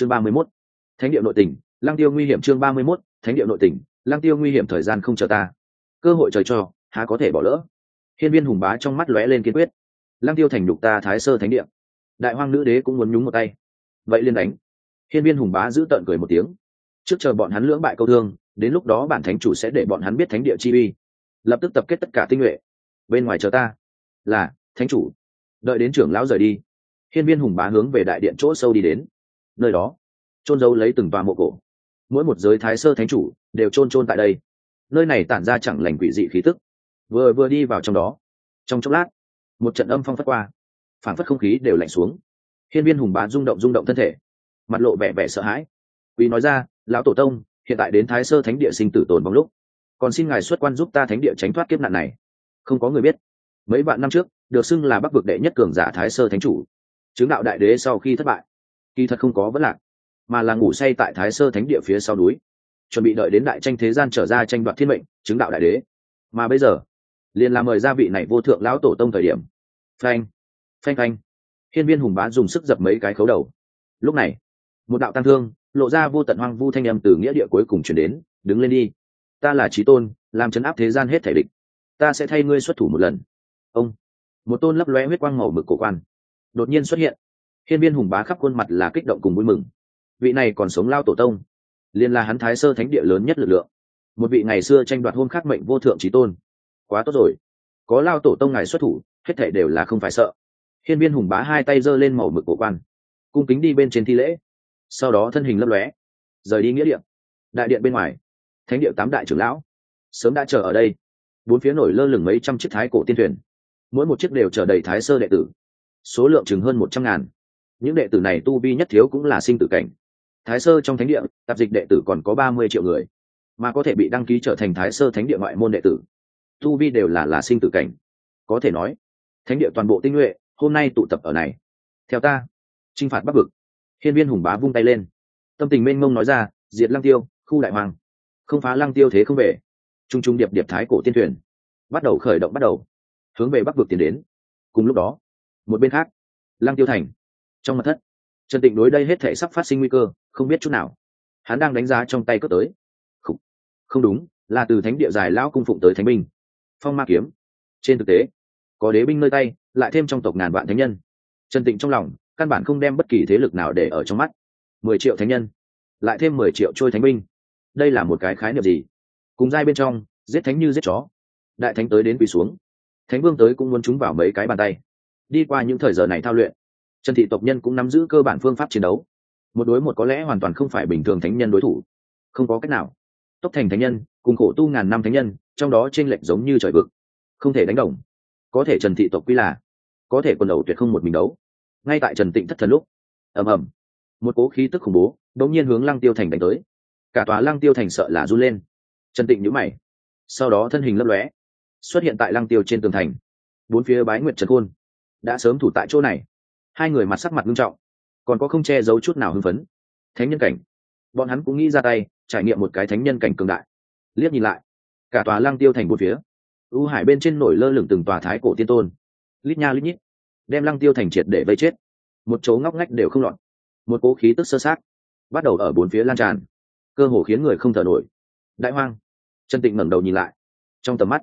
chương ba mươi 31. thánh địa nội tình lang tiêu nguy hiểm chương ba mươi 31. thánh địa nội tình lang tiêu nguy hiểm thời gian không chờ ta. Cơ hội trời cho, há có thể bỏ lỡ. Hiên viên hùng bá trong mắt lóe lên kiên quyết. Lang tiêu thành đục ta thái sơ thánh địa. Đại hoang nữ đế cũng muốn nhúng một tay. Vậy liên đánh. Hiên viên hùng bá giữ tợn cười một tiếng. Trước chờ bọn hắn lưỡng bại câu thương, đến lúc đó bản thánh chủ sẽ để bọn hắn biết thánh địa chi uy. Lập tức tập kết tất cả tinh nhuệ. Bên ngoài chờ ta. Là, thánh chủ. Đợi đến trưởng lão rời đi, hiên viên hùng bá hướng về đại điện chỗ sâu đi đến nơi đó. Trôn giấu lấy từng tòa mộ cổ. Mỗi một giới thái sơ thánh chủ đều trôn trôn tại đây. Nơi này tản ra chẳng lành quỷ dị khí tức. Vừa vừa đi vào trong đó, trong chốc lát, một trận âm phong phất qua. Phản phất không khí đều lạnh xuống. Hiên viên hùng bá rung động rung động thân thể, mặt lộ vẻ vẻ sợ hãi. Quý nói ra, lão tổ tông, hiện tại đến thái sơ thánh địa sinh tử tồn bóng lúc, còn xin ngài xuất quan giúp ta thánh địa tránh thoát kiếp nạn này. Không có người biết. Mấy vạn năm trước, được xưng là bắc vực đệ nhất cường giả thái sơ thánh chủ, chứng đạo đại đế sau khi thất bại kỳ thật không có vấn lạc, mà là ngủ say tại thái sơ thánh địa phía sau núi, chuẩn bị đợi đến đại tranh thế gian trở ra tranh đoạt thiên mệnh, chứng đạo đại đế. Mà bây giờ, liền là mời gia vị này vô thượng lão tổ tông thời điểm. Phanh phanh phanh. Hiên viên hùng bá dùng sức dập mấy cái khấu đầu. Lúc này, một đạo tăng thương lộ ra vô tận hoang vu thanh âm từ nghĩa địa cuối cùng chuyển đến, đứng lên đi. Ta là trí tôn, làm chấn áp thế gian hết thể địch. Ta sẽ thay ngươi xuất thủ một lần. Ông, một tôn lấp lóe huyết quang màu mực cổ quan đột nhiên xuất hiện hiên viên hùng bá khắp khuôn mặt là kích động cùng vui mừng. Vị này còn sống lao tổ tông, liền là hắn thái sơ thánh địa lớn nhất lực lượng. Một vị ngày xưa tranh đoạt hôn khắc mệnh vô thượng trí tôn. Quá tốt rồi. Có lao tổ tông ngài xuất thủ, hết thể đều là không phải sợ. Hiên viên hùng bá hai tay giơ lên màu mực cổ quan, cung kính đi bên trên thi lễ. Sau đó thân hình lấp lóe, rời đi nghĩa điện đại điện bên ngoài. Thánh địa tám đại trưởng lão, sớm đã chờ ở đây. Bốn phía nổi lơ lửng mấy trăm chiếc thái cổ tiên thuyền. Mỗi một chiếc đều chở đầy thái sơ đệ tử. Số lượng chừng hơn một trăm ngàn những đệ tử này tu vi nhất thiếu cũng là sinh tử cảnh. Thái sơ trong thánh địa, tạp dịch đệ tử còn có ba mươi triệu người, mà có thể bị đăng ký trở thành thái sơ thánh địa ngoại môn đệ tử, tu vi đều là là sinh tử cảnh. Có thể nói, thánh địa toàn bộ tinh nhuệ, hôm nay tụ tập ở này. Theo ta t r i n h phạt bắc vực. Hiên viên hùng bá vung tay lên. Tâm tình mênh mông nói ra, diệt lăng tiêu, khu đại hoàng. Không phá lăng tiêu thế không về. T r u n g t r u n g điệp điệp thái cổ tiên thuyền. Bắt đầu khởi động bắt đầu. Hướng về bắc vực tiến đến. Cùng lúc đó, một bên khác, lăng tiêu thành trong mặt thất. Trần tịnh đối đây hết thể sắp phát sinh nguy cơ không biết chút nào. Hắn đang đánh giá trong tay cướp tới. Không, không đúng là từ thánh địa dài lão cung phụng tới thánh binh. Phong ma kiếm. Trên thực tế có đế binh nơi tay lại thêm trong tộc ngàn vạn thánh nhân. Trần tịnh trong lòng căn bản không đem bất kỳ thế lực nào để ở trong mắt. Mười triệu thánh nhân lại thêm mười triệu trôi thánh binh. Đây là một cái khái niệm gì? Cùng giai bên trong giết thánh như giết chó. Đại thánh tới đến quỳ xuống. Thánh vương tới cũng muốn chúng vào mấy cái bàn tay. Đi qua những thời giờ này thao luyện trần thị tộc nhân cũng nắm giữ cơ bản phương pháp chiến đấu. Một đối một có lẽ hoàn toàn không phải bình thường thánh nhân đối thủ. Không có cách nào. Tốc thành thánh nhân, cùng khổ tu ngàn năm thánh nhân, trong đó t r ê n lệch giống như trời vực. Không thể đánh đồng. Có thể trần thị tộc quy là, có thể quần đầu tuyệt không một mình đấu. Ngay tại trần tịnh thất thần lúc, ầm ầm, một cố khí tức khủng bố đột nhiên hướng lăng tiêu thành đánh tới. Cả tòa lăng tiêu thành sợ là run lên. Trần tịnh nhíu mày, sau đó thân hình lấp lóe, xuất hiện tại lăng tiêu trên tường thành. Bốn phía bái nguyệt trần khôn đã sớm thủ tại chỗ này hai người mặt sắc mặt nghiêm trọng, còn có không che giấu chút nào hưng phấn. Thánh nhân cảnh. Bọn hắn cũng nghĩ ra tay, trải nghiệm một cái thánh nhân cảnh cường đại. Liếc nhìn lại, cả tòa lăng tiêu thành một phía. U hải bên trên nổi lơ lửng từng tòa thái cổ tiên tôn. Lít nha lít nhít, đem lăng tiêu thành triệt để vây chết. Một chỗ ngóc ngách đều không lọt một cố khí tức sơ sát, bắt đầu ở bốn phía lan tràn. Cơ hồ khiến người không thở nổi. Đại hoang. Chân tịnh ngẩng đầu nhìn lại. Trong tầm mắt,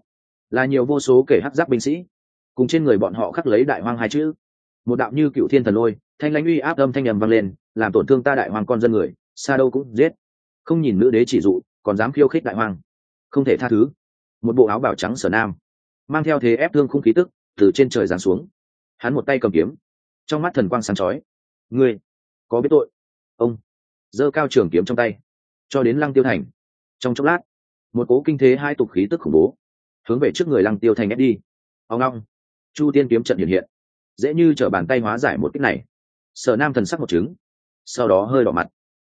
là nhiều vô số kể hắc giáp binh sĩ. Cùng trên người bọn họ khắc lấy đại hoang hai chữ một đạo như cựu thiên thần lôi, thanh lãnh uy áp âm thanh nhầm vang lên, làm tổn thương ta đại hoàng con dân người, xa đâu cũng giết. Không nhìn nữ đế chỉ dụ, còn dám khiêu khích đại hoàng. Không thể tha thứ. Một bộ áo bào trắng sở nam, mang theo thế ép thương khung khí tức, từ trên trời giáng xuống. Hắn một tay cầm kiếm, trong mắt thần quang sáng chói. Ngươi, có biết tội? Ông, giơ cao trường kiếm trong tay, cho đến lăng tiêu thành. Trong chốc lát, một cố kinh thế hai tục khí tức khủng bố, hướng về trước người lăng tiêu thành ép đi. Ông long, chu tiên kiếm trận hiện hiện dễ như t r ở bàn tay hóa giải một kích này. Sở nam thần sắc một trứng, sau đó hơi đỏ mặt,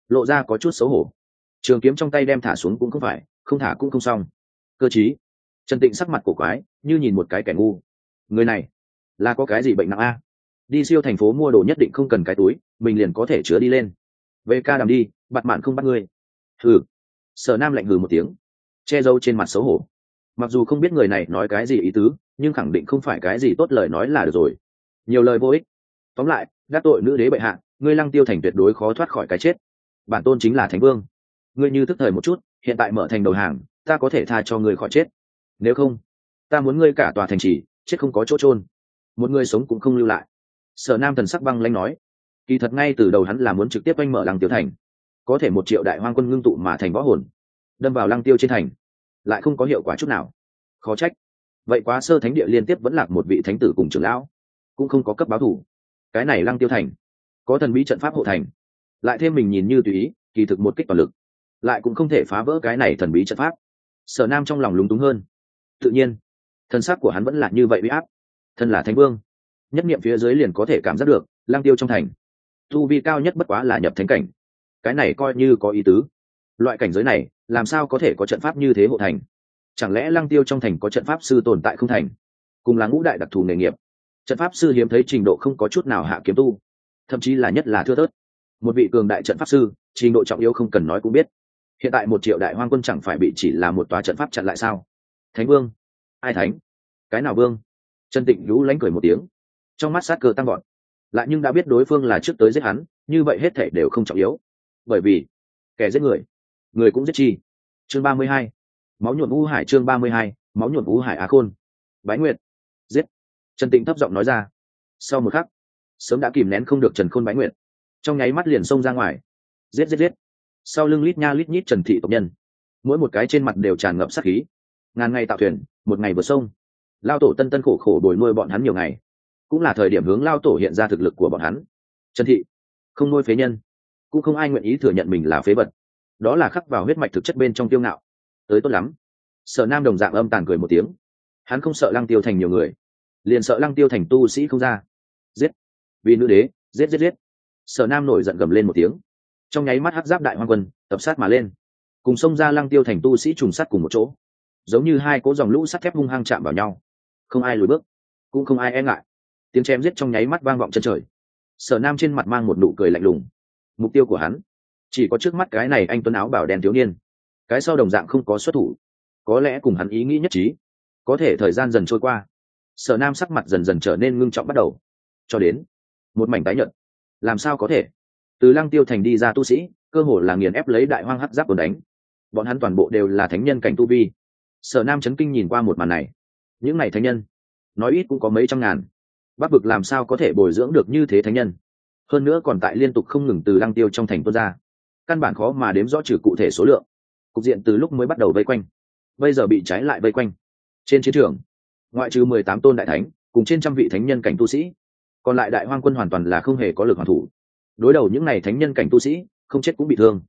lộ ra có chút xấu hổ. Trường kiếm trong tay đem thả xuống cũng không phải, không thả cũng không xong. Cơ chí, trần tịnh sắc mặt cổ quái, như nhìn một cái kẻ ngu. Người này, là có cái gì bệnh nặng a? Đi siêu thành phố mua đồ nhất định không cần cái túi, mình liền có thể chứa đi lên. Về ca đàm đi bặt mạn không bắt ngươi. Hừ. Sở nam lạnh hừ một tiếng, che giấu trên mặt xấu hổ. Mặc dù không biết người này nói cái gì ý tứ, nhưng khẳng định không phải cái gì tốt lời nói là được rồi nhiều lời vô ích. Tóm lại đắc tội nữ đế bệ hạ, ngươi lăng tiêu thành tuyệt đối khó thoát khỏi cái chết. Bản tôn chính là thánh vương. Ngươi như thức thời một chút, hiện tại mở thành đầu hàng, ta có thể tha cho ngươi khỏi chết. Nếu không, ta muốn ngươi cả tòa thành trì, chết không có chỗ trôn một người sống cũng không lưu lại. Sở nam thần sắc băng lanh nói. Kỳ thật ngay từ đầu hắn là muốn trực tiếp oanh mở lăng tiêu thành. Có thể một triệu đại hoang quân ngưng tụ mà thành võ hồn, đâm vào lăng tiêu trên thành, lại không có hiệu quả chút nào. Khó trách. Vậy quá sơ thánh địa liên tiếp vẫn lạc một vị thánh tử cùng trưởng lão cũng không có cấp báo thủ. Cái này lăng tiêu thành, có thần bí trận pháp hộ thành, lại thêm mình nhìn như tùy ý, kỳ thực một kích toàn lực, lại cũng không thể phá vỡ cái này thần bí trận pháp. Sở nam trong lòng lúng túng hơn. Tự nhiên, thân xác của hắn vẫn là như vậy bị áp. Thân là thánh vương, nhất niệm phía dưới liền có thể cảm giác được lang tiêu trong thành. Tu vi cao nhất bất quá là nhập thánh cảnh. Cái này coi như có ý tứ. Loại cảnh giới này, làm sao có thể có trận pháp như thế hộ thành? Chẳng lẽ lăng tiêu trong thành có trận pháp sư tồn tại không thành? Cùng là ngũ đại đặc thù nghề nghiệp trận pháp sư hiếm thấy trình độ không có chút nào hạ kiếm tu, thậm chí là nhất là thưa thớt. Một vị cường đại trận pháp sư, trình độ trọng yếu không cần nói cũng biết. Hiện tại một triệu đại hoang quân chẳng phải bị chỉ là một tòa trận pháp chặn lại sao? Thánh vương? Ai thánh? Cái nào vương? Trần tịnh lũ lánh cười một tiếng. Trong mắt sát cơ tăng gọn lại nhưng đã biết đối phương là trước tới giết hắn, như vậy hết thể đều không trọng yếu. Bởi vì, kẻ giết người người cũng giết chi. Chương ba mươi hai. Máu nhuộm u hải chương ba mươi hai. Máu nhuộm u hải á khôn. Bái nguyệt trần tịnh thấp giọng nói ra sau một khắc sớm đã kìm nén không được trần khôn bái nguyện, trong nháy mắt liền xông ra ngoài. Giết giết giết. Sau lưng lít nha lít nhít trần thị tộc nhân mỗi một cái trên mặt đều tràn ngập sát khí. Ngàn ngày tạo thuyền một ngày vượt sông lao tổ tân tân khổ khổ bồi nuôi bọn hắn nhiều ngày. Cũng là thời điểm hướng lao tổ hiện ra thực lực của bọn hắn. Trần thị không nuôi phế nhân. Cũng không ai nguyện ý thừa nhận mình là phế vật. Đó là khắc vào huyết mạch thực chất bên trong tiêu ngạo. Tới tốt lắm. Sở nam đồng dạng âm tàn cười một tiếng. Hắn không sợ lăng tiêu thành nhiều người liền sợ lăng tiêu thành tu sĩ không ra. Giết! Vì nữ đế, giết giết giết! Sở nam nổi giận gầm lên một tiếng. Trong nháy mắt hắc giáp đại hoang quân, tập sát mà lên. Cùng xông ra lăng tiêu thành tu sĩ trùng sát cùng một chỗ. Giống như hai cỗ dòng lũ sắt thép hung hăng chạm vào nhau. Không ai lùi bước, cũng không ai e ngại. Tiếng chém giết trong nháy mắt vang vọng chân trời. Sở nam trên mặt mang một nụ cười lạnh lùng. Mục tiêu của hắn, chỉ có trước mắt cái này anh tuấn áo bảo đen thiếu niên. Cái sau đồng dạng không có xuất thủ. Có lẽ cùng hắn ý nghĩ nhất trí. Có thể thời gian dần trôi qua sở nam sắc mặt dần dần trở nên ngưng trọng bắt đầu. Cho đến, một mảnh tái nhận làm sao có thể? Từ lăng tiêu thành đi ra tu sĩ, cơ hồ là nghiền ép lấy đại hoang hắc giáp đồn đánh. Bọn hắn toàn bộ đều là thánh nhân cảnh tu vi. Sở nam chấn kinh nhìn qua một màn này. Những này thánh nhân, nói ít cũng có mấy trăm ngàn. Bắc vực làm sao có thể bồi dưỡng được như thế thánh nhân? Hơn nữa còn tại liên tục không ngừng từ lăng tiêu trong thành tuôn ra. Căn bản khó mà đếm rõ trừ cụ thể số lượng. Cục diện từ lúc mới bắt đầu vây quanh, bây giờ bị trái lại vây quanh. Trên chiến trường ngoại trừ mười tám tôn đại thánh, cùng trên trăm vị thánh nhân cảnh tu sĩ, còn lại đại hoang quân hoàn toàn là không hề có lực hoàn thủ. Đối đầu những n à y thánh nhân cảnh tu sĩ, không chết cũng bị thương.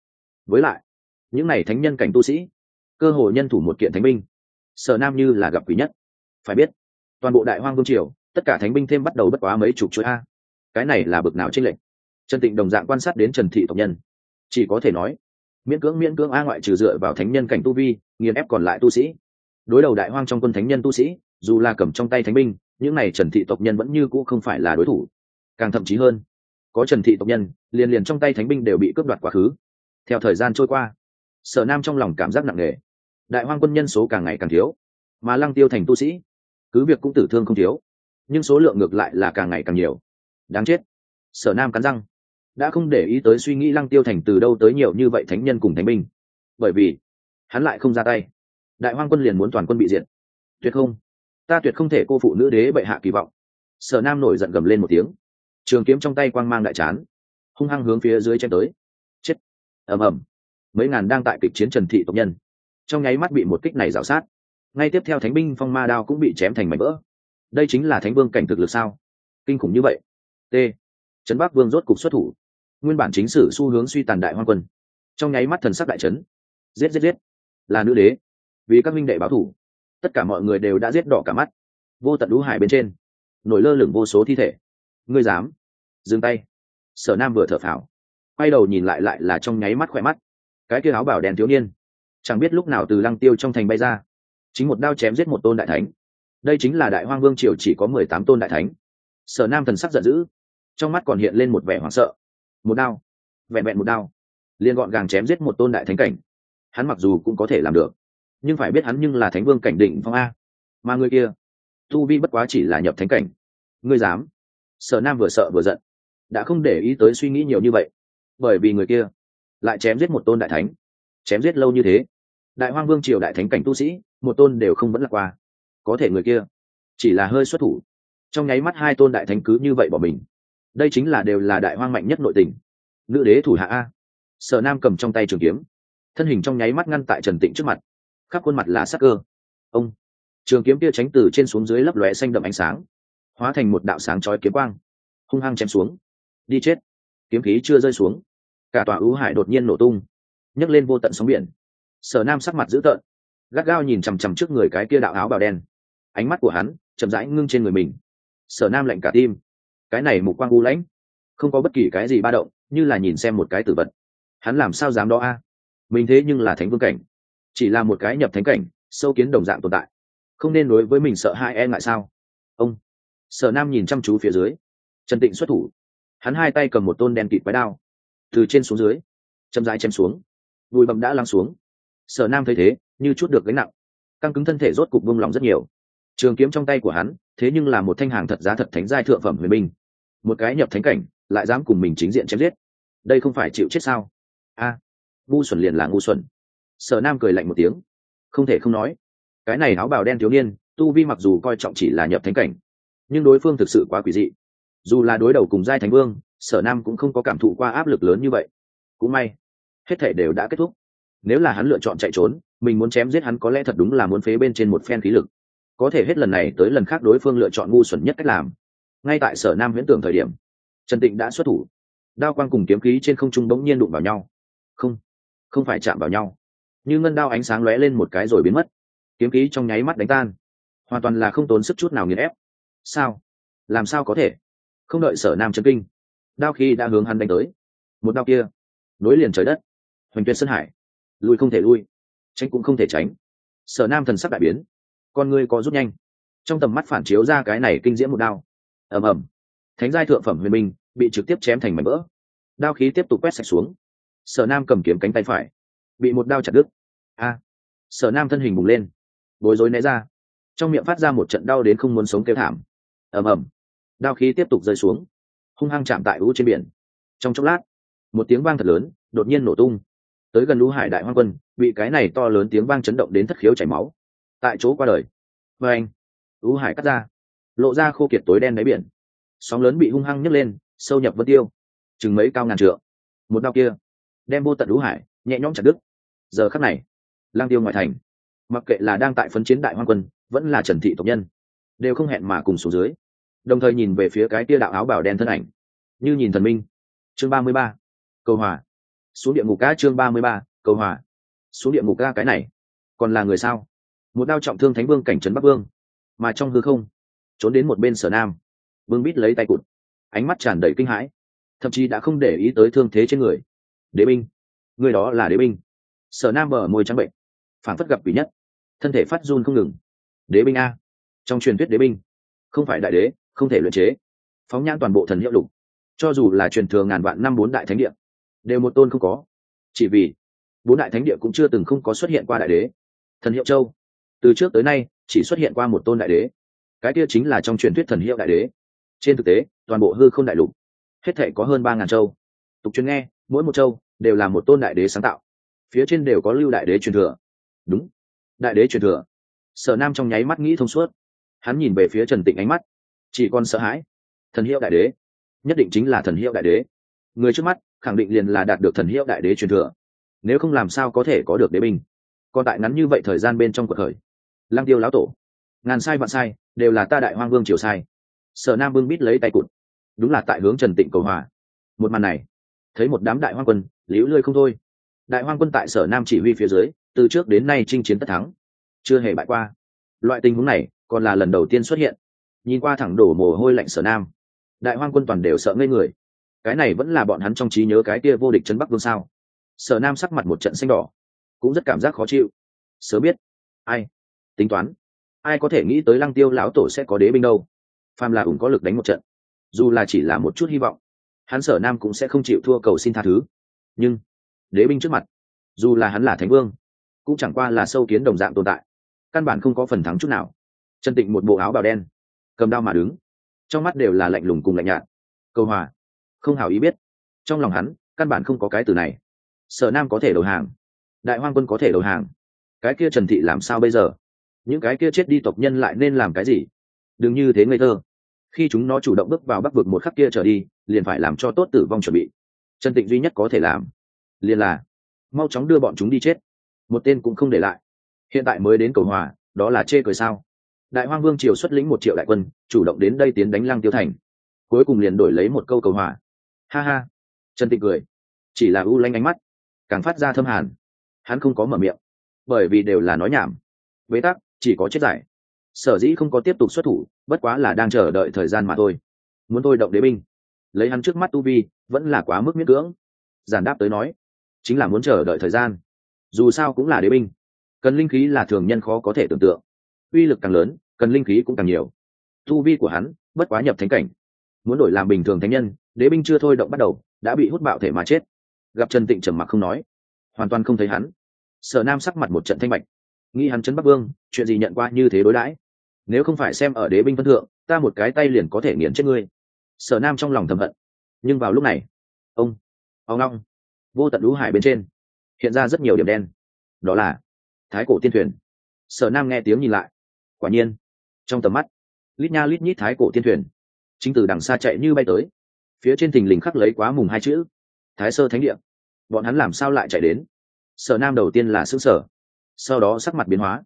Với lại, những n à y thánh nhân cảnh tu sĩ, cơ hội nhân thủ một kiện thánh binh, sở nam như là gặp quý nhất. Phải biết, toàn bộ đại hoang vương triều, tất cả thánh binh thêm bắt đầu bất quá mấy chục chuỗi a. Cái này là bực nào tranh lệch. Trần tịnh đồng dạng quan sát đến trần thị tộc nhân. Chỉ có thể nói, miễn cưỡng miễn cưỡng a ngoại trừ dựa vào thánh nhân cảnh tu vi, nghiền ép còn lại tu sĩ. Đối đầu đại hoang trong quân thánh nhân tu sĩ dù là cầm trong tay thánh binh, những này trần thị tộc nhân vẫn như cũ không phải là đối thủ. Càng thậm chí hơn, có trần thị tộc nhân, liền liền trong tay thánh binh đều bị cướp đoạt quá khứ. Theo thời gian trôi qua, sở nam trong lòng cảm giác nặng nề. Đại hoang quân nhân số càng ngày càng thiếu, mà lăng tiêu thành tu sĩ, cứ việc cũng tử thương không thiếu, nhưng số lượng ngược lại là càng ngày càng nhiều. Đáng chết. Sở nam cắn răng. Đã không để ý tới suy nghĩ lăng tiêu thành từ đâu tới nhiều như vậy thánh nhân cùng thánh binh. Bởi vì, hắn lại không ra tay. Đại hoang quân liền muốn toàn quân bị diệt. Tuyệt không ta tuyệt không thể cô phụ nữ đế bệ hạ kỳ vọng. Sở nam nổi giận gầm lên một tiếng. Trường kiếm trong tay quang mang đại chán, hung hăng hướng phía dưới chém tới. Chết. Ầm ầm. Mấy ngàn đang tại kịch chiến trần thị tộc nhân, trong nháy mắt bị một kích này rào sát. Ngay tiếp theo thánh binh phong ma đao cũng bị chém thành mảnh vỡ. Đây chính là thánh vương cảnh thực lực sao? Kinh khủng như vậy. T. Trấn bắc vương rốt cục xuất thủ. Nguyên bản chính sử xu hướng suy tàn đại hoang quân. Trong nháy mắt thần sắc đại trấn giết giết giết. Là nữ đế. Vì các minh đệ báo thủ tất cả mọi người đều đã giết đỏ cả mắt. Vô tận lũ hải bên trên, nổi lơ lửng vô số thi thể. Ngươi dám? Dừng tay. Sở nam vừa thở phào, quay đầu nhìn lại lại là trong nháy mắt khỏe mắt. Cái kia áo bảo đèn thiếu niên, chẳng biết lúc nào từ lăng tiêu trong thành bay ra, chính một đao chém giết một tôn đại thánh. Đây chính là đại hoang vương triều chỉ có mười tám tôn đại thánh. Sở nam thần sắc giận dữ, trong mắt còn hiện lên một vẻ hoảng sợ. Một đao, vẹn vẹn một đao, liền gọn gàng chém giết một tôn đại thánh cảnh. Hắn mặc dù cũng có thể làm được nhưng phải biết hắn nhưng là thánh vương cảnh định phong a. Mà người kia, tu vi bất quá chỉ là nhập thánh cảnh. Ngươi dám? Sở nam vừa sợ vừa giận. Đã không để ý tới suy nghĩ nhiều như vậy. Bởi vì người kia lại chém giết một tôn đại thánh. Chém giết lâu như thế. Đại hoang vương triều đại thánh cảnh tu sĩ, một tôn đều không vẫn lạc qua. Có thể người kia chỉ là hơi xuất thủ. Trong nháy mắt hai tôn đại thánh cứ như vậy bỏ mình. Đây chính là đều là đại hoang mạnh nhất nội tình. Nữ đế thủ hạ a. Sở nam cầm trong tay trường kiếm. Thân hình trong nháy mắt ngăn tại trần tịnh trước mặt khắp khuôn mặt là sắc cơ. Ông, trường kiếm kia tránh từ trên xuống dưới lấp lóe xanh đậm ánh sáng, hóa thành một đạo sáng chói kiếm quang, hung hăng chém xuống. Đi chết. Kiếm khí chưa rơi xuống. Cả tòa ưu hải đột nhiên nổ tung, nhấc lên vô tận sóng biển. Sở nam sắc mặt dữ tợn, gắt gao nhìn chằm chằm trước người cái kia đạo áo bào đen. Ánh mắt của hắn chậm rãi ngưng trên người mình. Sở nam lạnh cả tim. Cái này mục quang u lãnh, không có bất kỳ cái gì ba động, như là nhìn xem một cái tử vật. Hắn làm sao dám đó a? Mình thế nhưng là thánh vương cảnh chỉ là một cái nhập thánh cảnh, sâu kiến đồng dạng tồn tại. Không nên đối với mình sợ hai e ngại sao? Ông, sở nam nhìn chăm chú phía dưới. Trần tịnh xuất thủ. Hắn hai tay cầm một tôn đen kịt quái đao. Từ trên xuống dưới, chậm rãi chém xuống. Bụi bậm đã lắng xuống. Sở nam thấy thế, như chút được gánh nặng. Căng cứng thân thể rốt cục vung lòng rất nhiều. Trường kiếm trong tay của hắn, thế nhưng là một thanh hàng thật giá thật thánh giai thượng phẩm huyền minh một cái nhập thánh cảnh, lại dám cùng mình chính diện chém giết. Đây không phải chịu chết sao? A, ngu xuẩn liền là ngu xuẩn sở nam cười lạnh một tiếng. Không thể không nói, cái này áo bào đen thiếu niên, tu vi mặc dù coi trọng chỉ là nhập thánh cảnh, nhưng đối phương thực sự quá quỷ dị. Dù là đối đầu cùng giai thánh vương, sở nam cũng không có cảm thụ qua áp lực lớn như vậy. Cũng may, hết thể đều đã kết thúc. Nếu là hắn lựa chọn chạy trốn, mình muốn chém giết hắn có lẽ thật đúng là muốn phế bên trên một phen khí lực. Có thể hết lần này tới lần khác đối phương lựa chọn ngu xuẩn nhất cách làm. Ngay tại sở nam huyễn tưởng thời điểm, trần tịnh đã xuất thủ. Đao quang cùng kiếm khí trên không trung bỗng nhiên đụng vào nhau. Không không phải chạm vào nhau như ngân đao ánh sáng lóe lên một cái rồi biến mất. Kiếm khí trong nháy mắt đánh tan. Hoàn toàn là không tốn sức chút nào nghiền ép. Sao? Làm sao có thể? Không đợi sở nam chân kinh, đao khi đã hướng hắn đánh tới. Một đao kia, nối liền trời đất. Hoành tuyệt sơn hải, lui không thể lui, tránh cũng không thể tránh. Sở nam thần sắc đại biến, con ngươi có rút nhanh. Trong tầm mắt phản chiếu ra cái này kinh diễm một đao. Ầm ầm. Thánh giai thượng phẩm huyền minh bị trực tiếp chém thành mảnh vỡ. Đao khí tiếp tục quét sạch xuống. Sở nam cầm kiếm cánh tay phải bị một đao chặt đứt. A! Sở nam thân hình bùng lên, bối rối né ra. Trong miệng phát ra một trận đau đến không muốn sống kêu thảm. Ầm ầm. Đao khí tiếp tục rơi xuống, hung hăng chạm tại lũ trên biển. Trong chốc lát, một tiếng vang thật lớn, đột nhiên nổ tung. Tới gần lũ hải đại hoang quân, bị cái này to lớn tiếng vang chấn động đến thất khiếu chảy máu. Tại chỗ qua đời. Và anh lũ hải cắt ra, lộ ra khô kiệt tối đen đáy biển. Sóng lớn bị hung hăng nhấc lên, sâu nhập vân tiêu. Chừng mấy cao ngàn trượng. Một đao kia, đem vô tận lũ hải nhẹ nhõm chặt đứt. Giờ khắc này, lang tiêu ngoại thành, mặc kệ là đang tại phấn chiến đại hoang quân, vẫn là trần thị tộc nhân, đều không hẹn mà cùng xuống dưới. Đồng thời nhìn về phía cái tia đạo áo bảo đen thân ảnh. Như nhìn thần minh. Chương ba mươi ba câu hòa. Xuống địa ngục ca chương ba mươi ba câu hòa. Xuống địa ngục ca cái này, còn là người sao? Một đao trọng thương thánh vương cảnh trấn bắc vương, mà trong hư không, trốn đến một bên sở nam. Vương bít lấy tay cụt, ánh mắt tràn đầy kinh hãi, thậm chí đã không để ý tới thương thế trên người. Đế binh người đó là đế binh. Sở nam bờ môi trắng bệnh. Phản phất gặp quỷ nhất. Thân thể phát run không ngừng. Đế binh a. Trong truyền thuyết đế binh, không phải đại đế, không thể luyện chế. Phóng nhãn toàn bộ thần hiệu lục. Cho dù là truyền thừa ngàn vạn năm bốn đại thánh địa, đều một tôn không có. Chỉ vì bốn đại thánh địa cũng chưa từng không có xuất hiện qua đại đế. Thần hiệu châu. Từ trước tới nay, chỉ xuất hiện qua một tôn đại đế. Cái kia chính là trong truyền thuyết thần hiệu đại đế. Trên thực tế, toàn bộ hư không đại lục, hết thể có hơn ba ngàn châu. Tục truyền nghe, mỗi một châu đều là một tôn đại đế sáng tạo. Phía trên đều có lưu đại đế truyền thừa. Đúng. Đại đế truyền thừa. Sở nam trong nháy mắt nghĩ thông suốt. Hắn nhìn về phía trần tịnh ánh mắt. Chỉ còn sợ hãi. Thần hiệu đại đế. Nhất định chính là thần hiệu đại đế. Người trước mắt, khẳng định liền là đạt được thần hiệu đại đế truyền thừa. Nếu không làm sao có thể có được đế binh? Còn tại ngắn như vậy thời gian bên trong cuộc khởi. Lăng tiêu lão tổ. Ngàn sai vạn sai, đều là ta đại hoang vương triều sai. Sở nam vương bít lấy tay cụt. Đúng là tại hướng trần tịnh cầu hòa. Một màn này, thấy một đám đại hoang quân liễu lơi không thôi. Đại hoang quân tại sở nam chỉ huy phía dưới, từ trước đến nay chinh chiến tất thắng. Chưa hề bại qua. Loại tình huống này còn là lần đầu tiên xuất hiện. Nhìn qua thẳng đổ mồ hôi lạnh sở nam, đại hoang quân toàn đều sợ ngây người. Cái này vẫn là bọn hắn trong trí nhớ cái kia vô địch chân bắc vương sao? Sở nam sắc mặt một trận xanh đỏ, cũng rất cảm giác khó chịu. Sớm biết, ai? Tính toán, ai có thể nghĩ tới lăng tiêu lão tổ sẽ có đế binh đâu? Phàm là ủng có lực đánh một trận. Dù là chỉ là một chút hy vọng, hắn sở nam cũng sẽ không chịu thua cầu xin tha thứ nhưng đế binh trước mặt, dù là hắn là thánh vương, cũng chẳng qua là sâu kiến đồng dạng tồn tại, căn bản không có phần thắng chút nào. Chân tịnh một bộ áo bào đen, cầm đao mà đứng, trong mắt đều là lạnh lùng cùng lạnh nhạt. Câu hòa, không hảo ý biết, trong lòng hắn, căn bản không có cái từ này. Sở nam có thể đầu hàng, đại hoang quân có thể đầu hàng, cái kia trần thị làm sao bây giờ? Những cái kia chết đi tộc nhân lại nên làm cái gì? Đừng như thế ngây thơ. Khi chúng nó chủ động bước vào bắc vực một khắc kia trở đi, liền phải làm cho tốt tử vong chuẩn bị trần tịnh duy nhất có thể làm liền là mau chóng đưa bọn chúng đi chết. Một tên cũng không để lại. Hiện tại mới đến cầu hòa, đó là chê cười sao? Đại hoang vương triều xuất lĩnh một triệu đại quân, chủ động đến đây tiến đánh lăng tiêu thành. Cuối cùng liền đổi lấy một câu cầu hòa. Ha ha. Trần tịnh cười. Chỉ là u lanh ánh mắt, càng phát ra thâm hàn. Hắn không có mở miệng, bởi vì đều là nói nhảm. Bế tắc, chỉ có chết giải. Sở dĩ không có tiếp tục xuất thủ, bất quá là đang chờ đợi thời gian mà thôi. Muốn tôi động đế binh. Lấy hắn trước mắt tu vi vẫn là quá mức miễn cưỡng. Giản đáp tới nói, chính là muốn chờ đợi thời gian. Dù sao cũng là đế binh, cần linh khí là thường nhân khó có thể tưởng tượng. Uy lực càng lớn, cần linh khí cũng càng nhiều. Tu vi của hắn bất quá nhập thánh cảnh. Muốn đổi làm bình thường thánh nhân, đế binh chưa thôi động bắt đầu, đã bị hút bạo thể mà chết. Gặp trần tịnh trầm mặc không nói, hoàn toàn không thấy hắn. Sở nam sắc mặt một trận thanh bạch. Nghĩ hắn trấn bắc vương, chuyện gì nhận qua như thế đối đãi? Nếu không phải xem ở đế binh phân thượng, ta một cái tay liền có thể nghiền chết ngươi. Sở nam trong lòng thầm hận nhưng vào lúc này, ông ông long vô tận lũ hải bên trên, hiện ra rất nhiều điểm đen. Đó là thái cổ tiên thuyền. Sở nam nghe tiếng nhìn lại, quả nhiên, trong tầm mắt, lít nha lít nhít thái cổ tiên thuyền, chính từ đằng xa chạy như bay tới. Phía trên thình lình khắc lấy quá mùng hai chữ, thái sơ thánh địa. Bọn hắn làm sao lại chạy đến? Sở nam đầu tiên là xứ sở sau đó sắc mặt biến hóa.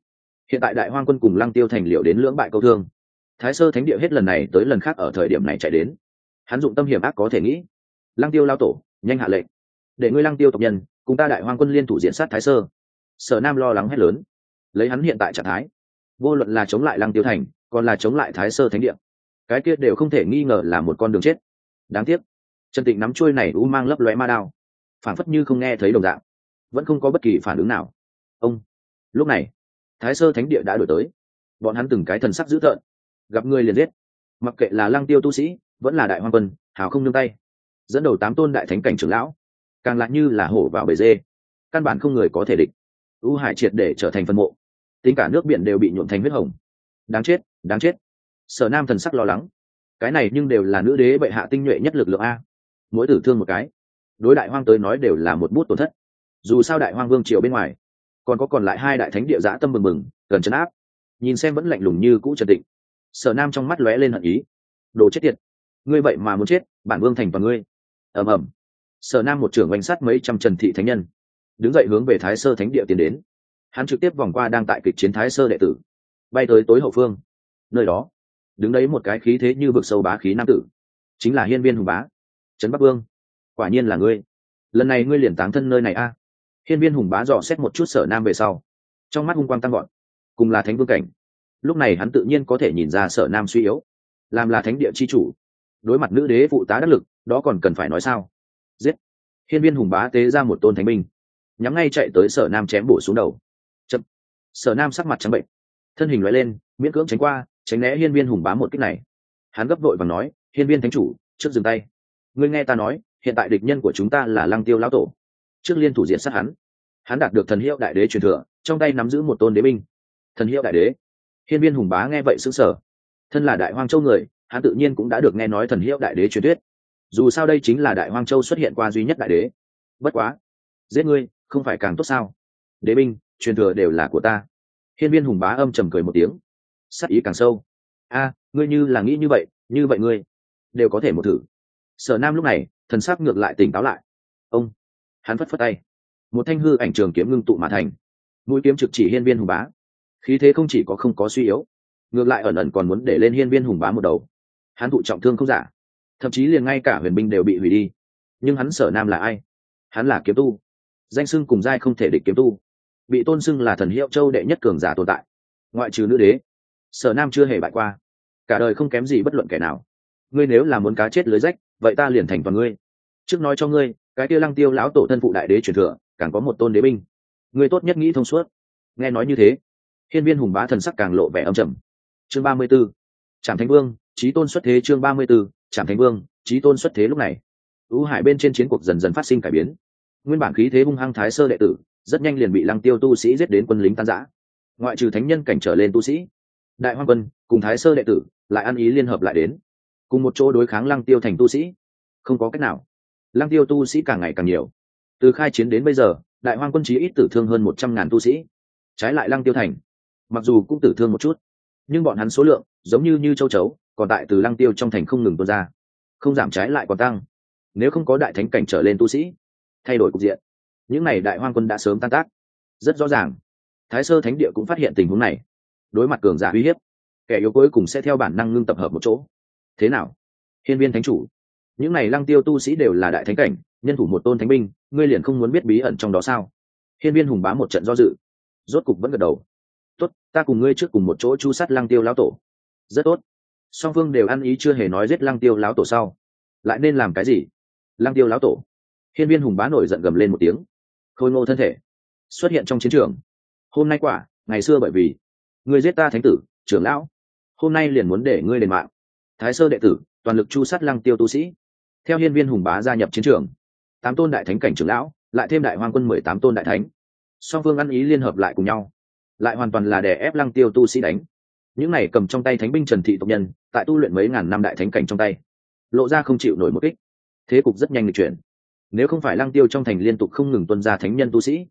Hiện tại đại hoang quân cùng lăng tiêu thành liệu đến lưỡng bại câu thương. Thái sơ thánh địa hết lần này tới lần khác ở thời điểm này chạy đến hắn dụng tâm hiểm ác có thể nghĩ. Lăng tiêu lao tổ, nhanh hạ lệnh. Để ngươi lăng tiêu tộc nhân, cùng ta đại hoang quân liên thủ diện sát thái sơ. Sở nam lo lắng hét lớn. Lấy hắn hiện tại trạng thái, vô luận là chống lại lăng tiêu thành, còn là chống lại thái sơ thánh địa, cái kia đều không thể nghi ngờ là một con đường chết. Đáng tiếc, trần tịnh nắm chuôi này u mang lấp lóe ma đao phản phất như không nghe thấy đồng dạng, vẫn không có bất kỳ phản ứng nào. Ông, lúc này, thái sơ thánh địa đã đổi tới. Bọn hắn từng cái thần sắc dữ tợn, gặp người liền giết. Mặc kệ là lăng tiêu tu sĩ vẫn là đại hoang quân, hào không nương tay. Dẫn đầu tám tôn đại thánh cảnh trưởng lão, càng lại như là hổ vào bể dê. Căn bản không người có thể địch. U hải triệt để trở thành phân mộ. Tính cả nước biển đều bị nhuộm thành huyết hồng. Đáng chết đáng chết. Sở nam thần sắc lo lắng. Cái này nhưng đều là nữ đế bệ hạ tinh nhuệ nhất lực lượng a. Mỗi tử thương một cái. Đối đại hoang tới nói đều là một bút tổn thất. Dù sao đại hoang vương triều bên ngoài, còn có còn lại hai đại thánh địa giã tâm mừng mừng, gần chấn áp. Nhìn xem vẫn lạnh lùng như cũ trần định sở nam trong mắt lóe lên hận ý. Đồ chết tiệt ngươi vậy mà muốn chết, bản vương thành và ngươi. Ầm ầm. Sở nam một trưởng oanh sát mấy trăm trần thị thánh nhân. Đứng dậy hướng về thái sơ thánh địa tiến đến. Hắn trực tiếp vòng qua đang tại kịch chiến thái sơ đệ tử. Bay tới tối hậu phương. Nơi đó, đứng đấy một cái khí thế như vực sâu bá khí nam tử. Chính là hiên viên hùng bá. Trấn bắc vương, quả nhiên là ngươi. Lần này ngươi liền táng thân nơi này a. Hiên viên hùng bá dò xét một chút sở nam về sau. Trong mắt hung quang tăng gọn cùng là thánh vương cảnh. Lúc này hắn tự nhiên có thể nhìn ra sở nam suy yếu. Làm là thánh địa chi chủ đối mặt nữ đế phụ tá đắc lực, đó còn cần phải nói sao? Giết! Hiên viên hùng bá tế ra một tôn thánh binh, nhắm ngay chạy tới sở nam chém bổ xuống đầu. Chậm! Sở nam sắc mặt trắng bệnh, thân hình loại lên, miễn cưỡng tránh qua, tránh né hiên viên hùng bá một cách này. Hắn gấp vội và nói, hiên viên thánh chủ, trước dừng tay. Ngươi nghe ta nói, hiện tại địch nhân của chúng ta là lăng tiêu lão tổ. Trước liên thủ diện sát hắn hắn đạt được thần hiệu đại đế truyền thừa, trong tay nắm giữ một tôn đế binh. Thần hiệu đại đế. Hiên viên hùng bá nghe vậy xứng sở thân là đại hoang châu người hắn tự nhiên cũng đã được nghe nói thần hiệu đại đế truyền thuyết. Dù sao đây chính là đại hoang châu xuất hiện qua duy nhất đại đế. Bất quá, giết ngươi, không phải càng tốt sao? Đế binh, truyền thừa đều là của ta. Hiên viên hùng bá âm trầm cười một tiếng. Sắc ý càng sâu. A, ngươi như là nghĩ như vậy như vậy ngươi đều có thể một thử. Sở nam lúc này, thần sắc ngược lại tỉnh táo lại. Ông, hắn phất phất tay. Một thanh hư ảnh trường kiếm ngưng tụ mà thành. Mũi kiếm trực chỉ hiên viên hùng bá. Khí thế không chỉ có không có suy yếu, ngược lại ẩn ẩn còn muốn để lên hiên viên hùng bá một đầu hắn thụ trọng thương không giả. Thậm chí liền ngay cả huyền binh đều bị hủy đi. Nhưng hắn sở nam là ai? Hắn là kiếm tu. Danh sưng cùng giai không thể địch kiếm tu. Bị tôn xưng là thần hiệu châu đệ nhất cường giả tồn tại. Ngoại trừ nữ đế, sở nam chưa hề bại qua. Cả đời không kém gì bất luận kẻ nào. Ngươi nếu là muốn cá chết lưới rách, vậy ta liền thành toàn ngươi. Trước nói cho ngươi, cái kia lăng tiêu lão tổ thân phụ đại đế truyền thừa, càng có một tôn đế binh. Ngươi tốt nhất nghĩ thông suốt. Nghe nói như thế, hiên viên hùng bá thần sắc càng lộ vẻ âm trầm. Chương ba mươi b ố trạm thánh vương trí tôn xuất thế chương ba mươi b ố trạm thánh vương trí tôn xuất thế lúc này. Ưu hải bên trên chiến cuộc dần dần phát sinh cải biến. Nguyên bản khí thế hung hăng thái sơ đệ tử, rất nhanh liền bị lăng tiêu tu sĩ giết đến quân lính tan giã ngoại trừ thánh nhân cảnh trở lên tu sĩ, đại hoang quân cùng thái sơ đệ tử lại ăn ý liên hợp lại đến. Cùng một chỗ đối kháng lăng tiêu thành tu sĩ. Không có cách nào. Lăng tiêu tu sĩ càng ngày càng nhiều. Từ khai chiến đến bây giờ, đại hoang quân chí ít tử thương hơn một trăm ngàn tu sĩ. Trái lại lăng tiêu thành, mặc dù cũng tử thương một chút, nhưng bọn hắn số lượng giống như như châu chấu còn tại từ lăng tiêu trong thành không ngừng tuôn ra, không giảm trái lại còn tăng. Nếu không có đại thánh cảnh trở lên tu sĩ, thay đổi cục diện, những n à y đại hoang quân đã sớm tan tác. Rất rõ ràng, thái sơ thánh địa cũng phát hiện tình huống này, đối mặt cường giả uy hiếp, kẻ yếu cuối cùng sẽ theo bản năng ngưng tập hợp một chỗ. Thế nào? Hiên viên thánh chủ, những n à y lăng tiêu tu sĩ đều là đại thánh cảnh, nhân thủ một tôn thánh binh, ngươi liền không muốn biết bí ẩn trong đó sao? Hiên viên hùng bá một trận do dự, rốt cục vẫn gật đầu. Tốt, ta cùng ngươi trước cùng một chỗ chu sát lăng tiêu lão tổ. Rất tốt song phương đều ăn ý chưa hề nói giết lăng tiêu lão tổ sau. Lại nên làm cái gì? Lăng tiêu lão tổ. Hiên viên hùng bá nổi giận gầm lên một tiếng. Khôi ngô thân thể. Xuất hiện trong chiến trường. Hôm nay quả, ngày xưa bởi vì, ngươi giết ta thánh tử, trưởng lão. Hôm nay liền muốn để ngươi đền mạng. Thái sơ đệ tử, toàn lực chu sát lăng tiêu tu sĩ. Theo hiên viên hùng bá gia nhập chiến trường, tám tôn đại thánh cảnh trưởng lão, lại thêm đại hoang quân mười tám tôn đại thánh. Song phương ăn ý liên hợp lại cùng nhau. Lại hoàn toàn là để ép lăng tiêu tu sĩ đánh những này cầm trong tay thánh binh trần thị tộc nhân, tại tu luyện mấy ngàn năm đại thánh cảnh trong tay, lộ ra không chịu nổi một kích. Thế cục rất nhanh lịch chuyển. Nếu không phải lăng tiêu trong thành liên tục không ngừng tuân ra thánh nhân tu sĩ,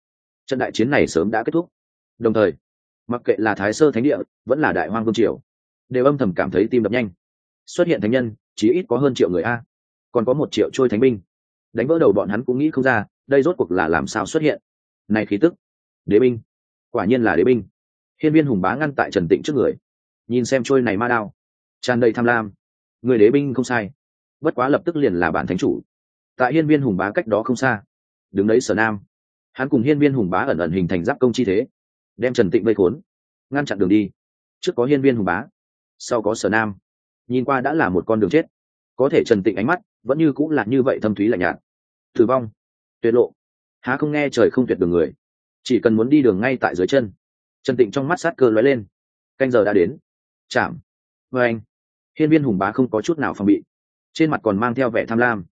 trận đại chiến này sớm đã kết thúc. Đồng thời, mặc kệ là thái sơ thánh địa, vẫn là đại hoang vương triều, đều âm thầm cảm thấy tim đập nhanh. Xuất hiện thánh nhân chỉ ít có hơn triệu người a, còn có một triệu trôi thánh binh. Đánh vỡ đầu bọn hắn cũng nghĩ không ra, đây rốt cuộc là làm sao xuất hiện. Này khí tức. Đế binh. Quả nhiên là đế binh. Hiên viên hùng bá ngăn tại trần tịnh trước người nhìn xem trôi này ma đao. Tràn đầy tham lam. Người đế binh không sai. Bất quá lập tức liền là bản thánh chủ. Tại hiên viên hùng bá cách đó không xa. Đứng đấy sở nam. Hắn cùng hiên viên hùng bá ẩn ẩn hình thành giáp công chi thế. Đem trần tịnh vây khốn. Ngăn chặn đường đi. Trước có hiên viên hùng bá. Sau có sở nam. Nhìn qua đã là một con đường chết. Có thể trần tịnh ánh mắt vẫn như cũng là như vậy thâm thúy lạnh nhạt. Tử vong. Tuyệt lộ. Há không nghe trời không tuyệt đường người. Chỉ cần muốn đi đường ngay tại dưới chân. Trần tịnh trong mắt sát cơ lóe lên. Canh giờ đã đến chạm. Vê anh, hiên viên hùng bá không có chút nào phòng bị. Trên mặt còn mang theo vẻ tham lam.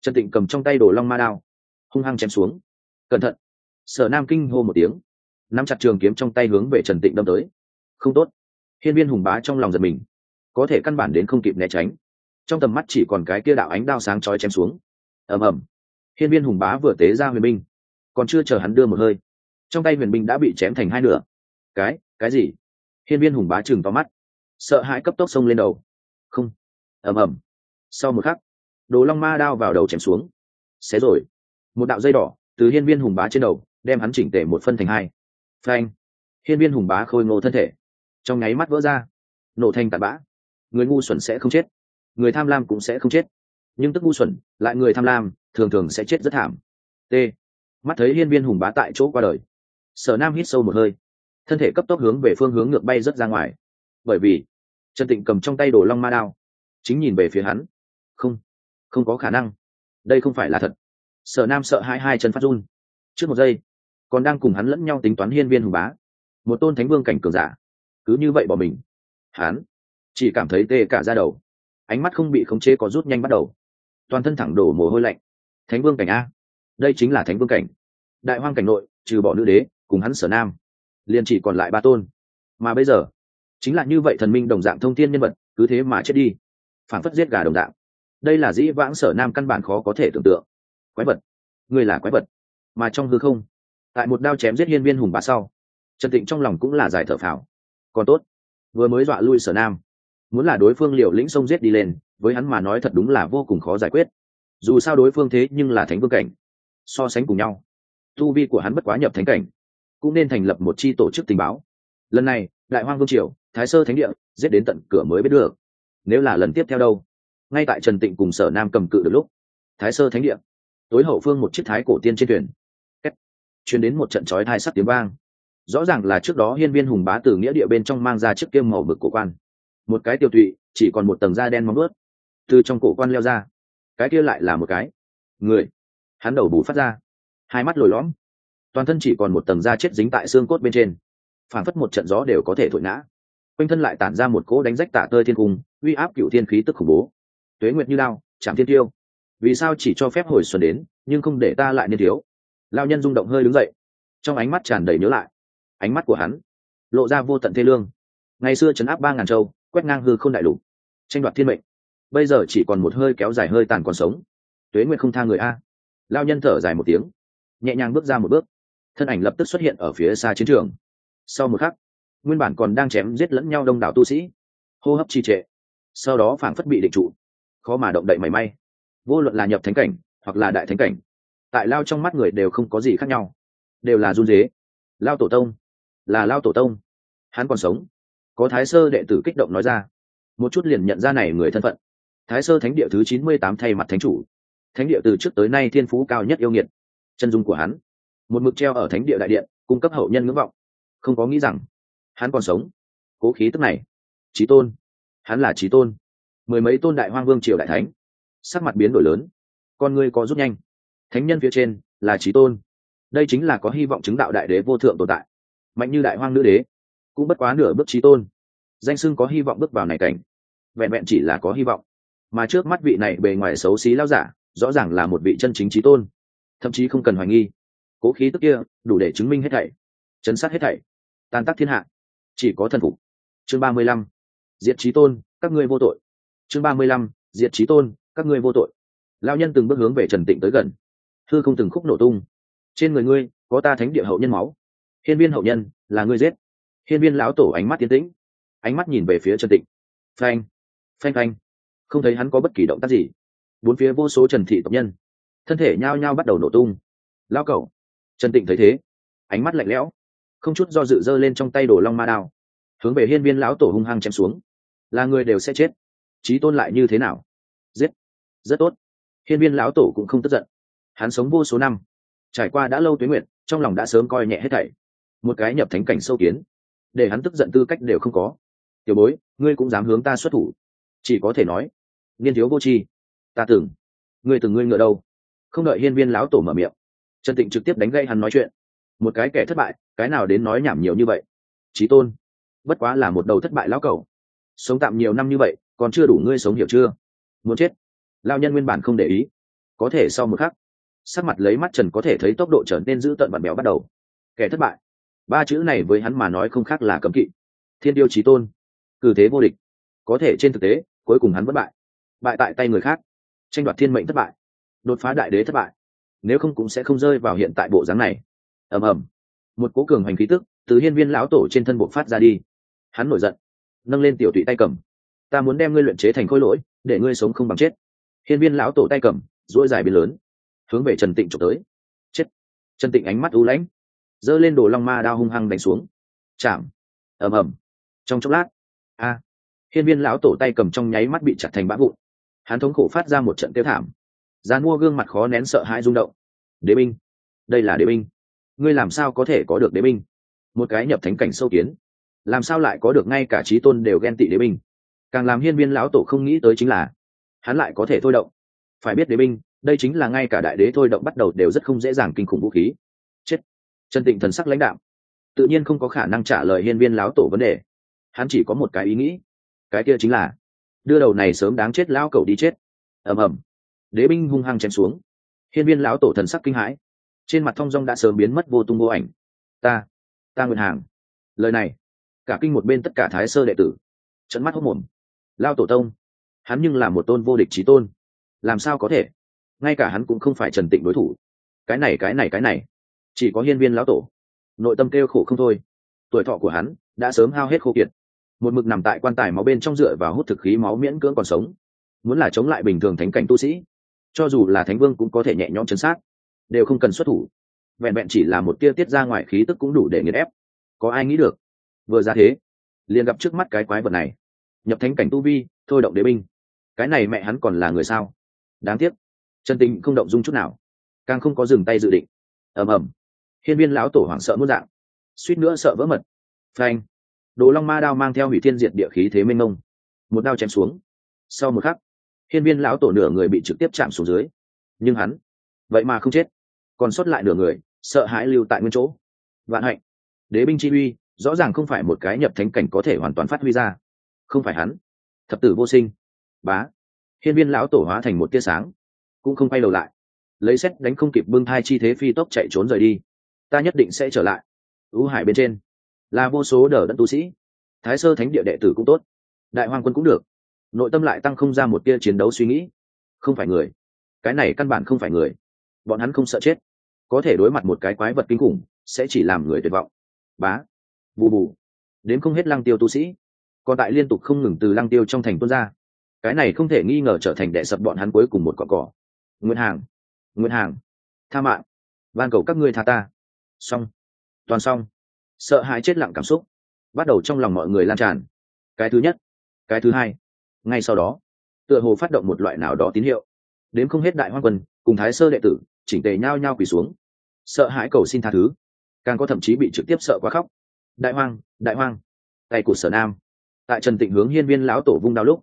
Trần tịnh cầm trong tay đồ long ma đao, hung hăng chém xuống. Cẩn thận. Sở nam kinh hô một tiếng. Nắm chặt trường kiếm trong tay hướng về trần tịnh đâm tới. Không tốt. Hiên viên hùng bá trong lòng giật mình. Có thể căn bản đến không kịp né tránh. Trong tầm mắt chỉ còn cái kia đạo ánh đao sáng chói chém xuống. Ầm ầm. Hiên viên hùng bá vừa tế ra huyền binh. Còn chưa chờ hắn đưa một hơi, trong tay huyền binh đã bị chém thành hai nửa. Cái? Cái gì? Hiên viên hùng bá chừng to mắt sợ hãi cấp tốc xông lên đầu. Không. Ầm ầm. Sau một khắc, đồ long ma đao vào đầu chém xuống. Xé rồi. Một đạo dây đỏ từ hiên viên hùng bá trên đầu, đem hắn chỉnh tể một phân thành hai. Phanh. Hiên viên hùng bá khôi ngô thân thể. Trong nháy mắt vỡ ra. Nổ thành tạt bã. Người ngu xuẩn sẽ không chết. Người tham lam cũng sẽ không chết. Nhưng tức ngu xuẩn, lại người tham lam, thường thường sẽ chết rất thảm. T. Mắt thấy hiên viên hùng bá tại chỗ qua đời. Sở nam hít sâu một hơi. Thân thể cấp tốc hướng về phương hướng ngược bay rất ra ngoài. Bởi vì trần tịnh cầm trong tay đồ long ma đao, chính nhìn về phía hắn. Không không có khả năng. Đây không phải là thật. Sở nam sợ hai hai chân phát run. Trước một giây, còn đang cùng hắn lẫn nhau tính toán hiên viên hùng bá. Một tôn thánh vương cảnh cường giả, cứ như vậy bỏ mình. Hắn chỉ cảm thấy tê cả ra đầu. Ánh mắt không bị khống chế có rút nhanh bắt đầu. Toàn thân thẳng đổ mồ hôi lạnh. Thánh vương cảnh a. Đây chính là thánh vương cảnh. Đại hoang cảnh nội, trừ bỏ nữ đế, cùng hắn sở nam, liền chỉ còn lại ba tôn. Mà bây giờ chính là như vậy thần minh đồng dạng thông thiên nhân vật, cứ thế mà chết đi. Phản phất giết gà đồng dạng. Đây là dĩ vãng sở nam căn bản khó có thể tưởng tượng. Quái vật. Người là quái vật. Mà trong hư không, tại một đao chém giết hiên viên hùng bá sau, trần tịnh trong lòng cũng là giải thở phào. Còn tốt, vừa mới dọa lui sở nam. Muốn là đối phương liều lĩnh sông giết đi lên, với hắn mà nói thật đúng là vô cùng khó giải quyết. Dù sao đối phương thế nhưng là thánh vương cảnh. So sánh cùng nhau, tu vi của hắn bất quá nhập thánh cảnh, cũng nên thành lập một chi tổ chức tình báo. Lần này, đại hoang vương triều thái sơ thánh địa, giết đến tận cửa mới biết được. Nếu là lần tiếp theo đâu? Ngay tại trần tịnh cùng sở nam cầm cự được lúc, thái sơ thánh địa, tối hậu phương một chiếc thái cổ tiên trên thuyền chuyến đến một trận chói thai sắc tiếng vang. Rõ ràng là trước đó hiên viên hùng bá từ nghĩa địa bên trong mang ra chiếc kiêm màu mực cổ quan. Một cái tiêu thụy chỉ còn một tầng da đen móng ướt từ trong cổ quan leo ra. Cái kia lại là một cái. Người. Hắn đầu bù phát ra. Hai mắt lồi lõm. Toàn thân chỉ còn một tầng da chết dính tại xương cốt bên trên. Phản phất một trận gió đều có thể thổi ngã quanh thân lại tản ra một cỗ đánh rách tả tơi thiên cung, uy áp cựu thiên khí tức khủng bố. Tuế nguyệt như lao chạm thiên tiêu. Vì sao chỉ cho phép hồi xuân đến, nhưng không để ta lại nên thiếu? Lao nhân rung động hơi đứng dậy. Trong ánh mắt tràn đầy nhớ lại. Ánh mắt của hắn lộ ra vô tận thê lương. Ngày xưa chấn áp ba ngàn châu, quét ngang hư không đại lục. Tranh đoạt thiên mệnh. Bây giờ chỉ còn một hơi kéo dài hơi tàn còn sống. Tuế nguyệt không tha người a. Lao nhân thở dài một tiếng. Nhẹ nhàng bước ra một bước. Thân ảnh lập tức xuất hiện ở phía xa chiến trường. Sau một khắc nguyên bản còn đang chém giết lẫn nhau đông đảo tu sĩ. Hô hấp trì trệ. Sau đó phảng phất bị định trụ. Khó mà động đậy mảy may. Vô luận là nhập thánh cảnh, hoặc là đại thánh cảnh, tại lao trong mắt người đều không có gì khác nhau. Đều là run dế. Lao tổ tông, là lao tổ tông. Hắn còn sống. Có thái sơ đệ tử kích động nói ra. Một chút liền nhận ra này người thân phận. Thái sơ thánh địa thứ chín mươi tám thay mặt thánh chủ. Thánh địa từ trước tới nay thiên phú cao nhất yêu nghiệt. Chân dung của hắn. Một mực treo ở thánh địa đại điện, cung cấp hậu nhân ngưỡng vọng. Không có nghĩ rằng hắn còn sống. Cố khí tức này. Trí tôn. Hắn là trí tôn. Mười mấy tôn đại hoang vương triều đại thánh. Sắc mặt biến đổi lớn. Con ngươi có rút nhanh. Thánh nhân phía trên là trí tôn. Đây chính là có hy vọng chứng đạo đại đế vô thượng tồn tại. Mạnh như đại hoang nữ đế, cũng bất quá nửa bước trí tôn. Danh sưng có hy vọng bước vào này cảnh, vẹn vẹn chỉ là có hy vọng. Mà trước mắt vị này bề ngoài xấu xí lao giả, rõ ràng là một vị chân chính trí tôn. Thậm chí không cần hoài nghi. Cố khí tức kia đủ để chứng minh hết thảy. Chấn sát hết thảy. Tan tác thiên hạ chỉ có thần phục. Chương ba mươi lăm, diệt trí tôn, các ngươi vô tội. Chương ba mươi lăm, diệt trí tôn, các ngươi vô tội. Lao nhân từng bước hướng về trần tịnh tới gần. Thư không từng khúc nổ tung. Trên người ngươi, có ta thánh địa hậu nhân máu. Hiên viên hậu nhân, là ngươi giết. Hiên viên lão tổ ánh mắt tiến tĩnh. Ánh mắt nhìn về phía trần tịnh. Phanh phanh phanh. Không thấy hắn có bất kỳ động tác gì. Bốn phía vô số trần thị tộc nhân. Thân thể nhao nhao bắt đầu nổ tung. Lao cẩu. Trần tịnh thấy thế. Ánh mắt lạnh lẽo không chút do dự dơ lên trong tay đổ long ma đao, hướng về hiên viên lão tổ hung hăng chém xuống. Là người đều sẽ chết trí tôn lại như thế nào? Giết, rất tốt. Hiên viên lão tổ cũng không tức giận. Hắn sống vô số năm, trải qua đã lâu tuyến nguyện trong lòng đã sớm coi nhẹ hết thảy. Một cái nhập thánh cảnh sâu kiến, để hắn tức giận tư cách đều không có. Tiểu bối, ngươi cũng dám hướng ta xuất thủ. Chỉ có thể nói, niên thiếu vô tri, ta từng ngươi từng ngươi ngựa đâu? Không đợi hiên viên lão tổ mở miệng, trần tịnh trực tiếp đánh gây hắn nói chuyện một cái kẻ thất bại, cái nào đến nói nhảm nhiều như vậy? Trí tôn, bất quá là một đầu thất bại lão cầu sống tạm nhiều năm như vậy, còn chưa đủ ngươi sống hiểu chưa? Muốn chết. Lao nhân nguyên bản không để ý. Có thể sau một khắc, sắc mặt lấy mắt trần có thể thấy tốc độ trở nên dữ tợn bận béo bắt đầu. Kẻ thất bại. Ba chữ này với hắn mà nói không khác là cấm kỵ. Thiên tiêu trí tôn, cử thế vô địch. Có thể trên thực tế, cuối cùng hắn bất bại. Bại tại tay người khác. Tranh đoạt thiên mệnh thất bại. Đột phá đại đế thất bại. Nếu không cũng sẽ không rơi vào hiện tại bộ dáng này ầm ầm. Một cố cường hành khí tức từ hiên viên lão tổ trên thân bộ phát ra đi. Hắn nổi giận, nâng lên tiểu tụy tay cầm. Ta muốn đem ngươi luyện chế thành khối lỗi, để ngươi sống không bằng chết. Hiên viên lão tổ tay cầm dỗi dài biến lớn, hướng về trần tịnh trộm tới. Chết. Trần tịnh ánh mắt u lãnh, giơ lên đồ long ma đao hung hăng đánh xuống. Chạm. Ầm ầm. Trong chốc lát, a, hiên viên lão tổ tay cầm trong nháy mắt bị chặt thành bã vụn. Hắn thống khổ phát ra một trận tiêu thảm. Gian mua gương mặt khó nén sợ hãi rung động. Đế binh. Đây là đế binh ngươi làm sao có thể có được đế binh? Một cái nhập thánh cảnh sâu kiến. Làm sao lại có được ngay cả trí tôn đều ghen tị đế binh? Càng làm hiên viên lão tổ không nghĩ tới chính là, hắn lại có thể thôi động. Phải biết đế binh, đây chính là ngay cả đại đế thôi động bắt đầu đều rất không dễ dàng kinh khủng vũ khí. Chết. Chân tịnh thần sắc lãnh đạo tự nhiên không có khả năng trả lời hiên viên lão tổ vấn đề. Hắn chỉ có một cái ý nghĩ. Cái kia chính là, đưa đầu này sớm đáng chết lão cầu đi chết. Ầm ầm. Đế binh hung hăng chém xuống. Hiên viên lão tổ thần sắc kinh hãi trên mặt thong dong đã sớm biến mất vô tung vô ảnh. Ta ta nguyện hàng. Lời này, cả kinh một bên tất cả thái sơ đệ tử trận mắt hốc mồm lao tổ tông, hắn nhưng là một tôn vô địch trí tôn. Làm sao có thể? Ngay cả hắn cũng không phải trần tịnh đối thủ. Cái này cái này cái này. Chỉ có hiên viên lão tổ. Nội tâm kêu khổ không thôi. Tuổi thọ của hắn đã sớm hao hết khô kiệt. Một mực nằm tại quan tài máu bên trong dựa vào hút thực khí máu miễn cưỡng còn sống. Muốn là chống lại bình thường thánh cảnh tu sĩ, cho dù là thánh vương cũng có thể nhẹ nhõm chấn sát đều không cần xuất thủ. Vẹn vẹn chỉ là một tia tiết ra ngoài khí tức cũng đủ để nghiền ép. Có ai nghĩ được? Vừa ra thế, liền gặp trước mắt cái quái vật này. Nhập thánh cảnh tu vi, thôi động đế binh. Cái này mẹ hắn còn là người sao? Đáng tiếc, chân tình không động dung chút nào. Càng không có dừng tay dự định. Ầm ầm. Hiên viên lão tổ hoảng sợ muốn dạng. Suýt nữa sợ vỡ mật. Phanh. Đồ long ma đao mang theo hủy thiên diệt địa khí thế mênh mông. Một đao chém xuống. Sau một khắc, hiên viên lão tổ nửa người bị trực tiếp chạm xuống dưới. Nhưng hắn vậy mà không chết còn sót lại nửa người, sợ hãi lưu tại nguyên chỗ. Vạn hạnh. Đế binh chi uy, rõ ràng không phải một cái nhập thánh cảnh có thể hoàn toàn phát huy ra. Không phải hắn. Thập tử vô sinh. Bá. Hiên viên lão tổ hóa thành một tia sáng. Cũng không quay đầu lại. Lấy xét đánh không kịp bưng thai chi thế phi tốc chạy trốn rời đi. Ta nhất định sẽ trở lại. Ưu hải bên trên. Là vô số đờ đẫn tu sĩ. Thái sơ thánh địa đệ tử cũng tốt. Đại hoàng quân cũng được. Nội tâm lại tăng không ra một tia chiến đấu suy nghĩ. Không phải người. Cái này căn bản không phải người bọn hắn không sợ chết. Có thể đối mặt một cái quái vật kinh khủng, sẽ chỉ làm người tuyệt vọng. Bá. Bù bù. Đến không hết lăng tiêu tu sĩ. Còn tại liên tục không ngừng từ lăng tiêu trong thành tuôn ra. Cái này không thể nghi ngờ trở thành đệ sập bọn hắn cuối cùng một cọ cỏ. Nguyên hàng. Nguyên hàng. Tha mạng. Van cầu các ngươi tha ta. Xong. Toàn xong. Sợ hãi chết lặng cảm xúc. Bắt đầu trong lòng mọi người lan tràn. Cái thứ nhất. Cái thứ hai. Ngay sau đó, tựa hồ phát động một loại nào đó tín hiệu. Đến không hết đại hoa quân, cùng thái sơ đệ tử chỉnh tề nhao nhao quỳ xuống. Sợ hãi cầu xin tha thứ. Càng có thậm chí bị trực tiếp sợ quá khóc. Đại hoang đại hoang. Tay của sở nam. Tại trần tịnh hướng hiên viên lão tổ vung đao lúc,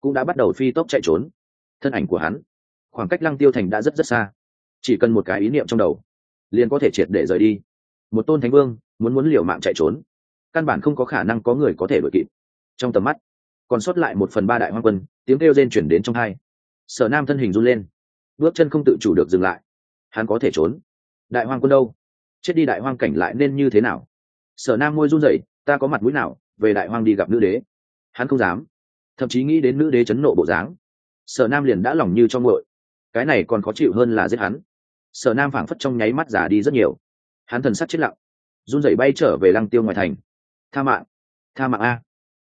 cũng đã bắt đầu phi tốc chạy trốn. Thân ảnh của hắn, khoảng cách lăng tiêu thành đã rất rất xa. Chỉ cần một cái ý niệm trong đầu, liền có thể triệt để rời đi. Một tôn thánh vương, muốn muốn liều mạng chạy trốn, căn bản không có khả năng có người có thể đuổi kịp. Trong tầm mắt, còn sót lại một phần ba đại hoang quân, tiếng kêu rên chuyển đến trong hai. Sở nam thân hình run lên, bước chân không tự chủ được dừng lại hắn có thể trốn. Đại hoang quân đâu? Chết đi đại hoang cảnh lại nên như thế nào? Sở nam môi run rẩy, ta có mặt mũi nào về đại hoang đi gặp nữ đế? Hắn không dám. Thậm chí nghĩ đến nữ đế chấn nộ bộ dáng. Sở nam liền đã lòng như cho ngội. Cái này còn khó chịu hơn là giết hắn. Sở nam phảng phất trong nháy mắt giả đi rất nhiều. Hắn thần sắc chết lặng, run rẩy bay trở về lăng tiêu ngoài thành. Tha mạng tha mạng a.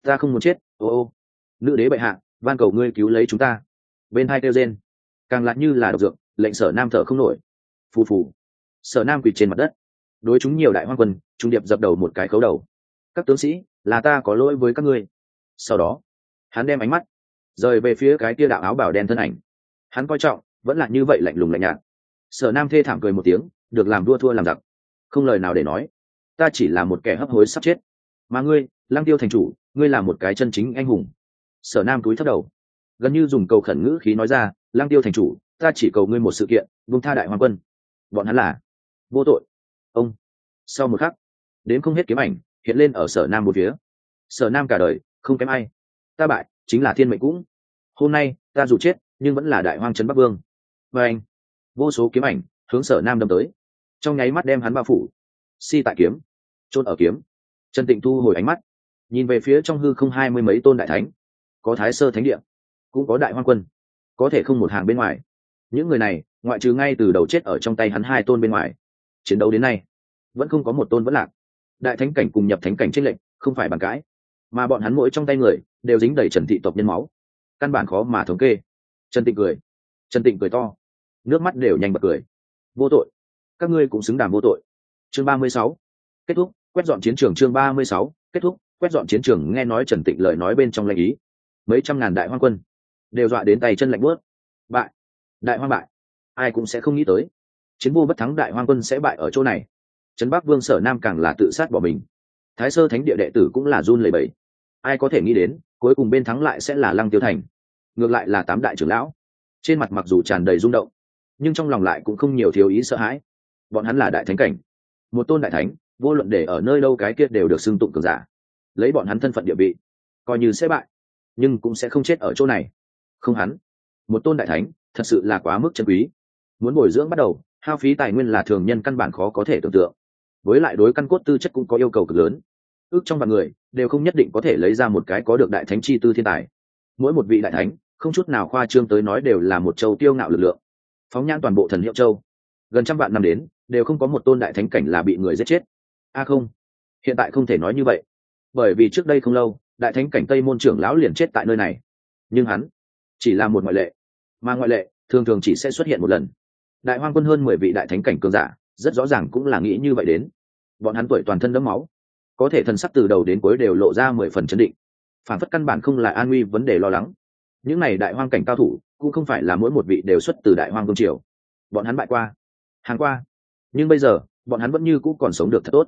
Ta không muốn chết, ô ô. Nữ đế bệ hạ, van cầu ngươi cứu lấy chúng ta. Bên hai kêu rên. Càng lại như là độc dược, lệnh sở nam thở không nổi phù phù. Sở nam quỳ trên mặt đất. Đối chúng nhiều đại hoang quân, trung điệp dập đầu một cái khấu đầu. Các tướng sĩ, là ta có lỗi với các ngươi. Sau đó, hắn đem ánh mắt rời về phía cái kia đạo áo bảo đen thân ảnh. Hắn coi trọng, vẫn là như vậy lạnh lùng lạnh nhạt. Sở nam thê thảm cười một tiếng, được làm đua thua làm giặc. Không lời nào để nói. Ta chỉ là một kẻ hấp hối sắp chết. Mà ngươi, lăng tiêu thành chủ, ngươi là một cái chân chính anh hùng. Sở nam túi thấp đầu. Gần như dùng cầu khẩn ngữ khí nói ra, lăng tiêu thành chủ, ta chỉ cầu ngươi một sự kiện vung tha đại hoàng quân bọn hắn là vô tội. Ông, sau một khắc, đến không hết kiếm ảnh hiện lên ở sở nam một phía. Sở nam cả đời không kém ai. Ta bại chính là thiên mệnh cũng. Hôm nay, ta dù chết, nhưng vẫn là đại hoang trấn bắc vương. Và anh, vô số kiếm ảnh hướng sở nam đâm tới. Trong nháy mắt đem hắn bao phủ. Si tại kiếm trôn ở kiếm. Trần tịnh thu hồi ánh mắt, nhìn về phía trong hư không hai mươi mấy tôn đại thánh. Có thái sơ thánh địa, cũng có đại hoang quân. Có thể không một hàng bên ngoài. Những người này ngoại trừ ngay từ đầu chết ở trong tay hắn hai tôn bên ngoài, chiến đấu đến nay, vẫn không có một tôn vẫn lạc. Đại thánh cảnh cùng nhập thánh cảnh trên lệnh không phải bàn cãi, mà bọn hắn mỗi trong tay người đều dính đầy trần thị tộc nhân máu. Căn bản khó mà thống kê. Trần tịnh cười. Trần tịnh cười to. Nước mắt đều nhanh bật cười. Vô tội. Các ngươi cũng xứng đàm vô tội. Chương ba mươi sáu. Kết thúc. Quét dọn chiến trường chương ba mươi sáu. Kết thúc. Quét dọn chiến trường nghe nói trần tịnh lời nói bên trong lệnh ý. Mấy trăm ngàn đại hoang quân đều dọa đến tay chân lạnh bớt bại. Đại hoang bại ai cũng sẽ không nghĩ tới. Chiến vô bất thắng đại hoang quân sẽ bại ở chỗ này. Trấn bắc vương sở nam càng là tự sát bỏ mình. Thái sơ thánh địa đệ tử cũng là run lẩy bẩy. Ai có thể nghĩ đến, cuối cùng bên thắng lại sẽ là lăng tiêu thành. Ngược lại là tám đại trưởng lão. Trên mặt mặc dù tràn đầy rung động, nhưng trong lòng lại cũng không nhiều thiếu ý sợ hãi. Bọn hắn là đại thánh cảnh. Một tôn đại thánh, vô luận để ở nơi đâu cái kia đều được xưng tụng cường giả. Lấy bọn hắn thân phận địa vị, coi như sẽ bại, nhưng cũng sẽ không chết ở chỗ này. Không hắn, một tôn đại thánh, thật sự là quá mức chân quý muốn bồi dưỡng bắt đầu, hao phí tài nguyên là thường nhân căn bản khó có thể tưởng tượng. Với lại đối căn cốt tư chất cũng có yêu cầu cực lớn. Ước trong vạn người, đều không nhất định có thể lấy ra một cái có được đại thánh chi tư thiên tài. Mỗi một vị đại thánh, không chút nào khoa trương tới nói đều là một châu tiêu ngạo lực lượng. Phóng nhãn toàn bộ thần hiệu châu. Gần trăm vạn năm đến, đều không có một tôn đại thánh cảnh là bị người giết chết. A không. Hiện tại không thể nói như vậy. Bởi vì trước đây không lâu, đại thánh cảnh tây môn trưởng lão liền chết tại nơi này. Nhưng hắn chỉ là một ngoại lệ. Mà ngoại lệ, thường thường chỉ sẽ xuất hiện một lần đại hoang quân hơn mười vị đại thánh cảnh cường giả, rất rõ ràng cũng là nghĩ như vậy đến. Bọn hắn tuổi toàn thân đẫm máu, có thể thần sắc từ đầu đến cuối đều lộ ra mười phần chấn định. Phản phất căn bản không là an nguy vấn đề lo lắng. Những này đại hoang cảnh cao thủ, cũng không phải là mỗi một vị đều xuất từ đại hoang vương triều. Bọn hắn bại qua, hàng qua. Nhưng bây giờ, bọn hắn vẫn như cũ còn sống được thật tốt.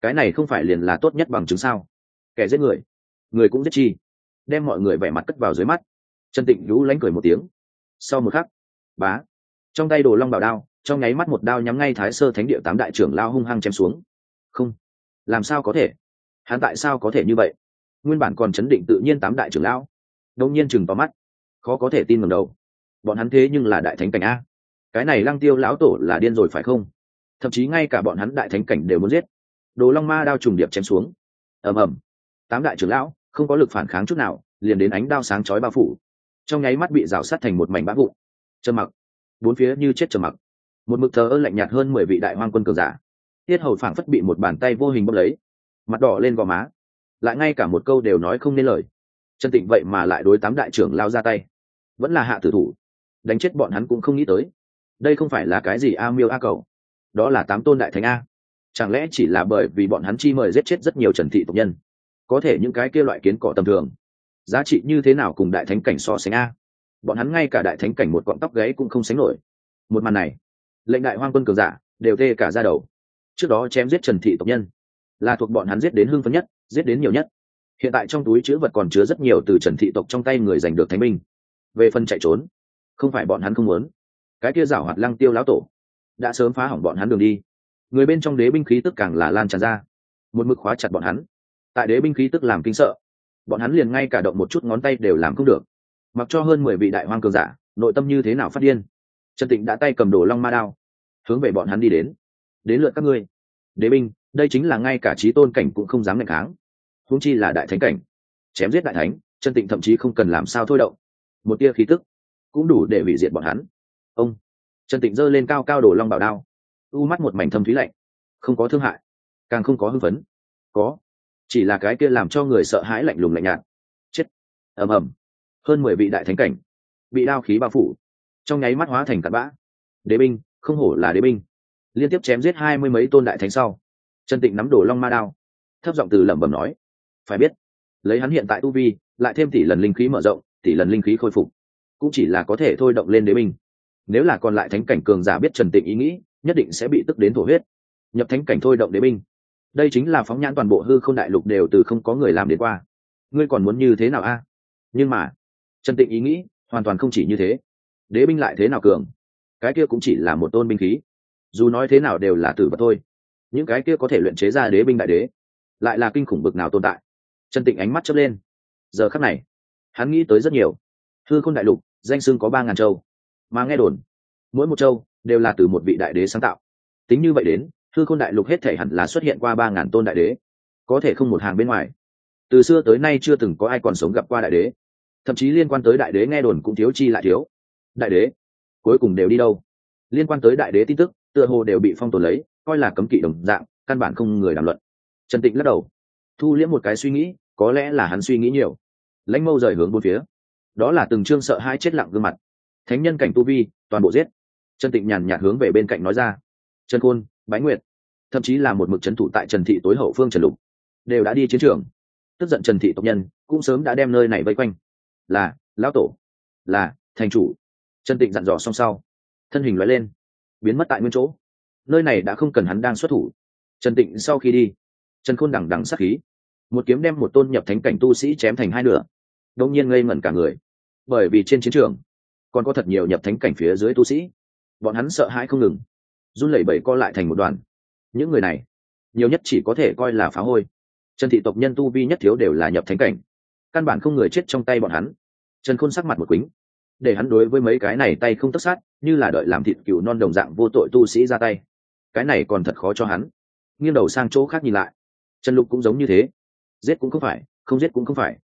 Cái này không phải liền là tốt nhất bằng chứng sao? Kẻ giết người người cũng giết chi. Đem mọi người vẻ mặt cất vào dưới mắt. Trần tịnh lũ lánh cười một tiếng. Sau một khắc, bá trong tay đồ long bảo đao, trong nháy mắt một đao nhắm ngay thái sơ thánh địa tám đại trưởng lao hung hăng chém xuống. Không, làm sao có thể? Hắn tại sao có thể như vậy? Nguyên bản còn chấn định tự nhiên tám đại trưởng lão đông nhiên chừng vào mắt. Khó có thể tin ngầm đầu. Bọn hắn thế nhưng là đại thánh cảnh a. Cái này lăng tiêu lão tổ là điên rồi phải không? Thậm chí ngay cả bọn hắn đại thánh cảnh đều muốn giết. Đồ long ma đao trùng điệp chém xuống. Ầm ầm. Tám đại trưởng lão, không có lực phản kháng chút nào, liền đến ánh đao sáng chói bao phủ. Trong nháy mắt bị rào sát thành một mảnh bã vụn. Trầm mặc bốn phía như chết trầm mặc. Một mực thờ ơ lạnh nhạt hơn mười vị đại hoang quân cường giả. Tiết hầu phảng phất bị một bàn tay vô hình bốc lấy. Mặt đỏ lên gò má. Lại ngay cả một câu đều nói không nên lời. Chân tịnh vậy mà lại đối tám đại trưởng lao ra tay. Vẫn là hạ tử thủ. Đánh chết bọn hắn cũng không nghĩ tới. Đây không phải là cái gì a miêu a cầu. Đó là tám tôn đại thánh a. Chẳng lẽ chỉ là bởi vì bọn hắn chi mời giết chết rất nhiều trần thị tộc nhân? Có thể những cái kia loại kiến cỏ tầm thường. Giá trị như thế nào cùng đại thánh cảnh so sánh a? Bọn hắn ngay cả đại thánh cảnh một cọng tóc gáy cũng không sánh nổi. Một màn này, lệnh đại hoang quân cường giả đều tê cả ra đầu. Trước đó chém giết trần thị tộc nhân, là thuộc bọn hắn giết đến hưng phấn nhất, giết đến nhiều nhất. Hiện tại trong túi chữ vật còn chứa rất nhiều từ trần thị tộc trong tay người giành được thánh minh về phần chạy trốn, không phải bọn hắn không muốn. Cái kia giảo hoạt lăng tiêu lão tổ, đã sớm phá hỏng bọn hắn đường đi. Người bên trong đế binh khí tức càng là lan tràn ra, một mực khóa chặt bọn hắn. Tại đế binh khí tức làm kinh sợ, bọn hắn liền ngay cả động một chút ngón tay đều làm không được mặc cho hơn mười vị đại hoang cường giả, nội tâm như thế nào phát điên. Trần tịnh đã tay cầm đồ long ma đao, hướng về bọn hắn đi đến. Đến lượt các ngươi. Đế binh, đây chính là ngay cả trí tôn cảnh cũng không dám ngày kháng. Huống chi là đại thánh cảnh. Chém giết đại thánh, trần tịnh thậm chí không cần làm sao thôi động. Một tia khí tức cũng đủ để hủy diệt bọn hắn. Ông, trần tịnh giơ lên cao cao đồ long bảo đao. U mắt một mảnh thâm thúy lạnh. Không có thương hại, càng không có hưng phấn. Có, chỉ là cái kia làm cho người sợ hãi lạnh lùng lạnh nhạt. Chết. Ầm ầm hơn mười vị đại thánh cảnh, bị đao khí bao phủ, trong nháy mắt hóa thành cặn bã. Đế binh, không hổ là đế binh. Liên tiếp chém giết hai mươi mấy tôn đại thánh sau, trần tịnh nắm đổ long ma đao, thấp giọng từ lẩm bẩm nói, phải biết, lấy hắn hiện tại tu vi, lại thêm tỷ lần linh khí mở rộng, tỷ lần linh khí khôi phục, cũng chỉ là có thể thôi động lên đế binh. Nếu là còn lại thánh cảnh cường giả biết trần tịnh ý nghĩ, nhất định sẽ bị tức đến thổ huyết. Nhập thánh cảnh thôi động đế binh. Đây chính là phóng nhãn toàn bộ hư không đại lục đều từ không có người làm đến qua. Ngươi còn muốn như thế nào a? Nhưng mà trần tịnh ý nghĩ, hoàn toàn không chỉ như thế. Đế binh lại thế nào cường? Cái kia cũng chỉ là một tôn binh khí. Dù nói thế nào đều là tử vật thôi. Những cái kia có thể luyện chế ra đế binh đại đế, lại là kinh khủng bực nào tồn tại. Trần tịnh ánh mắt chớp lên. Giờ khắc này, hắn nghĩ tới rất nhiều. Hư khôn đại lục, danh xưng có ba ngàn châu. Mà nghe đồn, mỗi một châu đều là từ một vị đại đế sáng tạo. Tính như vậy đến, hư khôn đại lục hết thể hẳn là xuất hiện qua ba ngàn tôn đại đế. Có thể không một hàng bên ngoài. Từ xưa tới nay chưa từng có ai còn sống gặp qua đại đế thậm chí liên quan tới đại đế nghe đồn cũng thiếu chi lại thiếu. Đại đế, cuối cùng đều đi đâu? Liên quan tới đại đế tin tức, tựa hồ đều bị phong tồn lấy, coi là cấm kỵ đồng dạng, căn bản không người đàm luận. Trần tịnh lắc đầu. Thu liễm một cái suy nghĩ, có lẽ là hắn suy nghĩ nhiều. Lãnh mâu rời hướng bốn phía. Đó là từng chương sợ hai chết lặng gương mặt. Thánh nhân cảnh tu vi, toàn bộ giết. Trần tịnh nhàn nhạt hướng về bên cạnh nói ra. Trần khôn, bái nguyệt. Thậm chí là một mực trấn thủ tại trần thị tối hậu phương trần lục. Đều đã đi chiến trường. Tức giận trần thị tộc nhân, cũng sớm đã đem nơi này vây quanh là, lão tổ, là, thành chủ. Trần tịnh dặn dò xong sau, thân hình loại lên, biến mất tại nguyên chỗ. Nơi này đã không cần hắn đang xuất thủ. Trần tịnh sau khi đi trần khôn đằng đằng sắc khí. Một kiếm đem một tôn nhập thánh cảnh tu sĩ chém thành hai nửa. Đông nhiên ngây ngẩn cả người. Bởi vì trên chiến trường, còn có thật nhiều nhập thánh cảnh phía dưới tu sĩ. Bọn hắn sợ hãi không ngừng, run lẩy bẩy co lại thành một đoàn. Những người này, nhiều nhất chỉ có thể coi là phá hôi. Trần thị tộc nhân tu vi nhất thiếu đều là nhập thánh cảnh căn bản không người chết trong tay bọn hắn. Trần khôn sắc mặt một quýnh để hắn đối với mấy cái này tay không tất sát, như là đợi làm thịt cừu non đồng dạng vô tội tu sĩ ra tay. Cái này còn thật khó cho hắn. Nghiêng đầu sang chỗ khác nhìn lại. Trần lục cũng giống như thế. Giết cũng không phải, không giết cũng không phải.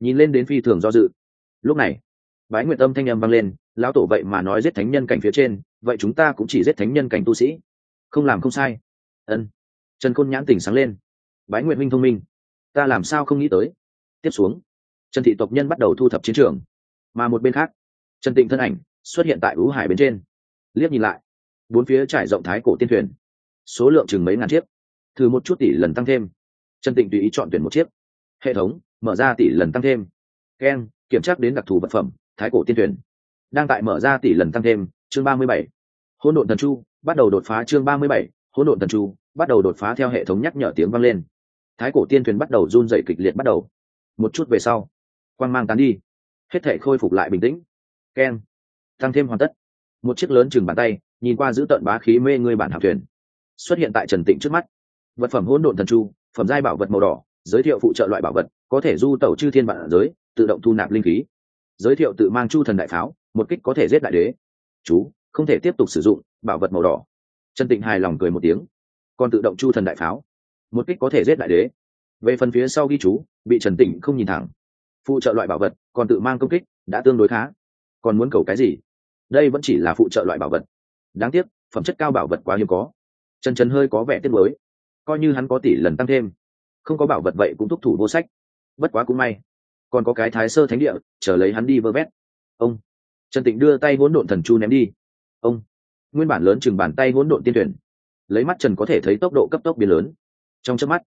Nhìn lên đến phi thường do dự. Lúc này, bái nguyện tâm thanh â m vang lên, lão tổ vậy mà nói giết thánh nhân cảnh phía trên, vậy chúng ta cũng chỉ giết thánh nhân cảnh tu sĩ. Không làm không sai. Ân. Trần khôn nhãn tỉnh sáng lên. Bái nguyện minh thông minh, ta làm sao không nghĩ tới? Tiếp xuống trần thị tộc nhân bắt đầu thu thập chiến trường. Mà một bên khác, trần tịnh thân ảnh xuất hiện tại ú hải bên trên. Liếc nhìn lại, bốn phía trải rộng thái cổ tiên thuyền, số lượng chừng mấy ngàn chiếc. Thử một chút tỷ lần tăng thêm. Trần tịnh tùy ý chọn tuyển một chiếc. Hệ thống, mở ra tỷ lần tăng thêm. Keng, kiểm tra đến đặc thù vật phẩm, thái cổ tiên thuyền. Đang tại mở ra tỷ lần tăng thêm, chương ba mươi bảy. Hỗn độn thần chu, bắt đầu đột phá chương ba mươi bảy. Hỗn độn thần chu, bắt đầu đột phá theo hệ thống nhắc nhở tiếng vang lên. Thái cổ tiên thuyền bắt đầu run rẩy kịch liệt bắt đầu. Một chút về sau quang mang tán đi, hết thể khôi phục lại bình tĩnh. Keng tăng thêm hoàn tất. Một chiếc lớn chừng bàn tay, nhìn qua giữ tận bá khí mê ngươi bản hạm thuyền, xuất hiện tại trần tịnh trước mắt. Vật phẩm hỗn độn thần chu, phẩm giai bảo vật màu đỏ, giới thiệu phụ trợ loại bảo vật, có thể du tẩu chư thiên bản giới, tự động thu nạp linh khí. Giới thiệu tự mang chu thần đại pháo, một kích có thể giết đại đế. Chú, không thể tiếp tục sử dụng, bảo vật màu đỏ. Trần tịnh hài lòng cười một tiếng. Còn tự động chu thần đại pháo, một kích có thể giết đại đế. Về phần phía sau ghi chú, bị trần tịnh không nhìn thẳng phụ trợ loại bảo vật, còn tự mang công kích, đã tương đối khá. Còn muốn cầu cái gì? Đây vẫn chỉ là phụ trợ loại bảo vật. Đáng tiếc, phẩm chất cao bảo vật quá hiếm có. Chân chân hơi có vẻ tiếc mới coi như hắn có tỷ lần tăng thêm, không có bảo vật vậy cũng thúc thủ vô sách. Bất quá cũng may, còn có cái thái sơ thánh địa, chờ lấy hắn đi vơ vét. Ông, trần tịnh đưa tay hỗn độn thần chu ném đi. Ông, nguyên bản lớn chừng bàn tay hỗn độn tiên tuyển, lấy mắt trần có thể thấy tốc độ cấp tốc biến lớn. Trong chớp mắt,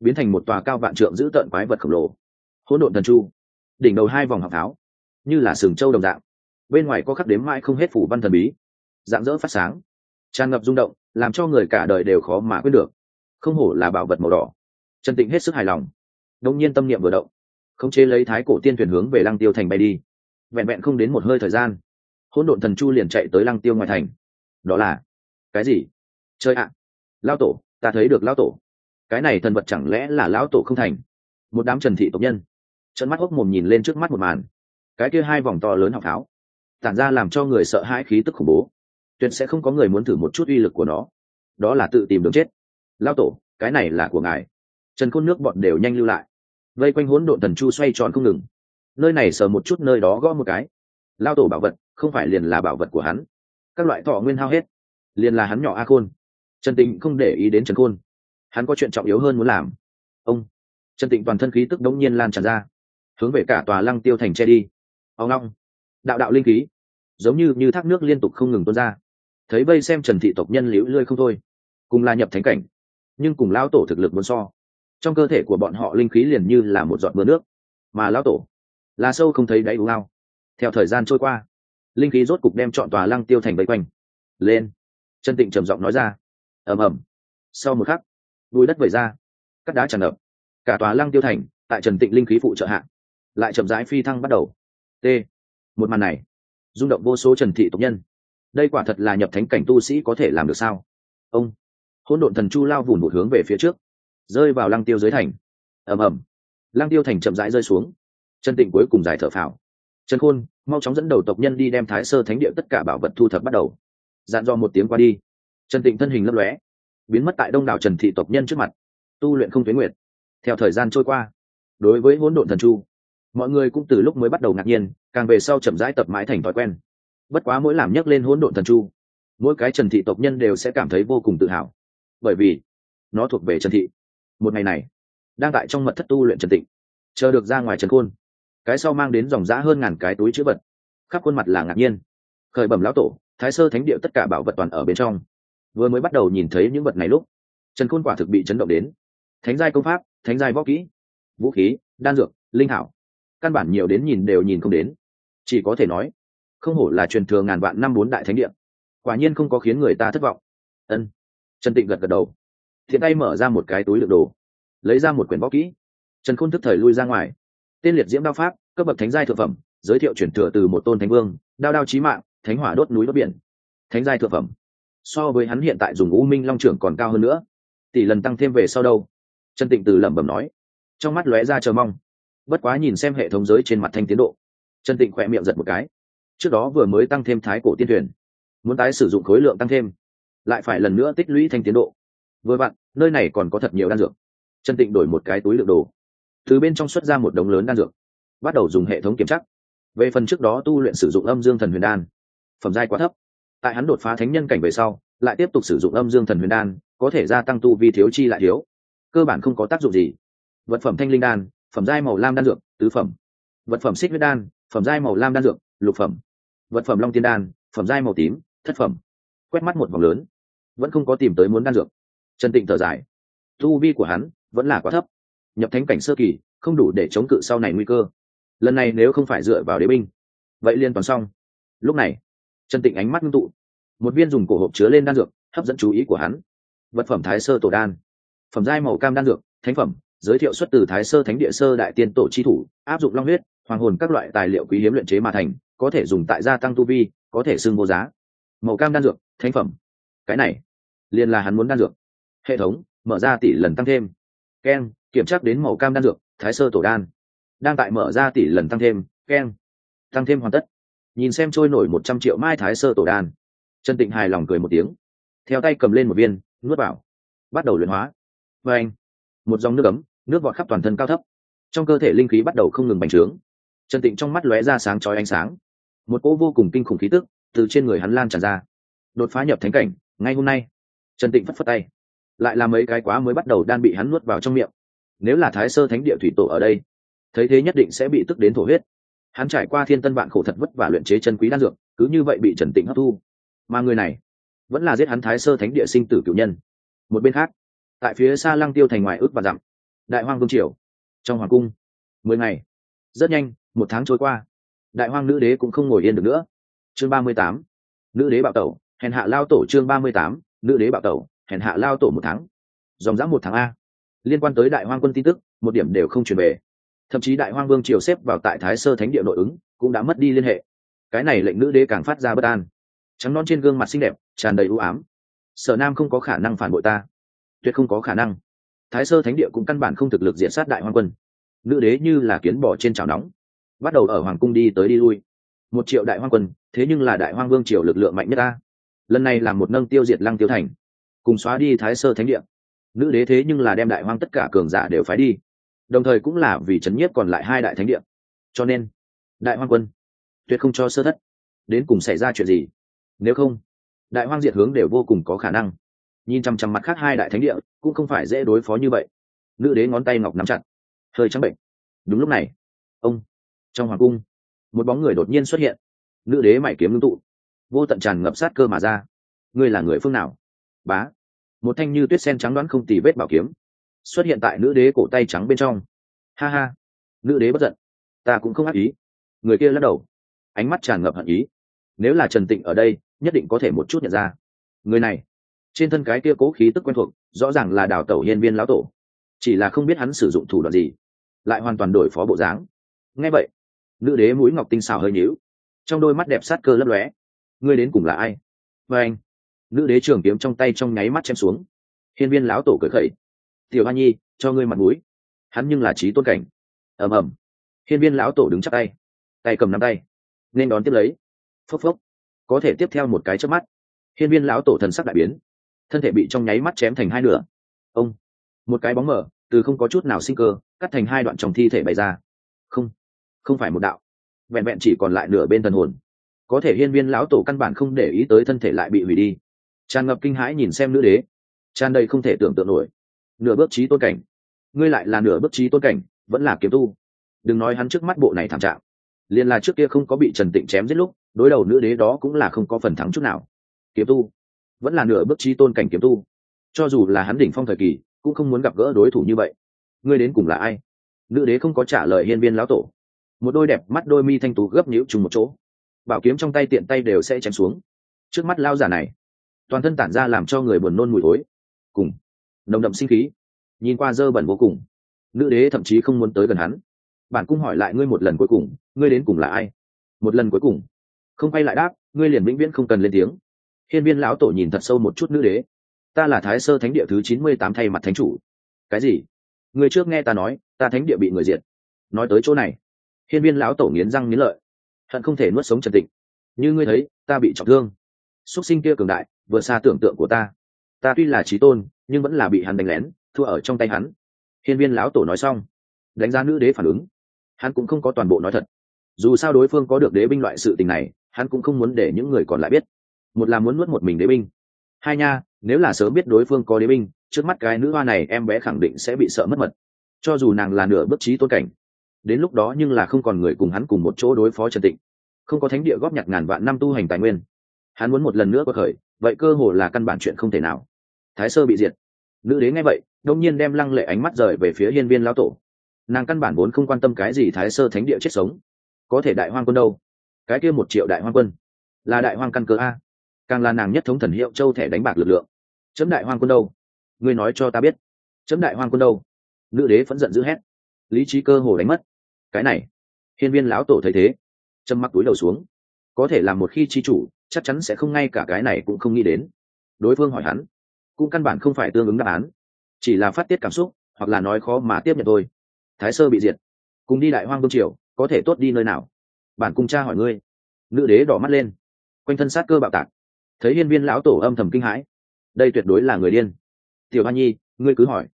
biến thành một tòa cao vạn trượng giữ tợn quái vật khổng lồ. Hỗn độn thần chu đỉnh đầu hai vòng học tháo, như là sừng trâu đồng dạng. Bên ngoài có khắc đếm mãi không hết phủ văn thần bí, dạng dỡ phát sáng, tràn ngập rung động, làm cho người cả đời đều khó mà quyết được. Không hổ là bảo vật màu đỏ. Trần tịnh hết sức hài lòng. Đông nhiên tâm niệm vừa động, khống chế lấy thái cổ tiên thuyền hướng về lăng tiêu thành bay đi. Vẹn vẹn không đến một hơi thời gian, hỗn độn thần chu liền chạy tới lăng tiêu ngoài thành. Đó là, cái gì? Chơi ạ. Lao tổ, ta thấy được lao tổ. Cái này thần vật chẳng lẽ là lão tổ không thành? Một đám trần thị tộc nhân trận mắt hốc mồm nhìn lên trước mắt một màn. Cái kia hai vòng to lớn học tháo, tản ra làm cho người sợ hãi khí tức khủng bố. Tuyệt sẽ không có người muốn thử một chút uy lực của nó. Đó là tự tìm đường chết. Lao tổ, cái này là của ngài. Trần khôn nước bọn đều nhanh lưu lại. Vây quanh hỗn độn thần chu xoay tròn không ngừng. Nơi này sờ một chút nơi đó gõ một cái. Lao tổ bảo vật, không phải liền là bảo vật của hắn. Các loại thọ nguyên hao hết, liền là hắn nhỏ a khôn. Trần tịnh không để ý đến trần khôn. Hắn có chuyện trọng yếu hơn muốn làm. Ông. Trần tịnh toàn thân khí tức đống nhiên lan tràn ra hướng về cả tòa lăng tiêu thành che đi. Ông long, đạo đạo linh khí, giống như như thác nước liên tục không ngừng tuôn ra. Thấy vây xem trần thị tộc nhân liễu lươi không thôi, cùng là nhập thánh cảnh, nhưng cùng lão tổ thực lực muốn so. Trong cơ thể của bọn họ linh khí liền như là một giọt mưa nước, mà lão tổ là sâu không thấy đáy u lao theo thời gian trôi qua, linh khí rốt cục đem chọn tòa lăng tiêu thành vây quanh. Lên, trần tịnh trầm giọng nói ra. Ầm ầm. Sau một khắc, bùi đất vẩy ra cắt đá tràn ngập. Cả tòa lăng tiêu thành, tại trần tịnh linh khí phụ trợ hạ lại chậm rãi phi thăng bắt đầu. T. Một màn này, rung động vô số trần thị tộc nhân. Đây quả thật là nhập thánh cảnh tu sĩ có thể làm được sao? Ông, hỗn độn thần chu lao vùn một hướng về phía trước, rơi vào lăng tiêu dưới thành. Ầm ầm. Lăng tiêu thành chậm rãi rơi xuống. Trần tịnh cuối cùng giải thở phào. Trần khôn, mau chóng dẫn đầu tộc nhân đi đem thái sơ thánh địa tất cả bảo vật thu thập bắt đầu. Dạn do một tiếng qua đi. Trần tịnh thân hình lấp lóe, biến mất tại đông đảo trần thị tộc nhân trước mặt, tu luyện không tuyến nguyệt. Theo thời gian trôi qua, đối với hỗn độn thần chu mọi người cũng từ lúc mới bắt đầu ngạc nhiên, càng về sau chậm rãi tập mãi thành thói quen. Bất quá mỗi làm nhắc lên hỗn độn thần chu, mỗi cái trần thị tộc nhân đều sẽ cảm thấy vô cùng tự hào. Bởi vì, nó thuộc về trần thị. Một ngày này, đang tại trong mật thất tu luyện trần tịnh, chờ được ra ngoài trần khôn cái sau mang đến dòng giã hơn ngàn cái túi chữ vật. Khắp khuôn mặt là ngạc nhiên. Khởi bẩm lão tổ, thái sơ thánh địa tất cả bảo vật toàn ở bên trong. Vừa mới bắt đầu nhìn thấy những vật này lúc, trần khôn quả thực bị chấn động đến. Thánh giai công pháp, thánh giai võ kỹ, vũ khí, đan dược, linh hảo căn bản nhiều đến nhìn đều nhìn không đến. Chỉ có thể nói, không hổ là truyền thừa ngàn vạn năm bốn đại thánh địa. Quả nhiên không có khiến người ta thất vọng. Ân. Trần tịnh gật gật đầu. Thiện tay mở ra một cái túi đựng đồ, lấy ra một quyển võ kỹ. Trần khôn thức thời lui ra ngoài. Tên liệt diễm đao pháp, cấp bậc thánh giai thượng phẩm, giới thiệu chuyển thừa từ một tôn thánh vương, đao đao trí mạng, thánh hỏa đốt núi đốt biển. Thánh giai thượng phẩm. So với hắn hiện tại dùng u minh long trưởng còn cao hơn nữa. Tỷ lần tăng thêm về sau đâu? Trần tịnh từ lẩm bẩm nói. Trong mắt lóe ra chờ mong bất quá nhìn xem hệ thống giới trên mặt thanh tiến độ, trần tịnh khỏe miệng giật một cái. Trước đó vừa mới tăng thêm thái cổ tiên thuyền, muốn tái sử dụng khối lượng tăng thêm, lại phải lần nữa tích lũy thanh tiến độ. Vừa vặn, nơi này còn có thật nhiều đan dược. Trần tịnh đổi một cái túi lượng đồ, từ bên trong xuất ra một đống lớn đan dược, bắt đầu dùng hệ thống kiểm tra. Về phần trước đó tu luyện sử dụng âm dương thần huyền đan, phẩm giai quá thấp. Tại hắn đột phá thánh nhân cảnh về sau, lại tiếp tục sử dụng âm dương thần huyền đan, có thể gia tăng tu vi thiếu chi lại thiếu. Cơ bản không có tác dụng gì. Vật phẩm thanh linh đan phẩm giai màu lam đan dược, tứ phẩm. Vật phẩm xích huyết đan, phẩm giai màu lam đan dược, lục phẩm. Vật phẩm long tiên đan, phẩm giai màu tím, thất phẩm. Quét mắt một vòng lớn. Vẫn không có tìm tới muốn đan dược. Trần tịnh thở dài. Tu vi của hắn vẫn là quá thấp. Nhập thánh cảnh sơ kỳ, không đủ để chống cự sau này nguy cơ. Lần này nếu không phải dựa vào đế binh, vậy liên toàn xong. Lúc này, trần tịnh ánh mắt ngưng tụ. Một viên dùng cổ hộp chứa lên đan dược, hấp dẫn chú ý của hắn. Vật phẩm thái sơ tổ đan. Phẩm giai màu cam đan dược, thánh phẩm giới thiệu xuất từ thái sơ thánh địa sơ đại tiên tổ chi thủ, áp dụng long huyết, hoàng hồn các loại tài liệu quý hiếm luyện chế mà thành, có thể dùng tại gia tăng tu vi, có thể xưng vô giá. Màu cam đan dược, thánh phẩm. Cái này, liền là hắn muốn đan dược. Hệ thống, mở ra tỷ lần tăng thêm. Keng kiểm tra đến màu cam đan dược, thái sơ tổ đan. Đang tại mở ra tỷ lần tăng thêm keng tăng thêm hoàn tất. Nhìn xem trôi nổi một trăm triệu mai thái sơ tổ đan. Trần tịnh hài lòng cười một tiếng. Theo tay cầm lên một viên, nuốt vào. Bắt đầu luyện hóa. Và anh, một dòng nước ấm nước vọt khắp toàn thân cao thấp. Trong cơ thể linh khí bắt đầu không ngừng bành trướng. Trần tịnh trong mắt lóe ra sáng chói ánh sáng. Một cỗ vô cùng kinh khủng khí tức từ trên người hắn lan tràn ra. Đột phá nhập thánh cảnh, ngay hôm nay, trần tịnh phất phất tay. Lại là mấy cái quá mới bắt đầu đan bị hắn nuốt vào trong miệng. Nếu là thái sơ thánh địa thủy tổ ở đây, thấy thế nhất định sẽ bị tức đến thổ huyết. Hắn trải qua thiên tân vạn khổ thật vất và luyện chế chân quý đan dược, cứ như vậy bị trần tịnh hấp thu. Mà người này vẫn là giết hắn thái sơ thánh địa sinh tử cựu nhân. Một bên khác, tại phía xa lăng tiêu thành ngoài ước và dặm đại hoang vương triều. Trong hoàng cung, mười ngày. Rất nhanh, một tháng trôi qua. Đại hoang nữ đế cũng không ngồi yên được nữa. Chương ba mươi tám. Nữ đế bạo tẩu, hèn hạ lao tổ chương ba mươi tám. Nữ đế bạo tẩu, hèn hạ lao tổ một tháng. Dòng dã một tháng a. Liên quan tới đại hoang quân tin tức, một điểm đều không truyền về. Thậm chí đại hoang vương triều xếp vào tại thái sơ thánh địa nội ứng, cũng đã mất đi liên hệ. Cái này lệnh nữ đế càng phát ra bất an. Trắng non trên gương mặt xinh đẹp, tràn đầy ưu ám. Sở nam không có khả năng phản bội ta. Tuyệt không có khả năng thái sơ thánh địa cũng căn bản không thực lực diện sát đại hoang quân. Nữ đế như là kiến bỏ trên chảo nóng, bắt đầu ở hoàng cung đi tới đi lui. Một triệu đại hoang quân, thế nhưng là đại hoang vương triều lực lượng mạnh nhất ta. Lần này là một nâng tiêu diệt lăng tiêu thành, cùng xóa đi thái sơ thánh địa. Nữ đế thế nhưng là đem đại hoang tất cả cường giả đều phái đi. Đồng thời cũng là vì chấn nhiếp còn lại hai đại thánh địa. Cho nên, đại hoang quân, tuyệt không cho sơ thất. Đến cùng xảy ra chuyện gì? Nếu không, đại hoang diệt hướng đều vô cùng có khả năng nhìn chằm chằm mặt khác hai đại thánh địa, cũng không phải dễ đối phó như vậy. Nữ đế ngón tay ngọc nắm chặt. Hơi trắng bệnh. Đúng lúc này, ông, trong hoàng cung, một bóng người đột nhiên xuất hiện. Nữ đế mày kiếm ngưng tụ. Vô tận tràn ngập sát cơ mà ra. Ngươi là người phương nào? Bá. Một thanh như tuyết sen trắng đoán không tì vết bảo kiếm. Xuất hiện tại nữ đế cổ tay trắng bên trong. Ha ha. Nữ đế bất giận. Ta cũng không ác ý. Người kia lắc đầu. Ánh mắt tràn ngập hận ý. Nếu là trần tịnh ở đây, nhất định có thể một chút nhận ra. Người này trên thân cái kia cố khí tức quen thuộc, rõ ràng là đào tẩu hiên viên lão tổ. Chỉ là không biết hắn sử dụng thủ đoạn gì, lại hoàn toàn đổi phó bộ dáng. Nghe vậy, nữ đế mũi ngọc tinh xào hơi nhíu, trong đôi mắt đẹp sát cơ lấp lóe. Ngươi đến cùng là ai? Và anh, nữ đế trường kiếm trong tay trong nháy mắt chém xuống. Hiên viên lão tổ cởi khẩy. Tiểu hoa nhi, cho ngươi mặt mũi. Hắn nhưng là trí tôn cảnh. Ầm ầm. Hiên viên lão tổ đứng chắc tay tay cầm nắm tay. Nên đón tiếp lấy. Phốc phốc. Có thể tiếp theo một cái trước mắt, hiên viên lão tổ thần sắc đại biến thân thể bị trong nháy mắt chém thành hai nửa. Ông, một cái bóng mở, từ không có chút nào sinh cơ, cắt thành hai đoạn trong thi thể bày ra. Không không phải một đạo. Vẹn vẹn chỉ còn lại nửa bên thần hồn. Có thể hiên viên lão tổ căn bản không để ý tới thân thể lại bị hủy đi. Tràn ngập kinh hãi nhìn xem nữ đế. Tràn đầy không thể tưởng tượng nổi. Nửa bước trí tôn cảnh. Ngươi lại là nửa bước trí tôn cảnh, vẫn là kiếm tu. Đừng nói hắn trước mắt bộ này thảm trạng. Liền là trước kia không có bị trần tịnh chém giết lúc, đối đầu nữ đế đó cũng là không có phần thắng chút nào. Kiếm tu vẫn là nửa bước chi tôn cảnh kiếm tu. Cho dù là hắn đỉnh phong thời kỳ, cũng không muốn gặp gỡ đối thủ như vậy. Ngươi đến cùng là ai? Nữ đế không có trả lời hiên viên lão tổ. Một đôi đẹp mắt đôi mi thanh tú gấp nhũ trùng một chỗ. Bảo kiếm trong tay tiện tay đều sẽ chém xuống. Trước mắt lao giả này, toàn thân tản ra làm cho người buồn nôn mùi thối. Cùng, nồng đậm sinh khí. Nhìn qua dơ bẩn vô cùng. Nữ đế thậm chí không muốn tới gần hắn. Bản cung hỏi lại ngươi một lần cuối cùng, ngươi đến cùng là ai? Một lần cuối cùng. Không quay lại đáp, ngươi liền vĩnh viễn không cần lên tiếng hiên viên lão tổ nhìn thật sâu một chút nữ đế. Ta là thái sơ thánh địa thứ chín mươi tám thay mặt thánh chủ. Cái gì? Người trước nghe ta nói, ta thánh địa bị người diệt. Nói tới chỗ này. Hiên viên lão tổ nghiến răng nghiến lợi. Hận không thể nuốt sống trần tịnh. Như ngươi thấy, ta bị trọng thương. Súc sinh kia cường đại, vượt xa tưởng tượng của ta. Ta tuy là trí tôn, nhưng vẫn là bị hắn đánh lén, thua ở trong tay hắn. Hiên viên lão tổ nói xong. Đánh giá nữ đế phản ứng. Hắn cũng không có toàn bộ nói thật. Dù sao đối phương có được đế binh loại sự tình này, hắn cũng không muốn để những người còn lại biết một là muốn nuốt một mình đế binh. Hai nha, nếu là sớm biết đối phương có đế binh, trước mắt cái nữ hoa này em bé khẳng định sẽ bị sợ mất mật. Cho dù nàng là nửa bước trí tôn cảnh, đến lúc đó nhưng là không còn người cùng hắn cùng một chỗ đối phó trần tịnh. Không có thánh địa góp nhặt ngàn vạn năm tu hành tài nguyên. Hắn muốn một lần nữa có khởi, vậy cơ hồ là căn bản chuyện không thể nào. Thái sơ bị diệt. Nữ đế nghe vậy, đông nhiên đem lăng lệ ánh mắt rời về phía hiên viên lão tổ. Nàng căn bản vốn không quan tâm cái gì thái sơ thánh địa chết sống. Có thể đại hoang quân đâu? Cái kia một triệu đại hoang quân. Là đại hoang căn cơ a càng là nàng nhất thống thần hiệu châu thẻ đánh bạc lực lượng. Chấm đại hoang quân đâu? Ngươi nói cho ta biết. Chấm đại hoang quân đâu? Nữ đế phẫn giận d ữ hét. Lý trí cơ hồ đánh mất. Cái này, hiên viên lão tổ thấy thế, châm mắc túi đầu xuống. Có thể làm một khi chi chủ, chắc chắn sẽ không ngay cả cái này cũng không nghĩ đến. Đối phương hỏi hắn, cũng căn bản không phải tương ứng đáp án, chỉ là phát tiết cảm xúc, hoặc là nói khó mà tiếp nhận thôi. Thái sơ bị diệt, cùng đi đại hoang vương triều, có thể tốt đi nơi nào? Bản cung cha hỏi ngươi. Nữ đế đỏ mắt lên, quanh thân sát cơ bạo tạc thấy hiên viên lão tổ âm thầm kinh hãi. Đây tuyệt đối là người điên. Tiểu hoa nhi, ngươi cứ hỏi.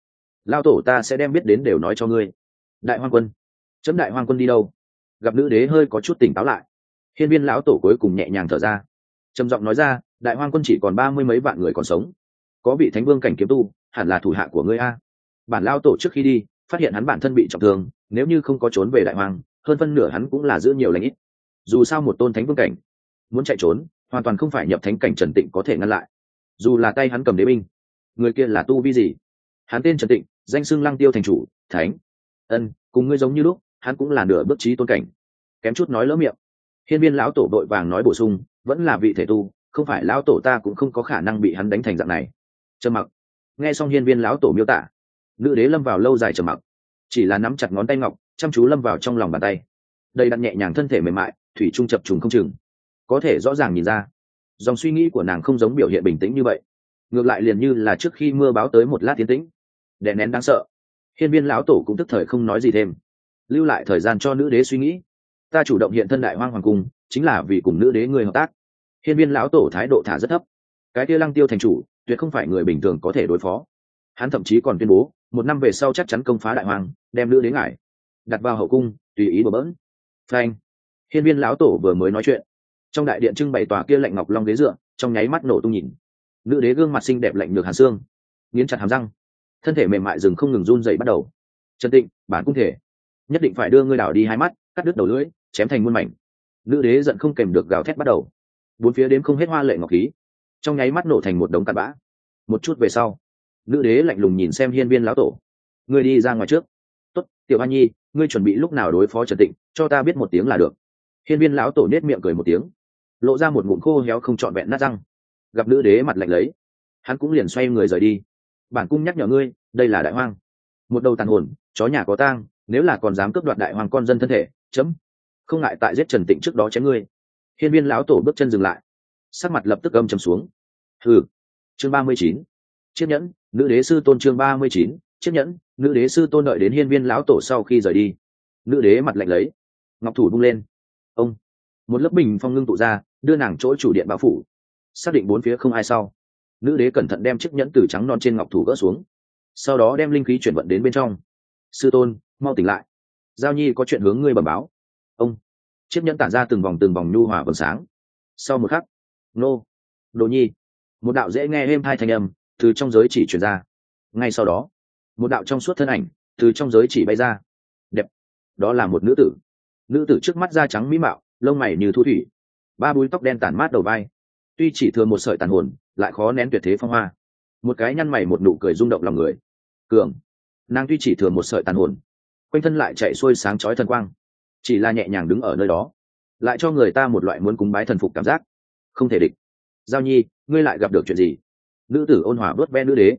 Lao tổ ta sẽ đem biết đến đều nói cho ngươi. Đại hoàng quân. Chấm đại hoàng quân đi đâu? Gặp nữ đế hơi có chút tỉnh táo lại. Hiên viên lão tổ cuối cùng nhẹ nhàng thở ra. Trầm giọng nói ra, đại hoàng quân chỉ còn ba mươi mấy vạn người còn sống. Có vị thánh vương cảnh kiếm tu, hẳn là thủ hạ của ngươi a. Bản lao tổ trước khi đi, phát hiện hắn bản thân bị trọng thương, nếu như không có trốn về đại hoang, hơn phân nửa hắn cũng là giữ nhiều lãnh ít. Dù sao một tôn thánh vương cảnh, muốn chạy trốn hoàn toàn không phải nhập thánh cảnh trần tịnh có thể ngăn lại. Dù là tay hắn cầm đế binh, người kia là tu vi gì? Hắn tên trần tịnh, danh xưng lăng tiêu thành chủ, thánh. Ân, cùng ngươi giống như lúc, hắn cũng là nửa bước trí tôn cảnh. Kém chút nói lỡ miệng. Hiên viên lão tổ đội vàng nói bổ sung, vẫn là vị thể tu, không phải lão tổ ta cũng không có khả năng bị hắn đánh thành dạng này. Trầm mặc. Nghe xong hiên viên lão tổ miêu tả, nữ đế lâm vào lâu dài trầm mặc. Chỉ là nắm chặt ngón tay ngọc, chăm chú lâm vào trong lòng bàn tay. Đầy đặt nhẹ nhàng thân thể mềm mại, thủy trung chập trùng không chừng có thể rõ ràng nhìn ra. Dòng suy nghĩ của nàng không giống biểu hiện bình tĩnh như vậy. Ngược lại liền như là trước khi mưa báo tới một lát tiến tĩnh. Đè nén đáng sợ. Hiên viên lão tổ cũng tức thời không nói gì thêm. Lưu lại thời gian cho nữ đế suy nghĩ. Ta chủ động hiện thân đại hoang hoàng cung, chính là vì cùng nữ đế người hợp tác. Hiên viên lão tổ thái độ thả rất thấp. Cái kia lăng tiêu thành chủ, tuyệt không phải người bình thường có thể đối phó. Hắn thậm chí còn tuyên bố, một năm về sau chắc chắn công phá đại hoàng đem nữ đế ngải. Đặt vào hậu cung, tùy ý bừa bỡn. Phanh. Hiên viên lão tổ vừa mới nói chuyện trong đại điện trưng bày tòa kia lạnh ngọc long ghế dựa, trong nháy mắt nổ tung nhìn. Nữ đế gương mặt xinh đẹp lạnh được hàn xương, nghiến chặt hàm răng. Thân thể mềm mại rừng không ngừng run dậy bắt đầu. Trần tịnh, bản cung thể, nhất định phải đưa ngươi đảo đi hai mắt, cắt đứt đầu lưỡi, chém thành muôn mảnh. Nữ đế giận không kèm được gào thét bắt đầu. Bốn phía đếm không hết hoa lệ ngọc khí, trong nháy mắt nổ thành một đống cặn bã. Một chút về sau, nữ đế lạnh lùng nhìn xem hiên viên lão tổ. Ngươi đi ra ngoài trước. Tốt, tiểu an nhi, ngươi chuẩn bị lúc nào đối phó trần tịnh, cho ta biết một tiếng là được. Hiên viên lão tổ nết miệng cười một tiếng lộ ra một ngụm khô héo không trọn vẹn nát răng. Gặp nữ đế mặt lạnh lấy, hắn cũng liền xoay người rời đi. Bản cung nhắc nhở ngươi, đây là đại hoang. Một đầu tàn hồn, chó nhà có tang, nếu là còn dám cướp đoạt đại hoàng con dân thân thể, chấm. Không ngại tại giết trần tịnh trước đó chém ngươi. Hiên viên lão tổ bước chân dừng lại. Sắc mặt lập tức âm chầm xuống. Hừ. Chương ba mươi chín. Chiếc nhẫn, nữ đế sư tôn chương ba mươi chín. Chiếc nhẫn, nữ đế sư tôn đợi đến hiên viên lão tổ sau khi rời đi. Nữ đế mặt lạnh lấy. Ngọc thủ bung lên. Ông. Một lớp bình phong ngưng tụ ra đưa nàng chỗ chủ điện bao phủ. Xác định bốn phía không ai sau, nữ đế cẩn thận đem chiếc nhẫn từ trắng non trên ngọc thủ gỡ xuống. Sau đó đem linh khí chuyển vận đến bên trong. Sư tôn, mau tỉnh lại. Giao nhi có chuyện hướng ngươi bẩm báo. Ông, chiếc nhẫn tản ra từng vòng từng vòng nhu hòa vầng sáng. Sau một khắc, nô, đồ nhi, một đạo dễ nghe êm hai thanh âm từ trong giới chỉ truyền ra. Ngay sau đó, một đạo trong suốt thân ảnh từ trong giới chỉ bay ra. Đẹp, đó là một nữ tử. Nữ tử trước mắt da trắng mỹ mạo, lông mày như thu thủy ba búi tóc đen tản mát đầu vai. Tuy chỉ thừa một sợi tàn hồn, lại khó nén tuyệt thế phong hoa. Một cái nhăn mày một nụ cười rung động lòng người. Cường. Nàng tuy chỉ thừa một sợi tàn hồn, quanh thân lại chạy xuôi sáng chói thần quang. Chỉ là nhẹ nhàng đứng ở nơi đó, lại cho người ta một loại muốn cúng bái thần phục cảm giác. Không thể địch. Giao nhi, ngươi lại gặp được chuyện gì? Nữ tử ôn hòa bớt ve nữ đế.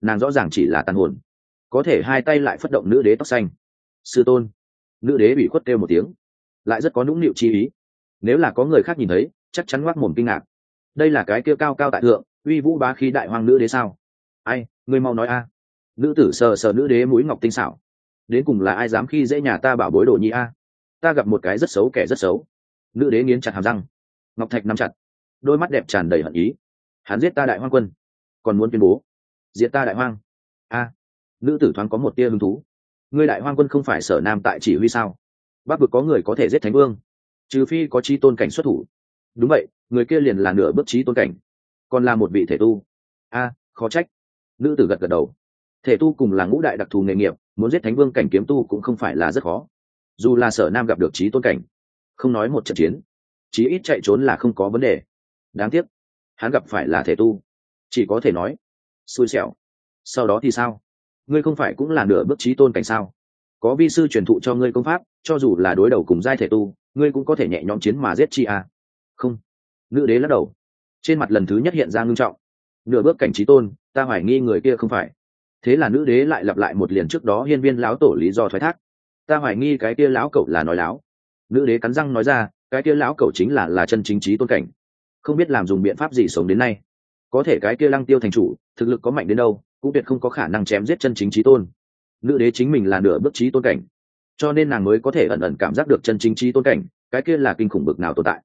Nàng rõ ràng chỉ là tàn hồn. Có thể hai tay lại phất động nữ đế tóc xanh. Sư tôn. Nữ đế bị khuất kêu một tiếng. Lại rất có nũng nịu chi ý nếu là có người khác nhìn thấy, chắc chắn ngoác mồm kinh ngạc. Đây là cái kêu cao cao tại thượng, uy vũ bá khí đại hoàng nữ đế sao? Ai, ngươi mau nói a. Nữ tử sờ sờ nữ đế mũi ngọc tinh xảo. Đến cùng là ai dám khi dễ nhà ta bảo bối đồ nhi a? Ta gặp một cái rất xấu kẻ rất xấu. Nữ đế nghiến chặt hàm răng. Ngọc thạch nắm chặt. Đôi mắt đẹp tràn đầy hận ý. Hắn giết ta đại hoang quân, còn muốn tuyên bố. Diệt ta đại hoang. A. Nữ tử thoáng có một tia hứng thú. Ngươi đại hoang quân không phải sở nam tại chỉ huy sao? Bắc vực có người có thể giết thánh vương trừ phi có chi tôn cảnh xuất thủ. Đúng vậy, người kia liền là nửa bước trí tôn cảnh, còn là một vị thể tu. A, khó trách. Nữ tử gật gật đầu. Thể tu cùng là ngũ đại đặc thù nghề nghiệp, muốn giết thánh vương cảnh kiếm tu cũng không phải là rất khó. Dù là sở nam gặp được trí tôn cảnh, không nói một trận chiến, chí ít chạy trốn là không có vấn đề. Đáng tiếc, hắn gặp phải là thể tu. Chỉ có thể nói, xui xẻo. Sau đó thì sao? Ngươi không phải cũng là nửa bước trí tôn cảnh sao? Có vi sư truyền thụ cho ngươi công pháp, cho dù là đối đầu cùng giai thể tu ngươi cũng có thể nhẹ nhõm chiến mà giết chi à. không. Nữ đế lắc đầu. Trên mặt lần thứ nhất hiện ra ngưng trọng. Nửa bước cảnh trí tôn, ta hoài nghi người kia không phải. Thế là nữ đế lại lặp lại một liền trước đó hiên viên lão tổ lý do thoái thác. Ta hoài nghi cái kia lão cậu là nói láo. Nữ đế cắn răng nói ra, cái kia lão cậu chính là là chân chính trí tôn cảnh. Không biết làm dùng biện pháp gì sống đến nay. Có thể cái kia lăng tiêu thành chủ, thực lực có mạnh đến đâu, cũng tuyệt không có khả năng chém giết chân chính trí tôn. Nữ đế chính mình là nửa bước trí tôn cảnh cho nên nàng mới có thể ẩn ẩn cảm giác được chân chính trí tôn cảnh, cái kia là kinh khủng bực nào tồn tại.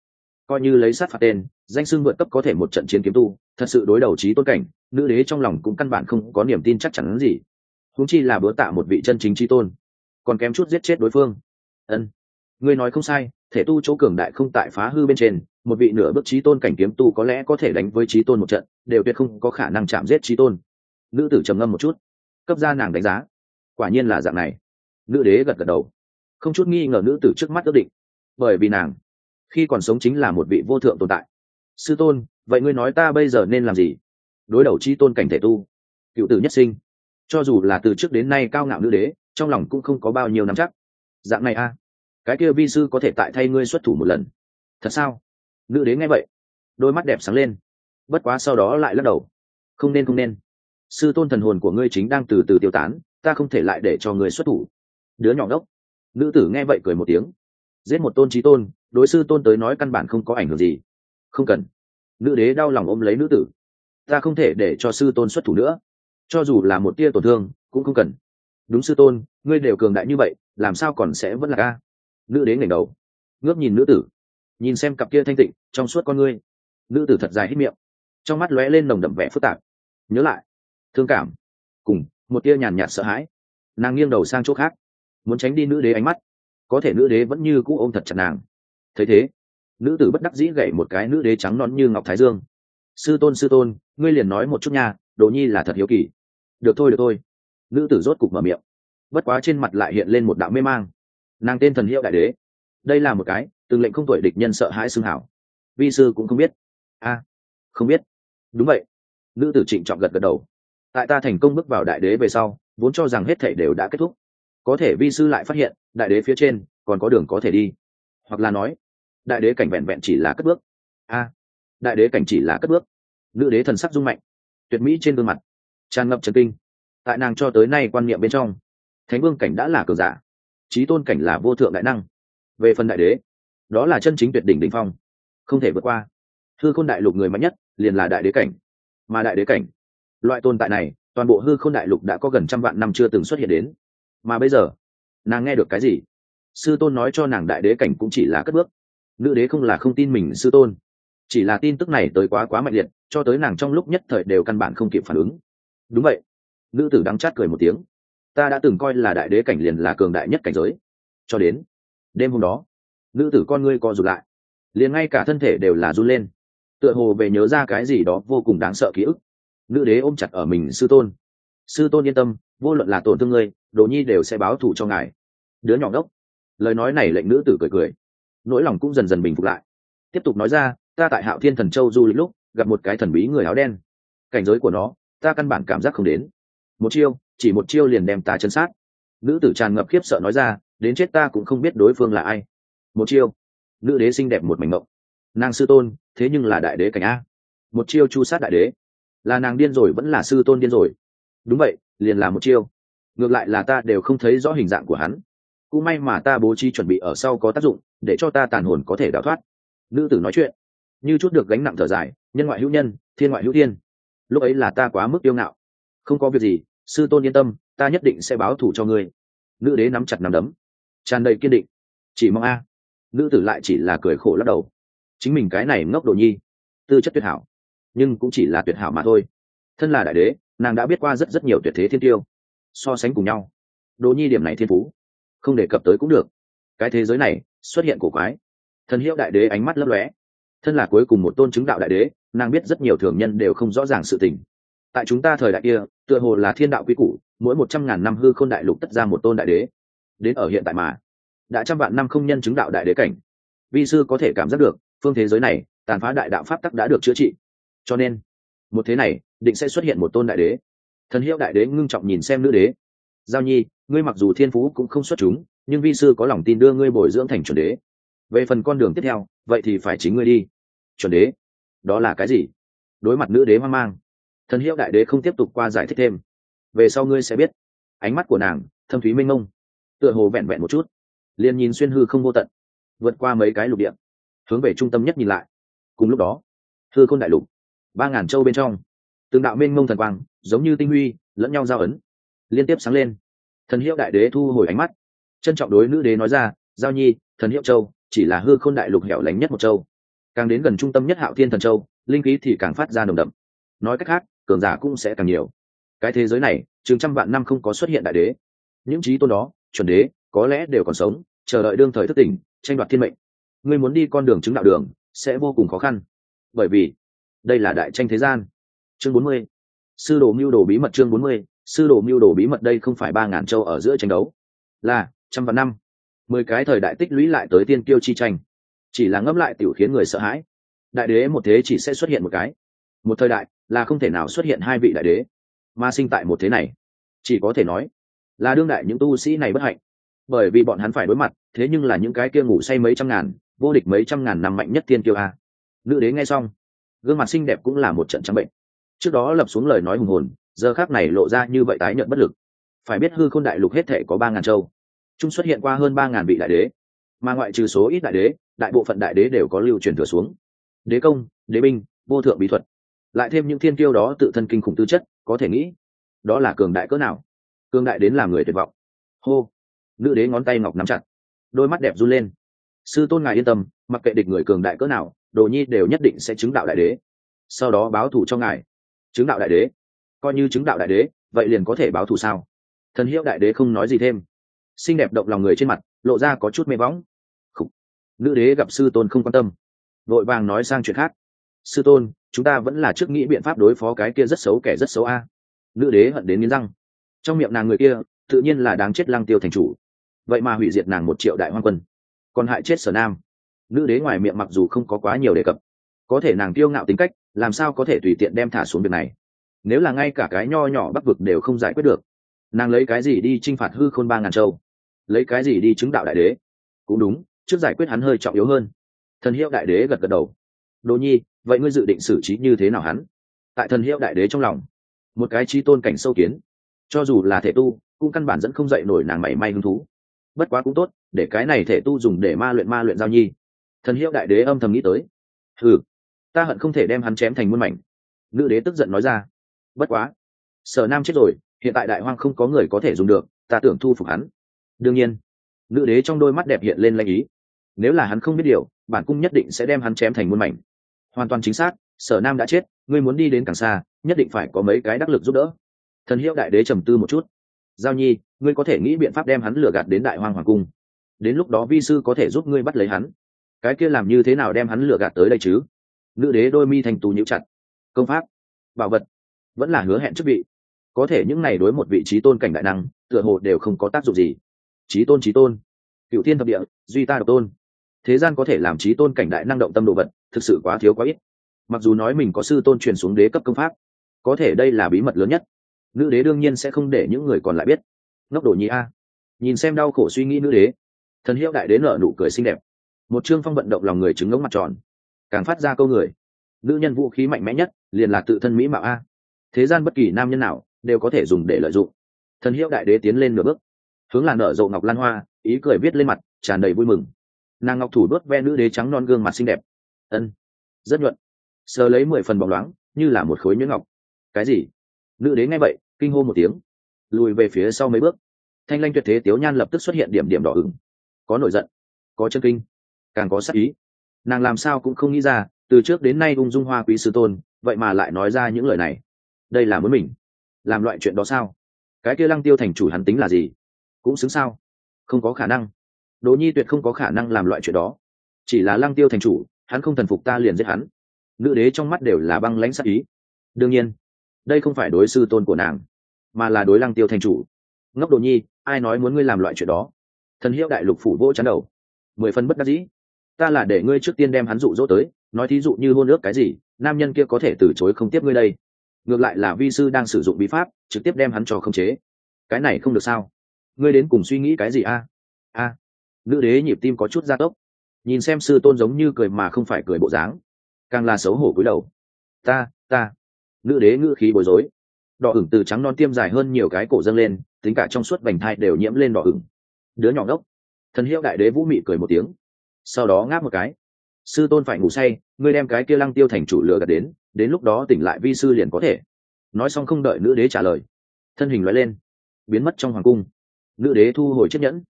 Coi như lấy sát phạt tên, danh sưng vượt cấp có thể một trận chiến kiếm tu, thật sự đối đầu trí tôn cảnh, nữ đế trong lòng cũng căn bản không có niềm tin chắc chắn gì. Húng chi là bữa tạ một vị chân chính trí tôn, còn kém chút giết chết đối phương. Ân, ngươi nói không sai, thể tu chỗ cường đại không tại phá hư bên trên, một vị nửa bước trí tôn cảnh kiếm tu có lẽ có thể đánh với trí tôn một trận, đều tuyệt không có khả năng chạm giết trí tôn. Nữ tử trầm ngâm một chút, cấp ra nàng đánh giá. Quả nhiên là dạng này nữ đế gật gật đầu. Không chút nghi ngờ nữ tử trước mắt ước định. Bởi vì nàng, khi còn sống chính là một vị vô thượng tồn tại. Sư tôn, vậy ngươi nói ta bây giờ nên làm gì? Đối đầu chi tôn cảnh thể tu, cựu tử nhất sinh. Cho dù là từ trước đến nay cao ngạo nữ đế, trong lòng cũng không có bao nhiêu nắm chắc. Dạng này a, cái kia vi sư có thể tại thay ngươi xuất thủ một lần. Thật sao? Nữ đế nghe vậy, đôi mắt đẹp sáng lên. Bất quá sau đó lại lắc đầu. Không nên không nên. Sư tôn thần hồn của ngươi chính đang từ từ tiêu tán, ta không thể lại để cho ngươi xuất thủ đứa nhỏ đốc nữ tử nghe vậy cười một tiếng. Giết một tôn trí tôn, đối sư tôn tới nói căn bản không có ảnh hưởng gì. Không cần. Nữ đế đau lòng ôm lấy nữ tử. Ta không thể để cho sư tôn xuất thủ nữa. Cho dù là một tia tổn thương, cũng không cần. Đúng sư tôn, ngươi đều cường đại như vậy, làm sao còn sẽ vẫn là ca nữ đế ngẩng đầu. Ngước nhìn nữ tử. Nhìn xem cặp kia thanh tịnh, trong suốt con ngươi. Nữ tử thật dài hít miệng. Trong mắt lóe lên nồng đậm vẻ phức tạp. Nhớ lại. Thương cảm. Cùng, một tia nhàn nhạt sợ hãi. Nàng nghiêng đầu sang chỗ khác muốn tránh đi nữ đế ánh mắt. Có thể nữ đế vẫn như cũ ôm thật chặt nàng. Thấy thế, nữ tử bất đắc dĩ gậy một cái nữ đế trắng non như ngọc thái dương. Sư tôn sư tôn, ngươi liền nói một chút nha, đồ nhi là thật hiếu kỳ. Được thôi được thôi. Nữ tử rốt cục mở miệng. Bất quá trên mặt lại hiện lên một đạo mê mang. Nàng tên thần hiệu đại đế. Đây là một cái, từng lệnh không tuổi địch nhân sợ hãi xương hảo. Vi sư cũng không biết. A, không biết. Đúng vậy. Nữ tử trịnh trọng gật gật đầu. Tại ta thành công bước vào đại đế về sau, vốn cho rằng hết thể đều đã kết thúc có thể vi sư lại phát hiện, đại đế phía trên còn có đường có thể đi. Hoặc là nói, đại đế cảnh vẹn vẹn chỉ là cất bước. A, đại đế cảnh chỉ là cất bước. Nữ đế thần sắc rung mạnh, tuyệt mỹ trên gương mặt, tràn ngập trần kinh. Tại nàng cho tới nay quan niệm bên trong, thánh vương cảnh đã là cường giả trí tôn cảnh là vô thượng đại năng. Về phần đại đế, đó là chân chính tuyệt đỉnh đỉnh phong, không thể vượt qua. Hư khôn đại lục người mạnh nhất liền là đại đế cảnh. Mà đại đế cảnh, loại tồn tại này, toàn bộ hư khôn đại lục đã có gần trăm vạn năm chưa từng xuất hiện đến mà bây giờ, nàng nghe được cái gì? Sư tôn nói cho nàng đại đế cảnh cũng chỉ là cất bước. Nữ đế không là không tin mình, sư tôn. Chỉ là tin tức này tới quá quá mạnh liệt, cho tới nàng trong lúc nhất thời đều căn bản không kịp phản ứng. Đúng vậy. Nữ tử đắng chát cười một tiếng. Ta đã từng coi là đại đế cảnh liền là cường đại nhất cảnh giới. Cho đến đêm hôm đó, nữ tử con ngươi co rụt lại. Liền ngay cả thân thể đều là run lên. Tựa hồ về nhớ ra cái gì đó vô cùng đáng sợ ký ức. Nữ đế ôm chặt ở mình, sư tôn. Sư tôn yên tâm vô luận là tổn thương ngươi, đồ nhi đều sẽ báo thù cho ngài. Đứa nhỏ đốc lời nói này lệnh nữ tử cười cười. Nỗi lòng cũng dần dần bình phục lại. Tiếp tục nói ra, ta tại hạo thiên thần châu du lịch lúc, gặp một cái thần bí người áo đen. Cảnh giới của nó, ta căn bản cảm giác không đến. Một chiêu, chỉ một chiêu liền đem ta chân sát. Nữ tử tràn ngập khiếp sợ nói ra, đến chết ta cũng không biết đối phương là ai. Một chiêu. Nữ đế xinh đẹp một mảnh mộng. Nàng sư tôn, thế nhưng là đại đế cảnh a. Một chiêu chu sát đại đế. Là nàng điên rồi vẫn là sư tôn điên rồi đúng vậy, liền là một chiêu. Ngược lại là ta đều không thấy rõ hình dạng của hắn. Cũng may mà ta bố trí chuẩn bị ở sau có tác dụng, để cho ta tàn hồn có thể đào thoát. Nữ tử nói chuyện. Như chút được gánh nặng thở dài, nhân ngoại hữu nhân, thiên ngoại hữu thiên. Lúc ấy là ta quá mức yêu ngạo. Không có việc gì, sư tôn yên tâm, ta nhất định sẽ báo thù cho ngươi. Nữ đế nắm chặt nắm đấm. Tràn đầy kiên định. Chỉ mong a. Nữ tử lại chỉ là cười khổ lắc đầu. Chính mình cái này ngốc đồ nhi. Tư chất tuyệt hảo. Nhưng cũng chỉ là tuyệt hảo mà thôi. Thân là đại đế nàng đã biết qua rất rất nhiều tuyệt thế thiên tiêu, so sánh cùng nhau. Đồ nhi điểm này thiên phú, không đề cập tới cũng được. Cái thế giới này xuất hiện cổ quái, thần hiệu đại đế ánh mắt lấp lóe. Thân là cuối cùng một tôn chứng đạo đại đế, nàng biết rất nhiều thường nhân đều không rõ ràng sự tình. Tại chúng ta thời đại kia, tựa hồ là thiên đạo quy củ, mỗi một trăm ngàn năm hư k h ô n đại lục tất ra một tôn đại đế. Đến ở hiện tại mà, đã trăm vạn năm không nhân chứng đạo đại đế cảnh. Vi sư có thể cảm giác được, phương thế giới này, tàn phá đại đạo pháp tắc đã được chữa trị. Cho nên, một thế này định sẽ xuất hiện một tôn đại đế. Thần hiệu đại đế ngưng trọng nhìn xem nữ đế. Giao nhi, ngươi mặc dù thiên phú cũng không xuất chúng, nhưng vi sư có lòng tin đưa ngươi bồi dưỡng thành chuẩn đế. Về phần con đường tiếp theo, vậy thì phải chính ngươi đi. Chuẩn đế? Đó là cái gì? Đối mặt nữ đế hoang mang, thần hiệu đại đế không tiếp tục qua giải thích thêm. Về sau ngươi sẽ biết. Ánh mắt của nàng, thâm thúy minh mông, tựa hồ vẹn vẹn một chút. Liền nhìn xuyên hư không vô tận, vượt qua mấy cái lục địa, hướng về trung tâm nhất nhìn lại. Cùng lúc đó, hư n đại lục, ba ngàn châu bên trong từng đạo mênh mông thần quang, giống như tinh huy, lẫn nhau giao ấn, liên tiếp sáng lên. Thần hiệu đại đế thu hồi ánh mắt. Trân trọng đối nữ đế nói ra, giao nhi, thần hiệu châu, chỉ là hư khôn đại lục hẻo lánh nhất một châu. Càng đến gần trung tâm nhất hạo thiên thần châu, linh khí thì càng phát ra nồng đậm. Nói cách khác, cường giả cũng sẽ càng nhiều. Cái thế giới này, chừng trăm vạn năm không có xuất hiện đại đế. Những trí tôn đó, chuẩn đế, có lẽ đều còn sống, chờ đợi đương thời thức tỉnh, tranh đoạt thiên mệnh. Ngươi muốn đi con đường chứng đạo đường, sẽ vô cùng khó khăn. Bởi vì, đây là đại tranh thế gian chương bốn mươi. Sư đồ mưu đồ bí mật chương bốn mươi. Sư đồ mưu đồ bí mật đây không phải ba ngàn châu ở giữa tranh đấu. Là, trăm vạn năm. Mười cái thời đại tích lũy lại tới tiên kiêu chi tranh. Chỉ là ngẫm lại tiểu khiến người sợ hãi. Đại đế một thế chỉ sẽ xuất hiện một cái. Một thời đại là không thể nào xuất hiện hai vị đại đế. Mà sinh tại một thế này, chỉ có thể nói là đương đại những tu sĩ này bất hạnh. Bởi vì bọn hắn phải đối mặt, thế nhưng là những cái kia ngủ say mấy trăm ngàn, vô địch mấy trăm ngàn năm mạnh nhất tiên kiêu a. Nữ đế nghe xong, gương mặt xinh đẹp cũng là một trận trắng bệnh trước đó lập xuống lời nói hùng hồn, giờ khác này lộ ra như vậy tái nhận bất lực. Phải biết hư khôn đại lục hết thể có ba ngàn châu trung xuất hiện qua hơn ba ngàn vị đại đế. Mà ngoại trừ số ít đại đế, đại bộ phận đại đế đều có lưu truyền thừa xuống. Đế công, đế binh, vô thượng bí thuật. Lại thêm những thiên tiêu đó tự thân kinh khủng tư chất, có thể nghĩ, đó là cường đại cỡ nào? Cường đại đến làm người tuyệt vọng. Hô! Nữ đế ngón tay ngọc nắm chặt. Đôi mắt đẹp run lên. Sư tôn ngài yên tâm, mặc kệ địch người cường đại cỡ nào, đồ nhi đều nhất định sẽ chứng đạo đại đế. Sau đó báo thù cho ngài chứng đạo đại đế. Coi như chứng đạo đại đế, vậy liền có thể báo thù sao? Thần hiệu đại đế không nói gì thêm. Xinh đẹp động lòng người trên mặt, lộ ra có chút mê võng Khủ. nữ đế gặp sư tôn không quan tâm. Vội vàng nói sang chuyện khác. Sư tôn, chúng ta vẫn là trước nghĩ biện pháp đối phó cái kia rất xấu kẻ rất xấu a. Nữ đế hận đến nghiến răng. Trong miệng nàng người kia, tự nhiên là đáng chết lăng tiêu thành chủ. Vậy mà hủy diệt nàng một triệu đại hoang quân. Còn hại chết sở nam. Nữ đế ngoài miệng mặc dù không có quá nhiều đề cập. Có thể nàng tiêu ngạo tính cách làm sao có thể tùy tiện đem thả xuống việc này? Nếu là ngay cả cái nho nhỏ bắc vực đều không giải quyết được, nàng lấy cái gì đi t r i n h phạt hư khôn ba ngàn châu? Lấy cái gì đi chứng đạo đại đế? Cũng đúng, trước giải quyết hắn hơi trọng yếu hơn. Thần hiệu đại đế gật gật đầu. Đồ nhi, vậy ngươi dự định xử trí như thế nào hắn? Tại thần hiệu đại đế trong lòng, một cái trí tôn cảnh sâu kiến, cho dù là thể tu, cũng căn bản dẫn không dậy nổi nàng mảy may hứng thú. Bất quá cũng tốt, để cái này thể tu dùng để ma luyện ma luyện giao nhi. Thần hiệu đại đế âm thầm nghĩ tới. Ừ ta hận không thể đem hắn chém thành muôn mảnh. Nữ đế tức giận nói ra. Bất quá, sở nam chết rồi, hiện tại đại hoang không có người có thể dùng được, ta tưởng thu phục hắn. Đương nhiên, nữ đế trong đôi mắt đẹp hiện lên lanh ý. Nếu là hắn không biết điều, bản cung nhất định sẽ đem hắn chém thành muôn mảnh. Hoàn toàn chính xác, sở nam đã chết, ngươi muốn đi đến càng xa, nhất định phải có mấy cái đắc lực giúp đỡ. Thần hiệu đại đế trầm tư một chút. Giao nhi, ngươi có thể nghĩ biện pháp đem hắn lừa gạt đến đại hoang hoàng cung. Đến lúc đó vi sư có thể giúp ngươi bắt lấy hắn. Cái kia làm như thế nào đem hắn lừa gạt tới đây chứ? Nữ đế đôi mi thành tú nhíu chặt. Công pháp, bảo vật, vẫn là hứa hẹn chức vị. Có thể những này đối một vị trí tôn cảnh đại năng, tựa hồ đều không có tác dụng gì. Trí tôn trí tôn. Cựu thiên thập địa, duy ta độc tôn. Thế gian có thể làm trí tôn cảnh đại năng động tâm đồ vật, thực sự quá thiếu quá ít. Mặc dù nói mình có sư tôn truyền xuống đế cấp công pháp, có thể đây là bí mật lớn nhất. Nữ đế đương nhiên sẽ không để những người còn lại biết. Ngốc đồ nhi a. Nhìn xem đau khổ suy nghĩ nữ đế, thần hiệu đại đế nở nụ cười xinh đẹp. Một chương phong vận động lòng người chứng ngống mặt tròn càng phát ra câu người. Nữ nhân vũ khí mạnh mẽ nhất, liền là tự thân mỹ mạo a. Thế gian bất kỳ nam nhân nào, đều có thể dùng để lợi dụng. Thần hiệu đại đế tiến lên nửa bước. Hướng là nở rộ ngọc lan hoa, ý cười viết lên mặt, tràn đầy vui mừng. Nàng ngọc thủ đốt ve nữ đế trắng non gương mặt xinh đẹp. Ân, rất nhuận. Sờ lấy mười phần bóng loáng, như là một khối nhuyễn ngọc. Cái gì? Nữ đế nghe vậy, kinh hô một tiếng. Lùi về phía sau mấy bước. Thanh lanh tuyệt thế tiếu nhan lập tức xuất hiện điểm điểm đỏ ửng. Có nổi giận, có chân kinh, càng có sắc ý nàng làm sao cũng không nghĩ ra, từ trước đến nay ung dung hoa quý sư tôn, vậy mà lại nói ra những lời này. Đây là muốn mình làm loại chuyện đó sao? Cái kia lăng tiêu thành chủ hắn tính là gì? Cũng xứng sao? Không có khả năng. Đỗ nhi tuyệt không có khả năng làm loại chuyện đó. Chỉ là lăng tiêu thành chủ, hắn không thần phục ta liền giết hắn. Nữ đế trong mắt đều là băng lãnh sắc ý. Đương nhiên, đây không phải đối sư tôn của nàng, mà là đối lăng tiêu thành chủ. Ngốc đồ nhi, ai nói muốn ngươi làm loại chuyện đó? Thần hiệu đại lục phủ vỗ chắn đầu. Mười phân bất đắc dĩ ta là để ngươi trước tiên đem hắn dụ dỗ tới, nói thí dụ như hôn ước cái gì, nam nhân kia có thể từ chối không tiếp ngươi đây. Ngược lại là vi sư đang sử dụng bí pháp, trực tiếp đem hắn cho khống chế. Cái này không được sao? Ngươi đến cùng suy nghĩ cái gì a? A. Nữ đế nhịp tim có chút gia tốc. Nhìn xem sư tôn giống như cười mà không phải cười bộ dáng, càng là xấu hổ cúi đầu. Ta ta. Nữ đế ngữ khí bối rối. Đỏ ửng từ trắng non tiêm dài hơn nhiều cái cổ dâng lên, tính cả trong suốt vành thai đều nhiễm lên đỏ ửng. Đứa nhỏ ngốc. Thần hiệu đại đế vũ mị cười một tiếng sau đó ngáp một cái. Sư tôn phải ngủ say, ngươi đem cái kia lăng tiêu thành chủ lừa gạt đến đến lúc đó tỉnh lại vi sư liền có thể. Nói xong không đợi nữ đế trả lời, thân hình loại lên, biến mất trong hoàng cung. Nữ đế thu hồi chiếc nhẫn,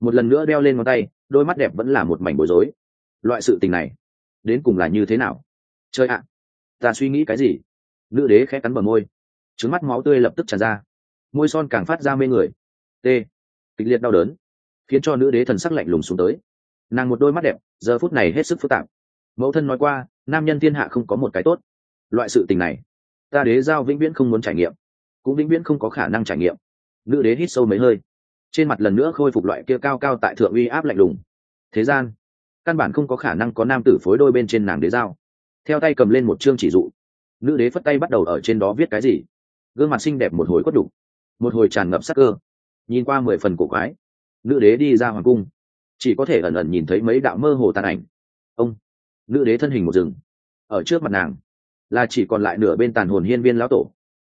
một lần nữa đeo lên ngón tay, đôi mắt đẹp vẫn là một mảnh bối rối. Loại sự tình này, đến cùng là như thế nào? Chơi ạ, ta suy nghĩ cái gì? Nữ đế khẽ cắn bờ môi, trứng mắt máu tươi lập tức tràn ra. Môi son càng phát ra mê người. T, kịch liệt đau đớn, khiến cho nữ đế thần sắc lạnh lùng xuống tới nàng một đôi mắt đẹp, giờ phút này hết sức phức tạp. Mẫu thân nói qua, nam nhân thiên hạ không có một cái tốt. Loại sự tình này, ta đế giao vĩnh viễn không muốn trải nghiệm, cũng vĩnh viễn không có khả năng trải nghiệm. Nữ đế hít sâu mấy hơi, trên mặt lần nữa khôi phục loại kia cao cao tại thượng uy áp lạnh lùng. Thế gian, căn bản không có khả năng có nam tử phối đôi bên trên nàng đế giao. Theo tay cầm lên một chương chỉ dụ, nữ đế phất tay bắt đầu ở trên đó viết cái gì? Gương mặt xinh đẹp một hồi quất đục một hồi tràn ngập sắc cơ. Nhìn qua mười phần cổ quái, nữ đế đi ra hoàng cung chỉ có thể ẩn ẩn nhìn thấy mấy đạo mơ hồ tàn ảnh. Ông, nữ đế thân hình một rừng ở trước mặt nàng, là chỉ còn lại nửa bên tàn hồn hiên viên lão tổ.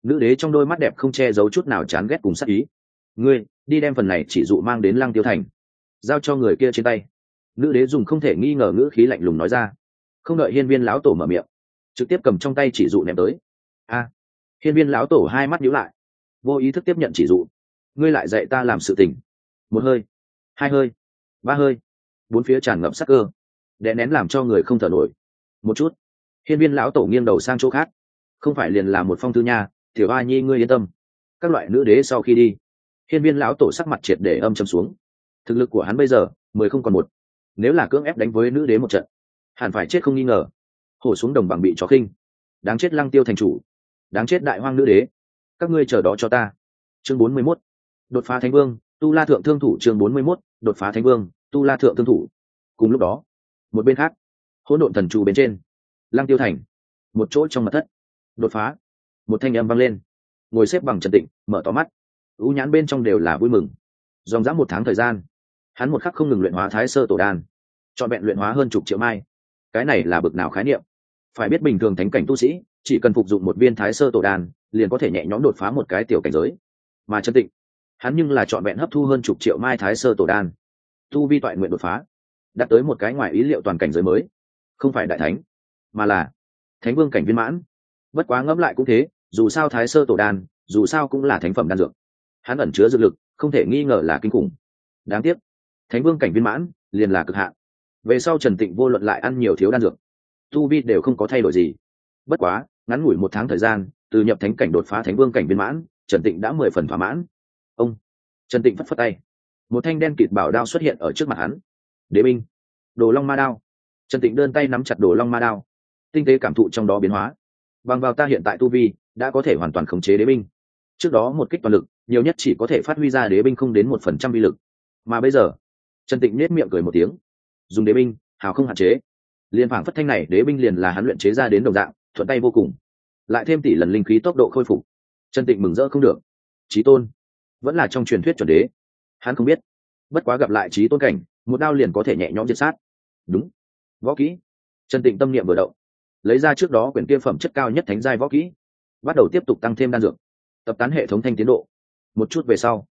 Nữ đế trong đôi mắt đẹp không che giấu chút nào chán ghét cùng sắc ý. Ngươi, đi đem phần này chỉ dụ mang đến lăng tiêu thành, giao cho người kia trên tay. Nữ đế dùng không thể nghi ngờ ngữ khí lạnh lùng nói ra. Không đợi hiên viên lão tổ mở miệng, trực tiếp cầm trong tay chỉ dụ ném tới. A, hiên viên lão tổ hai mắt nhíu lại, vô ý thức tiếp nhận chỉ dụ. Ngươi lại dạy ta làm sự tình. Một hơi, hai hơi ba hơi. Bốn phía tràn ngập sắc cơ. Đè nén làm cho người không thở nổi. Một chút. Hiên viên lão tổ nghiêng đầu sang chỗ khác. Không phải liền là một phong thư nha, tiểu a nhi ngươi yên tâm. Các loại nữ đế sau khi đi, hiên viên lão tổ sắc mặt triệt để âm châm xuống. Thực lực của hắn bây giờ, mười không còn một. Nếu là cưỡng ép đánh với nữ đế một trận, hẳn phải chết không nghi ngờ. Hổ xuống đồng bằng bị chó khinh. Đáng chết lăng tiêu thành chủ. Đáng chết đại hoang nữ đế. Các ngươi chờ đó cho ta. Chương bốn mươi mốt. Đột phá thánh vương, tu la thượng thương thủ chương bốn mươi mốt đột phá thánh vương, tu la thượng thương thủ. Cùng lúc đó, một bên khác, hỗn độn thần trù bên trên, lăng tiêu thành, một chỗ trong mặt thất, đột phá. Một thanh âm vang lên. Ngồi xếp bằng trần tịnh, mở to mắt. Ưu nhãn bên trong đều là vui mừng. Dòng dã một tháng thời gian, hắn một khắc không ngừng luyện hóa thái sơ tổ đan cho vẹn luyện hóa hơn chục triệu mai. Cái này là bực nào khái niệm? Phải biết bình thường thánh cảnh tu sĩ, chỉ cần phục dụng một viên thái sơ tổ đan, liền có thể nhẹ nhõm đột phá một cái tiểu cảnh giới. Mà trần tịnh hắn nhưng là trọn vẹn hấp thu hơn chục triệu mai thái sơ tổ đan. Tu vi toại nguyện đột phá, đạt tới một cái ngoài ý liệu toàn cảnh giới mới. Không phải đại thánh, mà là thánh vương cảnh viên mãn. Bất quá ngẫm lại cũng thế, dù sao thái sơ tổ đan, dù sao cũng là thánh phẩm đan dược. Hắn ẩn chứa dược lực, không thể nghi ngờ là kinh khủng. Đáng tiếc, thánh vương cảnh viên mãn liền là cực hạn. Về sau trần tịnh vô luận lại ăn nhiều thiếu đan dược, tu vi đều không có thay đổi gì. Bất quá, ngắn ngủi một tháng thời gian, từ nhập thánh cảnh đột phá thánh vương cảnh viên mãn, trần tịnh đã mười phần thỏa mãn ông. Trần tịnh phất phất tay. Một thanh đen kịt bảo đao xuất hiện ở trước mặt hắn. Đế binh. Đồ long ma đao. Trần tịnh đơn tay nắm chặt đồ long ma đao. Tinh tế cảm thụ trong đó biến hóa. Bằng vào ta hiện tại tu vi, đã có thể hoàn toàn khống chế đế binh. Trước đó một kích toàn lực, nhiều nhất chỉ có thể phát huy ra đế binh không đến một phần trăm vi lực. Mà bây giờ, trần tịnh nết miệng cười một tiếng. Dùng đế binh, hào không hạn chế. Liên phảng phất thanh này, đế binh liền là hắn luyện chế ra đến đồng dạng, thuận tay vô cùng. Lại thêm tỷ lần linh khí tốc độ khôi phục. Trần tịnh mừng rỡ không được. Trí tôn vẫn là trong truyền thuyết chuẩn đế. Hắn không biết. Bất quá gặp lại trí tôn cảnh, một đao liền có thể nhẹ nhõm diệt sát. Đúng. Võ kỹ. Trần tịnh tâm niệm vừa động. Lấy ra trước đó quyển kia phẩm chất cao nhất thánh giai võ kỹ. Bắt đầu tiếp tục tăng thêm đan dược. Tập tán hệ thống thanh tiến độ. Một chút về sau.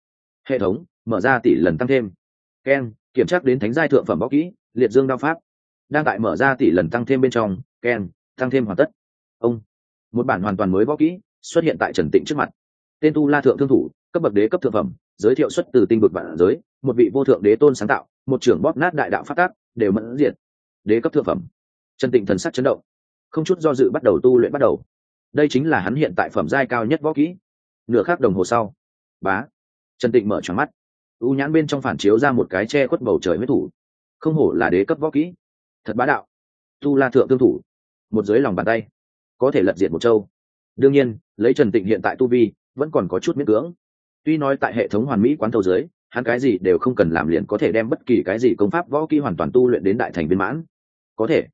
Hệ thống mở ra tỷ lần tăng thêm. Ken, kiểm tra đến thánh giai thượng phẩm võ kỹ, liệt dương đao pháp. Đang tại mở ra tỷ lần tăng thêm bên trong, ken, tăng thêm hoàn tất. Ông. Một bản hoàn toàn mới võ kỹ, xuất hiện tại trần tịnh trước mặt. Tên tu la thượng thương thủ cấp bậc đế cấp thượng phẩm, giới thiệu xuất từ tinh vực vạn giới, một vị vô thượng đế tôn sáng tạo, một trưởng bóp nát đại đạo phát tác, đều mẫn diện đế cấp thượng phẩm. Trần tịnh thần sắc chấn động. Không chút do dự bắt đầu tu luyện bắt đầu. Đây chính là hắn hiện tại phẩm giai cao nhất võ kỹ. Nửa khắc đồng hồ sau, bá trần tịnh mở tròn mắt. U nhãn bên trong phản chiếu ra một cái che khuất bầu trời huyết thủ. Không hổ là đế cấp võ kỹ. Thật bá đạo. Tu la thượng tương thủ. Một dưới lòng bàn tay. Có thể lật diệt một châu. Đương nhiên, lấy trần tịnh hiện tại tu vi, vẫn còn có chút miễn cưỡng tuy nói tại hệ thống hoàn mỹ quán thâu dưới, hắn cái gì đều không cần làm liền có thể đem bất kỳ cái gì công pháp võ kỹ hoàn toàn tu luyện đến đại thành viên mãn. Có thể,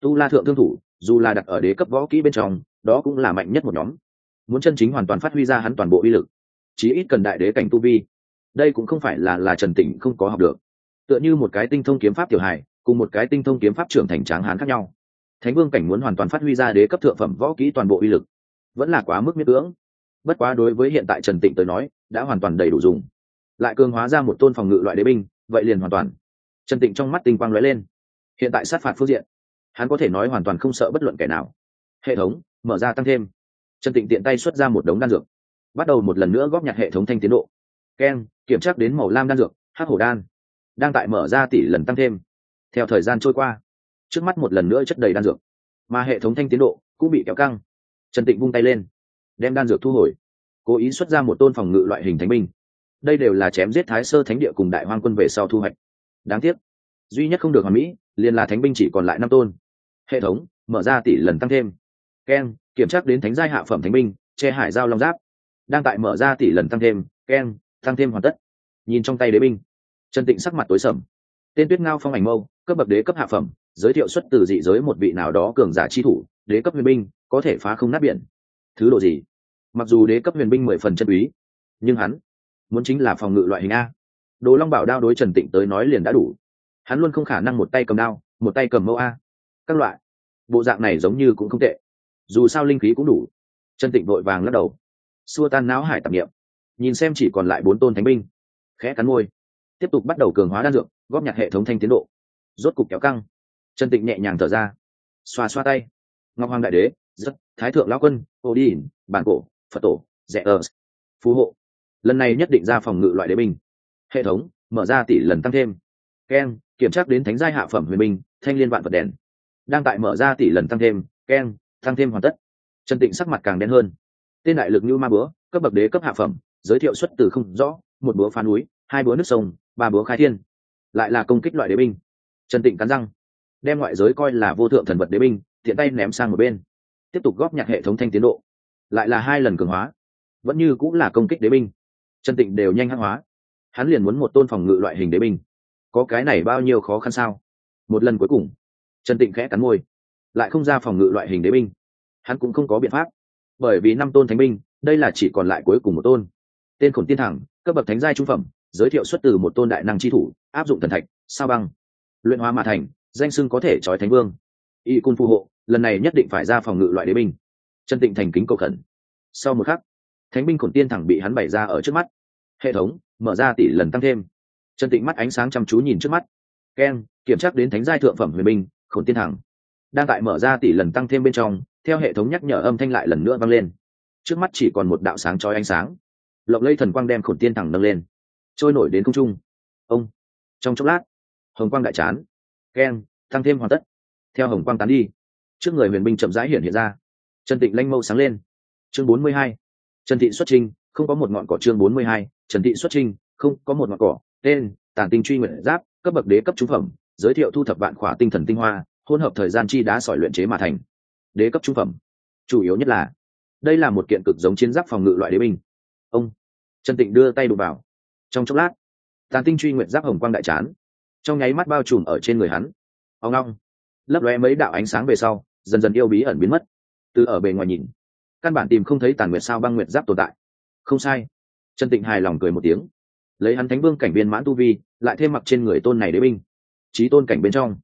tu la thượng thương thủ, dù là đặt ở đế cấp võ kỹ bên trong, đó cũng là mạnh nhất một nhóm. Muốn chân chính hoàn toàn phát huy ra hắn toàn bộ uy lực, chí ít cần đại đế cảnh tu vi. Đây cũng không phải là là trần tịnh không có học được. Tựa như một cái tinh thông kiếm pháp tiểu hài, cùng một cái tinh thông kiếm pháp trưởng thành tráng hán khác nhau. Thánh vương cảnh muốn hoàn toàn phát huy ra đế cấp thượng phẩm võ kỹ toàn bộ uy lực, vẫn là quá mức miết cưỡng. Bất quá đối với hiện tại trần tịnh tới nói đã hoàn toàn đầy đủ dùng. Lại cường hóa ra một tôn phòng ngự loại đế binh, vậy liền hoàn toàn. Trần tịnh trong mắt tinh quang lóe lên. Hiện tại sát phạt phương diện, hắn có thể nói hoàn toàn không sợ bất luận kẻ nào. Hệ thống, mở ra tăng thêm. Trần tịnh tiện tay xuất ra một đống đan dược. Bắt đầu một lần nữa góp nhặt hệ thống thanh tiến độ. Ken, kiểm tra đến màu lam đan dược hát hổ đan, đang tại mở ra tỷ lần tăng thêm. Theo thời gian trôi qua, trước mắt một lần nữa chất đầy đan dược. Mà hệ thống thanh tiến độ cũng bị kéo căng. Trần tịnh vung tay lên, đem đan dược thu hồi cố ý xuất ra một tôn phòng ngự loại hình thánh binh. Đây đều là chém giết thái sơ thánh địa cùng đại hoang quân về sau thu hoạch. Đáng tiếc, duy nhất không được hoàn mỹ, liền là thánh binh chỉ còn lại năm tôn. Hệ thống, mở ra tỷ lần tăng thêm. Ken, kiểm tra đến thánh giai hạ phẩm thánh binh, che hải giao long giáp. Đang tại mở ra tỷ lần tăng thêm, ken, tăng thêm hoàn tất. Nhìn trong tay đế binh, trần tịnh sắc mặt tối sầm. Tên tuyết ngao phong ảnh mâu, cấp bậc đế cấp hạ phẩm, giới thiệu xuất từ dị giới một vị nào đó cường giả chi thủ, đế cấp huyền binh, có thể phá không nát biển. Thứ độ gì? Mặc dù đế cấp huyền binh mười phần chân úy nhưng hắn muốn chính là phòng ngự loại hình a. Đồ long bảo đao đối trần tịnh tới nói liền đã đủ. Hắn luôn không khả năng một tay cầm đao, một tay cầm mâu a. Các loại, bộ dạng này giống như cũng không tệ. Dù sao linh khí cũng đủ. Trần tịnh vội vàng lắc đầu. Xua tan não hải tạp nghiệm nhìn xem chỉ còn lại bốn tôn thánh binh, khẽ cắn môi. Tiếp tục bắt đầu cường hóa đan dược, góp nhặt hệ thống thanh tiến độ. Rốt cục kéo căng. Trần tịnh nhẹ nhàng thở ra. Xoa xoa tay. Ngọc hoàng đại đế, rất, thái thượng lão quân ô đi bản cổ phật tổ rẽ ơ. Phú hộ. Lần này nhất định ra phòng ngự loại đế binh. Hệ thống, mở ra tỷ lần tăng thêm. Keng kiểm tra đến thánh giai hạ phẩm huyền binh, thanh liên vạn vật đèn. Đang tại mở ra tỷ lần tăng thêm keng tăng thêm hoàn tất. Trần tịnh sắc mặt càng đen hơn. Tên đại lực như ma búa, cấp bậc đế cấp hạ phẩm, giới thiệu xuất từ không rõ, một búa phá núi, hai búa nước sông, ba búa khai thiên. Lại là công kích loại đế binh. Trần tịnh cắn răng. Đem ngoại giới coi là vô thượng thần vật đế binh, tiện tay ném sang một bên. Tiếp tục góp nhặt hệ thống thanh tiến độ lại là hai lần cường hóa, vẫn như cũng là công kích đế binh. Trần tịnh đều nhanh hắc hóa. Hắn liền muốn một tôn phòng ngự loại hình đế binh. Có cái này bao nhiêu khó khăn sao? Một lần cuối cùng trần tịnh khẽ cắn môi. Lại không ra phòng ngự loại hình đế binh. Hắn cũng không có biện pháp. Bởi vì năm tôn thánh binh, đây là chỉ còn lại cuối cùng một tôn. Tên khổn tiên thẳng, cấp bậc thánh giai trung phẩm, giới thiệu xuất từ một tôn đại năng chi thủ, áp dụng thần thạch, sao băng. Luyện hóa mà thành, danh sưng có thể trói thánh vương. Y cung phù hộ, lần này nhất định phải ra phòng ngự loại đế binh trần tịnh thành kính cầu khẩn. Sau một khắc, thánh binh khổn tiên thẳng bị hắn bày ra ở trước mắt. Hệ thống, mở ra tỷ lần tăng thêm. Trần tịnh mắt ánh sáng chăm chú nhìn trước mắt. Ken, kiểm tra đến thánh giai thượng phẩm huyền binh, khổn tiên thẳng. Đang tại mở ra tỷ lần tăng thêm bên trong, theo hệ thống nhắc nhở âm thanh lại lần nữa vang lên. Trước mắt chỉ còn một đạo sáng trói ánh sáng. Lộng lây thần quang đem khổn tiên thẳng nâng lên. Trôi nổi đến không trung. Ông. Trong chốc lát, hồng quang đại chán. Keng tăng thêm hoàn tất. Theo hồng quang tán đi, trước người huyền binh chậm rãi hiện hiện ra trần tịnh lanh mâu sáng lên. Chương bốn mươi hai. Trần thị xuất trình, không có một ngọn cỏ chương bốn mươi hai. Trần thị xuất trình, không có một ngọn cỏ. Tên tản tinh truy nguyện giáp cấp bậc đế cấp trúng phẩm giới thiệu thu thập vạn khỏa tinh thần tinh hoa hỗn hợp thời gian chi đá sỏi luyện chế mà thành. Đế cấp trung phẩm. Chủ yếu nhất là đây là một kiện cực giống chiến giáp phòng ngự loại đế binh. Ông trần tịnh đưa tay đụng vào. Trong chốc lát tàn tinh truy nguyện giáp hồng quang đại chán. Trong nháy mắt bao trùm ở trên người hắn. Ông long lấp lóe mấy đạo ánh sáng về sau dần dần yêu bí ẩn biến mất từ ở bề ngoài nhìn, căn bản tìm không thấy tàn nguyệt sao băng nguyệt giáp tồn tại. Không sai. Trần tịnh hài lòng cười một tiếng. Lấy hắn thánh vương cảnh viên mãn tu vi, lại thêm mặc trên người tôn này đế binh trí tôn cảnh bên trong,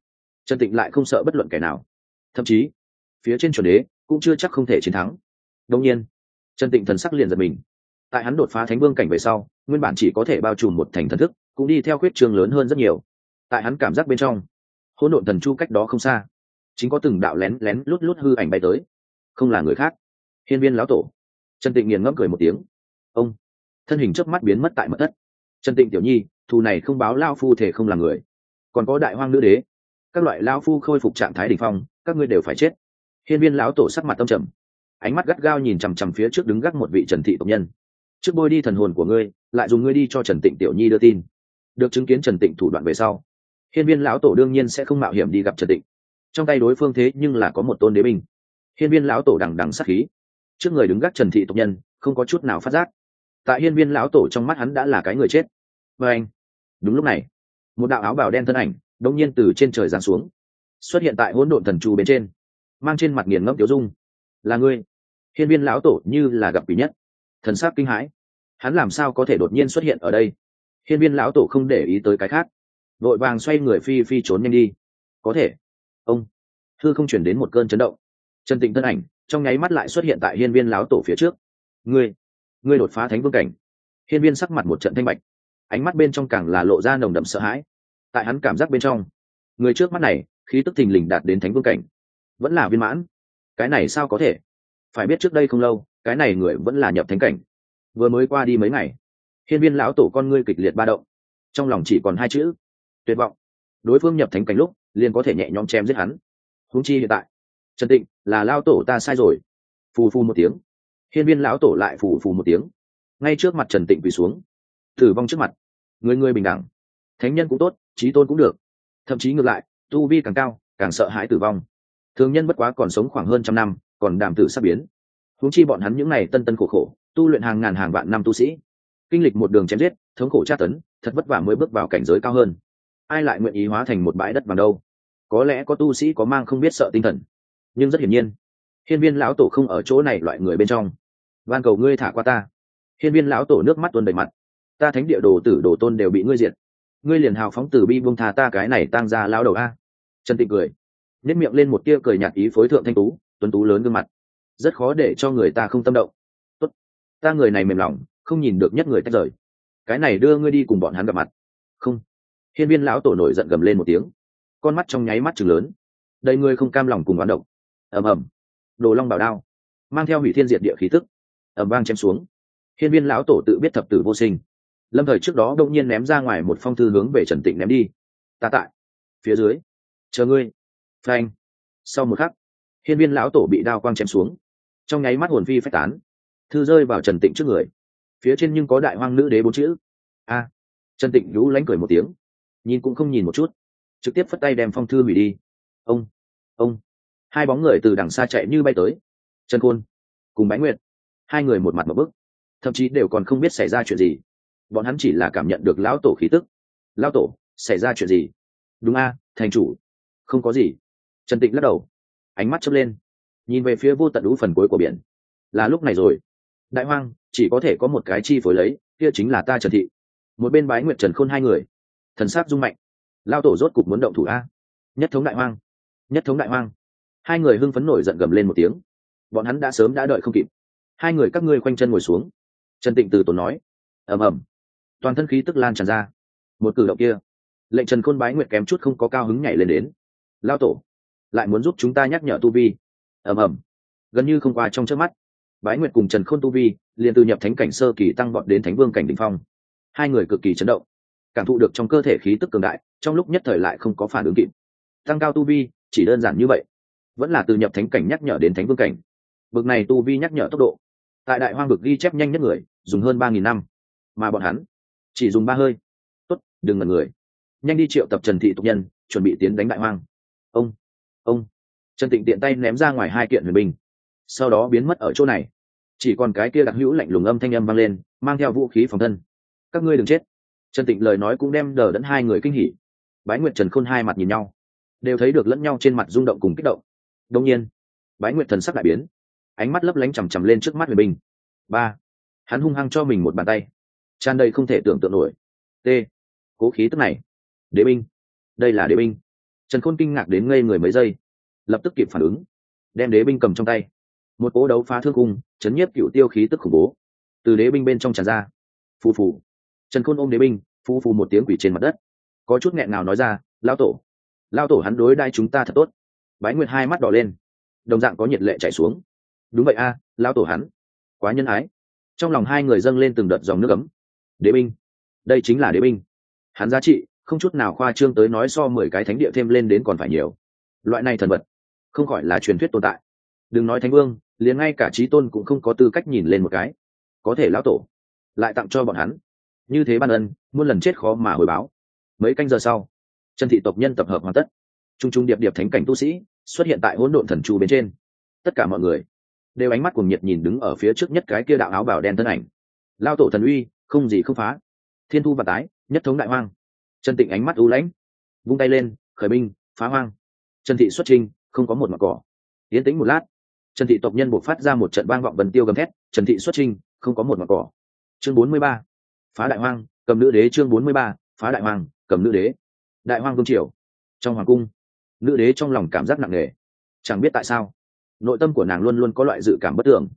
trần tịnh lại không sợ bất luận kẻ nào. Thậm chí, phía trên chuẩn đế cũng chưa chắc không thể chiến thắng. Đông nhiên, trần tịnh thần sắc liền giật mình. Tại hắn đột phá thánh vương cảnh về sau, nguyên bản chỉ có thể bao trùm một thành thần thức, cũng đi theo khuyết trường lớn hơn rất nhiều. Tại hắn cảm giác bên trong, hỗn độn thần chu cách đó không xa, chính có từng đạo lén lén lút lút hư ảnh bay tới không là người khác. Hiên viên lão tổ. Trần tịnh nghiền ngẫm cười một tiếng. Ông. Thân hình chớp mắt biến mất tại mật thất. Trần tịnh tiểu nhi, thù này không báo lao phu thể không là người. Còn có đại hoang nữ đế. Các loại lao phu khôi phục trạng thái đ ỉ n h phong, các ngươi đều phải chết. Hiên viên lão tổ sắc mặt tâm trầm. Ánh mắt gắt gao nhìn chằm chằm phía trước đứng gác một vị trần thị tộc nhân. Trước bôi đi thần hồn của ngươi, lại dùng ngươi đi cho trần tịnh tiểu nhi đưa tin. Được chứng kiến trần tịnh thủ đoạn về sau, hiên viên lão tổ đương nhiên sẽ không mạo hiểm đi gặp trần tịnh. Trong tay đối phương thế nhưng là có một tôn đế binh hiên viên lão tổ đằng đằng sát khí. Trước người đứng gác trần thị tộc nhân, không có chút nào phát giác. Tại hiên viên lão tổ trong mắt hắn đã là cái người chết. Và anh, đúng lúc này, một đạo áo bào đen thân ảnh, đông nhiên từ trên trời giáng xuống, xuất hiện tại hỗn độn thần chu bên trên, mang trên mặt nghiền ngẫm tiểu dung. Là ngươi? Hiên viên lão tổ như là gặp quỷ nhất. Thần sắc kinh hãi. Hắn làm sao có thể đột nhiên xuất hiện ở đây? Hiên viên lão tổ không để ý tới cái khác. Vội vàng xoay người phi phi trốn nhanh đi. Có thể. Ông, thư không chuyển đến một cơn chấn động trần tịnh thân ảnh, trong nháy mắt lại xuất hiện tại hiên viên lão tổ phía trước. Ngươi ngươi đột phá thánh vương cảnh. Hiên viên sắc mặt một trận thanh bạch, ánh mắt bên trong càng là lộ ra nồng đậm sợ hãi. Tại hắn cảm giác bên trong, người trước mắt này, khí tức thình lình đạt đến thánh vương cảnh. Vẫn là viên mãn. Cái này sao có thể? Phải biết trước đây không lâu, cái này người vẫn là nhập thánh cảnh. Vừa mới qua đi mấy ngày, hiên viên lão tổ con ngươi kịch liệt ba động. Trong lòng chỉ còn hai chữ, tuyệt vọng. Đối phương nhập thánh cảnh lúc, liền có thể nhẹ nhõm chém giết hắn. Húng chi hiện tại trần tịnh, là lao tổ ta sai rồi. Phù phù một tiếng. Hiên viên lão tổ lại phù phù một tiếng. Ngay trước mặt trần tịnh quỳ xuống. Tử vong trước mặt. Người người bình đẳng. Thánh nhân cũng tốt trí tôn cũng được. Thậm chí ngược lại, tu vi càng cao, càng sợ hãi tử vong. Thường nhân bất quá còn sống khoảng hơn trăm năm, còn đàm tử sắp biến. Huống chi bọn hắn những n à y tân tân khổ khổ, tu luyện hàng ngàn hàng vạn năm tu sĩ. Kinh lịch một đường chém giết, thống khổ tra tấn, thật vất vả mới bước vào cảnh giới cao hơn. Ai lại nguyện ý hóa thành một bãi đất bằng đâu? Có lẽ có tu sĩ có mang không biết sợ tinh thần nhưng rất hiển nhiên. Hiên viên lão tổ không ở chỗ này loại người bên trong. Van cầu ngươi thả qua ta. Hiên viên lão tổ nước mắt tuôn đầy mặt. Ta thánh địa đồ tử đồ tôn đều bị ngươi diệt. Ngươi liền hào phóng từ bi buông thà ta cái này tang ra lao đầu a. Trần tịnh cười. Nếp miệng lên một tia cười nhạt ý phối thượng thanh tú, tuấn tú lớn gương mặt. Rất khó để cho người ta không tâm động. Tốt. Ta người này mềm lòng, không nhìn được nhất người tách rời. Cái này đưa ngươi đi cùng bọn hắn gặp mặt. Không. Hiên viên lão tổ nổi giận gầm lên một tiếng. Con mắt trong nháy mắt chừng lớn. Đầy ngươi không cam lòng cùng oán động ầm ầm. Đồ long bảo đao, mang theo hủy thiên diệt địa khí tức, ầm vang chém xuống. Hiên viên lão tổ tự biết thập tử vô sinh. Lâm thời trước đó đông nhiên ném ra ngoài một phong thư hướng về trần tịnh ném đi. Ta tại, phía dưới, chờ ngươi. Phanh. Sau một khắc, hiên viên lão tổ bị đao quang chém xuống. Trong nháy mắt hồn phi phách tán. Thư rơi vào trần tịnh trước người. Phía trên nhưng có đại hoang nữ đế bốn chữ. A. Trần tịnh lũ lánh cười một tiếng, nhìn cũng không nhìn một chút, trực tiếp phất tay đem phong thư hủy đi. Ông ông hai bóng người từ đằng xa chạy như bay tới. Trần khôn cùng bái nguyệt, hai người một mặt một bức, thậm chí đều còn không biết xảy ra chuyện gì. Bọn hắn chỉ là cảm nhận được lão tổ khí tức. Lão tổ, xảy ra chuyện gì? Đúng a, thành chủ, không có gì. Trần tịnh lắc đầu, ánh mắt chớp lên, nhìn về phía vô tận đủ phần cuối của biển. Là lúc này rồi. Đại hoang, chỉ có thể có một cái chi phối lấy, kia chính là ta trần thị. Một bên bái nguyệt, trần khôn hai người, thần sát rung mạnh. Lao tổ rốt cục muốn động thủ a. Nhất thống đại hoang, nhất thống đại hoang hai người hưng phấn nổi giận gầm lên một tiếng. Bọn hắn đã sớm đã đợi không kịp. Hai người các ngươi khoanh chân ngồi xuống. Trần tịnh từ tốn nói. Ầm ầm. Toàn thân khí tức lan tràn ra. Một cử động kia, lệnh trần khôn bái nguyệt kém chút không có cao hứng nhảy lên đến. Lao tổ, lại muốn giúp chúng ta nhắc nhở tu vi. Ầm ầm. Gần như không qua trong trước mắt, bái nguyệt cùng trần khôn tu vi liền từ nhập thánh cảnh sơ kỳ tăng vọt đến thánh vương cảnh đ ỉ n h phong. Hai người cực kỳ chấn động, cảm thụ được trong cơ thể khí tức cường đại, trong lúc nhất thời lại không có phản ứng kịp. Tăng cao tu vi, chỉ đơn giản như vậy vẫn là từ nhập thánh cảnh nhắc nhở đến thánh vương cảnh. Vực này tu vi nhắc nhở tốc độ. Tại đại hoang vực ghi chép nhanh nhất người, dùng hơn ba nghìn năm. Mà bọn hắn, chỉ dùng ba hơi. Tốt, đừng ngần người. Nhanh đi triệu tập trần thị tục nhân, chuẩn bị tiến đánh đại hoang. Ông ông. Trần tịnh tiện tay ném ra ngoài hai kiện huyền binh. Sau đó biến mất ở chỗ này. Chỉ còn cái kia đặc hữu lạnh lùng âm thanh âm vang lên, mang theo vũ khí phòng thân. Các ngươi đừng chết. Trần tịnh lời nói cũng đem đờ đẫn hai người kinh hỉ. Bái nguyệt trần khôn hai mặt nhìn nhau. Đều thấy được lẫn nhau trên mặt rung động cùng kích động đông nhiên, bái nguyệt thần sắc đại biến, ánh mắt lấp lánh chằm chằm lên trước mắt huyền binh. Ba, hắn hung hăng cho mình một bàn tay, tràn đầy không thể tưởng tượng nổi. T, cố khí tức này, đế binh, đây là đế binh. Trần khôn kinh ngạc đến ngây người mấy giây, lập tức kịp phản ứng, đem đế binh cầm trong tay. Một cố đấu phá thương cung chấn nhiếp cựu tiêu khí tức khủng bố, từ đế binh bên trong tràn ra. Phù phù. Trần khôn ôm đế binh, phù phù một tiếng quỷ trên mặt đất. Có chút nghẹn nào nói ra lao tổ lao tổ hắn đối đai chúng ta thật tốt bái nguyệt hai mắt đỏ lên. Đồng dạng có nhiệt lệ chảy xuống. Đúng vậy a à, lao tổ hắn. Quá nhân ái. Trong lòng hai người dâng lên từng đợt dòng nước ấm. Đế binh. Đây chính là đế binh. Hắn giá trị không chút nào khoa trương tới nói so mười cái thánh địa thêm lên đến còn phải nhiều. Loại này thần vật không khỏi là truyền thuyết tồn tại. Đừng nói thánh vương liền ngay cả trí tôn cũng không có tư cách nhìn lên một cái. Có thể lão tổ lại tặng cho bọn hắn. Như thế ban ân muôn lần chết khó mà hồi báo. Mấy canh giờ sau chân thị tộc nhân tập hợp hoàn tất t r u n g t r u n g điệp điệp thánh cảnh tu sĩ xuất hiện tại hỗn độn thần chu bên trên. Tất cả mọi người đều ánh mắt cùng nhiệt nhìn đứng ở phía trước nhất cái kia đạo áo bảo đen thân ảnh. Lao tổ thần uy, không gì không phá. Thiên thu và tái, nhất thống đại hoang. Chân tịnh ánh mắt u lãnh, vung tay lên, khởi binh, phá hoang. Trần thị xuất trình không có một mặt cỏ. Yến tĩnh một lát trần thị tộc nhân buộc phát ra một trận vang vọng vần tiêu gầm thét trần thị xuất trình không có một mặt cỏ. Chương bốn mươi ba, phá đại hoang, cầm nữ đế chương bốn mươi ba, phá đại hoang, cầm nữ đế. Đại hoang vương triều, trong hoàng cung nữ đế trong lòng cảm giác nặng nề. Chẳng biết tại sao, nội tâm của nàng luôn luôn có loại dự cảm bất tường.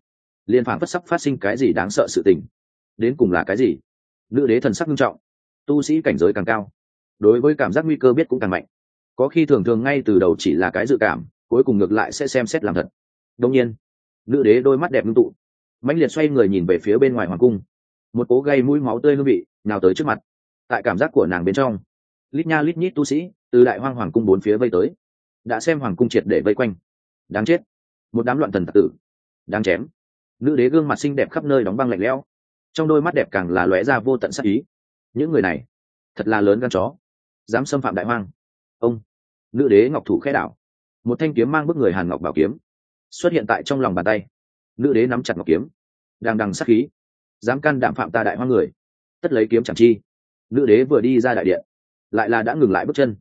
Liên phản phất sắp phát sinh cái gì đáng sợ sự tình. Đến cùng là cái gì? Nữ đế thần sắc nghiêm trọng, tu sĩ cảnh giới càng cao, đối với cảm giác nguy cơ biết cũng càng mạnh. Có khi thường thường ngay từ đầu chỉ là cái dự cảm, cuối cùng ngược lại sẽ xem xét làm thật. Đông nhiên, nữ đế đôi mắt đẹp ngưng tụ, mãnh liệt xoay người nhìn về phía bên ngoài hoàng cung. Một cố gây mũi máu tươi hương vị, nào tới trước mặt. Tại cảm giác của nàng bên trong, lít nha lít nhít tu sĩ từ đại hoang hoàng cung bốn phía vây tới, đã xem hoàng cung triệt để vây quanh. Đáng chết, một đám loạn thần tạc tử, đáng chém. Nữ đế gương mặt xinh đẹp khắp nơi đóng băng lạnh lẽo, trong đôi mắt đẹp càng là lóe ra vô tận sắc ý. Những người này, thật là lớn gan chó, dám xâm phạm đại hoang. Ông, nữ đế ngọc thủ khẽ đảo, một thanh kiếm mang bức người hàn ngọc bảo kiếm, xuất hiện tại trong lòng bàn tay. Nữ đế nắm chặt ngọc kiếm, đang đằng sắc khí, dám can đảm phạm ta đại hoang người, tất lấy kiếm chẳng chi. Nữ đế vừa đi ra đại điện, lại là đã ngừng lại bước chân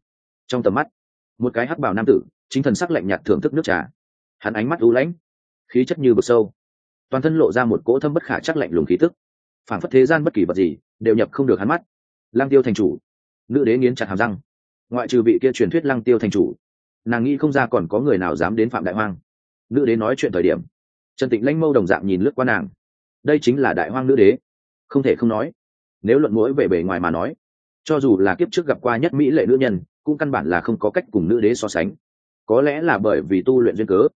trong tầm mắt, một cái hắc bảo nam tử, chính thần sắc lạnh nhạt thưởng thức nước trà. Hắn ánh mắt u lãnh, khí chất như vực sâu. Toàn thân lộ ra một cỗ thâm bất khả chắc lạnh lùng khí tức. Phản phất thế gian bất kỳ vật gì đều nhập không được hắn mắt. Lang tiêu thành chủ. Nữ đế nghiến chặt hàm răng. Ngoại trừ vị kia truyền thuyết lăng tiêu thành chủ, nàng nghĩ không ra còn có người nào dám đến phạm đại hoang. Nữ đế nói chuyện thời điểm, trần tịnh lanh mâu đồng dạng nhìn lướt qua nàng. Đây chính là đại hoang nữ đế. Không thể không nói, nếu luận mũi về bề ngoài mà nói, cho dù là kiếp trước gặp qua nhất mỹ lệ nữ nhân cũng căn bản là không có cách cùng nữ đế so sánh. Có lẽ là bởi vì tu luyện duyên cớ,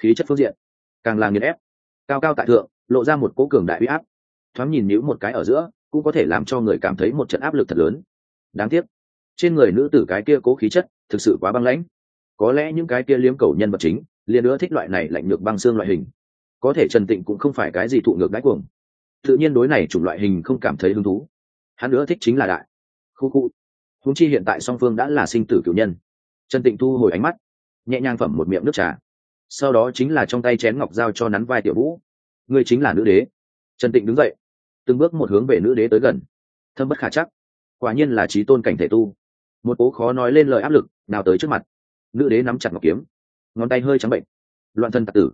khí chất phương diện, càng là nghiền ép, cao cao tại thượng, lộ ra một cố cường đại uy áp. Thoáng nhìn nữ một cái ở giữa, cũng có thể làm cho người cảm thấy một trận áp lực thật lớn. Đáng tiếc, trên người nữ tử cái kia cố khí chất thực sự quá băng lãnh. Có lẽ những cái kia liếm cầu nhân vật chính liền nữa thích loại này lạnh ngược băng xương loại hình. Có thể trần tịnh cũng không phải cái gì thụ ngược đáy cuồng. Tự nhiên đối này chủng loại hình không cảm thấy hứng thú. Hắn nữa thích chính là đại. Khu khu húng chi hiện tại song phương đã là sinh tử cửu nhân. Trần tịnh thu hồi ánh mắt, nhẹ nhàng phẩm một miệng nước trà. Sau đó chính là trong tay chén ngọc dao cho nắn vai tiểu vũ. Ngươi chính là nữ đế. Trần tịnh đứng dậy, từng bước một hướng về nữ đế tới gần. Thâm bất khả chắc, quả nhiên là trí tôn cảnh thể tu. Một cố khó nói lên lời áp lực, nào tới trước mặt. Nữ đế nắm chặt ngọc kiếm, ngón tay hơi trắng bệnh. Loạn thân tạc tử,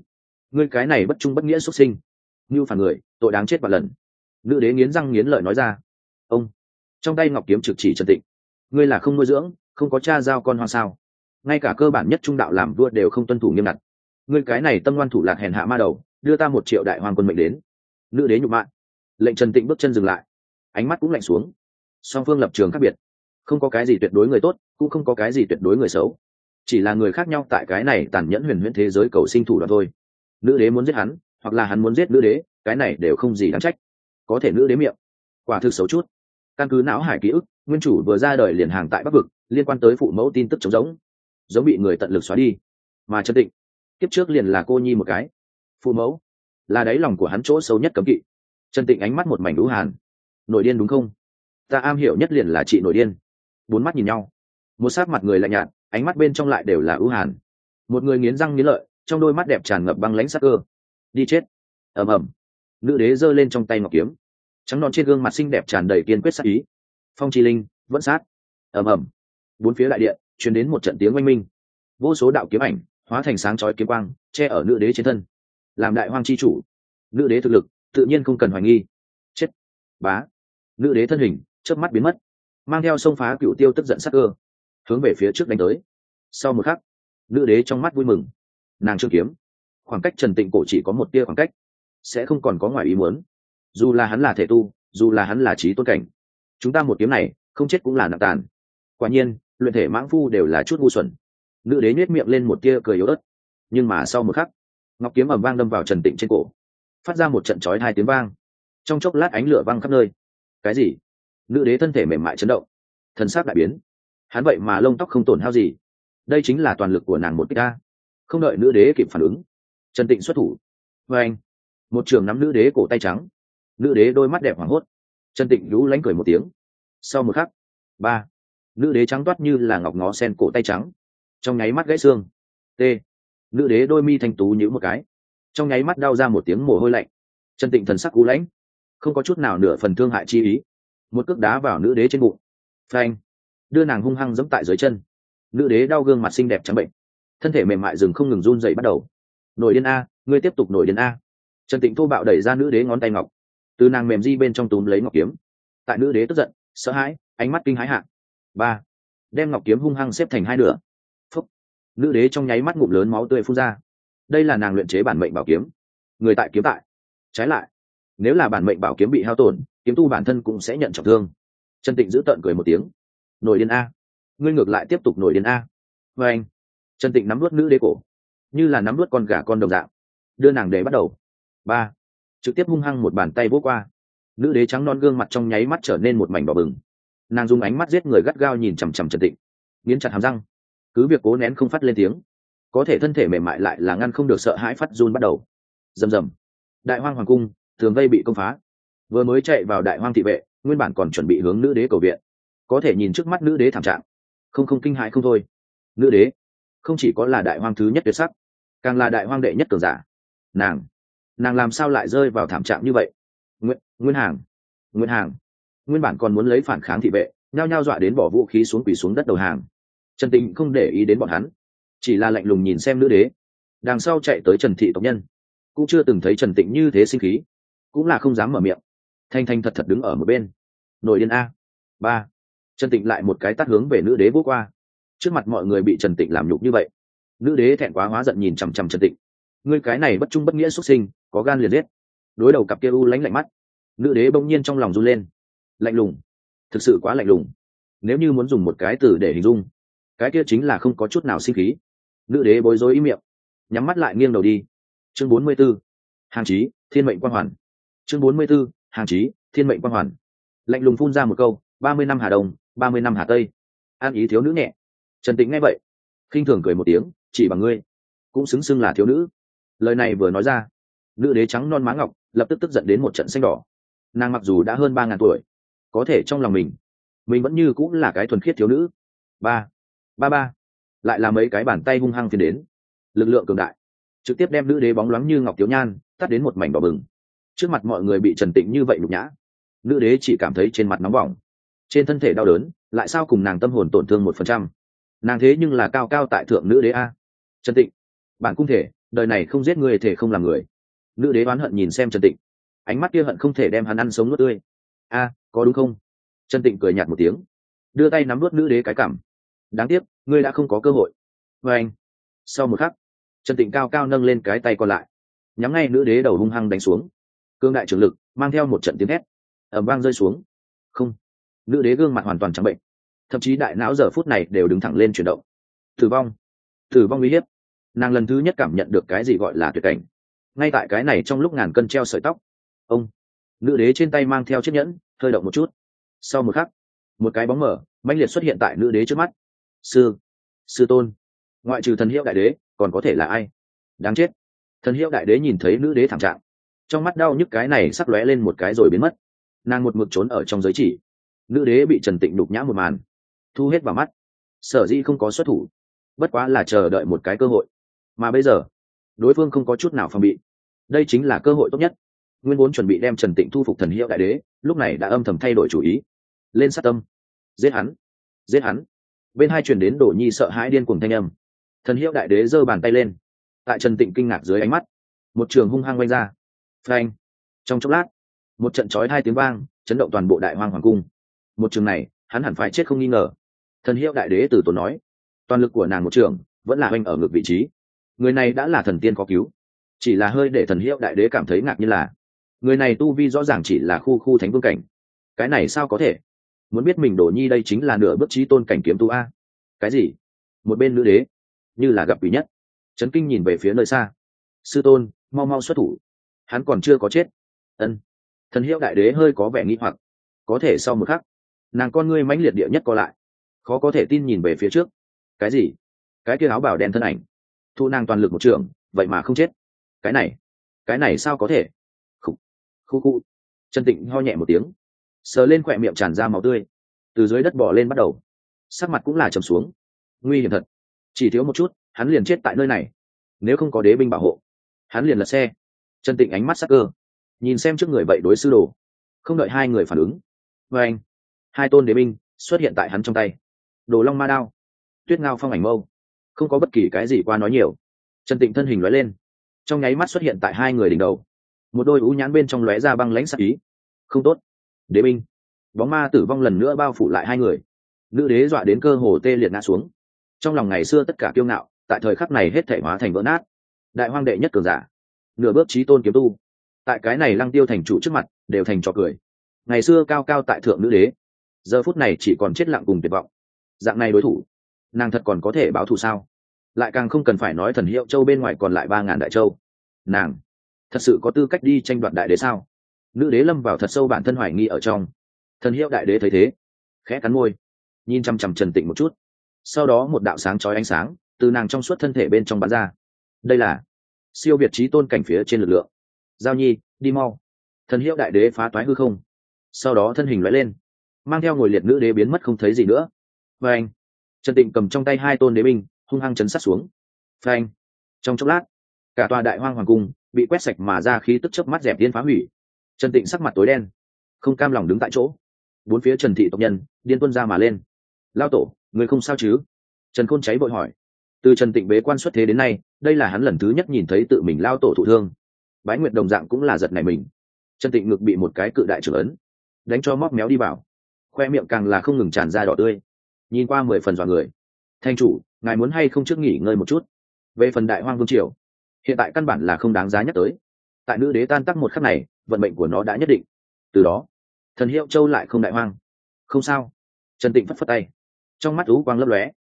ngươi cái này bất trung bất nghĩa xuất sinh. Như phản người, tội đáng chết vạn lần. Nữ đế nghiến răng nghiến lợi nói ra. Ông, trong tay ngọc kiếm trực chỉ trần tịnh ngươi là không nuôi dưỡng, không có cha giao con hoang sao? Ngay cả cơ bản nhất trung đạo làm vua đều không tuân thủ nghiêm ngặt. Ngươi cái này tâm ngoan thủ lạc hèn hạ ma đầu, đưa ta một triệu đại hoàng quân mệnh đến. Nữ đế nhục mạ. Lệnh trần tịnh bước chân dừng lại. Ánh mắt cũng lạnh xuống. Song phương lập trường khác biệt. Không có cái gì tuyệt đối người tốt, cũng không có cái gì tuyệt đối người xấu. Chỉ là người khác nhau tại cái này tàn nhẫn huyền huyễn thế giới cầu sinh thủ đoạn thôi. Nữ đế muốn giết hắn, hoặc là hắn muốn giết nữ đế, cái này đều không gì đáng trách. Có thể nữ đế miệng. Quả thực xấu chút căn cứ não hải ký ức, nguyên chủ vừa ra đời liền hàng tại bắc vực, liên quan tới phụ mẫu tin tức chống giống. Giống bị người tận lực xóa đi. Mà chân định kiếp trước liền là cô nhi một cái. Phụ mẫu, là đáy lòng của hắn chỗ sâu nhất cấm kỵ. Trần tịnh ánh mắt một mảnh đũ hàn. Nổi điên đúng không? Ta am hiểu nhất liền là chị nổi điên. Bốn mắt nhìn nhau. Một sát mặt người lạnh nhạt, ánh mắt bên trong lại đều là ưu hàn. Một người nghiến răng nghiến lợi, trong đôi mắt đẹp tràn ngập băng lãnh sắc cơ. Đi chết. Ầm ầm. Nữ đế giơ lên trong tay ngọc kiếm trắng non trên gương mặt xinh đẹp tràn đầy kiên quyết sắc ý. Phong chi linh, vẫn sát. Ầm ầm. Bốn phía đại điện, truyền đến một trận tiếng oanh minh. Vô số đạo kiếm ảnh, hóa thành sáng chói kiếm quang, che ở nữ đế trên thân. Làm đại hoang chi chủ. Nữ đế thực lực, tự nhiên không cần hoài nghi. Chết. Bá. Nữ đế thân hình, chớp mắt biến mất. Mang theo sông phá cựu tiêu tức giận sắc cơ. Hướng về phía trước đánh tới. Sau một khắc, nữ đế trong mắt vui mừng. Nàng trương kiếm. Khoảng cách trần tịnh cổ chỉ có một tia khoảng cách. Sẽ không còn có ngoài ý muốn dù là hắn là thể tu, dù là hắn là trí tôn cảnh, chúng ta một kiếm này, không chết cũng là nặng tàn. Quả nhiên, luyện thể mãng phu đều là chút ngu xuẩn. Nữ đế nhếch miệng lên một tia cười yếu ớt. Nhưng mà sau một khắc, ngọc kiếm ẩm vang đâm vào trần tịnh trên cổ. Phát ra một trận chói hai tiếng vang. Trong chốc lát ánh lửa văng khắp nơi. Cái gì? Nữ đế thân thể mềm mại chấn động. Thần sắc đại biến. Hắn vậy mà lông tóc không tổn hao gì. Đây chính là toàn lực của nàng một cách ta không đợi nữ đế kịp phản ứng, trần tịnh xuất thủ. Vê anh một trường nắm nữ đế cổ tay trắng nữ đế đôi mắt đẹp hoảng hốt. Trần tịnh lũ lánh cười một tiếng. Sau một khắc, ba, nữ đế trắng toát như là ngọc ngó sen cổ tay trắng. Trong nháy mắt gãy xương. T, nữ đế đôi mi thanh tú nhữ một cái. Trong nháy mắt đau ra một tiếng mồ hôi lạnh. Chân tịnh thần sắc cú lãnh, không có chút nào nửa phần thương hại chi ý. Một cước đá vào nữ đế trên bụng. Phanh, đưa nàng hung hăng giẫm tại dưới chân. Nữ đế đau gương mặt xinh đẹp trắng bệnh. Thân thể mềm mại dừng không ngừng run dậy bắt đầu. Nổi điên a, ngươi tiếp tục nổi điên a. Trần tịnh thô bạo đẩy ra nữ đế ngón tay ngọc từ nàng mềm di bên trong túm lấy ngọc kiếm. Tại nữ đế tức giận, sợ hãi, ánh mắt kinh hãi hạ. Ba. Đem ngọc kiếm hung hăng xếp thành hai nửa. Phúc. Nữ đế trong nháy mắt ngụm lớn máu tươi phun ra. Đây là nàng luyện chế bản mệnh bảo kiếm. Người tại kiếm tại. Trái lại, nếu là bản mệnh bảo kiếm bị hao tổn, kiếm tu bản thân cũng sẽ nhận trọng thương. Trần tịnh giữ tợn cười một tiếng. Nổi điên a. Ngươi ngược lại tiếp tục nổi điên a. Vê anh trần tịnh nắm nuốt nữ đế cổ. Như là nắm nuốt con gà con đồng dạng. Đưa nàng để bắt đầu. Ba trực tiếp hung hăng một bàn tay vỗ qua. Nữ đế trắng non gương mặt trong nháy mắt trở nên một mảnh đỏ bừng. Nàng dùng ánh mắt giết người gắt gao nhìn chằm chằm trần tịnh, nghiến chặt hàm răng. Cứ việc cố nén không phát lên tiếng, có thể thân thể mềm mại lại là ngăn không được sợ hãi phát run bắt đầu. Rầm rầm. Đại hoang hoàng cung thường vây bị công phá. Vừa mới chạy vào đại hoang thị vệ, nguyên bản còn chuẩn bị hướng nữ đế cầu viện. Có thể nhìn trước mắt nữ đế thảm trạng. Không không kinh hại không thôi. Nữ đế, không chỉ có là đại hoang thứ nhất tuyệt sắc, càng là đại hoang đệ nhất cường giả. Nàng nàng làm sao lại rơi vào thảm trạng như vậy? Nguyên nguyên hàng nguyên hàng. Nguyên bản còn muốn lấy phản kháng thị vệ, nhao nhao dọa đến bỏ vũ khí xuống quỳ xuống đất đầu hàng. Trần tịnh không để ý đến bọn hắn, chỉ là lạnh lùng nhìn xem nữ đế. Đằng sau chạy tới trần thị tộc nhân. Cũng chưa từng thấy trần tịnh như thế sinh khí, cũng là không dám mở miệng. Thanh thanh thật thật đứng ở một bên. Nội điên a. Ba. Trần tịnh lại một cái tắt hướng về nữ đế vô qua. Trước mặt mọi người bị trần tịnh làm nhục như vậy, nữ đế thẹn quá hóa giận nhìn chằm chằm trần tịnh. Ngươi cái này bất trung bất nghĩa xuất sinh có gan liền giết. Đối đầu cặp kia u lánh lạnh mắt, nữ đế bỗng nhiên trong lòng run lên. Lạnh lùng, thực sự quá lạnh lùng. Nếu như muốn dùng một cái từ để hình dung, cái kia chính là không có chút nào sinh khí. Nữ đế bối rối ý miệng, nhắm mắt lại nghiêng đầu đi. Chương bốn mươi 44. hàng chí, thiên mệnh quang hoàn. Chương bốn mươi 44. hàng chí, thiên mệnh quang hoàn. Lạnh lùng phun ra một câu, ba mươi năm hà đông, ba mươi năm hà tây. An ý thiếu nữ nhẹ. Trần tĩnh nghe vậy, khinh thường cười một tiếng, chỉ bằng ngươi, cũng xứng xưng là thiếu nữ. Lời này vừa nói ra nữ đế trắng non má ngọc, lập tức tức giận đến một trận xanh đỏ. Nàng mặc dù đã hơn ba ngàn tuổi, có thể trong lòng mình mình vẫn như cũng là cái thuần khiết thiếu nữ. Ba ba ba, lại là mấy cái bàn tay hung hăng phiền đến. Lực lượng cường đại, trực tiếp đem nữ đế bóng loáng như ngọc thiếu nhan, tắt đến một mảnh đỏ bừng. Trước mặt mọi người bị trần tịnh như vậy nhục nhã, nữ đế chỉ cảm thấy trên mặt nóng bỏng, trên thân thể đau đớn, lại sao cùng nàng tâm hồn tổn thương một phần trăm. Nàng thế nhưng là cao cao tại thượng nữ đế a. Trần tịnh, bản cung thể, đời này không giết người thể không làm người nữ đế oán hận nhìn xem trần tịnh. Ánh mắt kia hận không thể đem hắn ăn sống nuốt tươi. A, có đúng không? Trần tịnh cười nhạt một tiếng. Đưa tay nắm nuốt nữ đế cái cảm. Đáng tiếc, ngươi đã không có cơ hội. Và anh. Sau một khắc, trần tịnh cao cao nâng lên cái tay còn lại. Nhắm ngay nữ đế đầu hung hăng đánh xuống. Cương đại trường lực, mang theo một trận tiếng hét. Ẩm vang rơi xuống. Không. Nữ đế gương mặt hoàn toàn trắng bệnh. Thậm chí đại não giờ phút này đều đứng thẳng lên chuyển động. Tử vong. Tử vong uy hiếp. Nàng lần thứ nhất cảm nhận được cái gì gọi là tuyệt cảnh ngay tại cái này trong lúc ngàn cân treo sợi tóc, ông nữ đế trên tay mang theo chiếc nhẫn, hơi động một chút. Sau một khắc, một cái bóng mở, mãnh liệt xuất hiện tại nữ đế trước mắt. Sư sư tôn, ngoại trừ thần hiệu đại đế, còn có thể là ai? Đáng chết. Thần hiệu đại đế nhìn thấy nữ đế thảm trạng, trong mắt đau nhức cái này sắp lóe lên một cái rồi biến mất. Nàng một mực trốn ở trong giới chỉ. Nữ đế bị trần tịnh đục nhã một màn, thu hết vào mắt. Sở dĩ không có xuất thủ, bất quá là chờ đợi một cái cơ hội. Mà bây giờ, đối phương không có chút nào phòng bị đây chính là cơ hội tốt nhất. Nguyên vốn chuẩn bị đem trần tịnh thu phục thần hiệu đại đế, lúc này đã âm thầm thay đổi chủ ý. Lên sát tâm. Giết hắn. Giết hắn. Bên hai truyền đến đổ nhi sợ hãi điên cuồng thanh âm. Thần hiệu đại đế giơ bàn tay lên. Tại trần tịnh kinh ngạc dưới ánh mắt, một trường hung hăng quanh ra. Phanh. Trong chốc lát, một trận trói hai tiếng vang, chấn động toàn bộ đại Hoàng hoàng cung. Một trường này, hắn hẳn phải chết không nghi ngờ. Thần hiệu đại đế từ tốn nói, toàn lực của nàng một trường, vẫn là oanh ở ngược vị trí. Người này đã là thần tiên có cứu chỉ là hơi để thần hiệu đại đế cảm thấy ngạc như là, người này tu vi rõ ràng chỉ là khu khu thánh vương cảnh. Cái này sao có thể? Muốn biết mình đổ nhi đây chính là nửa bước trí tôn cảnh kiếm tu a. Cái gì? Một bên nữ đế, như là gặp quỷ nhất. Trấn kinh nhìn về phía nơi xa. Sư tôn, mau mau xuất thủ. Hắn còn chưa có chết. Ân. Thần hiệu đại đế hơi có vẻ nghi hoặc. Có thể sau một khắc, nàng con ngươi mãnh liệt địa nhất co lại. Khó có thể tin nhìn về phía trước. Cái gì? Cái kia áo bảo đen thân ảnh. Thu nàng toàn lực một trường, vậy mà không chết cái này cái này sao có thể? Khu khu khu trần tịnh ho nhẹ một tiếng. Sờ lên khỏe miệng tràn ra máu tươi. Từ dưới đất bỏ lên bắt đầu. Sắc mặt cũng là trầm xuống. Nguy hiểm thật. Chỉ thiếu một chút, hắn liền chết tại nơi này. Nếu không có đế binh bảo hộ, hắn liền lật xe. Trần tịnh ánh mắt sắc cơ. Nhìn xem trước người vậy đối sư đồ. Không đợi hai người phản ứng. Với anh, hai tôn đế binh xuất hiện tại hắn trong tay. Đồ long ma đao, tuyết ngao phong ảnh mâu. Không có bất kỳ cái gì qua nói nhiều. Trần tịnh thân hình nói lên trong nháy mắt xuất hiện tại hai người đỉnh đầu. Một đôi ú nhãn bên trong lóe ra băng lãnh sắc ý. Không tốt. Đế binh. Bóng ma tử vong lần nữa bao phủ lại hai người. Nữ đế dọa đến cơ hồ tê liệt ngã xuống. Trong lòng ngày xưa tất cả kiêu ngạo, tại thời khắc này hết thể hóa thành vỡ nát. Đại hoang đệ nhất cường giả. Nửa bước trí tôn kiếm tu. Tại cái này lăng tiêu thành chủ trước mặt, đều thành trò cười. Ngày xưa cao cao tại thượng nữ đế. Giờ phút này chỉ còn chết lặng cùng tuyệt vọng. Dạng này đối thủ, nàng thật còn có thể báo thù sao? Lại càng không cần phải nói thần hiệu châu bên ngoài còn lại ba ngàn đại châu. Nàng, thật sự có tư cách đi tranh đoạt đại đế sao? Nữ đế lâm vào thật sâu bản thân hoài nghi ở trong. Thần hiệu đại đế thấy thế, khẽ cắn môi, nhìn chằm chằm trần tịnh một chút. Sau đó một đạo sáng trói ánh sáng từ nàng trong suốt thân thể bên trong bắn ra. Đây là siêu việt trí tôn cảnh phía trên lực lượng. Giao nhi, đi mau. Thần hiệu đại đế phá toái hư không. Sau đó thân hình loại lên, mang theo ngồi liệt nữ đế biến mất không thấy gì nữa. Và anh, trần tịnh cầm trong tay hai tôn đế binh hung hăng chấn sát xuống. Phanh. Trong chốc lát, cả tòa đại hoang hoàng cung bị quét sạch mà ra khí tức chớp mắt dẹp điên phá hủy. Trần tịnh sắc mặt tối đen, không cam lòng đứng tại chỗ. Bốn phía trần thị tộc nhân, điên tuân ra mà lên. Lao tổ, người không sao chứ? Trần khôn cháy vội hỏi. Từ trần tịnh bế quan xuất thế đến nay, đây là hắn lần thứ nhất nhìn thấy tự mình lao tổ thụ thương. Bái nguyệt đồng dạng cũng là giật này mình. Trần tịnh ngực bị một cái cự đại trưởng ấn, đánh cho móc méo đi vào. Khoe miệng càng là không ngừng tràn ra đỏ tươi. Nhìn qua mười phần dọa người thanh chủ, ngài muốn hay không trước nghỉ ngơi một chút? Về phần đại hoang vương triều, hiện tại căn bản là không đáng giá nhắc tới. Tại nữ đế tan tắc một khắc này, vận mệnh của nó đã nhất định. Từ đó, thần hiệu châu lại không đại hoang. Không sao. Trần tịnh phất phất tay. Trong mắt ú quang lấp lóe.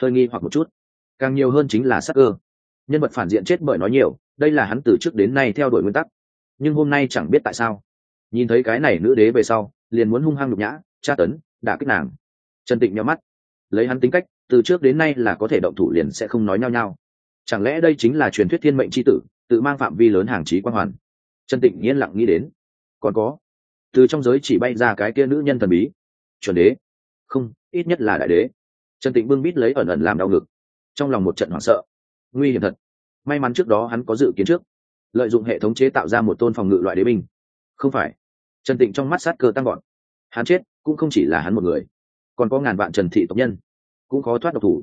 Hơi nghi hoặc một chút. Càng nhiều hơn chính là sắc cơ. Nhân vật phản diện chết bởi nói nhiều, đây là hắn từ trước đến nay theo đuổi nguyên tắc. Nhưng hôm nay chẳng biết tại sao. Nhìn thấy cái này nữ đế về sau, liền muốn hung hăng nhục nhã, tra tấn, đả kích nàng. Trần tịnh nhắm mắt, lấy hắn tính cách từ trước đến nay là có thể động thủ liền sẽ không nói nhau nhau. Chẳng lẽ đây chính là truyền thuyết thiên mệnh c h i tử, tự mang phạm vi lớn hàng trí quan hoàn? Trần tịnh yên lặng nghĩ đến. Còn có, từ trong giới chỉ bay ra cái kia nữ nhân thần bí. Chuẩn đế. Không, ít nhất là đại đế. Trần tịnh bưng bít lấy ẩn ẩn làm đau ngực. Trong lòng một trận hoảng sợ. Nguy hiểm thật. May mắn trước đó hắn có dự kiến trước. Lợi dụng hệ thống chế tạo ra một tôn phòng ngự loại đế binh. Không phải. Trần tịnh trong mắt sát cơ tăng gọn hắn chết, cũng không chỉ là hắn một người. Còn có ngàn vạn trần thị tộc nhân cũng khó thoát độc thủ.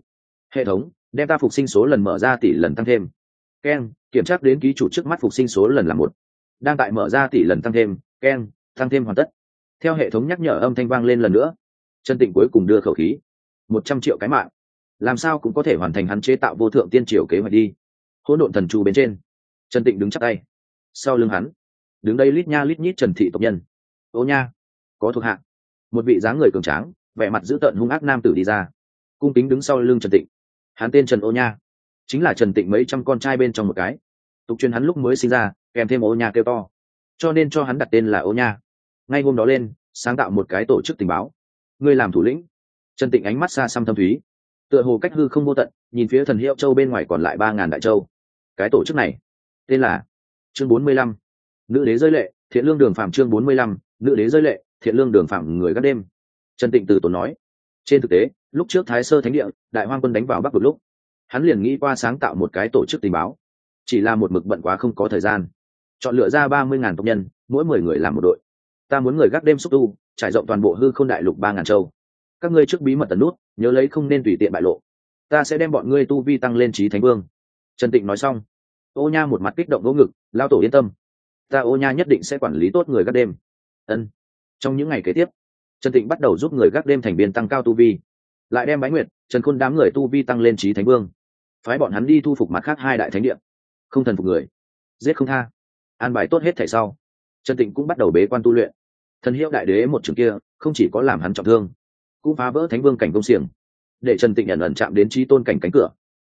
Hệ thống, đem ta phục sinh số lần mở ra tỷ lần tăng thêm. Keng kiểm tra đến ký chủ trước mắt phục sinh số lần là một. Đang tại mở ra tỷ lần tăng thêm keng tăng thêm hoàn tất. Theo hệ thống nhắc nhở âm thanh vang lên lần nữa. Chân tịnh cuối cùng đưa khẩu khí. Một trăm triệu cái mạng. Làm sao cũng có thể hoàn thành hắn chế tạo vô thượng tiên triều kế hoạch đi. Hỗn độn thần chu bên trên. Trần tịnh đứng chắc tay. Sau lưng hắn. Đứng đây lít nha lít nhít trần thị tộc nhân. Ô nha. Có thuộc hạ. Một vị dáng người cường tráng, vẻ mặt dữ tợn hung ác nam tử đi ra cung kính đứng sau lưng trần tịnh. Hắn tên trần ô nha. Chính là trần tịnh mấy trăm con trai bên trong một cái. Tục truyền hắn lúc mới sinh ra, kèm thêm ô nha kêu to. Cho nên cho hắn đặt tên là ô nha. Ngay hôm đó lên, sáng tạo một cái tổ chức tình báo. Ngươi làm thủ lĩnh. Trần tịnh ánh mắt xa xăm thâm thúy. Tựa hồ cách hư không vô tận, nhìn phía thần hiệu châu bên ngoài còn lại ba ngàn đại châu. Cái tổ chức này, tên là chương bốn mươi lăm. Nữ đế rơi lệ, thiện lương đường phạm chương bốn mươi lăm. Nữ đế rơi lệ, thiện lương đường phạm người gác đêm. Trần tịnh từ tổ nói trên thực tế, lúc trước thái sơ thánh địa, đại hoang quân đánh vào bắc vực lúc, hắn liền nghĩ qua sáng tạo một cái tổ chức tình báo. Chỉ là một mực bận quá không có thời gian. Chọn lựa ra ba mươi ngàn tộc nhân, mỗi mười người làm một đội. Ta muốn người gác đêm xúc tu, trải rộng toàn bộ hư không đại lục ba ngàn châu. Các ngươi trước bí mật tấn nút, nhớ lấy không nên tùy tiện bại lộ. Ta sẽ đem bọn ngươi tu vi tăng lên trí thánh vương. Trần tịnh nói xong, ô nha một mặt kích động vỗ ngực, lao tổ yên tâm. Ta ô nha nhất định sẽ quản lý tốt người gác đêm. Ân. Trong những ngày kế tiếp trần tịnh bắt đầu giúp người gác đêm thành viên tăng cao tu vi. Lại đem bái nguyệt trần khôn đám người tu vi tăng lên trí thánh vương. Phái bọn hắn đi thu phục mặt khác hai đại thánh địa, không thần phục người giết không tha. An bài tốt hết thảy sau trần tịnh cũng bắt đầu bế quan tu luyện. Thần hiệu đại đế một trường kia không chỉ có làm hắn trọng thương cũng phá vỡ thánh vương cảnh công xiềng để trần tịnh nhận ẩn chạm đến trí tôn cảnh cánh cửa.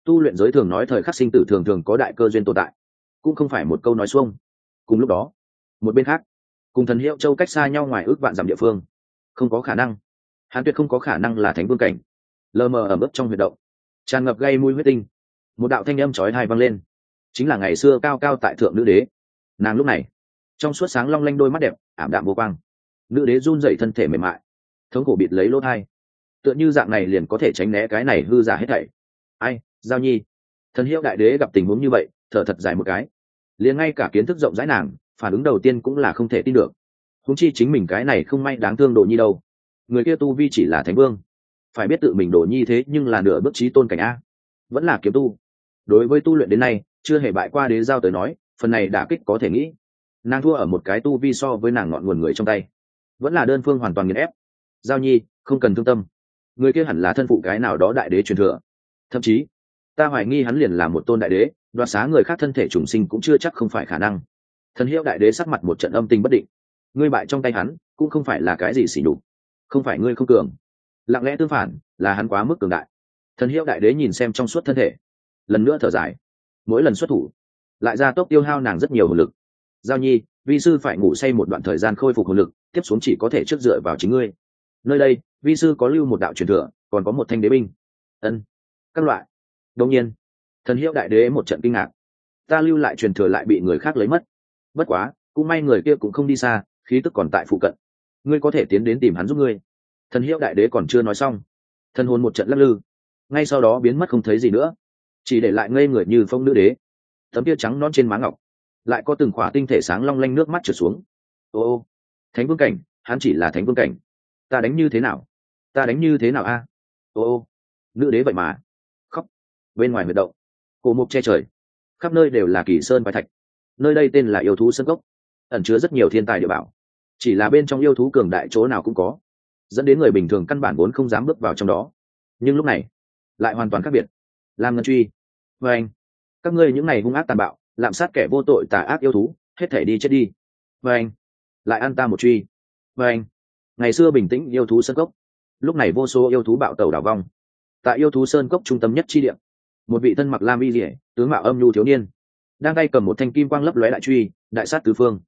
Tu luyện giới thường nói thời khắc sinh tử thường thường có đại cơ duyên tồn tại cũng không phải một câu nói xuông. Cùng lúc đó một bên khác cùng thần hiệu châu cách xa nhau ngoài ước vạn dặm địa phương không có khả năng. Hắn tuyệt không có khả năng là thánh vương cảnh. Lờ mờ ở mức trong huyệt động. Tràn ngập gây mùi huyết tinh. Một đạo thanh âm chói hai vang lên. Chính là ngày xưa cao cao tại thượng nữ đế. Nàng lúc này, trong suốt sáng long lanh đôi mắt đẹp, ảm đạm vô quang. Nữ đế run dậy thân thể mềm mại. Thống cổ bịt lấy lỗ thai tựa như dạng này liền có thể tránh né cái này hư giả hết thảy. Ai, giao nhi. Thần hiệu đại đế gặp tình huống như vậy, thở thật dài một cái. Liền ngay cả kiến thức rộng rãi nàng, phản ứng đầu tiên cũng là không thể tin được húng chi chính mình cái này không may đáng thương đồ nhi đâu. Người kia tu vi chỉ là thánh vương. Phải biết tự mình đồ nhi thế nhưng là nửa bước trí tôn cảnh a. Vẫn là kiếm tu. Đối với tu luyện đến nay, chưa hề bại qua đế giao tới nói, phần này đả kích có thể nghĩ. Nàng thua ở một cái tu vi so với nàng ngọn nguồn người trong tay. Vẫn là đơn phương hoàn toàn nghiền ép. Giao nhi, không cần thương tâm. Người kia hẳn là thân phụ cái nào đó đại đế truyền thừa. Thậm chí, ta hoài nghi hắn liền là một tôn đại đế, đoạt xá người khác thân thể trùng sinh cũng chưa chắc không phải khả năng. Thần hiệu đại đế sắc mặt một trận âm tình bất định ngươi bại trong tay hắn, cũng không phải là cái gì xỉ đục không phải ngươi không cường. Lặng lẽ tương phản, là hắn quá mức cường đại. Thần hiệu đại đế nhìn xem trong suốt thân thể, lần nữa thở dài. Mỗi lần xuất thủ, lại ra tốc tiêu hao nàng rất nhiều hồn lực. Giao nhi, vi sư phải ngủ say một đoạn thời gian khôi phục hồn lực, tiếp xuống chỉ có thể trước dựa vào chính ngươi. Nơi đây, vi sư có lưu một đạo truyền thừa, còn có một thanh đế binh. Ân, các loại. Đông nhiên, thần hiệu đại đế một trận kinh ngạc. Ta lưu lại truyền thừa lại bị người khác lấy mất. Bất quá, cũng may người kia cũng không đi xa khí tức còn tại phụ cận. Ngươi có thể tiến đến tìm hắn giúp ngươi. Thần hiệu đại đế còn chưa nói xong, thần hồn một trận lắc lư. Ngay sau đó biến mất không thấy gì nữa, chỉ để lại ngây người như phong nữ đế. Tấm tia trắng non trên má ngọc, lại có từng khỏa tinh thể sáng long lanh nước mắt trượt xuống. Ô ô, thánh vương cảnh, hắn chỉ là thánh vương cảnh. Ta đánh như thế nào? Ta đánh như thế nào a? Ô ô, nữ đế vậy mà, khóc, bên ngoài huyệt động cổ mục che trời. Khắp nơi đều là kỳ sơn bài thạch, nơi đây tên là yêu thú sân cốc, ẩn chứa rất nhiều thiên tài địa bảo chỉ là bên trong yêu thú cường đại chỗ nào cũng có, dẫn đến người bình thường căn bản vốn không dám bước vào trong đó. Nhưng lúc này, lại hoàn toàn khác biệt. Làm ngân truy và anh. Các ngươi những này hung ác tàn bạo, lạm sát kẻ vô tội tà ác yêu thú, hết thể đi chết đi. Và anh. Lại ăn ta một truy. Và anh. Ngày xưa bình tĩnh yêu thú sơn cốc. Lúc này vô số yêu thú bạo tàu đảo vong. Tại yêu thú sơn cốc trung tâm nhất chi điểm một vị thân mặc lam y rỉa tướng mạo âm nhu thiếu niên, đang tay cầm một thanh kim quang lấp lóe đại truy, đại sát tứ phương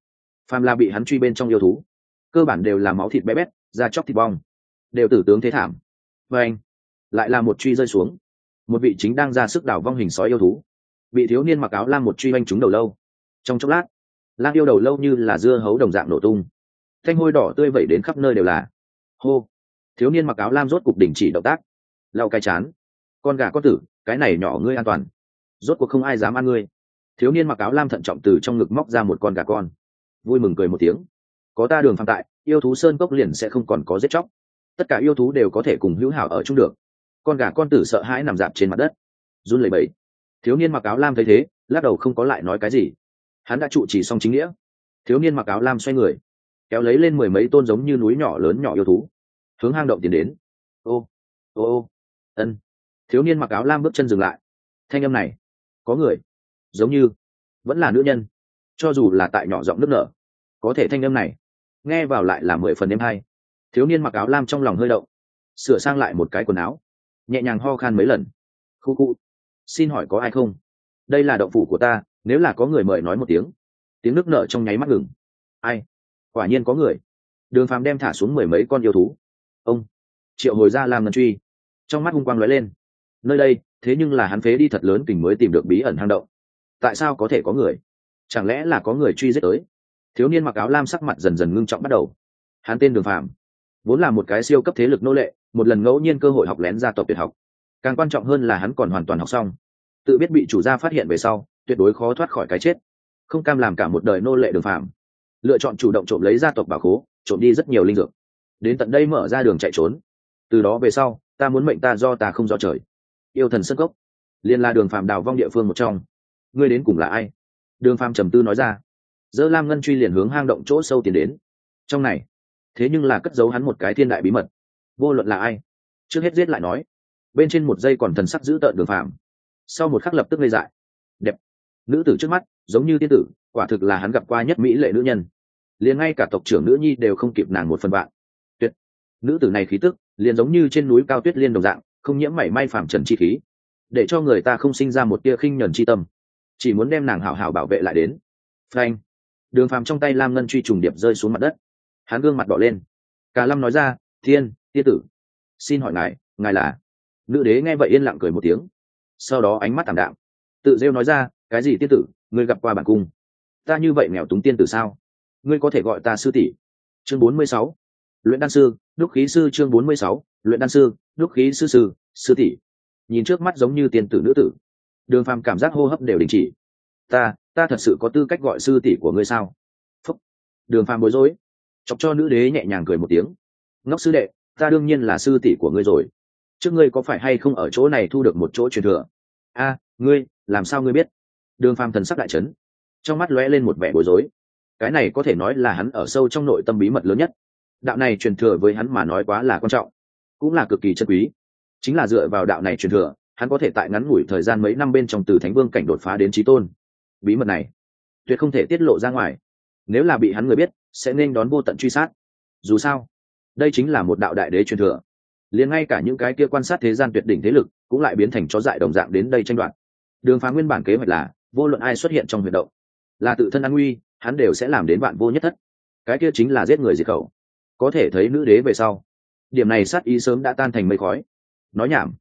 phàm la bị hắn truy bên trong yêu thú. Cơ bản đều là máu thịt bé bét, da chóc thịt bong. Đều tử tướng thế thảm. Và anh, lại là một truy rơi xuống. Một vị chính đang ra sức đảo vong hình sói yêu thú. Bị thiếu niên mặc áo lam một truy oanh trúng đầu lâu. Trong chốc lát, lang yêu đầu lâu như là dưa hấu đồng dạng nổ tung. Thanh hôi đỏ tươi vẩy đến khắp nơi đều là. Hô. Thiếu niên mặc áo lam rốt cục đình chỉ động tác. Lau cái chán. Con gà con tử, cái này nhỏ ngươi an toàn. Rốt cuộc không ai dám ăn ngươi. Thiếu niên mặc áo lam thận trọng từ trong ngực móc ra một con gà con vui mừng cười một tiếng. Có ta đường phạm tại, yêu thú sơn cốc liền sẽ không còn có giết chóc. Tất cả yêu thú đều có thể cùng hữu hảo ở chung được. Con gà con tử sợ hãi nằm dạp trên mặt đất. Run lẩy bẩy. Thiếu niên mặc áo lam thấy thế, lắc đầu không có lại nói cái gì. Hắn đã trụ chỉ xong chính nghĩa. Thiếu niên mặc áo lam xoay người, kéo lấy lên mười mấy tôn giống như núi nhỏ lớn nhỏ yêu thú, hướng hang động tiến đến. Ô ô ô. Ân. Thiếu niên mặc áo lam bước chân dừng lại. Thanh âm này, có người, giống như, vẫn là nữ nhân cho dù là tại nhỏ giọng nước nở, có thể thanh âm này nghe vào lại là mười phần đêm hai thiếu niên mặc áo lam trong lòng hơi động, sửa sang lại một cái quần áo, nhẹ nhàng ho khan mấy lần. Khu khu, xin hỏi có ai không? Đây là động phủ của ta, nếu là có người mời nói một tiếng tiếng nước nở trong nháy mắt ngừng. Ai? Quả nhiên có người. Đường phàm đem thả xuống mười mấy con yêu thú. Ông, triệu hồi ra làm ngân truy. Trong mắt hung quang lóe lên. Nơi đây, thế nhưng là hắn phế đi thật lớn kình mới tìm được bí ẩn hang động. Tại sao có thể có người? Chẳng lẽ là có người truy giết tới? Thiếu niên mặc áo lam sắc mặt dần dần ngưng trọng bắt đầu. Hắn tên đường phạm vốn là một cái siêu cấp thế lực nô lệ, một lần ngẫu nhiên cơ hội học lén gia tộc tuyệt học. Càng quan trọng hơn là hắn còn hoàn toàn học xong. Tự biết bị chủ gia phát hiện về sau, tuyệt đối khó thoát khỏi cái chết. Không cam làm cả một đời nô lệ đường phạm lựa chọn chủ động trộm lấy gia tộc bảo khố, trộm đi rất nhiều linh dược. Đến tận đây mở ra đường chạy trốn. Từ đó về sau, ta muốn mệnh ta do ta không do trời. Yêu thần sân cốc. Liền là đường phạm đào vong địa phương một trong. Ngươi đến cùng là ai? Đường phàm trầm tư nói ra. Dơ lam ngân truy liền hướng hang động chỗ sâu tiến đến. Trong này thế nhưng là cất giấu hắn một cái thiên đại bí mật. Vô luận là ai? Trước hết giết lại nói. Bên trên một giây còn thần sắc giữ tợn đường phàm, sau một khắc lập tức gây dại. Đẹp. Nữ tử trước mắt giống như tiên tử quả thực là hắn gặp qua nhất mỹ lệ nữ nhân. Liền ngay cả tộc trưởng nữ nhi đều không kịp nàng một phần bạn. Tuyệt. Nữ tử này khí tức liền giống như trên núi cao tuyết liên đồng dạng không nhiễm mảy may phàm trần chi khí. Để cho người ta không sinh ra một tia khinh nhẫn chi tâm chỉ muốn đem nàng hảo hảo bảo vệ lại đến. Frank đường phàm trong tay lam ngân truy trùng điệp rơi xuống mặt đất. Hắn gương mặt đỏ lên. Cả lâm nói ra, thiên, tiên tử, xin hỏi ngài ngài là? Nữ đế nghe vậy yên lặng cười một tiếng. Sau đó ánh mắt thảm đạm. Tự rêu nói ra, cái gì tiên tử, ngươi gặp qua bản cung? Ta như vậy nghèo túng tiên tử sao? Ngươi có thể gọi ta sư tỷ. Chương bốn mươi sáu. Luyện đan sư, đúc khí sư chương bốn mươi sáu. Luyện đan sư, đúc khí sư sư sư tỷ. Nhìn trước mắt giống như tiên tử nữ tử đường phàm cảm giác hô hấp đều đình chỉ. Ta ta thật sự có tư cách gọi sư tỷ của ngươi sao? Phúc. Đường phàm bối rối. Chọc cho nữ đế nhẹ nhàng cười một tiếng. Ngốc sư đệ, ta đương nhiên là sư tỷ của ngươi rồi. Trước ngươi có phải hay không ở chỗ này thu được một chỗ truyền thừa? A, ngươi, làm sao ngươi biết? Đường phàm thần sắc đại trấn trong mắt lóe lên một vẻ bối rối. Cái này có thể nói là hắn ở sâu trong nội tâm bí mật lớn nhất. Đạo này truyền thừa với hắn mà nói quá là quan trọng, cũng là cực kỳ chân quý. Chính là dựa vào đạo này truyền thừa hắn có thể tại ngắn ngủi thời gian mấy năm bên trong từ thánh vương cảnh đột phá đến trí tôn. Bí mật này, tuyệt không thể tiết lộ ra ngoài. Nếu là bị hắn người biết, sẽ nên đón vô tận truy sát. Dù sao, đây chính là một đạo đại đế truyền thừa. Liền ngay cả những cái kia quan sát thế gian tuyệt đỉnh thế lực cũng lại biến thành chó dại đồng dạng đến đây tranh đoạt. Đường phá nguyên bản kế hoạch là, vô luận ai xuất hiện trong huyệt động, là tự thân an nguy, hắn đều sẽ làm đến bạn vô nhất thất. Cái kia chính là giết người diệt khẩu. Có thể thấy nữ đế về sau. Điểm này sát ý sớm đã tan thành mây khói. Nói nhảm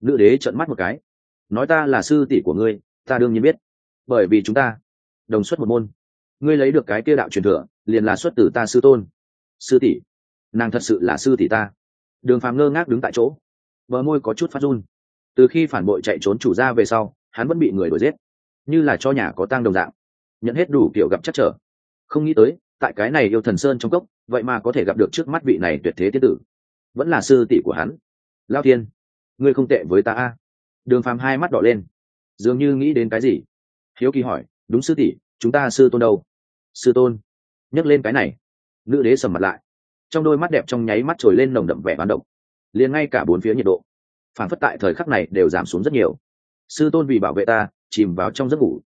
nữ đế trợn mắt một cái. Nói ta là sư tỷ của ngươi, ta đương nhiên biết. Bởi vì chúng ta đồng xuất một môn. Ngươi lấy được cái kia đạo truyền thừa, liền là xuất từ ta sư tôn. Sư tỷ, nàng thật sự là sư tỷ ta. Đường phàm ngơ ngác đứng tại chỗ. Bờ môi có chút phát run. Từ khi phản bội chạy trốn chủ ra về sau, hắn vẫn bị người đuổi giết. Như là cho nhà có tang đồng dạng. Nhận hết đủ kiểu gặp chắc trở. Không nghĩ tới, tại cái này yêu thần sơn trong cốc, vậy mà có thể gặp được trước mắt vị này tuyệt thế tiên tử. Vẫn là sư tỷ của hắn. Lao thiên ngươi không tệ với ta a. Đường phàm hai mắt đỏ lên. Dường như nghĩ đến cái gì. Hiếu kỳ hỏi, đúng sư tỷ, chúng ta sư tôn đâu? Sư tôn. Nhắc lên cái này. Nữ đế sầm mặt lại. Trong đôi mắt đẹp trong nháy mắt trồi lên nồng đậm vẻ bán động liền ngay cả bốn phía nhiệt độ phản phất tại thời khắc này đều giảm xuống rất nhiều. Sư tôn vì bảo vệ ta, chìm vào trong giấc ngủ.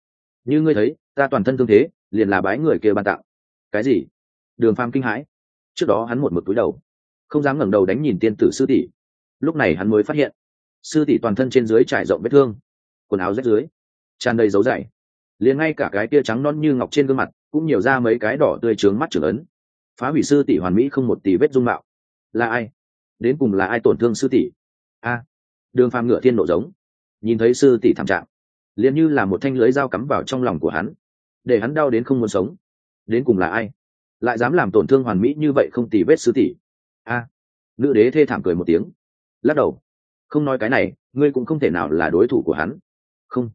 Như ngươi thấy, ta toàn thân thương thế, liền là bái người kia ban tặng. Cái gì? Đường phàm kinh hãi. Trước đó hắn một mực túi đầu, không dám ngẩng đầu đánh nhìn tiên tử sư tỷ. Lúc này hắn mới phát hiện sư tỷ toàn thân trên dưới trải rộng vết thương, quần áo rách dưới, tràn đầy dấu dày. Liền ngay cả cái tia trắng non như ngọc trên gương mặt cũng nhiều ra mấy cái đỏ tươi trướng mắt trưởng ấn. Phá hủy sư tỷ hoàn mỹ không một tỷ vết dung mạo. Là ai? Đến cùng là ai tổn thương sư tỷ? A, đường phàm ngựa thiên nộ giống. Nhìn thấy sư tỷ thảm trạng, liền như là một thanh lưới dao cắm vào trong lòng của hắn, để hắn đau đến không muốn sống. Đến cùng là ai? Lại dám làm tổn thương hoàn mỹ như vậy không tỷ vết sư tỷ? A, nữ đế thê thảm cười một tiếng, lắc đầu không nói cái này, ngươi cũng không thể nào là đối thủ của hắn. Không.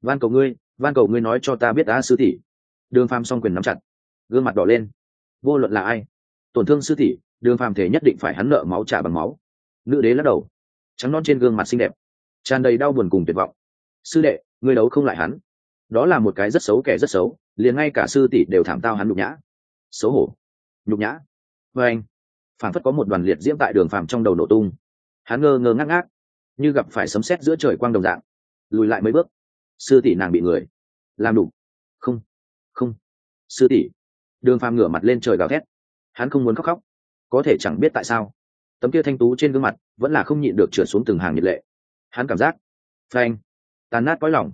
Van cầu ngươi, van cầu ngươi nói cho ta biết đã sư tỷ. Đường phàm song quyền nắm chặt. Gương mặt đỏ lên. Vô luận là ai? Tổn thương sư tỷ, đường phàm thể nhất định phải hắn nợ máu trả bằng máu. Nữ đế lắc đầu. Trắng non trên gương mặt xinh đẹp. Tràn đầy đau buồn cùng tuyệt vọng. Sư đệ, ngươi đấu không lại hắn. Đó là một cái rất xấu kẻ rất xấu, liền ngay cả sư tỷ đều thảm tao hắn nhục nhã. Xấu hổ. Nhục nhã. Vê anh phản phất có một đoàn liệt diễm tại đường phàm trong đầu nổ tung. Hắn ngơ ngơ ngác ngác như gặp phải sấm sét giữa trời quang đồng dạng. Lùi lại mấy bước. Sư tỷ nàng bị người. Làm đủ. Không. Không. Sư tỷ. Đường phàm ngửa mặt lên trời gào thét. Hắn không muốn khóc khóc. Có thể chẳng biết tại sao. Tấm kia thanh tú trên gương mặt vẫn là không nhịn được trượt xuống từng hàng nhiệt lệ. Hắn cảm giác. Phanh. Tàn nát cõi lòng.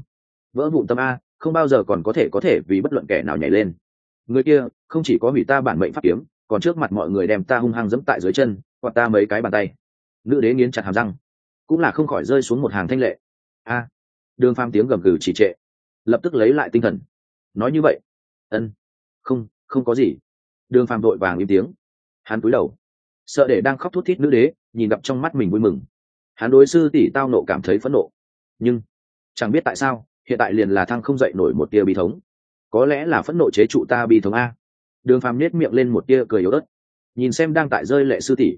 Vỡ vụn tâm a, không bao giờ còn có thể có thể vì bất luận kẻ nào nhảy lên. Người kia, không chỉ có hủy ta bản mệnh pháp kiếm, còn trước mặt mọi người đem ta hung hăng dẫm tại dưới chân hoặc ta mấy cái bàn tay. Nữ đế nghiến chặt hàm răng cũng là không khỏi rơi xuống một hàng thanh lệ. A, đường phàm tiếng gầm gừ chỉ trệ, lập tức lấy lại tinh thần. Nói như vậy. Ân, không không có gì. Đường phàm đội vàng im tiếng. Hắn cúi đầu, sợ để đang khóc thút thít nữ đế, nhìn gặp trong mắt mình vui mừng. Hắn đối sư tỷ tao nộ cảm thấy phẫn nộ. Nhưng, chẳng biết tại sao, hiện tại liền là thăng không dậy nổi một tia bi thống. Có lẽ là phẫn nộ chế trụ ta bi thống a. Đường phàm nết miệng lên một tia cười yếu ớt. Nhìn xem đang tại rơi lệ sư tỷ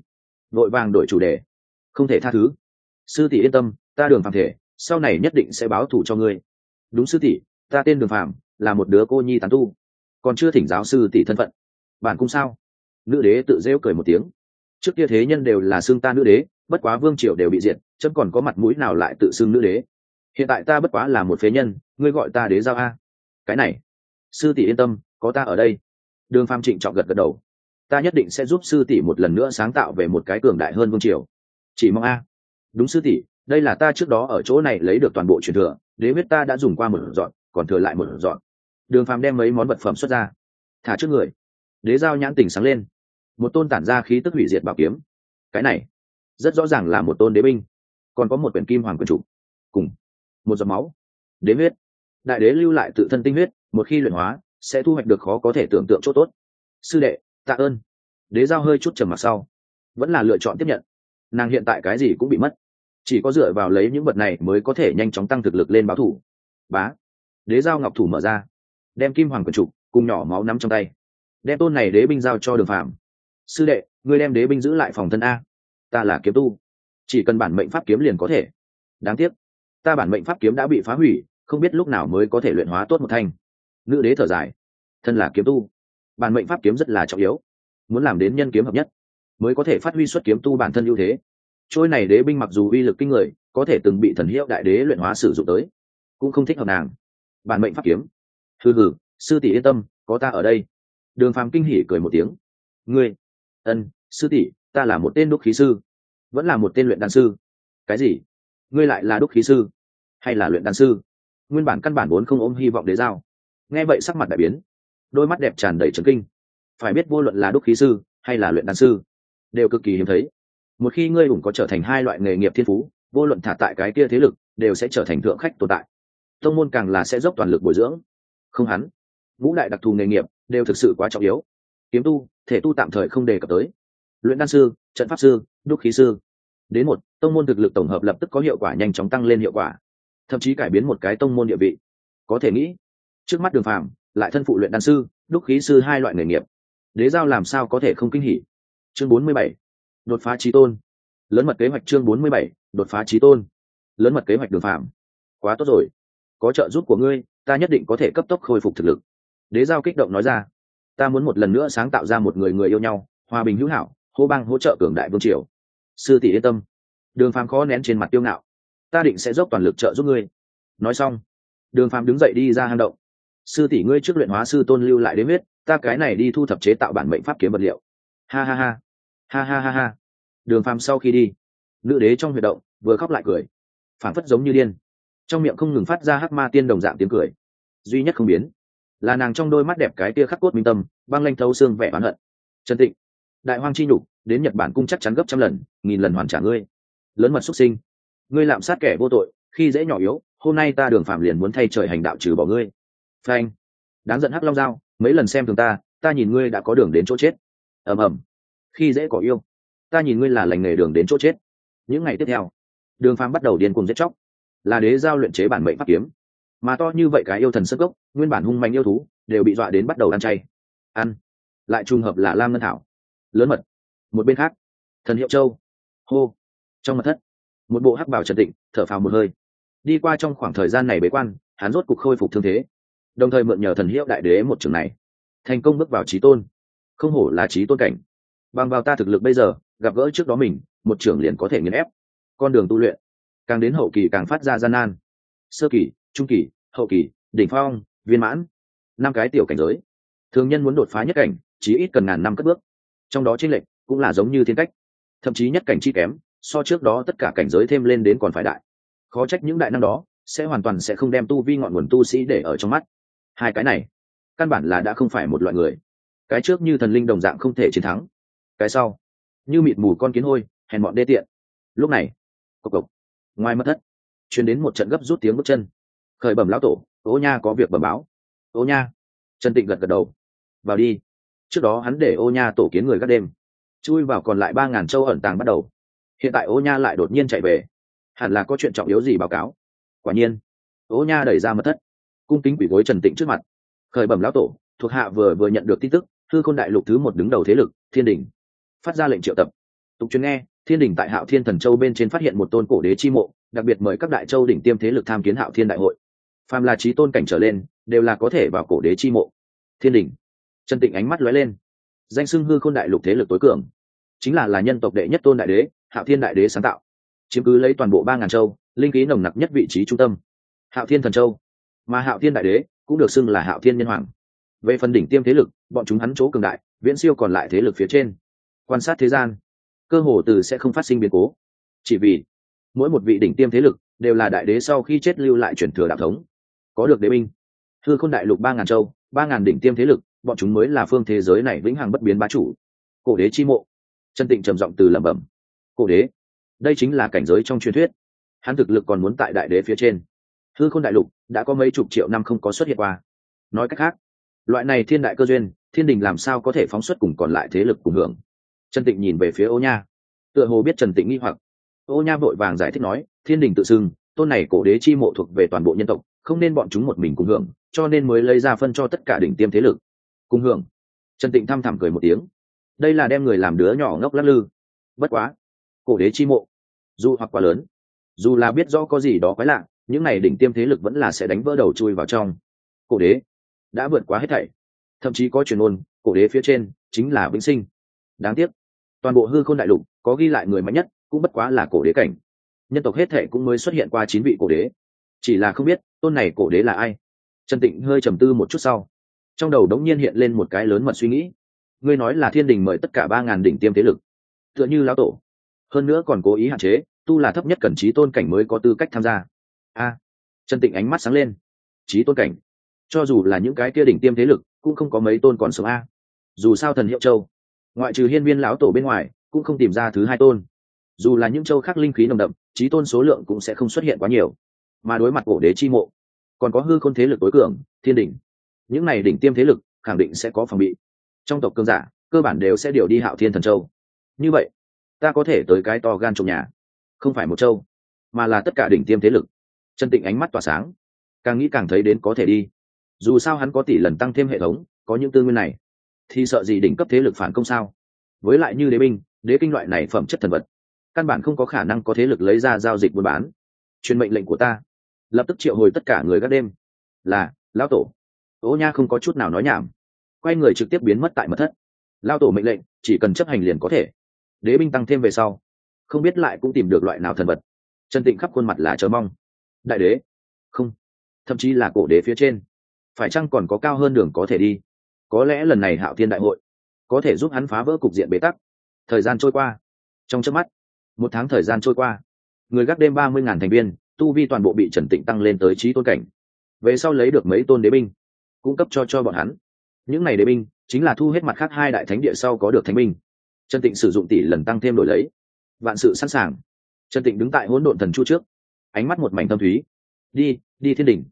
vội vàng đổi chủ đề. Không thể tha thứ sư tỷ yên tâm, ta đường phàm thể, sau này nhất định sẽ báo thù cho ngươi. Đúng sư tỷ, ta tên đường phàm, là một đứa cô nhi tán tu. Còn chưa thỉnh giáo sư tỷ thân phận. Bản cung sao? Nữ đế tự rêu cười một tiếng. Trước kia thế nhân đều là xương ta nữ đế, bất quá vương triều đều bị diệt, chấm còn có mặt mũi nào lại tự xưng nữ đế? Hiện tại ta bất quá là một phế nhân, ngươi gọi ta đế giao a. Cái này, sư tỷ yên tâm, có ta ở đây. Đường phàm trịnh trọng gật gật đầu. Ta nhất định sẽ giúp sư tỷ một lần nữa sáng tạo về một cái cường đại hơn vương triều. Chỉ mong a đúng sư tỷ đây là ta trước đó ở chỗ này lấy được toàn bộ truyền thừa đế huyết ta đã dùng qua một dọn còn thừa lại một dọn. Đường phàm đem mấy món vật phẩm xuất ra. Thả trước người. Đế giao nhãn tình sáng lên. Một tôn tản ra khí tức hủy diệt bảo kiếm. Cái này rất rõ ràng là một tôn đế binh. Còn có một quyển kim hoàng quyển trụ, cùng một giọt máu. Đế huyết. Đại đế lưu lại tự thân tinh huyết một khi luyện hóa sẽ thu hoạch được khó có thể tưởng tượng chỗ tốt. Sư đệ tạ ơn. Đế giao hơi chút trầm mặc sau. Vẫn là lựa chọn tiếp nhận nàng hiện tại cái gì cũng bị mất. Chỉ có dựa vào lấy những vật này mới có thể nhanh chóng tăng thực lực lên báo thủ. Bá. Đế giao ngọc thủ mở ra. Đem kim hoàng quần trục cùng nhỏ máu nắm trong tay. Đem tôn này đế binh giao cho đường phạm sư đệ, ngươi đem đế binh giữ lại phòng thân a. Ta là kiếm tu. Chỉ cần bản mệnh pháp kiếm liền có thể. Đáng tiếc. Ta bản mệnh pháp kiếm đã bị phá hủy, không biết lúc nào mới có thể luyện hóa tốt một thanh. Nữ đế thở dài. Thân là kiếm tu. Bản mệnh pháp kiếm rất là trọng yếu. Muốn làm đến nhân kiếm hợp nhất mới có thể phát huy xuất kiếm tu bản thân ưu thế. Trôi này đế binh mặc dù uy lực kinh người, có thể từng bị thần hiệu đại đế luyện hóa sử dụng tới, cũng không thích hợp nàng. Bản mệnh pháp kiếm. Thư hử sư tỷ yên tâm, có ta ở đây. Đường phàm kinh hỉ cười một tiếng. Ngươi, ân, sư tỷ, ta là một tên đúc khí sư, vẫn là một tên luyện đan sư. Cái gì? Ngươi lại là đúc khí sư, hay là luyện đan sư? Nguyên bản căn bản vốn không ôm hy vọng đế giao. Nghe vậy sắc mặt đại biến, đôi mắt đẹp tràn đầy trấn kinh. Phải biết vô luận là đúc khí sư, hay là luyện đan sư đều cực kỳ hiếm thấy. Một khi ngươi ủng có trở thành hai loại nghề nghiệp thiên phú, vô luận thả tại cái kia thế lực, đều sẽ trở thành thượng khách tồn tại. Tông môn càng là sẽ dốc toàn lực bồi dưỡng. Không hắn, ngũ đại đặc thù nghề nghiệp đều thực sự quá trọng yếu. Kiếm tu, thể tu tạm thời không đề cập tới. Luyện đan sư, trận pháp sư, đúc khí sư. Đến một, tông môn thực lực tổng hợp lập tức có hiệu quả nhanh chóng tăng lên hiệu quả. Thậm chí cải biến một cái tông môn địa vị. Có thể nghĩ, trước mắt đường phàm, lại thân phụ luyện đan sư, đúc khí sư hai loại nghề nghiệp. Đế giao làm sao có thể không kinh hỉ? Chương bốn mươi bảy, đột phá trí tôn. Lớn mật kế hoạch chương bốn mươi bảy, đột phá trí tôn. Lớn mật kế hoạch đường phạm. Quá tốt rồi. Có trợ giúp của ngươi, ta nhất định có thể cấp tốc khôi phục thực lực. Đế giao kích động nói ra. Ta muốn một lần nữa sáng tạo ra một người người yêu nhau, hòa bình hữu hảo, hô bang hỗ trợ cường đại vương triều. Sư tỷ yên tâm. Đường phàm khó nén trên mặt tiêu ngạo. Ta định sẽ dốc toàn lực trợ giúp ngươi. Nói xong, đường phàm đứng dậy đi ra hang động. Sư tỷ ngươi trước luyện hóa sư tôn lưu lại đến huyết, ta cái này đi thu thập chế tạo bản mệnh pháp kiếm vật liệu. Ha ha ha ha ha ha ha. Đường phàm sau khi đi, nữ đế trong huy động vừa khóc lại cười phản phất giống như điên. Trong miệng không ngừng phát ra hắc ma tiên đồng dạng tiếng cười. Duy nhất không biến, là nàng trong đôi mắt đẹp cái tia khắc cốt minh tâm, băng lanh thấu xương vẻ oán hận. Trần tịnh, đại hoang chi nhục, đến nhật bản cung chắc chắn gấp trăm lần, nghìn lần hoàn trả ngươi. Lớn mật xuất sinh, ngươi lạm sát kẻ vô tội, khi dễ nhỏ yếu, hôm nay ta đường phạm liền muốn thay trời hành đạo trừ bỏ ngươi. Phanh. Đáng giận hắc long dao mấy lần xem thường ta ta nhìn ngươi đã có đường đến chỗ chết. Ầm ầm khi dễ cỏ yêu, ta nhìn ngươi là lành nghề đường đến chỗ chết. Những ngày tiếp theo, đường phàm bắt đầu điên cuồng giết chóc, là đế giao luyện chế bản mệnh pháp kiếm. Mà to như vậy cái yêu thần sức gốc nguyên bản hung mạnh yêu thú, đều bị dọa đến bắt đầu ăn chay. Ăn, lại trùng hợp là lam ngân thảo. Lớn mật, một bên khác, thần hiệu châu. Hô, trong mật thất, một bộ hắc bảo trần tịnh, thở phào một hơi. Đi qua trong khoảng thời gian này bế quan, hắn rốt cục khôi phục thương thế. Đồng thời mượn nhờ thần hiệu đại đế một trường này, thành công bước vào trí tôn. Không hổ là trí tôn cảnh bằng vào ta thực lực bây giờ, gặp gỡ trước đó mình, một trưởng liền có thể nghiền ép. Con đường tu luyện, càng đến hậu kỳ càng phát ra gian nan. Sơ kỳ, trung kỳ, hậu kỳ, đỉnh phong, viên mãn. Năm cái tiểu cảnh giới. Thường nhân muốn đột phá nhất cảnh chỉ ít cần ngàn năm cất bước. Trong đó trên lệnh cũng là giống như thiên cách. Thậm chí nhất cảnh chi kém, so trước đó tất cả cảnh giới thêm lên đến còn phải đại. Khó trách những đại năng đó sẽ hoàn toàn sẽ không đem tu vi ngọn nguồn tu sĩ để ở trong mắt. Hai cái này, căn bản là đã không phải một loại người. Cái trước như thần linh đồng dạng không thể chiến thắng cái sau, như mịt mù con kiến hôi, hèn bọn đê tiện. Lúc này, cộc cộc, ngoài mất thất chuyển đến một trận gấp rút tiếng bước chân. Khởi bẩm lão tổ ô nha có việc bẩm báo. Ô nha? Trần tịnh gật gật đầu. Vào đi. Trước đó hắn để ô nha tổ kiến người các đêm. Chui vào còn lại ba ngàn châu ẩn tàng bắt đầu. Hiện tại ô nha lại đột nhiên chạy về. Hẳn là có chuyện trọng yếu gì báo cáo. Quả nhiên, ô nha đẩy ra mật thất, cung kính quỷ gối trần tịnh trước mặt. Khởi bẩm lão tổ, thuộc hạ vừa vừa nhận được tin tức thư khôn đại lục thứ một đứng đầu thế lực, thiên đình phát ra lệnh triệu tập. Tục truyền nghe, thiên đình tại hạo thiên thần châu bên trên phát hiện một tôn cổ đế chi mộ, đặc biệt mời các đại châu đỉnh tiêm thế lực tham kiến hạo thiên đại hội. Phàm là trí tôn cảnh trở lên, đều là có thể vào cổ đế chi mộ. Thiên đình trần tịnh ánh mắt lóe lên. Danh xưng hư khôn đại lục thế lực tối cường. Chính là là nhân tộc đệ nhất tôn đại đế, hạo thiên đại đế sáng tạo. Chiếm cứ lấy toàn bộ ba ngàn châu, linh khí nồng nặc nhất vị trí trung tâm. Hạo thiên thần châu. Mà hạo thiên đại đế cũng được xưng là hạo thiên nhân hoàng. Về phần đỉnh tiêm thế lực, bọn chúng hắn chỗ cường đại, viễn siêu còn lại thế lực phía trên quan sát thế gian, cơ hồ từ sẽ không phát sinh biến cố. Chỉ vì mỗi một vị đỉnh tiêm thế lực đều là đại đế sau khi chết lưu lại truyền thừa đạo thống. Có được đế binh, thư khôn đại lục ba ngàn châu, ba ngàn đỉnh tiêm thế lực, bọn chúng mới là phương thế giới này vĩnh hằng bất biến bá chủ. Cổ đế chi mộ, chân tịnh trầm giọng từ lẩm bẩm. Cổ đế, đây chính là cảnh giới trong truyền thuyết. Hắn thực lực còn muốn tại đại đế phía trên. Thư khôn đại lục đã có mấy chục triệu năm không có xuất hiện qua. Nói cách khác, loại này thiên đại cơ duyên, thiên đình làm sao có thể phóng xuất cùng còn lại thế lực cùng hưởng? Trần tịnh nhìn về phía ô nha. Tựa hồ biết trần tịnh nghi hoặc. Ô nha vội vàng giải thích nói, thiên đình tự xưng, tôn này cổ đế chi mộ thuộc về toàn bộ nhân tộc, không nên bọn chúng một mình cùng hưởng, cho nên mới lấy ra phân cho tất cả đỉnh tiêm thế lực. Cùng hưởng? Trần tịnh thăm thẳm cười một tiếng. Đây là đem người làm đứa nhỏ ngốc lắc lư. Bất quá, cổ đế chi mộ, dù hoặc quá lớn, dù là biết rõ có gì đó quái lạ, những này đỉnh tiêm thế lực vẫn là sẽ đánh vỡ đầu chui vào trong. Cổ đế, đã vượt quá hết thảy. Thậm chí có truyền ôn, cổ đế phía trên chính là vĩnh sinh. Đáng tiếc toàn bộ hư khôn đại lục, có ghi lại người mạnh nhất, cũng bất quá là cổ đế cảnh. Nhân tộc hết thệ cũng mới xuất hiện qua chín vị cổ đế. Chỉ là không biết, tôn này cổ đế là ai? Trần tịnh hơi trầm tư một chút sau. Trong đầu đống nhiên hiện lên một cái lớn mật suy nghĩ. Ngươi nói là thiên đình mời tất cả ba ngàn đỉnh tiêm thế lực. Tựa như lão tổ. Hơn nữa còn cố ý hạn chế, tu là thấp nhất cần trí tôn cảnh mới có tư cách tham gia. A. Trần tịnh ánh mắt sáng lên. Trí tôn cảnh. Cho dù là những cái kia đỉnh tiêm thế lực, cũng không có mấy tôn còn sống a. Dù sao thần hiệu châu ngoại trừ hiên viên lão tổ bên ngoài, cũng không tìm ra thứ hai tôn. Dù là những châu khác linh khí nồng đậm trí tôn số lượng cũng sẽ không xuất hiện quá nhiều. Mà đối mặt cổ đế chi mộ, còn có hư khôn thế lực tối cường, thiên đỉnh. Những này đỉnh tiêm thế lực, khẳng định sẽ có phòng bị. Trong tộc cương giả, cơ bản đều sẽ điều đi hạo thiên thần châu. Như vậy, ta có thể tới cái to gan trong nhà. Không phải một châu, mà là tất cả đỉnh tiêm thế lực. Trần tịnh ánh mắt tỏa sáng. Càng nghĩ càng thấy đến có thể đi. Dù sao hắn có tỷ lần tăng thêm hệ thống, có những tư nguyên này thì sợ gì đỉnh cấp thế lực phản công sao? Với lại như đế binh, đế kinh loại này phẩm chất thần vật, căn bản không có khả năng có thế lực lấy ra giao dịch buôn bán. Truyền mệnh lệnh của ta. Lập tức triệu hồi tất cả người các đêm. Là, lão tổ. Ố nha không có chút nào nói nhảm. Quay người trực tiếp biến mất tại mật thất. Lao tổ mệnh lệnh, chỉ cần chấp hành liền có thể. Đế binh tăng thêm về sau. Không biết lại cũng tìm được loại nào thần vật. Trần tịnh khắp khuôn mặt là chờ mong. Đại đế. Không. Thậm chí là cổ đế phía trên. Phải chăng còn có cao hơn đường có thể đi? Có lẽ lần này hạo thiên đại hội có thể giúp hắn phá vỡ cục diện bế tắc. Thời gian trôi qua. Trong trước mắt, một tháng thời gian trôi qua, người gác đêm ba mươi ngàn thành viên, tu vi toàn bộ bị trần tịnh tăng lên tới trí tôn cảnh. Về sau lấy được mấy tôn đế binh, cung cấp cho cho bọn hắn. Những n à y đế binh chính là thu hết mặt khác hai đại thánh địa sau có được thánh binh. Trần tịnh sử dụng tỷ lần tăng thêm đổi lấy. Vạn sự sẵn sàng. Trần tịnh đứng tại hỗn độn thần chu trước, ánh mắt một mảnh tâm thúy. Đi đi thiên đình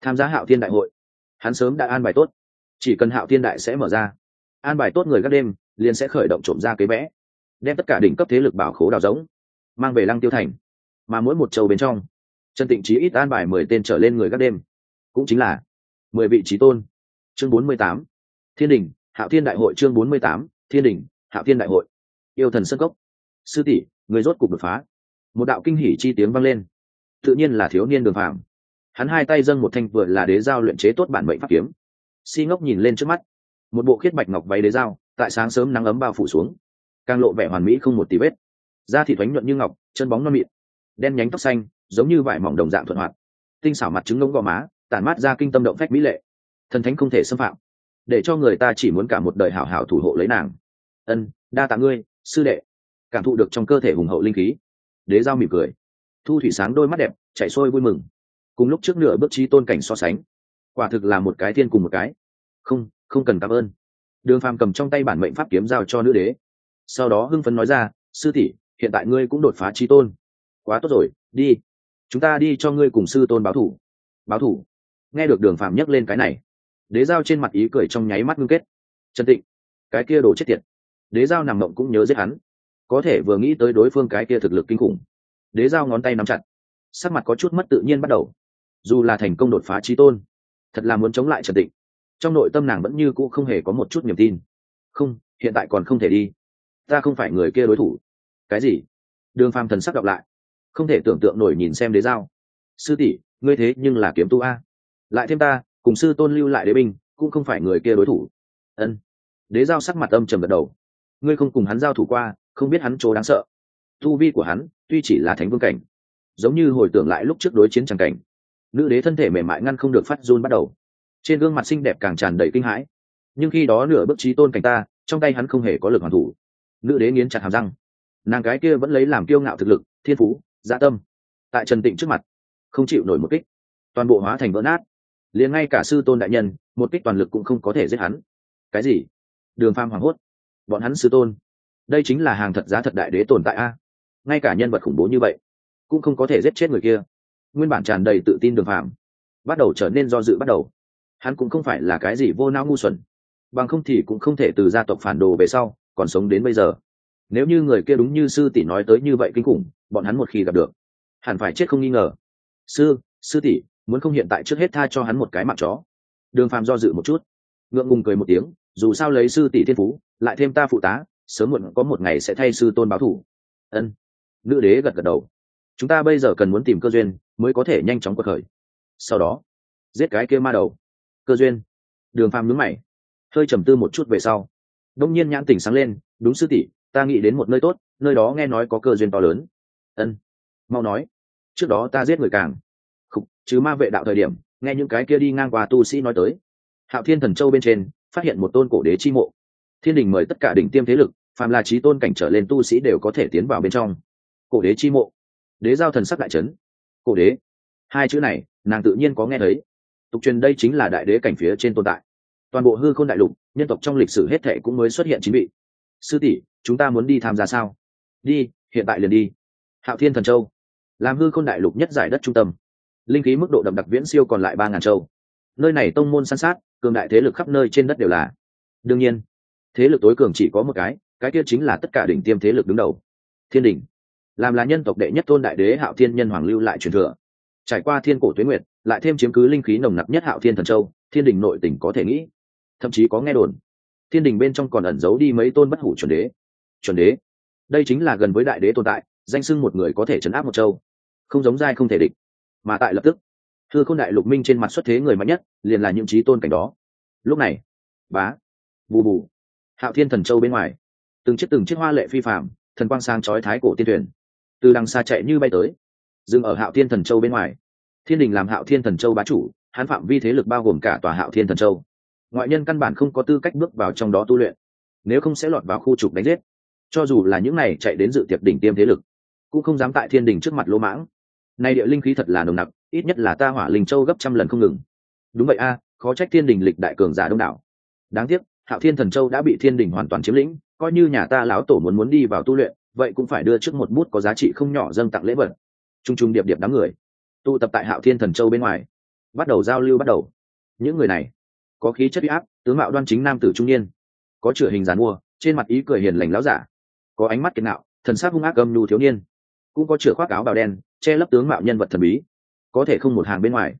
tham gia hạo thiên đại hội. Hắn sớm đã an bài tốt chỉ cần hạo thiên đại sẽ mở ra, an bài tốt người các đêm, liền sẽ khởi động trộm ra kế vẽ, đem tất cả đỉnh cấp thế lực bảo khố đào giống mang về lăng tiêu thành. Mà mỗi một châu bên trong, trần tịnh trí ít an bài mười tên trở lên người các đêm, cũng chính là mười vị trí tôn. Chương bốn mươi tám, thiên đình, hạo thiên đại hội chương bốn mươi tám, thiên đình, hạo thiên đại hội. Yêu thần sân cốc. Sư tỷ, người rốt cục đột phá. Một đạo kinh hỉ chi tiếng vang lên. Tự nhiên là thiếu niên đường phàm. Hắn hai tay dâng một thanh vừa là đế giao luyện chế tốt bản mệnh pháp kiếm si ngốc nhìn lên trước mắt. Một bộ khiết bạch ngọc váy đế dao, tại sáng sớm nắng ấm bao phủ xuống. Càng lộ vẻ hoàn mỹ không một tí vết. Da thịt thoánh nhuận như ngọc, chân bóng non mịn. Đen nhánh tóc xanh, giống như vải mỏng đồng dạng thuận hoạt. Tinh xảo mặt trứng ngông gò má, tản mát ra kinh tâm động phách mỹ lệ. Thần thánh không thể xâm phạm. Để cho người ta chỉ muốn cả một đời hảo hảo thủ hộ lấy nàng. Ân, đa tạ ngươi, sư đệ. Cảm thụ được trong cơ thể hùng hậu linh khí. Đế giao mỉm cười. Thu thủy sáng đôi mắt đẹp chạy sôi vui mừng. Cùng lúc trước nửa bước trí tôn cảnh so sánh quả thực là một cái thiên cùng một cái. Không không cần cảm ơn. Đường phàm cầm trong tay bản mệnh pháp kiếm giao cho nữ đế. Sau đó hưng phấn nói ra, sư tỷ, hiện tại ngươi cũng đột phá trí tôn. Quá tốt rồi, đi. Chúng ta đi cho ngươi cùng sư tôn báo thủ. Báo thủ? Nghe được đường phàm nhắc lên cái này, đế giao trên mặt ý cười trong nháy mắt ngưng kết. Trần tịnh, cái kia đồ chết tiệt. Đế giao nằm mộng cũng nhớ giết hắn. Có thể vừa nghĩ tới đối phương cái kia thực lực kinh khủng. Đế giao ngón tay nắm chặt, sắc mặt có chút mất tự nhiên bắt đầu. Dù là thành công đột phá trí tôn thật là muốn chống lại trần tịnh. Trong nội tâm nàng vẫn như cũ không hề có một chút niềm tin. Không, hiện tại còn không thể đi. Ta không phải người kia đối thủ. Cái gì? Đường phàm thần sắc đọc lại. Không thể tưởng tượng nổi nhìn xem đế giao. Sư tỷ, ngươi thế nhưng là kiếm tu a. Lại thêm ta, cùng sư tôn lưu lại đế binh, cũng không phải người kia đối thủ. Ân. Đế giao sắc mặt âm trầm gật đầu. Ngươi không cùng hắn giao thủ qua, không biết hắn chỗ đáng sợ. Tu vi của hắn, tuy chỉ là thánh vương cảnh, giống như hồi tưởng lại lúc trước đối chiến tràng cảnh nữ đế thân thể mềm mại ngăn không được phát run bắt đầu. Trên gương mặt xinh đẹp càng tràn đầy kinh hãi. Nhưng khi đó nửa bức trí tôn cảnh ta, trong tay hắn không hề có lực hoàn thủ. Nữ đế nghiến chặt hàm răng. Nàng gái kia vẫn lấy làm kiêu ngạo thực lực, thiên phú dạ tâm. Tại trần tịnh trước mặt, không chịu nổi một kích. Toàn bộ hóa thành vỡ nát. Liền ngay cả sư tôn đại nhân, một kích toàn lực cũng không có thể giết hắn. Cái gì? Đường pham hoảng hốt. Bọn hắn sư tôn. Đây chính là hàng thật giá thật đại đế tồn tại a. Ngay cả nhân vật khủng bố như vậy, cũng không có thể giết chết người kia nguyên bản tràn đầy tự tin đường phạm, bắt đầu trở nên do dự bắt đầu. Hắn cũng không phải là cái gì vô não ngu xuẩn, bằng không thì cũng không thể từ gia tộc phản đồ về sau, còn sống đến bây giờ. Nếu như người kia đúng như sư tỷ nói tới như vậy kinh khủng, bọn hắn một khi gặp được, hẳn phải chết không nghi ngờ. Sư sư tỷ, muốn không hiện tại trước hết tha cho hắn một cái mạng chó. Đường phàm do dự một chút, ngượng ngùng cười một tiếng, dù sao lấy sư tỷ thiên phú, lại thêm ta phụ tá, sớm muộn có một ngày sẽ thay sư tôn báo thủ. Ân. Nữ đế gật gật đầu. Chúng ta bây giờ cần muốn tìm cơ duyên mới có thể nhanh chóng cuộc khởi. Sau đó giết cái kia ma đầu. Cơ duyên. Đường phàm nhướng mày hơi trầm tư một chút về sau. Đông nhiên nhãn tỉnh sáng lên đúng sư tỷ ta nghĩ đến một nơi tốt nơi đó nghe nói có cơ duyên to lớn. Ân mau nói trước đó ta giết người càng. Khúc, chứ ma vệ đạo thời điểm nghe những cái kia đi ngang qua tu sĩ nói tới. Hạo thiên thần châu bên trên phát hiện một tôn cổ đế chi mộ. Thiên đình mời tất cả đỉnh tiêm thế lực phàm là trí tôn cảnh trở lên tu sĩ đều có thể tiến vào bên trong. Cổ đế chi mộ. Đế giao thần sắc đại trấn cổ đế. Hai chữ này, nàng tự nhiên có nghe thấy. Tục truyền đây chính là đại đế cảnh phía trên tồn tại. Toàn bộ hư khôn đại lục, nhân tộc trong lịch sử hết thệ cũng mới xuất hiện chính vị. Sư tỷ, chúng ta muốn đi tham gia sao? Đi, hiện tại liền đi. Hạo thiên thần châu. Làm hư khôn đại lục nhất giải đất trung tâm. Linh khí mức độ đậm đặc viễn siêu còn lại ba ngàn châu. Nơi này tông môn san sát, cường đại thế lực khắp nơi trên đất đều là. Đương nhiên, thế lực tối cường chỉ có một cái cái kia chính là tất cả đỉnh tiêm thế lực đứng đầu. Thiên đình làm là nhân tộc đệ nhất tôn đại đế hạo thiên nhân hoàng lưu lại truyền thừa. Trải qua thiên cổ tuế nguyệt, lại thêm chiếm cứ linh khí nồng nặc nhất hạo thiên thần châu, thiên đình nội tỉnh có thể nghĩ. Thậm chí có nghe đồn, thiên đình bên trong còn ẩn giấu đi mấy tôn bất hủ chuẩn đế. Chuẩn đế? Đây chính là gần với đại đế tồn tại, danh sưng một người có thể chấn áp một châu. Không giống dai không thể địch, mà tại lập tức, thưa k h ô n đại lục minh trên mặt xuất thế người mạnh nhất, liền là những trí tôn cảnh đó. Lúc này, bá, bù bù, hạo thiên thần châu bên ngoài, từng chiếc từng chiếc hoa lệ phi phạm thần quang sang chói thái cổ tiên thuyền từ đằng xa chạy như bay tới, dừng ở hạo thiên thần châu bên ngoài. Thiên đình làm hạo thiên thần châu bá chủ, hắn phạm vi thế lực bao gồm cả tòa hạo thiên thần châu. Ngoại nhân căn bản không có tư cách bước vào trong đó tu luyện, nếu không sẽ lọt vào khu trục đánh giết. Cho dù là những này chạy đến dự tiệc đỉnh tiêm thế lực, cũng không dám tại thiên đình trước mặt lỗ mãng. Nay địa linh khí thật là nồng nặc, ít nhất là ta hỏa linh châu gấp trăm lần không ngừng. Đúng vậy a, khó trách thiên đình lịch đại cường giả đông đảo. Đáng tiếc, hạo thiên thần châu đã bị thiên đình hoàn toàn chiếm lĩnh, coi như nhà ta lão tổ muốn muốn đi vào tu luyện vậy cũng phải đưa trước một bút có giá trị không nhỏ dâng tặng lễ vật. T r u n g t r u n g điệp điệp đám người, tụ tập tại hạo thiên thần châu bên ngoài, bắt đầu giao lưu bắt đầu. Những người này, có khí chất huy áp, tướng mạo đoan chính nam tử trung niên, có chửa hình dàn mua, trên mặt ý cười hiền lành láo giả, có ánh mắt kiệt nạo, thần sắc hung ác âm nhu thiếu niên, cũng có chửa khoác áo bào đen, che lấp tướng mạo nhân vật thần bí, có thể không một hàng bên ngoài.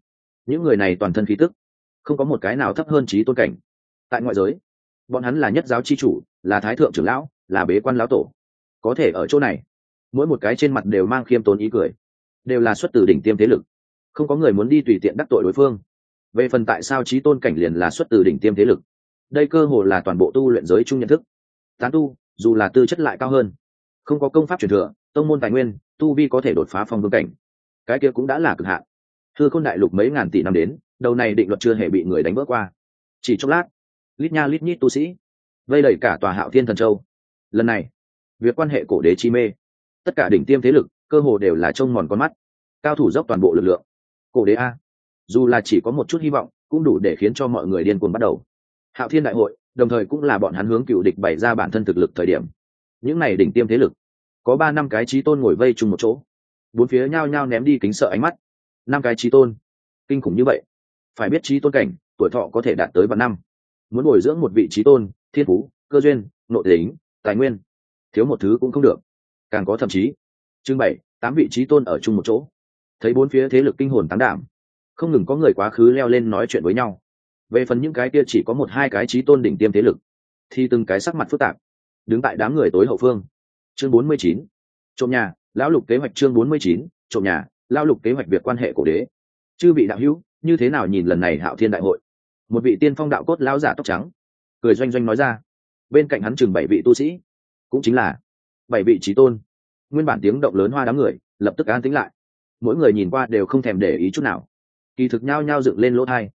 Những người này toàn thân khí tức, không có một cái nào thấp hơn trí tôn cảnh. Tại ngoại giới, bọn hắn là nhất giáo chi chủ, là thái thượng trưởng lão, là bế quan lão tổ có thể ở chỗ này. Mỗi một cái trên mặt đều mang khiêm tốn ý cười. Đều là xuất từ đỉnh tiêm thế lực. Không có người muốn đi tùy tiện đắc tội đối phương. Về phần tại sao trí tôn cảnh liền là xuất từ đỉnh tiêm thế lực, đây cơ hồ là toàn bộ tu luyện giới chung nhận thức. Tán tu, dù là tư chất lại cao hơn, không có công pháp truyền thừa, tông môn tài nguyên, tu vi có thể đột phá phong vương cảnh. Cái kia cũng đã là cực hạn. Thư khôn đại lục mấy ngàn tỷ năm đến, đầu này định luật chưa hề bị người đánh vỡ qua. Chỉ chốc lát, lít nha lít nhít tu sĩ, vây đẩy cả tòa hạo thiên thần châu. Lần này việc quan hệ cổ đế chi mê. Tất cả đỉnh tiêm thế lực, cơ hồ đều là trông mòn con mắt. Cao thủ dốc toàn bộ lực lượng. Cổ đế a. Dù là chỉ có một chút hy vọng, cũng đủ để khiến cho mọi người điên cuồng bắt đầu. Hạo thiên đại hội, đồng thời cũng là bọn hắn hướng cựu địch bày ra bản thân thực lực thời điểm. Những này đỉnh tiêm thế lực, có ba năm cái trí tôn ngồi vây chung một chỗ. Bốn phía nhao nhao ném đi kính sợ ánh mắt. Năm cái trí tôn. Kinh khủng như vậy. Phải biết trí tôn cảnh, tuổi thọ có thể đạt tới vạn năm. Muốn bồi dưỡng một vị trí tôn, thiên phú, cơ duyên, nội tính, tài nguyên thiếu một thứ cũng không được. Càng có thậm chí, chương bảy, tám vị trí tôn ở chung một chỗ. Thấy bốn phía thế lực kinh hồn tán đảm, không ngừng có người quá khứ leo lên nói chuyện với nhau. Về phần những cái kia chỉ có một hai cái trí tôn đỉnh tiêm thế lực, thì từng cái sắc mặt phức tạp, đứng tại đám người tối hậu phương. Chương bốn mươi chín, trộm nhà, lão lục kế hoạch chương bốn mươi chín, trộm nhà, lão lục kế hoạch việc quan hệ cổ đế. Chư vị đạo hữu, như thế nào nhìn lần này hạo thiên đại hội? Một vị tiên phong đạo cốt lão giả tóc trắng, cười doanh doanh nói ra. Bên cạnh hắn chừng bảy vị tu sĩ cũng chính là bảy vị trí tôn. Nguyên bản tiếng động lớn hoa đám người lập tức an tính lại. Mỗi người nhìn qua đều không thèm để ý chút nào. Kỳ thực nhao nhao dựng lên lỗ thai.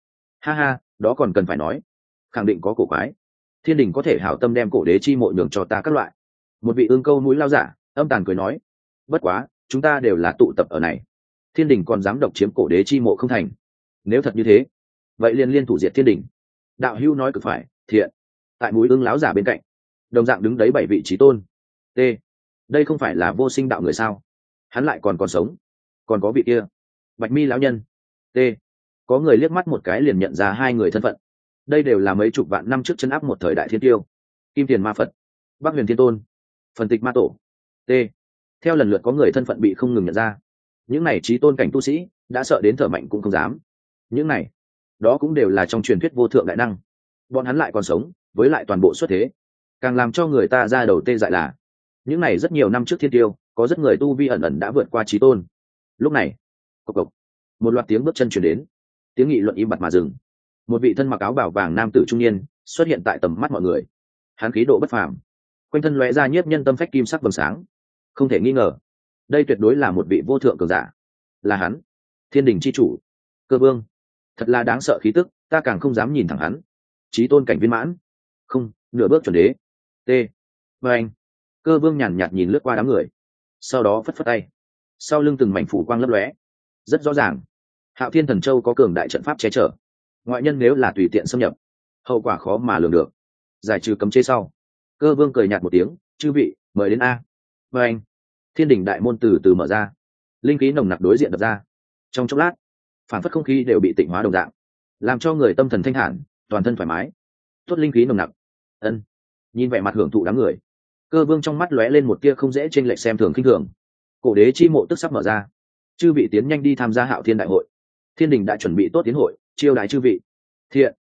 Ha ha, đó còn cần phải nói. Khẳng định có cổ quái. Thiên đình có thể hảo tâm đem cổ đế chi mộ nhường cho ta các loại. Một vị ương câu mũi lao giả, âm tàn cười nói, bất quá, chúng ta đều là tụ tập ở này. Thiên đình còn dám độc chiếm cổ đế chi mộ không thành. Nếu thật như thế, vậy liên liên thủ diệt thiên đình. Đạo hưu nói cực phải, thiện. Tại mũi ương láo giả bên cạnh đồng dạng đứng đấy bảy vị trí tôn. T. Đây không phải là vô sinh đạo người sao? Hắn lại còn còn sống. Còn có vị kia. Bạch mi lão nhân. T. Có người liếc mắt một cái liền nhận ra hai người thân phận. Đây đều là mấy chục vạn năm trước chân áp một thời đại thiên tiêu. Kim tiền ma phật. Bắc huyền thiên tôn. Phần tịch ma tổ. T. Theo lần lượt có người thân phận bị không ngừng nhận ra. Những này trí tôn cảnh tu sĩ, đã sợ đến thở mạnh cũng không dám. Những này, đó cũng đều là trong truyền thuyết vô thượng đại năng. Bọn hắn lại còn sống, với lại toàn bộ xuất thế càng làm cho người ta ra đầu tê dại là, những này rất nhiều năm trước thiên tiêu, có rất người tu vi ẩn ẩn đã vượt qua trí tôn. Lúc này, cộc cộc, một loạt tiếng bước chân chuyển đến. Tiếng nghị luận im bặt mà dừng. Một vị thân mặc áo bảo vàng nam tử trung niên xuất hiện tại tầm mắt mọi người. Hắn khí độ bất phàm, quanh thân lóe ra nhiếp nhân tâm phách kim sắc vầng sáng. Không thể nghi ngờ, đây tuyệt đối là một vị vô thượng cường giả. Là hắn, thiên đình c h i chủ, cơ vương. Thật là đáng sợ khí tức, ta càng không dám nhìn thẳng hắn. Trí tôn cảnh viên mãn. Không, nửa bước chuẩn đế t. Và anh. Cơ vương nhàn nhạt nhìn lướt qua đám người. Sau đó phất phất tay. Sau lưng từng mảnh phủ quang lấp lóe. Rất rõ ràng. Hạo thiên thần châu có cường đại trận pháp che chở. Ngoại nhân nếu là tùy tiện xâm nhập, hậu quả khó mà lường được. Giải trừ cấm chế sau, cơ vương cười nhạt một tiếng, chư vị, mời đến a. Và anh. Thiên đình đại môn từ từ mở ra. Linh khí nồng nặc đối diện đập ra. Trong chốc lát, phản phất không khí đều bị tịnh hóa đồng dạng, làm cho người tâm thần thanh thản, toàn thân thoải mái. Tốt linh khí nồng nặc. Ân nhìn vẻ mặt hưởng thụ đám người. Cơ vương trong mắt lóe lên một tia không dễ t r ê n lệch xem thường khinh thường. Cổ đế chi mộ tức sắp mở ra. Chư vị tiến nhanh đi tham gia hạo thiên đại hội. Thiên đình đã chuẩn bị tốt tiến hội, chiêu đái chư vị. Thiện.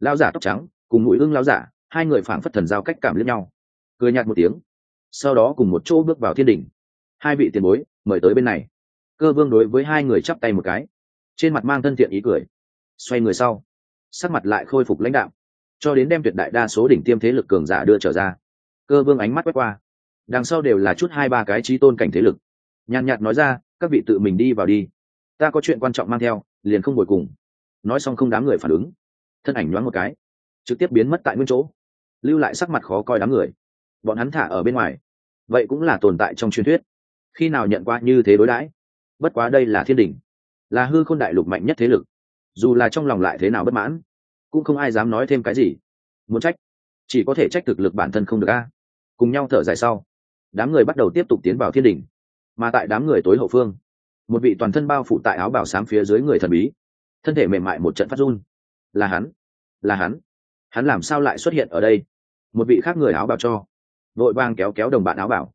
Lao giả tóc trắng, cùng mũi ưng lao giả, hai người phảng phất thần giao cách cảm lẫn nhau. Cười nhạt một tiếng. Sau đó cùng một chỗ bước vào thiên đình. Hai vị tiền bối, mời tới bên này. Cơ vương đối với hai người chắp tay một cái. Trên mặt mang thân thiện ý cười. Xoay người sau. Sắc mặt lại khôi phục lãnh đạo cho đến đem tuyệt đại đa số đỉnh tiêm thế lực cường giả đưa trở ra. Cơ vương ánh mắt quét qua. Đằng sau đều là chút hai ba cái trí tôn cảnh thế lực. Nhàn nhạt nói ra, các vị tự mình đi vào đi. Ta có chuyện quan trọng mang theo, liền không ngồi cùng. Nói xong không đám người phản ứng. Thân ảnh nhoáng một cái. Trực tiếp biến mất tại nguyên chỗ. Lưu lại sắc mặt khó coi đám người. Bọn hắn thả ở bên ngoài. Vậy cũng là tồn tại trong truyền thuyết. Khi nào nhận qua như thế đối đãi? Bất quá đây là thiên đình là hư khôn đại lục mạnh nhất thế lực. Dù là trong lòng lại thế nào bất mãn cũng không ai dám nói thêm cái gì. Muốn trách? Chỉ có thể trách thực lực bản thân không được a. Cùng nhau thở dài sau, đám người bắt đầu tiếp tục tiến vào thiên đình. Mà tại đám người tối hậu phương, một vị toàn thân bao phủ tại áo bảo sám phía dưới người thần bí, thân thể mềm mại một trận phát run. Là hắn là hắn. Hắn làm sao lại xuất hiện ở đây? Một vị khác người áo bảo cho, vội vang kéo kéo đồng bạn áo bảo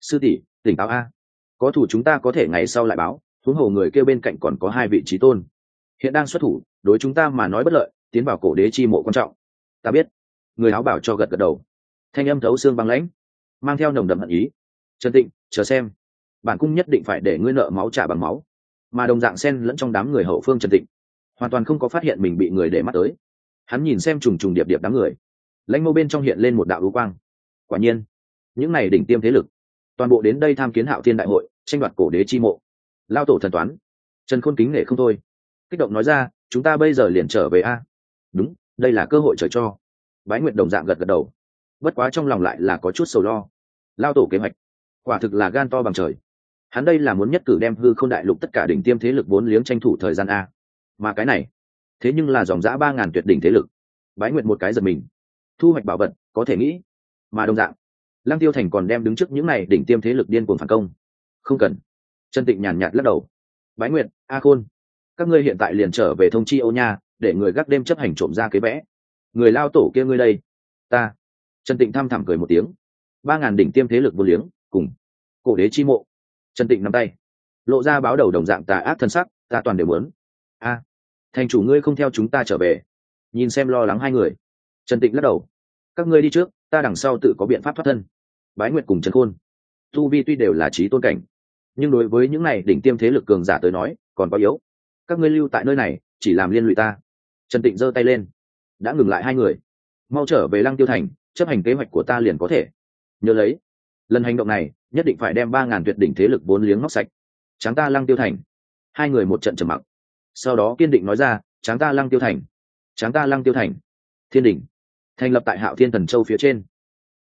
sư tỷ, tỉnh táo a. Có thủ chúng ta có thể ngày sau lại báo, huống hồ người kêu bên cạnh còn có hai vị trí tôn. Hiện đang xuất thủ, đối chúng ta mà nói bất lợi tiến vào cổ đế chi mộ quan trọng. Ta biết. Người áo bảo cho gật gật đầu. Thanh âm thấu xương băng lãnh, mang theo nồng đậm hận ý. Trần tịnh, chờ xem. Bản cung nhất định phải để ngươi nợ máu trả bằng máu. Mà đồng dạng sen lẫn trong đám người hậu phương trần tịnh, hoàn toàn không có phát hiện mình bị người để mắt tới. Hắn nhìn xem trùng trùng điệp điệp đám người. Lãnh mâu bên trong hiện lên một đạo lũ quang. Quả nhiên, những này đỉnh tiêm thế lực, toàn bộ đến đây tham kiến hạo thiên đại hội, tranh đoạt cổ đế chi mộ. Lao tổ thần toán. Trần khôn kính nể không thôi. Kích động nói ra, chúng ta bây giờ liền trở về a đúng, đây là cơ hội trời cho. Bái nguyện đồng dạng gật gật đầu. Bất quá trong lòng lại là có chút sầu lo. Lao tổ kế hoạch, quả thực là gan to bằng trời. Hắn đây là muốn nhất cử đem hư không đại lục tất cả đỉnh tiêm thế lực vốn liếng tranh thủ thời gian a. Mà cái này, thế nhưng là dòng giã ba ngàn tuyệt đỉnh thế lực. Bái nguyện một cái giật mình. Thu hoạch bảo vật, có thể nghĩ. Mà đồng dạng, lăng tiêu thành còn đem đứng trước những này đỉnh tiêm thế lực điên cuồng phản công. Không cần. Trần tịnh nhàn nhạt lắc đầu. Bái nguyện a khôn, các ngươi hiện tại liền trở về thông chi âu nha để người gác đêm chấp hành trộm ra kế vẽ người lao tổ kia ngươi đây. Ta. Trần tịnh thăm thẳm cười một tiếng. Ba ngàn đỉnh tiêm thế lực vô liếng, cùng. Cổ đế chi mộ. Trần tịnh nắm tay. Lộ ra báo đầu đồng dạng tà ác thân sắc, ta toàn đều muốn. A. Thành chủ ngươi không theo chúng ta trở về. Nhìn xem lo lắng hai người. Trần tịnh lắc đầu. Các ngươi đi trước, ta đằng sau tự có biện pháp thoát thân. Bái nguyệt cùng trần khôn. Tu vi tuy đều là trí tôn cảnh, nhưng đối với những này đỉnh tiêm thế lực cường giả tới nói, còn có yếu. Các ngươi lưu tại nơi này, chỉ làm liên lụy ta trần tịnh giơ tay lên. Đã ngừng lại hai người. Mau trở về lăng tiêu thành, chấp hành kế hoạch của ta liền có thể. Nhớ lấy, lần hành động này, nhất định phải đem ba ngàn tuyệt đỉnh thế lực vốn liếng ngóc sạch. Tráng ta lăng tiêu thành. Hai người một trận trầm mặc. Sau đó kiên định nói ra, tráng ta lăng tiêu thành. Tráng ta lăng tiêu thành. Thiên đỉnh. Thành lập tại hạo thiên thần châu phía trên.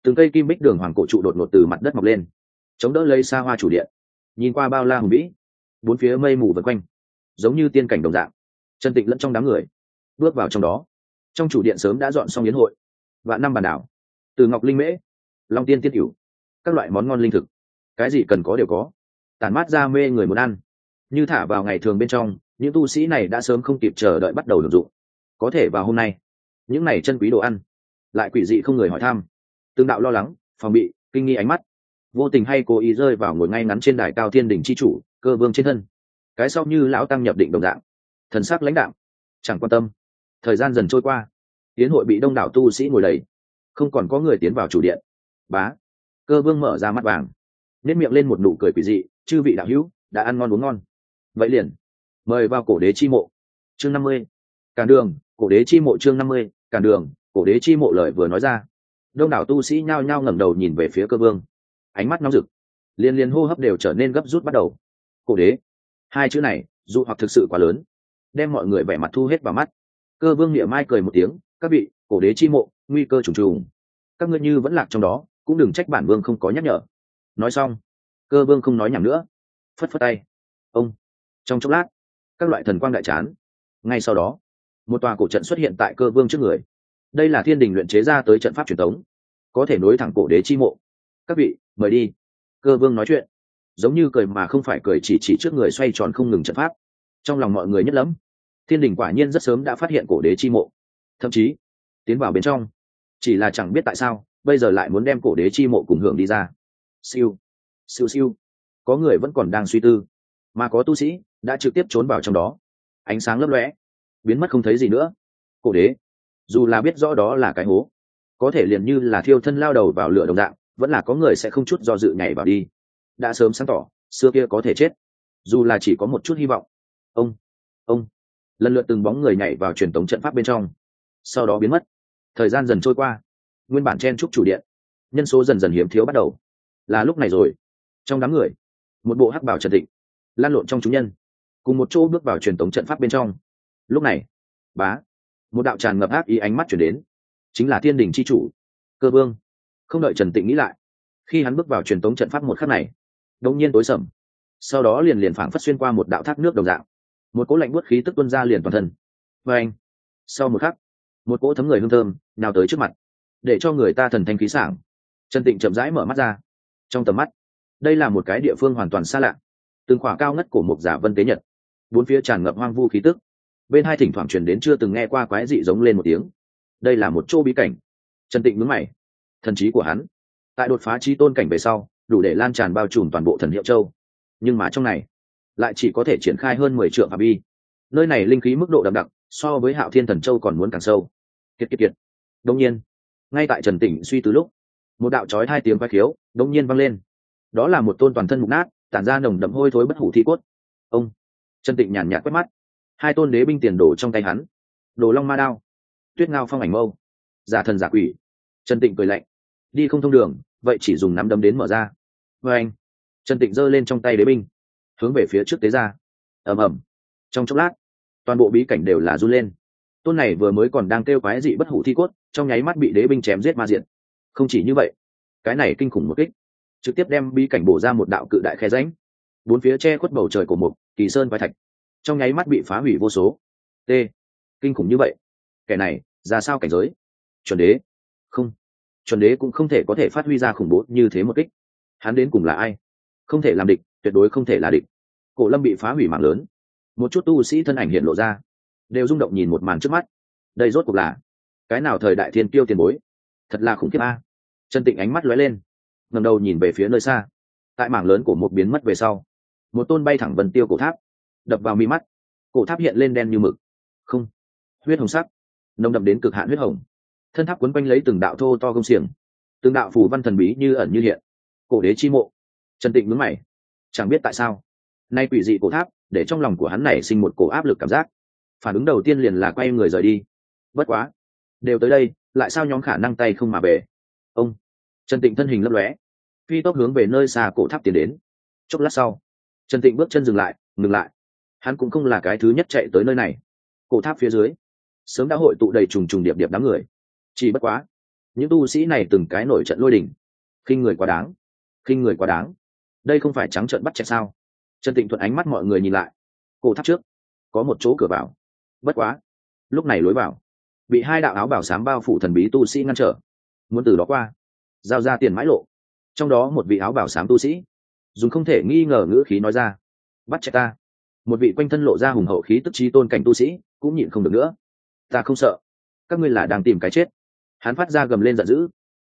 Từng cây kim bích đường hoàng cổ trụ đột ngột từ mặt đất mọc lên. Chống đỡ lấy xa hoa chủ điện. Nhìn qua bao la hùng vĩ, bốn phía mây mù vần quanh, giống như tiên cảnh đồng dạng. Chân tịnh lẫn trong đám người bước vào trong đó. Trong chủ điện sớm đã dọn xong yến hội. Và năm bàn đảo. Từ ngọc linh mễ, long tiên tiết cửu, các loại món ngon linh thực. Cái gì cần có đều có. Tàn mát ra mê người muốn ăn. Như thả vào ngày thường bên trong, những tu sĩ này đã sớm không kịp chờ đợi bắt đầu được dụng. Có thể vào hôm nay, những này chân quý đồ ăn, lại quỷ dị không người hỏi thăm. Tương đạo lo lắng, phòng bị, kinh nghi ánh mắt. Vô tình hay cố ý rơi vào ngồi ngay ngắn trên đài cao thiên đình c h i chủ, cơ vương trên thân. Cái sau như lão tăng nhập định đồng dạng. Thần sắc lãnh đạo chẳng quan tâm thời gian dần trôi qua, tiến hội bị đông đảo tu sĩ ngồi đầy, không còn có người tiến vào chủ điện. Bá. Cơ vương mở ra mắt vàng nếp miệng lên một nụ cười quỷ dị, chư vị đạo hữu, đã ăn ngon uống ngon. Vậy liền, mời vào cổ đế chi mộ. Chương năm mươi. Cản đường, cổ đế chi mộ chương năm mươi. Cản đường, cổ đế chi mộ lời vừa nói ra. Đông đảo tu sĩ nhao nhao ngẩng đầu nhìn về phía cơ vương. Ánh mắt nóng rực, liên liên hô hấp đều trở nên gấp rút bắt đầu. Cổ đế, hai chữ này dù hoặc thực sự quá lớn, đem mọi người vẻ mặt thu hết vào mắt cơ vương niệm mai cười một tiếng, các vị, cổ đế chi mộ, nguy cơ trùng trùng. Các ngươi như vẫn lạc trong đó, cũng đừng trách bản vương không có nhắc nhở. Nói xong, cơ vương không nói nhảm nữa, phất phất tay. Ông. Trong chốc lát, các loại thần quang đại chán. Ngay sau đó, một tòa cổ trận xuất hiện tại cơ vương trước người. Đây là thiên đình luyện chế ra tới trận pháp truyền thống, có thể nối thẳng cổ đế chi mộ. Các vị, mời đi. Cơ vương nói chuyện, giống như cười mà không phải cười, chỉ chỉ trước người xoay tròn không ngừng trận pháp. Trong lòng mọi người nhất lắm thiên đình quả nhiên rất sớm đã phát hiện cổ đế chi mộ. Thậm chí, tiến vào bên trong, chỉ là chẳng biết tại sao, bây giờ lại muốn đem cổ đế chi mộ cùng hưởng đi ra. Siêu siêu siêu. Có người vẫn còn đang suy tư, mà có tu sĩ đã trực tiếp trốn vào trong đó. Ánh sáng lấp lóe, biến mất không thấy gì nữa. Cổ đế, dù là biết rõ đó là cái hố, có thể liền như là thiêu thân lao đầu vào lửa đồng dạng, vẫn là có người sẽ không chút do dự nhảy vào đi. Đã sớm sáng tỏ, xưa kia có thể chết. Dù là chỉ có một chút hy vọng. Ông ông lần lượt từng bóng người nhảy vào truyền tống trận pháp bên trong. Sau đó biến mất. Thời gian dần trôi qua. Nguyên bản chen trúc chủ điện. Nhân số dần dần hiếm thiếu bắt đầu. Là lúc này rồi. Trong đám người, một bộ hắc bảo trần thịnh, lan lộn trong chúng nhân. Cùng một chỗ bước vào truyền tống trận pháp bên trong. Lúc này, bá, một đạo tràn ngập ác ý ánh mắt chuyển đến. Chính là thiên đình c h i chủ, cơ vương. Không đợi trần tịnh nghĩ lại, khi hắn bước vào truyền tống trận pháp một khắc này đông nhiên tối sầm. Sau đó liền liền phảng phất xuyên qua một đạo thác nước đồng dạng một cỗ lạnh buốt khí tức tuôn ra liền toàn thân. Và anh, sau một khắc, một cỗ thấm người hương thơm nào tới trước mặt, để cho người ta thần thanh khí sảng. Trần tịnh chậm rãi mở mắt ra. Trong tầm mắt, đây là một cái địa phương hoàn toàn xa lạ, từng khỏa cao ngất của một giả vân tế nhật. Bốn phía tràn ngập hoang vu khí tức. Bên hai thỉnh thoảng truyền đến chưa từng nghe qua quái dị giống lên một tiếng. Đây là một chỗ bí cảnh. Trần tịnh mướn mày. Thần trí của hắn, tại đột phá trí tôn cảnh về sau, đủ để lan tràn bao trùm toàn bộ thần hiệu châu. Nhưng mà trong này lại chỉ có thể triển khai hơn mười triệu phạm vi. Nơi này linh khí mức độ đậm đặc, so với hạo thiên thần châu còn muốn càng sâu. Kiệt kiệt kiệt. Đông nhiên, ngay tại trần tỉnh suy từ lúc, một đạo trói hai tiếng vai khiếu đông nhiên vang lên. Đó là một tôn toàn thân mục nát, tản ra nồng đậm hôi thối bất hủ thi cốt. Ông, trần tịnh nhàn nhạt quét mắt. Hai tôn đế binh tiền đổ trong tay hắn. Đồ long ma đao, tuyết ngao phong ảnh mâu, giả thần giả quỷ. Trần tịnh cười lạnh. Đi không thông đường, vậy chỉ dùng nắm đấm đến mở ra. Vê anh, trần tịnh giơ lên trong tay đế binh hướng về phía trước tế ra. Ầm ầm. Trong chốc lát, toàn bộ bí cảnh đều là run lên. Tôn này vừa mới còn đang kêu quái dị bất hủ thi cốt, trong nháy mắt bị đế binh chém giết ma diện. Không chỉ như vậy, cái này kinh khủng một kích, trực tiếp đem bí cảnh bổ ra một đạo cự đại khe ránh bốn phía che khuất bầu trời của một kỳ sơn quái thạch. Trong nháy mắt bị phá hủy vô số. T. Kinh khủng như vậy. Kẻ này, ra sao cảnh giới? Chuẩn đế. Không. Chuẩn đế cũng không thể có thể phát huy ra khủng bố như thế một kích. Hắn đến cùng là ai? Không thể làm địch tuyệt đối không thể là địch. Cổ lâm bị phá hủy mạng lớn. Một chút tu sĩ thân ảnh hiện lộ ra, đều rung động nhìn một màn trước mắt. Đây rốt cuộc là cái nào thời đại thiên tiêu tiền bối? Thật là khủng khiếp a. Chân tịnh ánh mắt lóe lên ngầm đầu nhìn về phía nơi xa. Tại mảng lớn của một biến mất về sau, một tôn bay thẳng vần tiêu cổ tháp đập vào mi mắt. Cổ tháp hiện lên đen như mực. Không, huyết hồng sắc, nồng đậm đến cực hạn huyết hồng. Thân tháp quấn quanh lấy từng đạo thô to công xiềng, từng đạo phù văn thần bí như ẩn như hiện. Cổ đế chi mộ. Trần tịnh mướn mày chẳng biết tại sao, nay quỷ dị cổ tháp để trong lòng của hắn này sinh một cổ áp lực cảm giác. Phản ứng đầu tiên liền là quay người rời đi. Bất quá, đều tới đây, lại sao nhóm khả năng tay không mà về? Ông, trần tịnh thân hình lấp lóe. Phi tốc hướng về nơi xa cổ tháp tiến đến. Chốc lát sau, trần tịnh bước chân dừng lại, ngừng lại. Hắn cũng không là cái thứ nhất chạy tới nơi này. Cổ tháp phía dưới, sớm đã hội tụ đầy trùng trùng điệp điệp đám người. Chỉ bất quá, những tu sĩ này từng cái nổi trận lôi đỉnh khinh người quá đáng. Khinh người quá đáng đây không phải trắng trợn bắt chẹt sao? Trần tịnh thuận ánh mắt mọi người nhìn lại. Cổ tháp trước, có một chỗ cửa vào. Bất quá, lúc này lối vào, bị hai đạo áo bảo sám bao phủ thần bí tu sĩ ngăn trở. Muốn từ đó qua, giao ra tiền mãi lộ. Trong đó một vị áo bảo sám tu sĩ, dùng không thể nghi ngờ ngữ khí nói ra, bắt chạy ta. Một vị quanh thân lộ ra hùng hậu khí tức trí tôn cảnh tu sĩ, cũng nhịn không được nữa. Ta không sợ. Các ngươi là đang tìm cái chết. Hắn phát ra gầm lên giận dữ.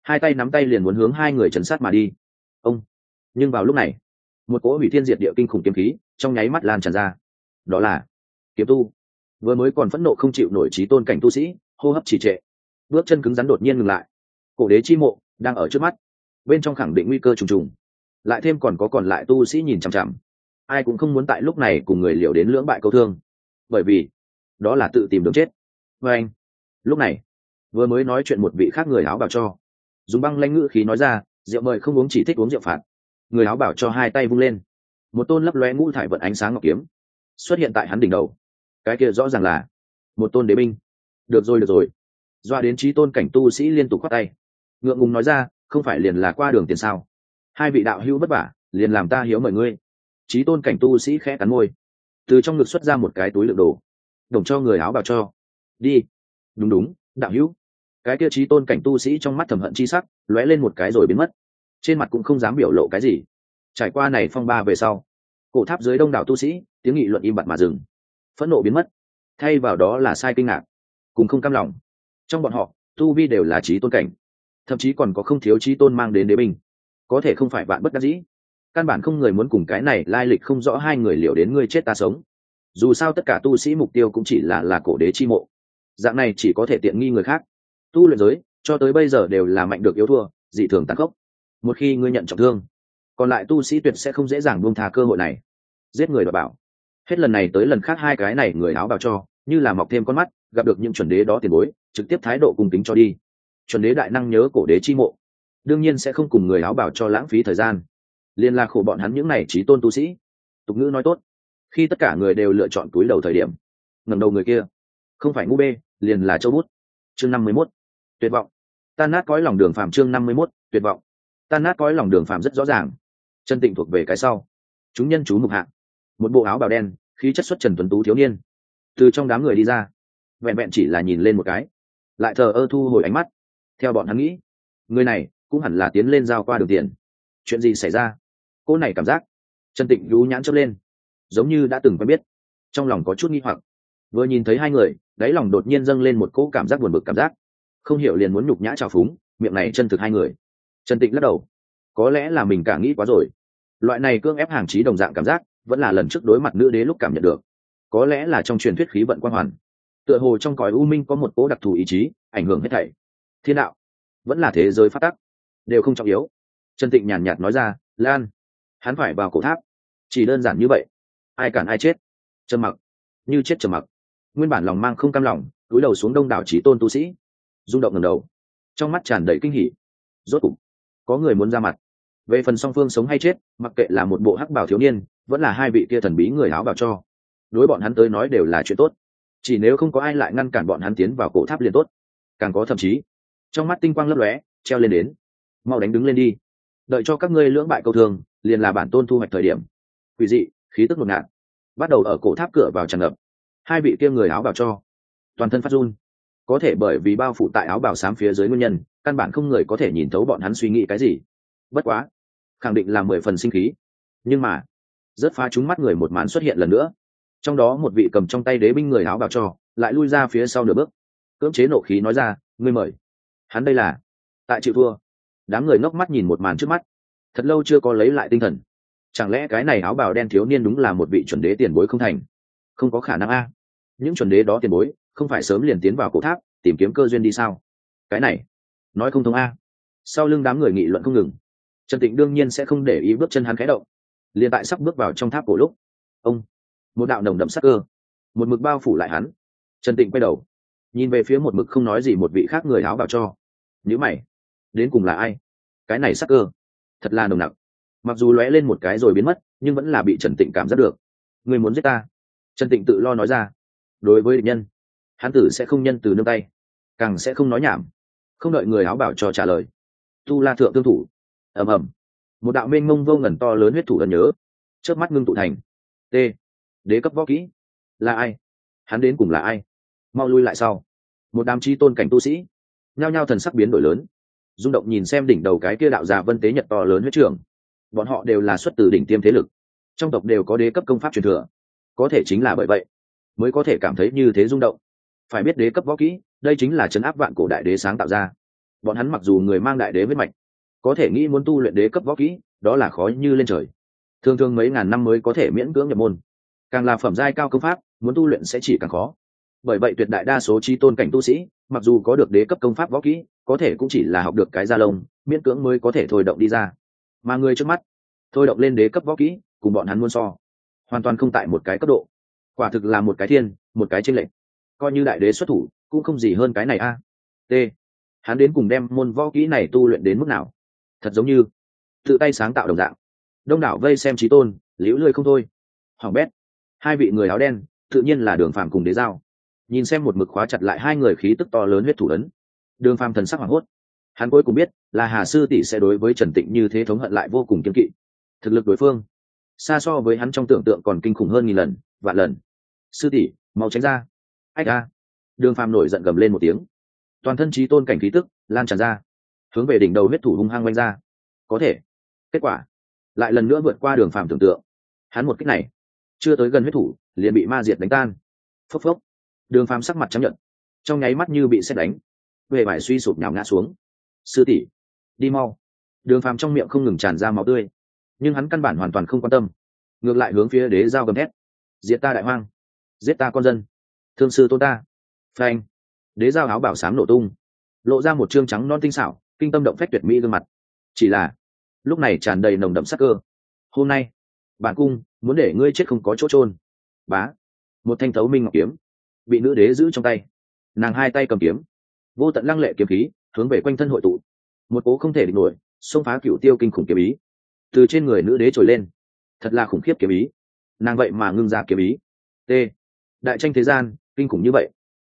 Hai tay nắm tay liền muốn hướng hai người chấn sát mà đi. Ông nhưng vào lúc này, một cỗ hủy thiên diệt địa kinh khủng kiếm khí trong nháy mắt lan tràn ra. Đó là kiếm tu. Vừa mới còn phẫn nộ không chịu nổi trí tôn cảnh tu sĩ, hô hấp trì trệ. Bước chân cứng rắn đột nhiên ngừng lại. Cổ đế chi mộ đang ở trước mắt. Bên trong khẳng định nguy cơ trùng trùng. Lại thêm còn có còn lại tu sĩ nhìn chằm chằm. Ai cũng không muốn tại lúc này cùng người liều đến lưỡng bại câu thương. Bởi vì, đó là tự tìm đường chết. Vê anh, lúc này, vừa mới nói chuyện một vị khác người áo bảo cho. Dùng băng lanh ngữ khí nói ra, rượu mời không uống, chỉ thích uống rượu phạt người áo bảo cho hai tay vung lên. Một tôn lấp lóe ngũ thải vận ánh sáng ngọc kiếm xuất hiện tại hắn đỉnh đầu. Cái kia rõ ràng là một tôn đế binh. Được rồi được rồi. Doa đến trí tôn cảnh tu sĩ liên tục khoác tay. Ngượng ngùng nói ra, không phải liền là qua đường tiền sao? Hai vị đạo hữu bất vả, liền làm ta hiếu mời ngươi. Trí tôn cảnh tu sĩ khẽ cắn môi. Từ trong ngực xuất ra một cái túi lượng đồ. Đồng cho người áo bào cho. Đi. Đúng đúng, đạo hữu. Cái kia trí tôn cảnh tu sĩ trong mắt thầm hận chi sắc, lóe lên một cái rồi biến mất trên mặt cũng không dám biểu lộ cái gì. Trải qua này phong ba về sau, cổ tháp dưới đông đảo tu sĩ, tiếng nghị luận im bặt mà dừng. Phẫn nộ biến mất. Thay vào đó là sai kinh ngạc, cùng không cam lòng. Trong bọn họ, tu vi đều là trí tôn cảnh, thậm chí còn có không thiếu trí tôn mang đến đế binh. Có thể không phải bạn bất đắc dĩ. Căn bản không người muốn cùng cái này lai lịch không rõ hai người liệu đến ngươi chết ta sống. Dù sao tất cả tu sĩ mục tiêu cũng chỉ là là cổ đế chi mộ. Dạng này chỉ có thể tiện nghi người khác. Tu luyện giới, cho tới bây giờ đều là mạnh được yếu thua, dị thường tàn khốc một khi ngươi nhận trọng thương, còn lại tu sĩ tuyệt sẽ không dễ dàng buông thà cơ hội này. Giết người và bảo. Hết lần này tới lần khác hai cái này người áo bào cho, như là mọc thêm con mắt, gặp được những chuẩn đế đó tiền bối, trực tiếp thái độ cùng tính cho đi. Chuẩn đế đại năng nhớ cổ đế chi mộ, đương nhiên sẽ không cùng người áo bào cho lãng phí thời gian. Liên là khổ bọn hắn những này trí tôn tu sĩ. Tục ngữ nói tốt, khi tất cả người đều lựa chọn túi đầu thời điểm ngầm đầu người kia, không phải ngu bê, liền là châu bút. Chương năm mươi mốt, tuyệt vọng. Tan nát cõi lòng đường phàm chương năm mươi mốt, tuyệt vọng tan nát cõi lòng đường phàm rất rõ ràng. Chân tịnh thuộc về cái sau. Chúng nhân chú mục hạ, một bộ áo bào đen khí chất xuất trần tuấn tú thiếu niên. Từ trong đám người đi ra. Vẹn vẹn chỉ là nhìn lên một cái. Lại thờ ơ thu hồi ánh mắt. Theo bọn hắn nghĩ người này cũng hẳn là tiến lên giao qua đường tiền. Chuyện gì xảy ra? Cô này cảm giác chân tịnh rú nhãn chớp lên. Giống như đã từng quen biết. Trong lòng có chút nghi hoặc. Vừa nhìn thấy hai người đáy lòng đột nhiên dâng lên một cỗ cảm giác buồn bực cảm giác. Không hiểu liền muốn nhục nhã trào phúng miệng này chân thực hai người trần tịnh lắc đầu. Có lẽ là mình cả nghĩ quá rồi. Loại này cưỡng ép hàng trí đồng dạng cảm giác, vẫn là lần trước đối mặt nữ đế lúc cảm nhận được. Có lẽ là trong truyền thuyết khí vận quan hoàn. Tựa hồ trong cõi u minh có một cố đặc thù ý chí, ảnh hưởng hết thảy. Thiên đạo, vẫn là thế giới phát tắc, đều không trọng yếu. Trần tịnh nhàn nhạt nói ra, lan, hắn phải vào cổ tháp. Chỉ đơn giản như vậy, ai cản ai chết. Trầm mặc, như chết trầm mặc. Nguyên bản lòng mang không cam lòng, túi đầu xuống đông đảo trí tôn tu sĩ. Rung động ngầm đầu, trong mắt tràn đầy kinh hỉ. Rốt cục có người muốn ra mặt. Về phần song phương sống hay chết, mặc kệ là một bộ hắc bảo thiếu niên, vẫn là hai vị kia thần bí người áo bảo cho, đối bọn hắn tới nói đều là chuyện tốt. Chỉ nếu không có ai lại ngăn cản bọn hắn tiến vào cổ tháp liền tốt. Càng có thậm chí, trong mắt tinh quang lấp lóe, treo lên đến. Mau đánh đứng lên đi. Đợi cho các ngươi lưỡng bại câu thường, liền là bản tôn thu hoạch thời điểm. Quỷ dị, khí tức ngột ngạt. Bắt đầu ở cổ tháp cửa vào tràn ngập. Hai vị kia người áo bảo cho, toàn thân phát run có thể bởi vì bao phủ tại áo bảo xám phía dưới nguyên nhân, căn bản không người có thể nhìn thấu bọn hắn suy nghĩ cái gì. Bất quá, khẳng định là mười phần sinh khí. Nhưng mà rất phá trúng mắt người một màn xuất hiện lần nữa. Trong đó một vị cầm trong tay đế binh người áo bào cho, lại lui ra phía sau nửa bước. Cưỡng chế nộ khí nói ra, ngươi mời. Hắn đây là? Tại chịu thua. Đám người ngốc mắt nhìn một màn trước mắt. Thật lâu chưa có lấy lại tinh thần. Chẳng lẽ cái này áo bào đen thiếu niên đúng là một vị chuẩn đế tiền bối không thành? Không có khả năng a. Những chuẩn đế đó tiền bối không phải sớm liền tiến vào cổ tháp, tìm kiếm cơ duyên đi sao? Cái này, nói không thông a. Sau lưng đám người nghị luận không ngừng. Trần tịnh đương nhiên sẽ không để ý bước chân hắn khẽ động. Liền tại sắp bước vào trong tháp cổ lúc, ông, một đạo nồng đậm sắc cơ, một mực bao phủ lại hắn. Trần tịnh quay đầu, nhìn về phía một mực không nói gì một vị khác người áo vào cho. Nhữ mày, đến cùng là ai? Cái này sắc cơ, thật là nồng nặc. Mặc dù lóe lên một cái rồi biến mất, nhưng vẫn là bị trần tịnh cảm giác được. Người muốn giết ta? Trần tịnh tự lo nói ra. Đối với địch nhân hắn tử sẽ không nhân từ nương tay, càng sẽ không nói nhảm. Không đợi người áo bảo cho trả lời, tu la thượng tương thủ, ầm ầm. Một đạo mênh mông vô ngẩn to lớn huyết thủ ẩn nhớ trước mắt ngưng tụ thành. T. Đế cấp võ kỹ. Là ai? Hắn đến cùng là ai? Mau lui lại sau. Một đám chi tôn cảnh tu sĩ, nhao nhao thần sắc biến đổi lớn. Rung động nhìn xem đỉnh đầu cái kia đạo già vân tế nhật to lớn huyết trường bọn họ đều là xuất từ đỉnh tiêm thế lực. Trong tộc đều có đế cấp công pháp truyền thừa. Có thể chính là bởi vậy, mới có thể cảm thấy như thế rung động phải biết đế cấp võ kỹ, đây chính là chấn áp vạn cổ đại đế sáng tạo ra. Bọn hắn mặc dù người mang đại đế huyết mạch, có thể nghĩ muốn tu luyện đế cấp võ kỹ, đó là khó như lên trời. Thường thường mấy ngàn năm mới có thể miễn cưỡng nhập môn. Càng là phẩm giai cao công pháp, muốn tu luyện sẽ chỉ càng khó. Bởi vậy tuyệt đại đa số chi tôn cảnh tu sĩ, mặc dù có được đế cấp công pháp võ kỹ, có thể cũng chỉ là học được cái da lông, miễn cưỡng mới có thể thôi động đi ra. Mà người trước mắt, thôi động lên đế cấp võ kỹ, cùng bọn hắn muôn so, hoàn toàn không tại một cái cấp độ. Quả thực là một cái thiên, một cái tranh lệch coi như đại đế xuất thủ, cũng không gì hơn cái này a. T. Hắn đến cùng đem môn võ kỹ này tu luyện đến mức nào? Thật giống như tự tay sáng tạo đồng dạng. Đông đảo vây xem trí tôn, liễu lươi không thôi. Hoàng bét, hai vị người áo đen, tự nhiên là đường phàm cùng đế giao. Nhìn xem một mực khóa chặt lại hai người khí tức to lớn huyết thủ ấn, đường phàm thần sắc hoảng hốt. Hắn cuối cùng biết là hà sư tỷ sẽ đối với trần tịnh như thế thống hận lại vô cùng kiên kỵ. Thực lực đối phương, xa so với hắn trong tưởng tượng còn kinh khủng hơn nghìn lần, vạn lần. Sư tỷ, mau tránh ra ách a đường phàm nổi giận gầm lên một tiếng. Toàn thân trí tôn cảnh khí tức lan tràn ra, hướng về đỉnh đầu huyết thủ hung hăng quanh ra. Có thể. Kết quả, lại lần nữa vượt qua đường phàm tưởng tượng. Hắn một cách này, chưa tới gần huyết thủ, liền bị ma diệt đánh tan. Phốc phốc. Đường phàm sắc mặt chấp nhận trong nháy mắt như bị xét đánh. Về vải suy sụp nhào ngã xuống. Sư tỷ, đi mau. Đường phàm trong miệng không ngừng tràn ra máu tươi, nhưng hắn căn bản hoàn toàn không quan tâm. Ngược lại hướng phía đế giao gầm thét. Diệt ta đại hoang, giết ta con dân thương sư tôn ta. Phanh. Đế giao áo bảo sám nổ tung. Lộ ra một chương trắng non tinh xảo, kinh tâm động phách tuyệt mỹ gương mặt. Chỉ là, lúc này tràn đầy nồng đậm sắc cơ. Hôm nay, bản cung muốn để ngươi chết không có chỗ trôn bá. Một thanh thấu minh ngọc kiếm, bị nữ đế giữ trong tay. Nàng hai tay cầm kiếm, vô tận lăng lệ kiếm khí, hướng về quanh thân hội tụ. Một cố không thể địch nổi, xông phá cựu tiêu kinh khủng kiếm ý. Từ trên người nữ đế trồi lên. Thật là khủng khiếp kiếm ý. Nàng vậy mà ngưng ra kiếm ý. T. Đại tranh thế gian kinh khủng như vậy.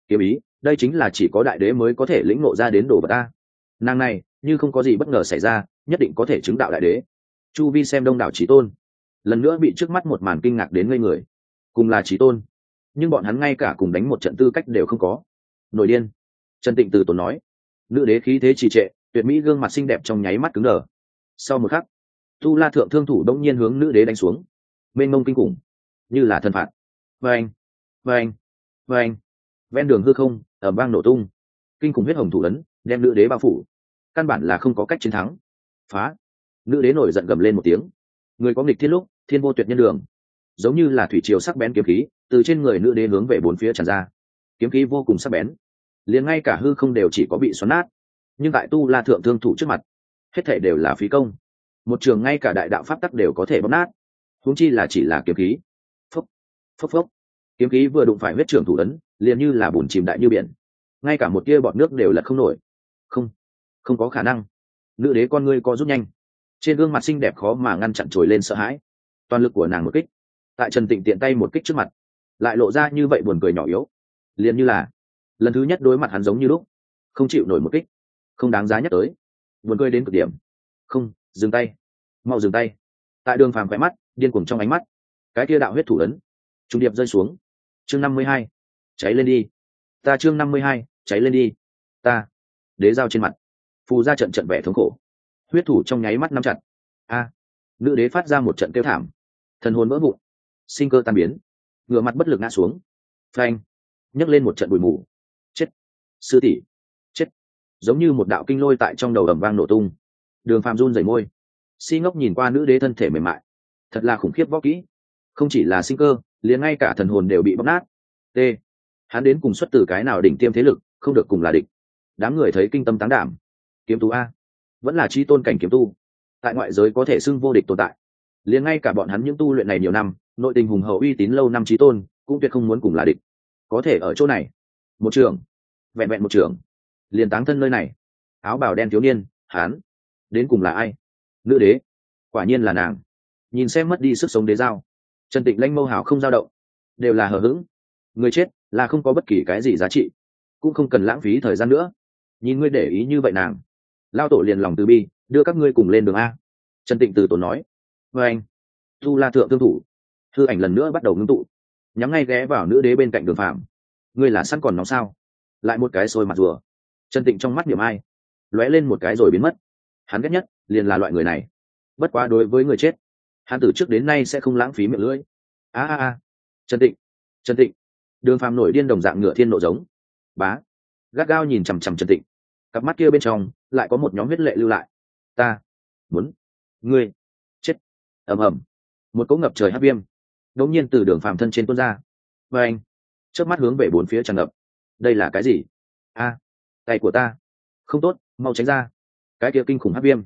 Kiếm ý, đây chính là chỉ có đại đế mới có thể lĩnh ngộ ra đến đồ vật ta. Nàng này, như không có gì bất ngờ xảy ra, nhất định có thể chứng đạo đại đế. Chu vi xem đông đảo trí tôn. Lần nữa bị trước mắt một màn kinh ngạc đến ngây người. Cùng là trí tôn. Nhưng bọn hắn ngay cả cùng đánh một trận tư cách đều không có. Nổi điên. Trần tịnh từ tốn nói. Nữ đế khí thế trì trệ, tuyệt mỹ gương mặt xinh đẹp trong nháy mắt cứng đờ. Sau một khắc, tu la thượng thương thủ đông nhiên hướng nữ đế đánh xuống. Mênh mông kinh khủng. Như là thân phạt. Vâng. vâng vê anh, ven đường hư không ở bang nổ tung. Kinh khủng huyết hồng thủ ấn, đem nữ đế bao phủ. Căn bản là không có cách chiến thắng. Phá. Nữ đế nổi giận gầm lên một tiếng. Người có nghịch thiên lúc, thiên vô tuyệt nhân đường. Giống như là thủy triều sắc bén kiếm khí, từ trên người nữ đế hướng về bốn phía tràn ra. Kiếm khí vô cùng sắc bén. Liền ngay cả hư không đều chỉ có bị xoắn nát. Nhưng tại tu la thượng thương thủ trước mặt, hết thể đều là phí công. Một trường ngay cả đại đạo pháp tắc đều có thể bóp nát. Huống chi là chỉ là kiếm khí. Phốc phốc phốc kiếm khí vừa đụng phải huyết trưởng thủ ấn, liền như là bùn chìm đại như biển. Ngay cả một tia bọt nước đều lật không nổi. Không không có khả năng. Nữ đế con ngươi co rút nhanh. Trên gương mặt xinh đẹp khó mà ngăn chặn trồi lên sợ hãi. Toàn lực của nàng một kích. Tại trần tịnh tiện tay một kích trước mặt, lại lộ ra như vậy buồn cười nhỏ yếu. Liền như là, lần thứ nhất đối mặt hắn giống như lúc, không chịu nổi một kích. Không đáng giá nhắc tới. Buồn cười đến cực điểm. Không, dừng tay. Mau dừng tay. Tại đường phàm khỏe mắt, điên cuồng trong ánh mắt. Cái kia đạo huyết thủ ấn, trung điệp rơi xuống chương năm mươi hai, cháy lên đi. Ta chương năm mươi hai, cháy lên đi. Ta. Đế dao trên mặt. Phù ra trận trận vẻ thống khổ. Huyết thủ trong nháy mắt nắm chặt. A. Nữ đế phát ra một trận kêu thảm. Thần hồn vỡ vụn. Sinh cơ tan biến. Ngựa mặt bất lực ngã xuống. Phanh. Nhấc lên một trận bụi mù. Chết. Sư tỷ. Chết. Giống như một đạo kinh lôi tại trong đầu ầm vang nổ tung. Đường phàm run rẩy môi. Si ngốc nhìn qua nữ đế thân thể mềm mại. Thật là khủng khiếp võ kỹ không chỉ là sinh cơ, liền ngay cả thần hồn đều bị bóc nát. T. Hắn đến cùng xuất từ cái nào đỉnh tiêm thế lực, không được cùng là địch. Đám người thấy kinh tâm táng đảm. Kiếm tú a. Vẫn là chi tôn cảnh kiếm tu. Tại ngoại giới có thể xưng vô địch tồn tại. Liền ngay cả bọn hắn những tu luyện này nhiều năm, nội tình hùng hậu uy tín lâu năm trí tôn, cũng tuyệt không muốn cùng là địch. Có thể ở chỗ này. Một trường vẹn vẹn một trường liền táng thân nơi này. Áo bào đen thiếu niên hán đến cùng là ai? Nữ đế. Quả nhiên là nàng. Nhìn xem mất đi sức sống đế giao trần tịnh lanh mâu hào không dao động. Đều là hờ hững. Người chết là không có bất kỳ cái gì giá trị, cũng không cần lãng phí thời gian nữa. Nhìn ngươi để ý như vậy nàng. Lao tổ liền lòng từ bi, đưa các ngươi cùng lên đường a. Trần tịnh từ tổ nói. Vê anh, tu la thượng thương thủ. Thư ảnh lần nữa bắt đầu ngưng tụ. Nhắm ngay ghé vào nữ đế bên cạnh đường phạm ngươi là săn còn nóng sao? Lại một cái sôi mặt rùa. Trần tịnh trong mắt điểm ai, lóe lên một cái rồi biến mất. Hắn ghét nhất liền là loại người này. Bất quá đối với người chết hắn từ trước đến nay sẽ không lãng phí miệng lưỡi. A a a. Trần tịnh trần tịnh. Đường phàm nổi điên đồng dạng ngựa thiên nộ giống. Bá. Gắt gao nhìn chằm chằm trần tịnh. Cặp mắt kia bên trong lại có một nhóm huyết lệ lưu lại. Ta muốn ngươi chết. Ầm ầm. Một cỗ ngập trời hấp viêm đống nhiên từ đường phàm thân trên tuôn ra. Và anh trước mắt hướng về bốn phía tràn ngập. Đây là cái gì? A, tay của ta. Không tốt, mau tránh ra. Cái kia kinh khủng hấp viêm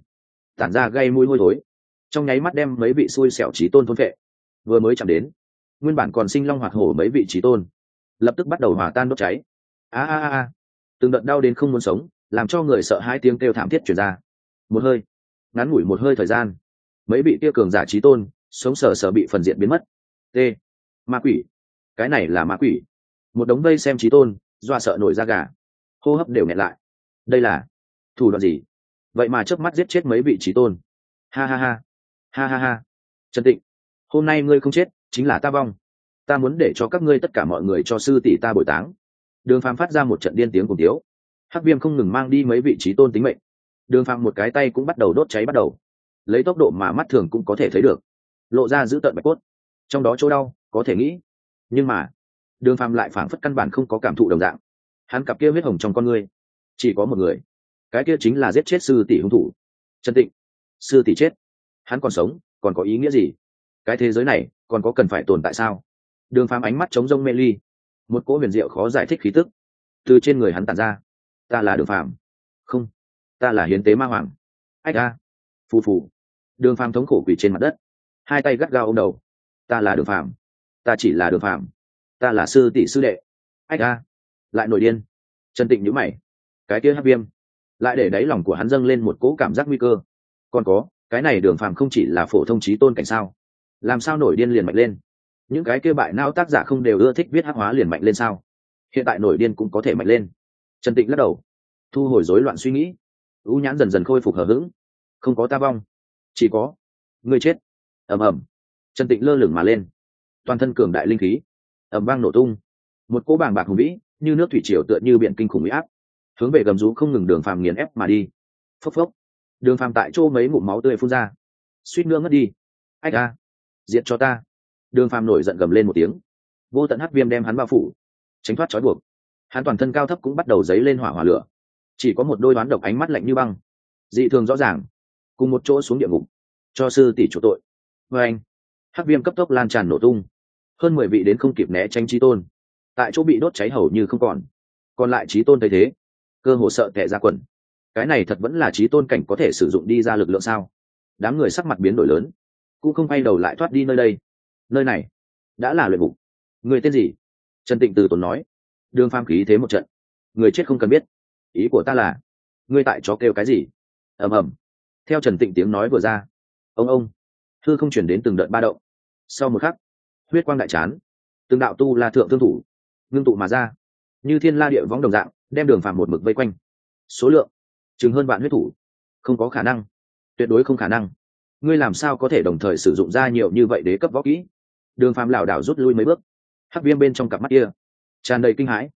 tản ra gây mũi hôi thối trong nháy mắt đem mấy vị xui xẻo trí tôn thôn vệ vừa mới chạm đến, nguyên bản còn sinh long hoạt hổ mấy vị trí tôn, lập tức bắt đầu hòa tan đốt cháy. A a a từng đợt đau đến không muốn sống, làm cho người sợ hai tiếng kêu thảm thiết chuyển ra. Một hơi, ngắn ngủi một hơi thời gian, mấy vị tiêu cường giả trí tôn, sống sờ sờ bị phần diện biến mất. T. Ma quỷ. Cái này là ma quỷ. Một đống vây xem trí tôn doa sợ nổi da gà. Hô hấp đều nghẹn lại. Đây là thủ đoạn gì? Vậy mà chớp mắt giết chết mấy vị trí tôn. Ha ha ha ha ha ha. Trần tịnh, hôm nay ngươi không chết, chính là ta vong. Ta muốn để cho các ngươi tất cả mọi người cho sư tỷ ta bồi táng. Đường phàm phát ra một trận điên tiếng cùng tiếu. Hắc viêm không ngừng mang đi mấy vị trí tôn tính mệnh. Đường phàm một cái tay cũng bắt đầu đốt cháy bắt đầu. Lấy tốc độ mà mắt thường cũng có thể thấy được. Lộ ra giữ tận bạch cốt. Trong đó chỗ đau, có thể nghĩ. Nhưng mà, đường phàm lại phảng phất căn bản không có cảm thụ đồng dạng. Hắn cặp kia huyết hồng trong con ngươi, chỉ có một người. Cái kia chính là giết chết sư tỷ hung thủ. Trần tịnh, sư tỷ chết hắn còn sống, còn có ý nghĩa gì? Cái thế giới này, còn có cần phải tồn tại sao? Đường phàm ánh mắt chống rông mê ly. Một cỗ huyền diệu khó giải thích khí tức từ trên người hắn tàn ra. Ta là đường phàm. Không, ta là hiến tế ma hoàng. Ách a. Phù phù. Đường phàm thống khổ quỷ trên mặt đất. Hai tay gắt gao ô m đầu. Ta là đường phàm. Ta chỉ là đường phàm. Ta là sư tỷ sư đệ. Ách a. Lại nổi điên. Trần tịnh nhữ mày. Cái kia hát viêm. Lại để đáy lòng của hắn dâng lên một cỗ cảm giác nguy cơ. Còn có cái này đường phàm không chỉ là phổ thông trí tôn cảnh sao? Làm sao nổi điên liền mạnh lên? Những cái kia bại não tác giả không đều ưa thích viết hắc hóa liền mạnh lên sao? Hiện tại nổi điên cũng có thể mạnh lên. Trần tịnh lắc đầu, thu hồi rối loạn suy nghĩ. U nhãn dần dần khôi phục hờ hững. Không có ta vong. Chỉ có, ngươi chết. Ầm ầm. Trần tịnh lơ lửng mà lên. Toàn thân cường đại linh khí. Ầm vang nổ tung. Một cỗ bàng bạc hùng vĩ, như nước thủy triều tựa như biển kinh khủng mỹ áp, hướng về gầm rú không ngừng đường phàm nghiền ép mà đi. Phốc phốc đường phàm tại chỗ mấy ngụm máu tươi phun ra. Suýt nữa ngất đi. Ách a diện cho ta. Đường phàm nổi giận gầm lên một tiếng. Vô tận hắc viêm đem hắn bao phủ. Tránh thoát trói buộc. Hắn toàn thân cao thấp cũng bắt đầu dấy lên hỏa hỏa lửa. Chỉ có một đôi đoán độc ánh mắt lạnh như băng. Dị thường rõ ràng. Cùng một chỗ xuống địa ngục. Cho sư tỷ chủ tội. Vê anh, hắc viêm cấp tốc lan tràn nổ tung. Hơn mười vị đến không kịp né tránh trí tôn. Tại chỗ bị đốt cháy hầu như không còn. Còn lại trí tôn thấy thế, cơ hồ sợ tệ ra quần cái này thật vẫn là trí tôn cảnh có thể sử dụng đi ra lực lượng sao? Đám người sắc mặt biến đổi lớn, cũng không quay đầu lại thoát đi nơi đây. Nơi này đã là luyện ngục. Người tên gì? Trần tịnh từ tốn nói. Đường pham khí thế một trận. Người chết không cần biết. Ý của ta là, ngươi tại chó kêu cái gì? Ầm ầm. Theo trần tịnh tiếng nói vừa ra, ông ông, thư không chuyển đến từng đợt ba động. Sau một khắc, huyết quang đại chán, từng đạo tu là thượng thương thủ, ngưng tụ mà ra. Như thiên la địa võng đồng dạng, đem đường phàm một mực vây quanh. Số lượng chừng hơn bạn huyết thủ. Không có khả năng. Tuyệt đối không khả năng. Ngươi làm sao có thể đồng thời sử dụng ra nhiều như vậy để cấp võ kỹ? Đường phàm lảo đảo rút lui mấy bước. Hắc viêm bên trong cặp mắt kia tràn đầy kinh hãi.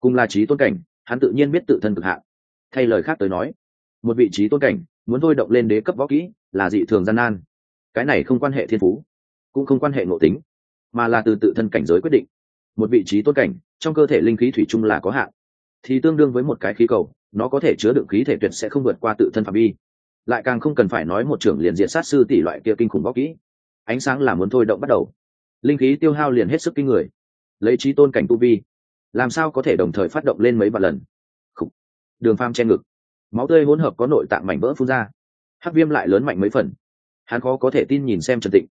Cùng là trí tôn cảnh, hắn tự nhiên biết tự thân cực hạn. Thay lời khác tới nói, một vị trí tôn cảnh muốn thôi động lên đế cấp võ kỹ là dị thường gian nan. Cái này không quan hệ thiên phú, cũng không quan hệ ngộ tính, mà là từ tự thân cảnh giới quyết định. Một vị trí tôn cảnh, trong cơ thể linh khí thủy chung là có hạn thì tương đương với một cái khí cầu, nó có thể chứa đựng khí thể tuyệt sẽ không vượt qua tự thân phạm vi. Lại càng không cần phải nói một trưởng liền diện sát sư tỷ loại kia kinh khủng bóc kỹ. Ánh sáng là muốn thôi động bắt đầu. Linh khí tiêu hao liền hết sức kinh người. Lấy trí tôn cảnh tu vi, làm sao có thể đồng thời phát động lên mấy vạn lần? Khủ. đường pham che ngực. Máu tươi hỗn hợp có nội tạng mảnh vỡ phun ra. Hắc viêm lại lớn mạnh mấy phần. Hắn khó có thể tin nhìn xem trần tịnh.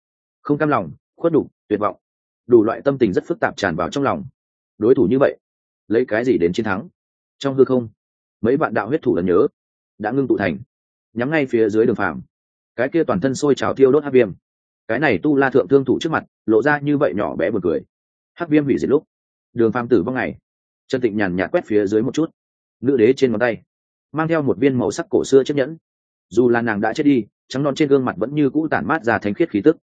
Không cam lòng, khuất đủ, tuyệt vọng. Đủ loại tâm tình rất phức tạp tràn vào trong lòng. Đối thủ như vậy lấy cái gì đến chiến thắng? Trong hư không, mấy bạn đạo huyết thủ lần nhớ, đã ngưng tụ thành, nhắm ngay phía dưới đường phàm. Cái kia toàn thân sôi trào thiêu đốt hắc viêm. Cái này tu la thượng thương thủ trước mặt, lộ ra như vậy nhỏ bé một cười. Hắc viêm hủy diệt lúc, đường phàm tử vong ngày chân tịnh nhàn nhạt quét phía dưới một chút. Nữ đế trên ngón tay, mang theo một viên màu sắc cổ xưa chiếc nhẫn. Dù là nàng đã chết đi, trắng non trên gương mặt vẫn như cũ tản mát ra thánh khiết khí tức,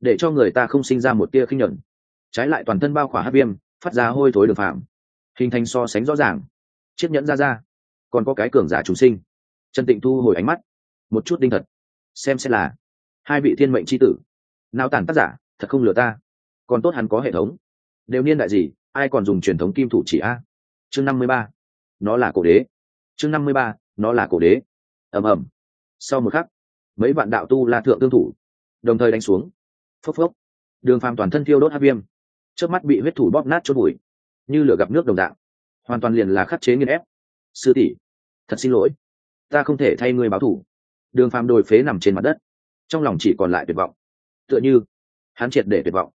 để cho người ta không sinh ra một tia khinh nhuận trái lại toàn thân bao khỏa hát viêm, phát ra hôi thối đường phạm hình thành so sánh rõ ràng. Chiếc nhẫn ra ra, còn có cái cường giả chúng sinh. Trần tịnh thu hồi ánh mắt, một chút đinh thật, xem xét là hai vị thiên mệnh c h i tử. Nào tàn tác giả, thật không lừa ta. Còn tốt hắn có hệ thống. Đều niên đại gì, ai còn dùng truyền thống kim thủ chỉ a? Chương năm mươi ba, nó là cổ đế. Chương năm mươi ba, nó là cổ đế. Ầm ầm. Sau một khắc, mấy vạn đạo tu la thượng tương thủ, đồng thời đánh xuống. Phốc phốc. Đường phàm toàn thân thiêu đốt hát viêm. Trước mắt bị huyết thủ bóp nát chốt bụi như lửa gặp nước đồng dạng. Hoàn toàn liền là khắc chế nghiên ép. Sư tỷ, thật xin lỗi. Ta không thể thay ngươi báo thủ đường phàm đồi phế nằm trên mặt đất. Trong lòng chỉ còn lại tuyệt vọng. Tựa như, hắn triệt để tuyệt vọng.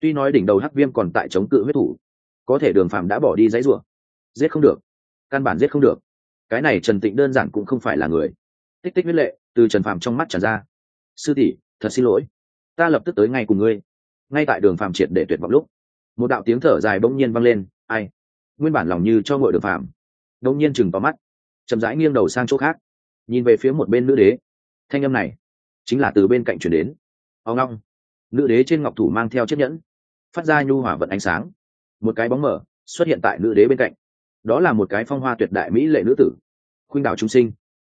Tuy nói đỉnh đầu hắc viêm còn tại chống cự huyết thủ, có thể đường phàm đã bỏ đi giấy rùa giết không được. Căn bản giết không được. Cái này trần tịnh đơn giản cũng không phải là người. Tích tích huyết lệ, từ trần phàm trong mắt tràn ra. Sư tỷ, thật xin lỗi. Ta lập tức tới ngay cùng ngươi. Ngay tại đường phàm triệt để tuyệt vọng lúc, một đạo tiếng thở dài bỗng nhiên vang lên ai? Nguyên bản lòng như cho ngội được phạm đông nhiên chừng tóm mắt. Chậm rãi nghiêng đầu sang chỗ khác. Nhìn về phía một bên nữ đế. Thanh âm này chính là từ bên cạnh chuyển đến. Ao ngong. Nữ đế trên ngọc thủ mang theo chiếc nhẫn. Phát ra nhu hỏa vận ánh sáng. Một cái bóng mở xuất hiện tại nữ đế bên cạnh. Đó là một cái phong hoa tuyệt đại mỹ lệ nữ tử. Khuynh đảo trung sinh.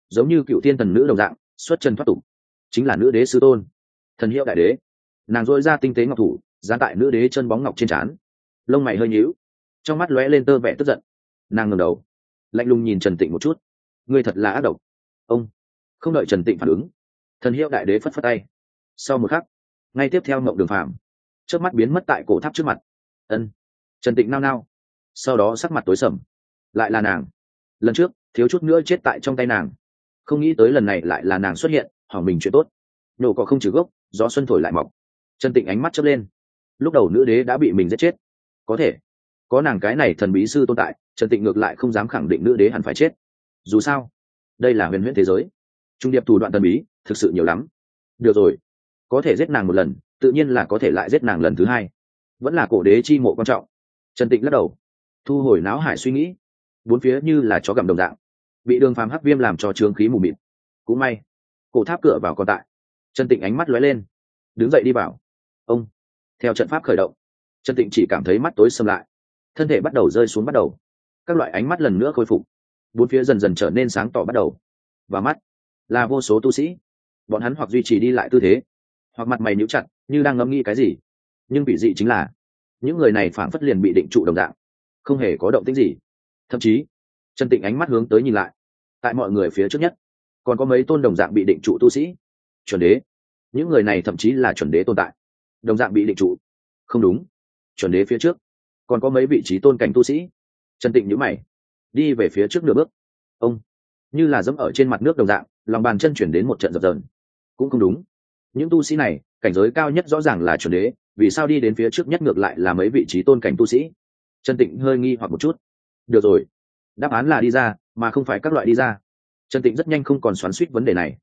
Giống như cựu thiên thần nữ đồng dạng, xuất chân thoát tục. Chính là nữ đế sư tôn. Thần hiệu đại đế. Nàng dội ra tinh tế ngọc thủ giá tại nữ đế chân bóng ngọc trên trán. Lông mày hơi nhíu trong mắt lóe lên tơ vẻ tức giận. Nàng ngầm đầu, lạnh lùng nhìn trần tịnh một chút. Ngươi thật là ác độc. Ông, không đợi trần tịnh phản ứng, thần hiệu đại đế phất phất tay. Sau một khắc, ngay tiếp theo mộng đường phạm trước mắt biến mất tại cổ tháp trước mặt. Ân. Trần tịnh nao nao, sau đó sắc mặt tối sầm. Lại là nàng. Lần trước, thiếu chút nữa chết tại trong tay nàng. Không nghĩ tới lần này lại là nàng xuất hiện, hỏi mình chuyện tốt. Nhổ cỏ không trừ gốc, gió xuân thổi lại mọc. Trần tịnh ánh mắt chớp lên. Lúc đầu nữ đế đã bị mình giết chết. Có thể có nàng cái này thần bí sư tồn tại, trần tịnh ngược lại không dám khẳng định nữ đế hẳn phải chết. Dù sao, đây là huyền huyễn thế giới. Trung điệp thủ đoạn thần bí, thực sự nhiều lắm. Được rồi, có thể giết nàng một lần, tự nhiên là có thể lại giết nàng lần thứ hai. Vẫn là cổ đế chi mộ quan trọng. Trần tịnh lắc đầu, thu hồi náo hải suy nghĩ. Bốn phía như là chó gặm đồng dạng, bị đường phàm hắc viêm làm cho trướng khí mù mịt. Cũng may, cổ tháp cửa vào còn tại. Trần tịnh ánh mắt lóe lên, đứng dậy đi vào. Ông, theo trận pháp khởi động, trần tịnh chỉ cảm thấy mắt tối xâm lại thân thể bắt đầu rơi xuống bắt đầu. Các loại ánh mắt lần nữa khôi phục. Bốn phía dần dần trở nên sáng tỏ bắt đầu. Và mắt là vô số tu sĩ. Bọn hắn hoặc duy trì đi lại tư thế, hoặc mặt mày níu chặt, như đang ngẫm nghĩ cái gì. Nhưng bị dị chính là, những người này phảng phất liền bị định trụ đồng dạng, không hề có động tĩnh gì. Thậm chí trần tịnh ánh mắt hướng tới nhìn lại, tại mọi người phía trước nhất, còn có mấy tôn đồng dạng bị định trụ tu sĩ. Chuẩn đế. Những người này thậm chí là chuẩn đế tồn tại, đồng dạng bị định trụ. Không đúng. Chuẩn đế phía trước còn có mấy vị trí tôn cảnh tu sĩ. Trần tịnh nhữ mày, đi về phía trước nửa bước. Ông, như là dẫm ở trên mặt nước đồng dạng, lòng bàn chân chuyển đến một trận dập dờn. Cũng không đúng. Những tu sĩ này, cảnh giới cao nhất rõ ràng là chuẩn đế, vì sao đi đến phía trước nhất ngược lại là mấy vị trí tôn cảnh tu sĩ? Trần tịnh hơi nghi hoặc một chút. Được rồi, đáp án là đi ra, mà không phải các loại đi ra. Trần tịnh rất nhanh không còn xoắn suýt vấn đề này.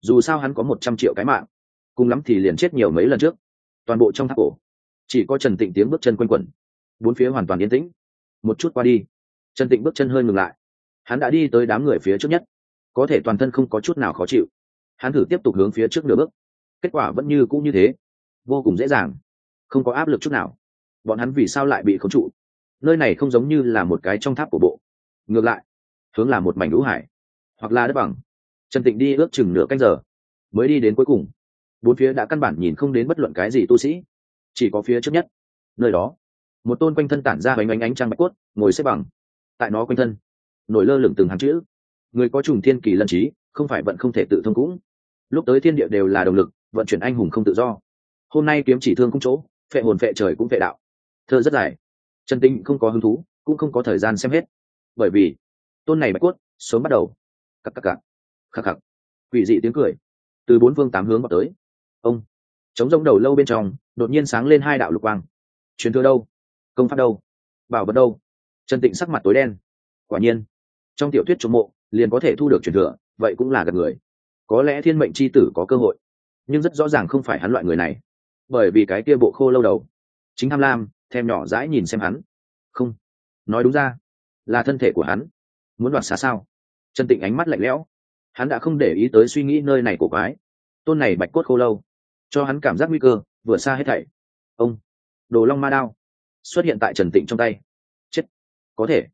Dù sao hắn có một trăm triệu cái mạng, cùng lắm thì liền chết nhiều mấy lần trước. Toàn bộ trong tháp cổ, chỉ có trần tịnh tiếng bước chân quanh quẩn bốn phía hoàn toàn yên tĩnh. Một chút qua đi, trần tịnh bước chân hơi ngừng lại. Hắn đã đi tới đám người phía trước nhất. Có thể toàn thân không có chút nào khó chịu. Hắn thử tiếp tục hướng phía trước nửa bước. Kết quả vẫn như cũ như thế. Vô cùng dễ dàng. Không có áp lực chút nào. Bọn hắn vì sao lại bị khống trụ? Nơi này không giống như là một cái trong tháp của bộ. Ngược lại, hướng là một mảnh lũ hải, hoặc là đất bằng. Trần tịnh đi ước chừng nửa canh giờ, mới đi đến cuối cùng. Bốn phía đã căn bản nhìn không đến bất luận cái gì tu sĩ, chỉ có phía trước nhất. Nơi đó một tôn quanh thân tản ra bánh ánh ánh trăng bạch cốt, ngồi xếp bằng. Tại nó quanh thân, nổi lơ lửng từng hàng chữ. Người có trùng thiên kỳ lân trí, không phải vận không thể tự thông cũng. Lúc tới thiên địa đều là động lực, vận chuyển anh hùng không tự do. Hôm nay kiếm chỉ thương không chỗ, phệ hồn phệ trời cũng phệ đạo. Thơ rất dài. Trần tinh không có hứng thú, cũng không có thời gian xem hết. Bởi vì, tôn này bạch cốt, sớm bắt đầu. Cặp cặp cặp khắc khắc. Quỷ dị tiếng cười. Từ bốn phương tám hướng vào tới. Ông. Chống rông đầu lâu bên trong, đột nhiên sáng lên hai đạo lục quang. Truyền thừa đâu? Công pháp đâu? Bảo vật đâu? Trần tịnh sắc mặt tối đen. Quả nhiên, trong tiểu thuyết chống mộ, liền có thể thu được truyền thừa, vậy cũng là gặp người. Có lẽ thiên mệnh c h i tử có cơ hội, nhưng rất rõ ràng không phải hắn loại người này. Bởi vì cái kia bộ khô lâu đầu, chính tham lam, thèm nhỏ dãi nhìn xem hắn. Không, nói đúng ra, là thân thể của hắn. Muốn đoạt xá sao? Trần tịnh ánh mắt lạnh lẽo. Hắn đã không để ý tới suy nghĩ nơi này của quái. Tôn này bạch cốt khô lâu, cho hắn cảm giác nguy cơ, vừa xa hết thảy. Ông, đồ long ma đao xuất hiện tại trần tịnh trong tay. Chết. Có thể.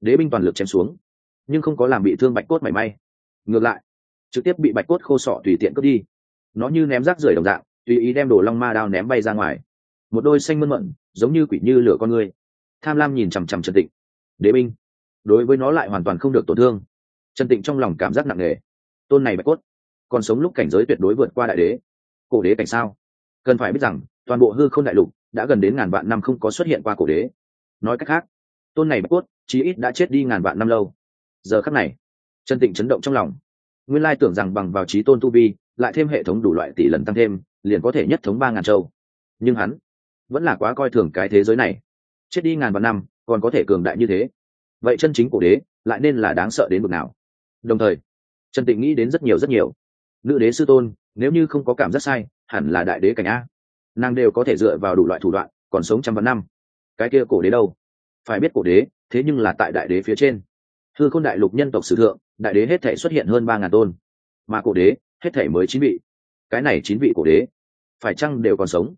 Đế binh toàn lực chém xuống, nhưng không có làm bị thương bạch cốt mảy may. Ngược lại, trực tiếp bị bạch cốt khô sọ tùy tiện cướp đi. Nó như ném rác rưởi đồng dạng, tùy ý đem đồ long ma đao ném bay ra ngoài. Một đôi xanh mơn mận, giống như quỷ như lửa con người. Tham lam nhìn chằm chằm trần tịnh. Đế binh, đối với nó lại hoàn toàn không được tổn thương. Trần tịnh trong lòng cảm giác nặng nề. Tôn này bạch cốt, còn sống lúc cảnh giới tuyệt đối vượt qua đại đế. Cổ đế cảnh sao? Cần phải biết rằng, toàn bộ hư không đại lục đã gần đến ngàn vạn năm không có xuất hiện qua cổ đế. Nói cách khác, tôn này bạch cốt, chí ít đã chết đi ngàn vạn năm lâu. Giờ khắc này, chân tịnh chấn động trong lòng. Nguyên lai tưởng rằng bằng vào trí tôn tu vi, lại thêm hệ thống đủ loại tỷ lần tăng thêm, liền có thể nhất thống ba ngàn châu. Nhưng hắn vẫn là quá coi thường cái thế giới này. Chết đi ngàn vạn năm, còn có thể cường đại như thế. Vậy chân chính cổ đế, lại nên là đáng sợ đến mức nào? Đồng thời trần tịnh nghĩ đến rất nhiều rất nhiều. Nữ đế sư tôn, nếu như không có cảm giác sai, hẳn là đại đế cảnh a nàng đều có thể dựa vào đủ loại thủ đoạn, còn sống trăm vạn năm. Cái kia cổ đế đâu? Phải biết cổ đế, thế nhưng là tại đại đế phía trên. Thư n đại lục nhân tộc sử thượng, đại đế hết thể xuất hiện hơn ba ngàn tôn. Mà cổ đế, hết thể mới chín vị. Cái này chín vị cổ đế, phải chăng đều còn sống?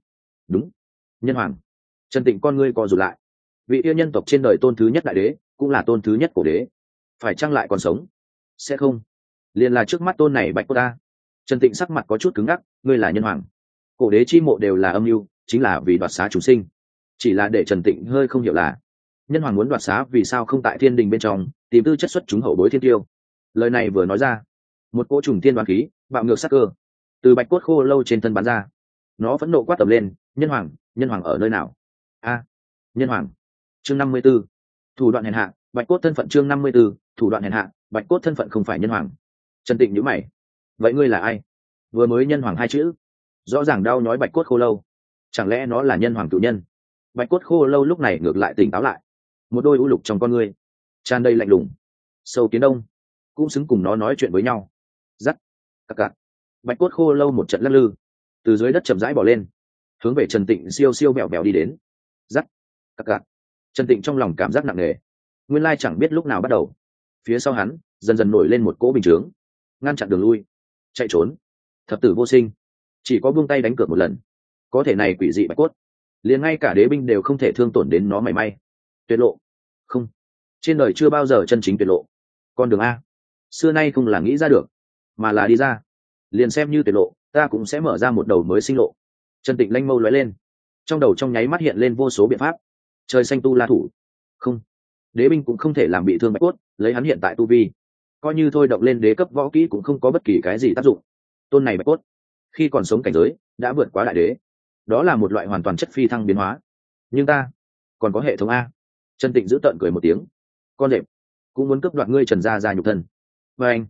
Đúng. Nhân hoàng, trần tịnh con ngươi co rụt lại. Vị yêu nhân tộc trên đời tôn thứ nhất đại đế, cũng là tôn thứ nhất cổ đế. Phải chăng lại còn sống? Sẽ không. Liền là trước mắt tôn này bạch cô ta. Trần tịnh sắc mặt có chút cứng ngắc, ngươi là nhân hoàng cổ đế chi mộ đều là âm mưu, chính là vì đoạt xá chúng sinh. Chỉ là để trần tịnh hơi không hiểu là, nhân hoàng muốn đoạt xá vì sao không tại thiên đình bên trong, tìm tư chất xuất chúng hậu bối thiên tiêu. Lời này vừa nói ra, một cỗ trùng thiên đoàn khí, bạo ngược sắc cơ, từ bạch cốt khô lâu trên thân bắn ra. Nó phẫn nộ quát tập lên, nhân hoàng nhân hoàng ở nơi nào? A, nhân hoàng. Chương năm mươi b ố thủ đoạn hèn hạ, bạch cốt thân phận chương năm mươi b ố thủ đoạn hèn hạ, bạch cốt thân phận không phải nhân hoàng. Trần tịnh nhữ mày, vậy ngươi là ai? Vừa mới nhân hoàng hai chữ rõ ràng đau nhói bạch cốt khô lâu. Chẳng lẽ nó là nhân hoàng cựu nhân? Bạch cốt khô lâu lúc này ngược lại tỉnh táo lại. Một đôi u lục trong con ngươi, tràn đầy lạnh lùng. Sâu kiến đông, cũng xứng cùng nó nói chuyện với nhau. Giắt cặc cặc. Bạch cốt khô lâu một trận lắc lư. Từ dưới đất chậm rãi bỏ lên, hướng về trần tịnh siêu siêu bẹo bẹo đi đến. Giắt cặc cặc. Trần tịnh trong lòng cảm giác nặng nề. Nguyên lai chẳng biết lúc nào bắt đầu. Phía sau hắn, dần dần nổi lên một cỗ bình chướng. Ngăn chặn đường lui. Chạy trốn. Thập tử vô sinh chỉ có buông tay đánh cược một lần. Có thể này quỷ dị bạch cốt. Liền ngay cả đế binh đều không thể thương tổn đến nó mảy may. Tuyệt lộ. Không. Trên đời chưa bao giờ chân chính tuyệt lộ. Con đường a. Xưa nay không là nghĩ ra được, mà là đi ra. Liền xem như tuyệt lộ, ta cũng sẽ mở ra một đầu mới sinh lộ. Trần tịnh lanh mâu lóe lên. Trong đầu trong nháy mắt hiện lên vô số biện pháp. Trời xanh tu la thủ. Không. Đế binh cũng không thể làm bị thương bạch cốt, lấy hắn hiện tại tu vi. Coi như thôi động lên đế cấp võ kỹ cũng không có bất kỳ cái gì tác dụng. Tôn này bạch cốt khi còn sống cảnh giới, đã vượt quá đại đế. Đó là một loại hoàn toàn chất phi thăng biến hóa. Nhưng ta còn có hệ thống a. Trần tịnh giữ tợn cười một tiếng. Con đệm cũng muốn cướp đoạt ngươi trần gia ra nhục thân. Và anh,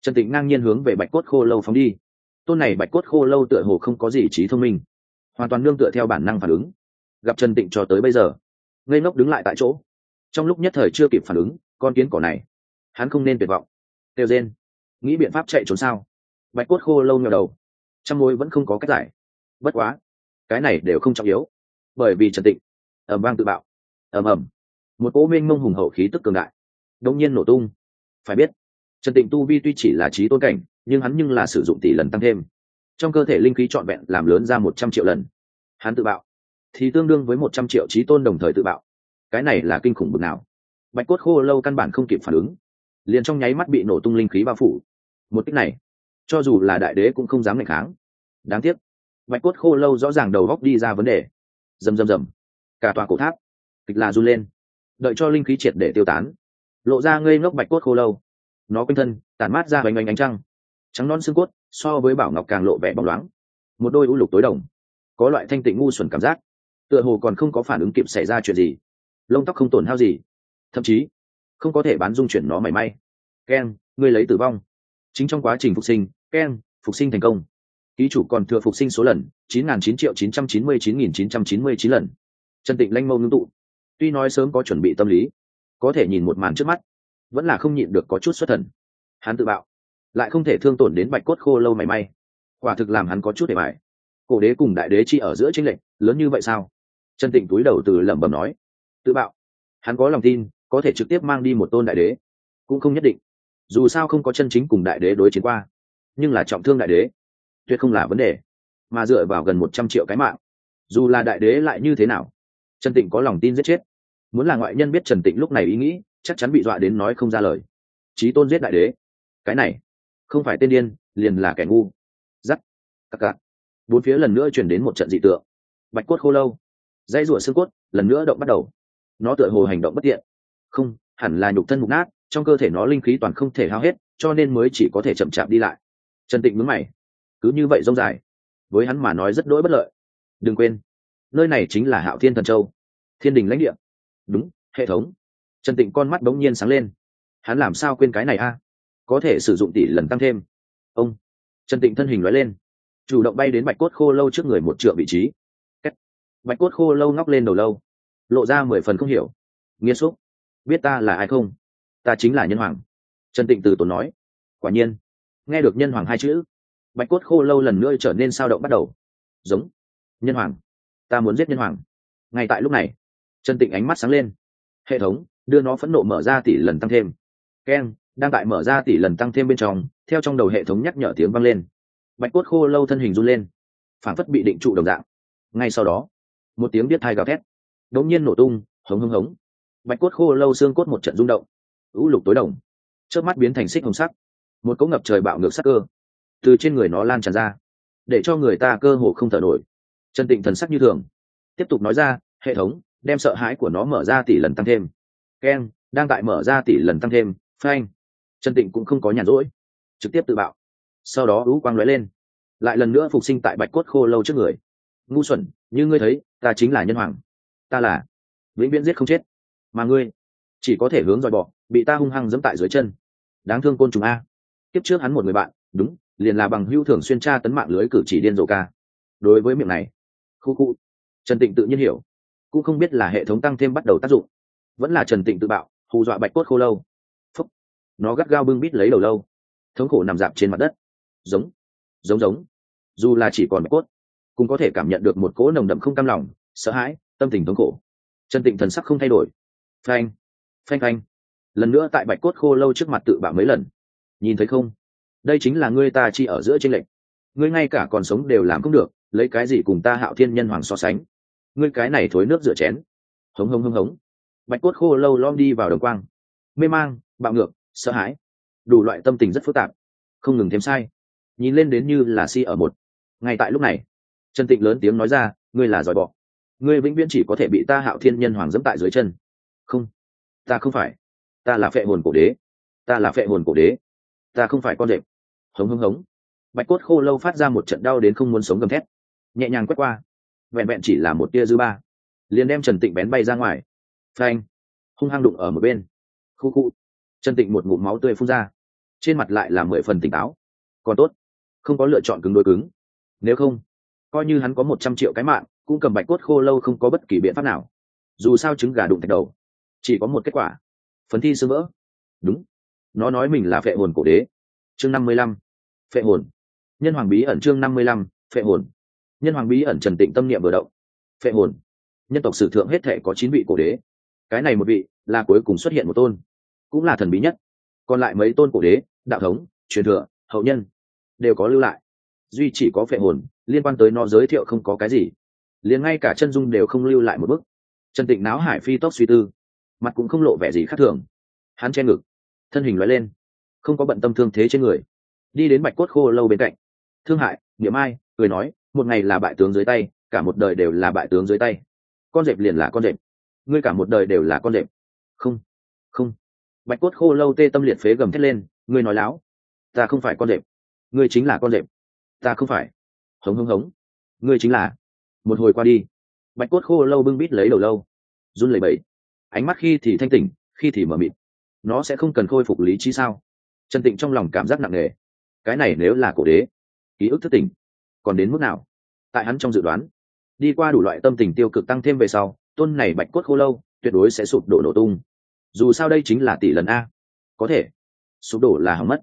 trần tịnh ngang nhiên hướng về bạch cốt khô lâu phóng đi. Tôn này bạch cốt khô lâu tựa hồ không có gì trí thông minh. Hoàn toàn nương tựa theo bản năng phản ứng. Gặp trần tịnh cho tới bây giờ, ngây ngốc đứng lại tại chỗ. Trong lúc nhất thời chưa kịp phản ứng, con kiến cỏ này, hắn không nên tuyệt vọng. Têu rên, nghĩ biện pháp chạy trốn sao? Bạch cốt khô lâu nhào đầu trong mối vẫn không có cách giải. Bất quá, cái này đều không trọng yếu. Bởi vì trần tịnh ẩm vang tự bạo ẩm ẩm một cỗ minh mông hùng hậu khí tức cường đại đông nhiên nổ tung. Phải biết, trần tịnh tu vi tuy chỉ là trí tôn cảnh, nhưng hắn nhưng là sử dụng tỷ lần tăng thêm. Trong cơ thể linh khí trọn vẹn làm lớn ra một trăm triệu lần. Hắn tự bạo, thì tương đương với một trăm triệu trí tôn đồng thời tự bạo. Cái này là kinh khủng bực nào. Bạch cốt khô lâu căn bản không kịp phản ứng. Liền trong nháy mắt bị nổ tung linh khí bao phủ. Một cách này cho dù là đại đế cũng không dám ngày kháng. Đáng tiếc. Bạch cốt khô lâu rõ ràng đầu góc đi ra vấn đề. Rầm rầm rầm. Cả tòa cổ tháp. Kịch là run lên. Đợi cho linh khí triệt để tiêu tán. Lộ ra ngây ngốc bạch cốt khô lâu. Nó quanh thân, tản mát ra bánh bánh ánh trăng. Trắng non xương cốt, so với bảo ngọc càng lộ vẻ bóng loáng. Một đôi u lục tối đồng. Có loại thanh tịnh ngu xuẩn cảm giác. Tựa hồ còn không có phản ứng kịp xảy ra chuyện gì. Lông tóc không tổn hao gì. Thậm chí, không có thể bán dung chuyển nó mảy may. Keng ngươi lấy tử vong chính trong quá trình phục sinh keng phục sinh thành công ký chủ còn thừa phục sinh số lần chín nghìn chín triệu chín trăm chín mươi chín nghìn chín trăm chín mươi chín lần trần tịnh lanh mâu ngưng tụ tuy nói sớm có chuẩn bị tâm lý có thể nhìn một màn trước mắt vẫn là không nhịn được có chút xuất thần hắn tự bạo lại không thể thương tổn đến bạch cốt khô lâu mảy may quả thực làm hắn có chút để bài cổ đế cùng đại đế chi ở giữa tranh lệch lớn như vậy sao trần tịnh túi đầu từ lẩm bẩm nói tự bạo hắn có lòng tin có thể trực tiếp mang đi một tôn đại đế cũng không nhất định dù sao không có chân chính cùng đại đế đối chiến qua, nhưng là trọng thương đại đế, tuyệt không là vấn đề. Mà dựa vào gần một trăm triệu cái mạng, dù là đại đế lại như thế nào, trần tịnh có lòng tin giết chết. Muốn là ngoại nhân biết trần tịnh lúc này ý nghĩ, chắc chắn bị dọa đến nói không ra lời. Trí tôn giết đại đế. Cái này, không phải tên điên, liền là kẻ ngu. Giắt. Cặc cặc bốn phía lần nữa chuyển đến một trận dị tượng. Bạch cốt khô lâu. Dây rủa xương cốt lần nữa động bắt đầu. Nó tựa hồ hành động bất tiện. Không, hẳn là nhục thân mục nát trong cơ thể nó linh khí toàn không thể hao hết, cho nên mới chỉ có thể chậm chạp đi lại. Trần tịnh mướn mày, cứ như vậy rông dài, với hắn mà nói rất đỗi bất lợi. Đừng quên, nơi này chính là hạo thiên thần châu, thiên đình lãnh địa. Đúng, hệ thống. Trần tịnh con mắt bỗng nhiên sáng lên. Hắn làm sao quên cái này a? Có thể sử dụng tỷ lần tăng thêm. Ông, trần tịnh thân hình nói lên, chủ động bay đến bạch cốt khô lâu trước người một trượng vị trí. Bạch cốt khô lâu ngóc lên đầu lâu, lộ ra mười phần không hiểu. Nghiêm xúc. Biết ta là ai không? Ta chính là nhân hoàng. Trần tịnh từ tốn nói. Quả nhiên, nghe được nhân hoàng hai chữ, bạch cốt khô lâu lần nữa trở nên sao động bắt đầu. Giống, nhân hoàng, ta muốn giết nhân hoàng. Ngay tại lúc này, trần tịnh ánh mắt sáng lên. Hệ thống, đưa nó phẫn nộ mở ra tỷ lần tăng thêm. Keng đang tại mở ra tỷ lần tăng thêm bên trong, theo trong đầu hệ thống nhắc nhở tiếng vang lên. Bạch cốt khô lâu thân hình run lên, phản phất bị định trụ đồng dạng. Ngay sau đó, một tiếng biết thai gào thét đống nhiên nổ tung, hống hống hống. Bạch cốt khô lâu xương cốt một trận rung động u lục tối đồng. Trước mắt biến thành xích hồng sắc. Một cỗ ngập trời bạo ngược sắc cơ từ trên người nó lan tràn ra, để cho người ta cơ hồ không thở nổi. Chân tịnh thần sắc như thường. Tiếp tục nói ra, hệ thống, đem sợ hãi của nó mở ra tỷ lần tăng thêm. Keng đang tại mở ra tỷ lần tăng thêm, phanh. Trần tịnh cũng không có nhàn rỗi, trực tiếp tự bạo. Sau đó ú quang lóe lên, lại lần nữa phục sinh tại bạch cốt khô lâu trước người. Ngu xuẩn, như ngươi thấy, ta chính là nhân hoàng. Ta là, vĩnh viễn giết không chết. Mà ngươi, chỉ có thể hướng dòi bỏ bị ta hung hăng dẫm tại dưới chân. Đáng thương côn trùng a. Tiếp trước hắn một người bạn, đúng, liền là bằng hưu thường xuyên tra tấn mạng lưới cử chỉ điên rồ ca. Đối với miệng này, khu khu. Trần tịnh tự nhiên hiểu. Cũng không biết là hệ thống tăng thêm bắt đầu tác dụng. Vẫn là trần tịnh tự bạo, hù dọa bạch cốt khô lâu. Phúc. Nó gắt gao bưng bít lấy đầu lâu. Thống khổ nằm dạp trên mặt đất. Giống. Giống giống. Dù là chỉ còn bạch cốt, cũng có thể cảm nhận được một cỗ nồng đậm không cam lòng, sợ hãi, tâm tình thống khổ. Trần tịnh thần sắc không thay đổi. Phanh. Phanh phanh lần nữa tại bạch cốt khô lâu trước mặt tự bạo mấy lần. Nhìn thấy không? Đây chính là ngươi ta chi ở giữa trên lệnh ngươi ngay cả còn sống đều làm không được, lấy cái gì cùng ta hạo thiên nhân hoàng so sánh? Ngươi cái này thối nước rửa chén. Hống hống hống hống. Bạch cốt khô lâu lom đi vào đồng quang. Mê mang, bạo ngược, sợ hãi. Đủ loại tâm tình rất phức tạp. Không ngừng thêm sai. Nhìn lên đến như là si ở một. Ngay tại lúc này, trần tịnh lớn tiếng nói ra, ngươi là giỏi bọ. Ngươi vĩnh viễn chỉ có thể bị ta hạo thiên nhân hoàng dẫm tại dưới chân. Không, ta không phải ta là phệ hồn cổ đế. Ta là phệ hồn cổ đế. Ta không phải con rệp. Hống hống hống. Bạch cốt khô lâu phát ra một trận đau đến không muốn sống gầm thét. Nhẹ nhàng quét qua. Vẹn vẹn chỉ là một tia dư ba. Liền đem trần tịnh bén bay ra ngoài. Phanh. Hung hăng đụng ở một bên. Khu khu. Trần tịnh một ngụm máu tươi phun ra. Trên mặt lại là mười phần tỉnh táo. Còn tốt. Không có lựa chọn cứng đôi cứng. Nếu không, coi như hắn có một trăm triệu cái mạng, cũng cầm bạch cốt khô lâu không có bất kỳ biện pháp nào. Dù sao trứng gà đụng thạch đầu, chỉ có một kết quả phấn thi sơ vỡ. Đúng. Nó nói mình là phệ hồn cổ đế. Chương năm mươi lăm. Phệ hồn. Nhân hoàng bí ẩn chương năm mươi lăm. Phệ hồn. Nhân hoàng bí ẩn trần tịnh tâm niệm vừa động. Phệ hồn. Nhân tộc sử thượng hết thể có chín vị cổ đế. Cái này một vị là cuối cùng xuất hiện một tôn. Cũng là thần bí nhất. Còn lại mấy tôn cổ đế, đạo thống, truyền thừa, hậu nhân, đều có lưu lại. Duy chỉ có phệ hồn, liên quan tới nó giới thiệu không có cái gì. Liền ngay cả chân dung đều không lưu lại một bức trần tịnh náo hải phi tốc suy tư mặt cũng không lộ vẻ gì khác thường. Hắn che ngực, thân hình loại lên, không có bận tâm thương thế trên người. Đi đến bạch cốt khô lâu bên cạnh. Thương hại, niệm ai, cười nói, một ngày là bại tướng dưới tay, cả một đời đều là bại tướng dưới tay. Con rệp liền là con rệp. Ngươi cả một đời đều là con rệp. Không không. Bạch cốt khô lâu tê tâm liệt phế gầm thét lên, ngươi nói láo. Ta không phải con rệp. Ngươi chính là con rệp. Ta không phải. Hống hống hống. Ngươi chính là. Một hồi qua đi. Bạch cốt khô lâu bưng bít lấy đầu lâu. Run lẩy bẩy ánh mắt khi thì thanh tỉnh, khi thì mờ mịt. Nó sẽ không cần khôi phục lý trí sao? Trần tịnh trong lòng cảm giác nặng nề. Cái này nếu là cổ đế, ký ức thất tỉnh, còn đến mức nào? Tại hắn trong dự đoán, đi qua đủ loại tâm tình tiêu cực tăng thêm về sau, tôn này bạch cốt khô lâu, tuyệt đối sẽ sụp đổ nổ tung. Dù sao đây chính là tỷ lần a. Có thể, sụp đổ là hỏng mất.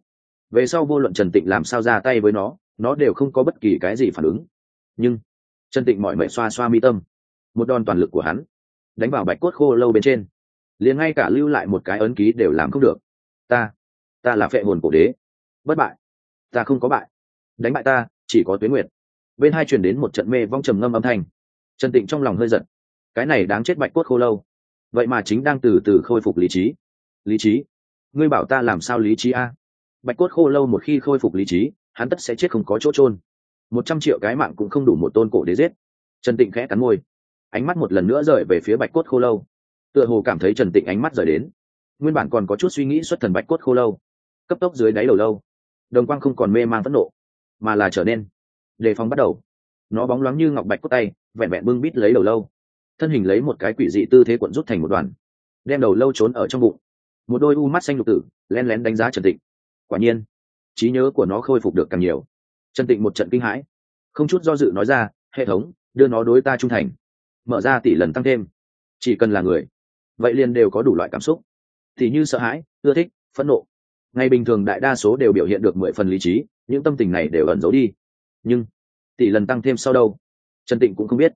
Về sau vô luận trần tịnh làm sao ra tay với nó nó đều không có bất kỳ cái gì phản ứng. Nhưng, trần tịnh mọi mệnh xoa xoa mi tâm. Một đòn toàn lực của hắn đánh vào bạch cốt khô lâu bên trên. Liền ngay cả lưu lại một cái ấn ký đều làm không được. Ta ta là phệ hồn cổ đế. Bất bại. Ta không có bại. Đánh bại ta, chỉ có tuyến nguyệt. Bên hai truyền đến một trận mê vong trầm ngâm âm thanh. Trần tịnh trong lòng hơi giận. Cái này đáng chết bạch cốt khô lâu. Vậy mà chính đang từ từ khôi phục lý trí. Lý trí? Ngươi bảo ta làm sao lý trí a? Bạch cốt khô lâu một khi khôi phục lý trí, hắn tất sẽ chết không có chỗ trôn một trăm triệu cái mạng cũng không đủ một tôn cổ đế giết. Trần tịnh khẽ cắn môi ánh mắt một lần nữa rời về phía bạch cốt khô lâu. Tựa hồ cảm thấy trần tịnh ánh mắt rời đến. Nguyên bản còn có chút suy nghĩ xuất thần bạch cốt khô lâu. Cấp tốc dưới đáy đầu lâu, đồng quang không còn mê man phẫn nộ, mà là trở nên đề phòng bắt đầu. Nó bóng loáng như ngọc bạch cốt tay, vẹn vẹn bưng bít lấy đầu lâu. Thân hình lấy một cái quỷ dị tư thế cuộn rút thành một đoàn, đem đầu lâu trốn ở trong bụng. Một đôi u mắt xanh lục tử len lén đánh giá trần tịnh. Quả nhiên, trí nhớ của nó khôi phục được càng nhiều. Trần tịnh một trận kinh hãi, không chút do dự nói ra, hệ thống, đưa nó đối ta trung thành mở ra tỷ lần tăng thêm. Chỉ cần là người, vậy liền đều có đủ loại cảm xúc. Thì như sợ hãi, ưa thích, phẫn nộ. Ngày bình thường đại đa số đều biểu hiện được mười phần lý trí, những tâm tình này đều ẩn giấu đi. Nhưng, tỷ lần tăng thêm sau đâu? Trần tịnh cũng không biết.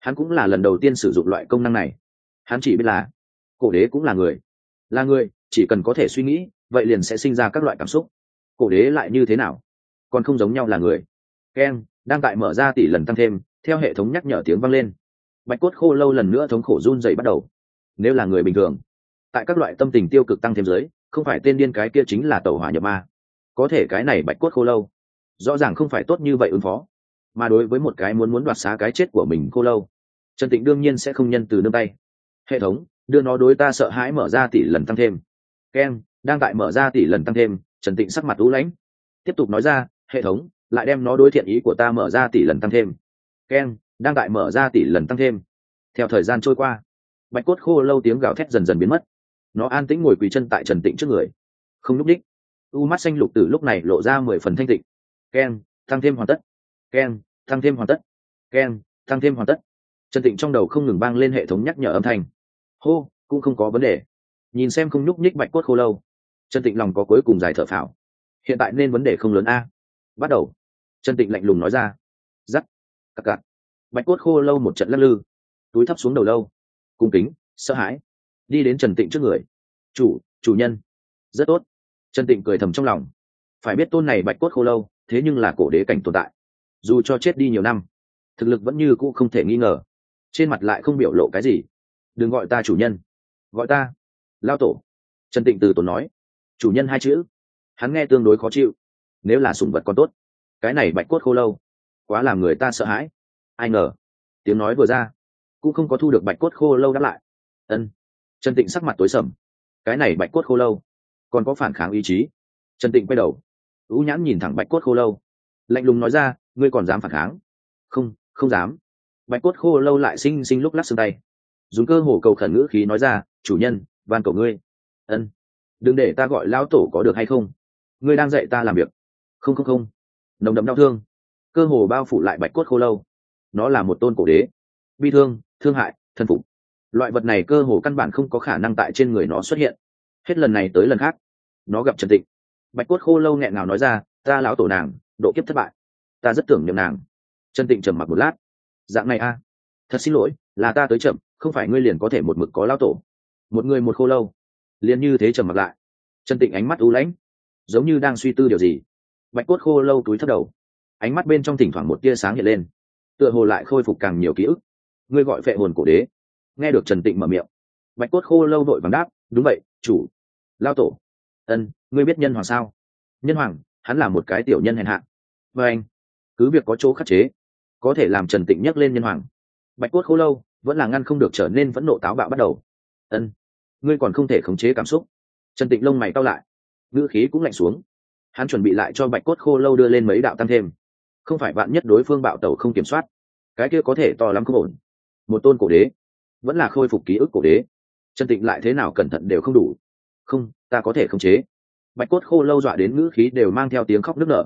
Hắn cũng là lần đầu tiên sử dụng loại công năng này. Hắn chỉ biết là, cổ đế cũng là người. Là người, chỉ cần có thể suy nghĩ, vậy liền sẽ sinh ra các loại cảm xúc. Cổ đế lại như thế nào? Còn không giống nhau là người. Ken đang tại mở ra tỷ lần tăng thêm, theo hệ thống nhắc nhở tiếng vang lên bạch cốt khô lâu lần nữa thống khổ run dày bắt đầu. Nếu là người bình thường, tại các loại tâm tình tiêu cực tăng thêm giới không phải tên điên cái kia chính là tàu hỏa nhập ma. Có thể cái này bạch cốt khô lâu, rõ ràng không phải tốt như vậy ứng phó. Mà đối với một cái muốn muốn đoạt xá cái chết của mình khô lâu, trần tịnh đương nhiên sẽ không nhân từ nương tay. Hệ thống, đưa nó đối ta sợ hãi mở ra tỷ lần tăng thêm. Keng đang tại mở ra tỷ lần tăng thêm, trần tịnh sắc mặt lũ lãnh. Tiếp tục nói ra, hệ thống, lại đem nó đối thiện ý của ta mở ra tỷ lần tăng thêm. Keng đang tại mở ra tỷ lần tăng thêm. Theo thời gian trôi qua, bạch cốt khô lâu tiếng gào thét dần dần biến mất. Nó an tĩnh ngồi quỳ chân tại trần tịnh trước người. Không lúc đích u mắt xanh lục từ lúc này lộ ra mười phần thanh tịnh. Keng tăng thêm hoàn tất. Keng tăng thêm hoàn tất. Keng tăng thêm hoàn tất. Trần tịnh trong đầu không ngừng vang lên hệ thống nhắc nhở âm thanh. Hô, cũng không có vấn đề. Nhìn xem không nhúc nhích bạch cốt khô lâu, trần tịnh lòng có cuối cùng dài thở phào. Hiện tại nên vấn đề không lớn a. Bắt đầu. Trần tịnh lạnh lùng nói ra. Giắt cặc cặc bạch cốt khô lâu một trận lắc lư, túi thấp xuống đầu lâu, cung kính, sợ hãi, đi đến trần tịnh trước người. Chủ chủ nhân. Rất tốt. Trần tịnh cười thầm trong lòng. Phải biết tôn này bạch cốt khô lâu, thế nhưng là cổ đế cảnh tồn tại. Dù cho chết đi nhiều năm, thực lực vẫn như cũ không thể nghi ngờ. Trên mặt lại không biểu lộ cái gì. Đừng gọi ta chủ nhân. Gọi ta? Lao tổ. Trần tịnh từ tổ nói. Chủ nhân hai chữ. Hắn nghe tương đối khó chịu. Nếu là sùng vật còn tốt, cái này bạch cốt khô lâu, quá làm người ta sợ hãi ai ngờ? Tiếng nói vừa ra, cũng không có thu được bạch cốt khô lâu đáp lại. Ân. Trần tịnh sắc mặt tối sầm. Cái này bạch cốt khô lâu, còn có phản kháng ý chí. Trần tịnh quay đầu ú nhãn nhìn thẳng bạch cốt khô lâu. Lạnh lùng nói ra, ngươi còn dám phản kháng? Không không dám. Bạch cốt khô lâu lại xinh xinh lúc lắc xương tay. Dùng cơ hồ cầu khẩn ngữ khí nói ra, chủ nhân, van cầu ngươi. Ân. Đừng để ta gọi lão tổ có được hay không? Ngươi đang dạy ta làm việc. Không không không. Nồng đậm đau thương. Cơ hồ bao phủ lại bạch cốt khô lâu nó là một tôn cổ đế. Bi thương thương hại thân phục. Loại vật này cơ hồ căn bản không có khả năng tại trên người nó xuất hiện. Hết lần này tới lần khác, nó gặp trần tịnh. Bạch cốt khô lâu nghẹn ngào nói ra, ta lão tổ nàng, độ kiếp thất bại. Ta rất tưởng niệm nàng. Trần tịnh trầm mặc một lát. Dạng này a, thật xin lỗi, là ta tới chậm, không phải ngươi liền có thể một mực có lão tổ. Một người một khô lâu, liền như thế trầm mặc lại. Trần tịnh ánh mắt u lãnh, giống như đang suy tư điều gì. Bạch cốt khô lâu túi thấp đầu, ánh mắt bên trong thỉnh thoảng một tia sáng hiện lên tựa hồ lại khôi phục càng nhiều ký ức. Ngươi gọi phệ hồn cổ đế. Nghe được trần tịnh mở miệng, bạch cốt khô lâu đội vàng đáp, đúng vậy, chủ, lao tổ. Ân, ngươi biết nhân hoàng sao? Nhân hoàng, hắn là một cái tiểu nhân hèn hạ. Và anh, cứ việc có chỗ khắc chế, có thể làm trần tịnh nhắc lên nhân hoàng. Bạch cốt khô lâu vẫn là ngăn không được trở nên vẫn nộ táo bạo bắt đầu. Ân, ngươi còn không thể khống chế cảm xúc. Trần tịnh lông mày cao lại, ngữ khí cũng lạnh xuống. Hắn chuẩn bị lại cho bạch cốt khô lâu đưa lên mấy đạo tăng thêm không phải bạn nhất đối phương bạo tẩu không kiểm soát. Cái kia có thể to lắm không ổn. Một tôn cổ đế. Vẫn là khôi phục ký ức cổ đế. Trần tịnh lại thế nào cẩn thận đều không đủ. Không, ta có thể khống chế. Bạch cốt khô lâu dọa đến ngữ khí đều mang theo tiếng khóc nức nở.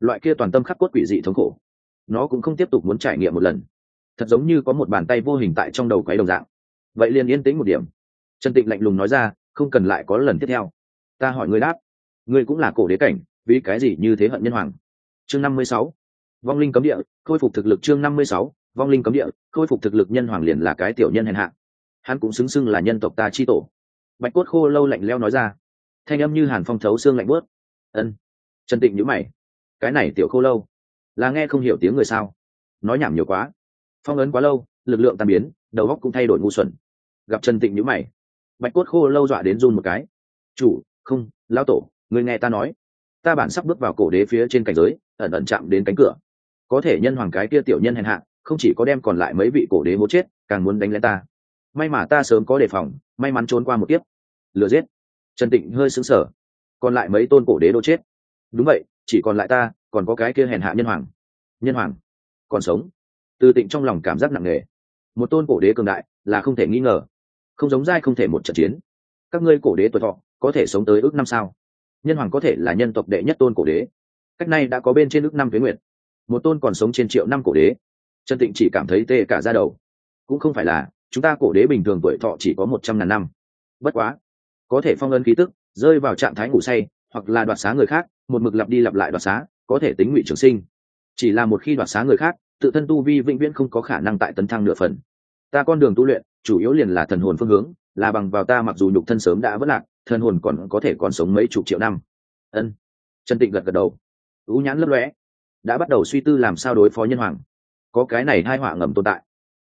Loại kia toàn tâm khắc cốt quỷ dị thống khổ. Nó cũng không tiếp tục muốn trải nghiệm một lần. Thật giống như có một bàn tay vô hình tại trong đầu quấy đồng dạng. Vậy liền yên tĩnh một điểm. Trần tịnh lạnh lùng nói ra, không cần lại có lần tiếp theo. Ta hỏi ngươi đáp. Ngươi cũng là cổ đế cảnh, vì cái gì như thế hận nhân hoàng? Chương năm mươi sáu vong linh cấm địa, khôi phục thực lực chương năm mươi sáu, vong linh cấm địa, khôi phục thực lực nhân hoàng liền là cái tiểu nhân hèn hạ. Hắn cũng xứng xưng là nhân tộc ta chi tổ. Bạch cốt khô lâu lạnh leo nói ra. Thanh âm như hàn phong thấu xương lạnh bớt ân. Trần tịnh nhữ mày. Cái này tiểu khô lâu, là nghe không hiểu tiếng người sao? Nói nhảm nhiều quá. Phong ấn quá lâu, lực lượng tàn biến, đầu góc cũng thay đổi ngu xuẩn. Gặp trần tịnh nhữ mày, bạch cốt khô lâu dọa đến run một cái. Chủ, không, lão tổ người nghe ta nói. Ta bản sắp bước vào cổ đế phía trên cảnh giới, ẩn ẩn chạm đến cánh cửa có thể nhân hoàng cái kia tiểu nhân hèn hạ, không chỉ có đem còn lại mấy vị cổ đế hố chết, càng muốn đánh lên ta. May mà ta sớm có đề phòng, may mắn trốn qua một tiếp lừa giết. Trần tịnh hơi sững sờ. Còn lại mấy tôn cổ đế đô chết. Đúng vậy, chỉ còn lại ta, còn có cái kia hèn hạ nhân hoàng. Nhân hoàng. Còn sống. Từ tịnh trong lòng cảm giác nặng nề. Một tôn cổ đế cường đại, là không thể nghi ngờ. Không giống dai không thể một trận chiến. Các ngươi cổ đế tuổi thọ, có thể sống tới ước năm sao? Nhân hoàng có thể là nhân tộc đệ nhất tôn cổ đế. Cách này đã có bên trên ước năm tuế nguyệt một tôn còn sống trên triệu năm cổ đế. Trần tịnh chỉ cảm thấy tê cả ra đầu. Cũng không phải là, chúng ta cổ đế bình thường tuổi thọ chỉ có một trăm ngàn năm. Bất quá, có thể phong ấn khí tức, rơi vào trạng thái ngủ say, hoặc là đoạt xá người khác, một mực lặp đi lặp lại đoạt xá, có thể tính ngụy trường sinh. Chỉ là một khi đoạt xá người khác, tự thân tu vi vĩnh viễn không có khả năng tại tấn thăng nửa phần. Ta con đường tu luyện, chủ yếu liền là thần hồn phương hướng, là bằng vào ta mặc dù nhục thân sớm đã vất lạc, thần hồn còn có thể còn sống mấy chục triệu năm. Ân. Trần tịnh gật gật đầu. Ú nhãn lấp lóe đã bắt đầu suy tư làm sao đối phó nhân hoàng. Có cái này hai họa ngầm tồn tại.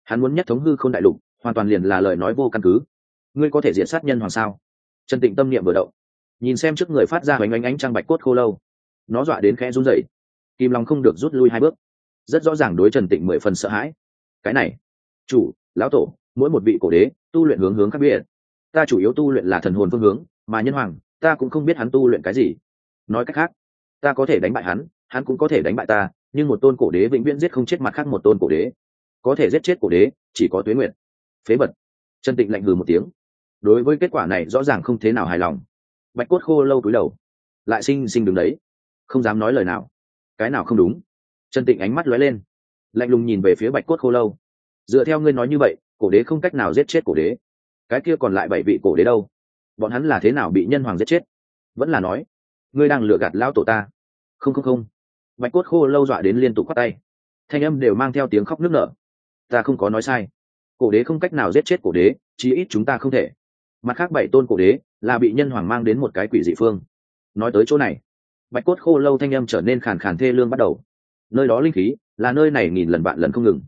Hắn muốn nhất thống hư không đại lục, hoàn toàn liền là lời nói vô căn cứ. Ngươi có thể diện sát nhân hoàng sao? Trần tịnh tâm niệm vừa động. Nhìn xem trước người phát ra hoành ánh ánh trăng bạch cốt khô lâu. Nó dọa đến khẽ run rẩy. Kim long không được rút lui hai bước. Rất rõ ràng đối trần tịnh mười phần sợ hãi. Cái này, chủ, lão tổ, mỗi một vị cổ đế, tu luyện hướng hướng khác biệt. Ta chủ yếu tu luyện là thần hồn phương hướng, mà nhân hoàng, ta cũng không biết hắn tu luyện cái gì. Nói cách khác, ta có thể đánh bại hắn hắn cũng có thể đánh bại ta, nhưng một tôn cổ đế vĩnh viễn giết không chết mặt khác một tôn cổ đế. Có thể giết chết cổ đế, chỉ có tuế nguyện phế bật trần tịnh lạnh hừ một tiếng. Đối với kết quả này rõ ràng không thế nào hài lòng. Bạch cốt khô lâu túi đầu. Lại sinh sinh đứng đấy. Không dám nói lời nào. Cái nào không đúng? Trần tịnh ánh mắt lóe lên. Lạnh lùng nhìn về phía bạch cốt khô lâu. Dựa theo ngươi nói như vậy, cổ đế không cách nào giết chết cổ đế. Cái kia còn lại bảy vị cổ đế đâu? Bọn hắn là thế nào bị nhân hoàng giết chết? Vẫn là nói, ngươi đang lừa gạt lao tổ ta. Không không không bạch cốt khô lâu dọa đến liên tục khoác tay. Thanh âm đều mang theo tiếng khóc nức nở. Ta không có nói sai. Cổ đế không cách nào giết chết cổ đế, chí ít chúng ta không thể. Mặt khác bảy tôn cổ đế là bị nhân hoàng mang đến một cái quỷ dị phương. Nói tới chỗ này bạch cốt khô lâu thanh âm trở nên khàn khàn thê lương bắt đầu. Nơi đó linh khí là nơi này nghìn lần vạn lần không ngừng.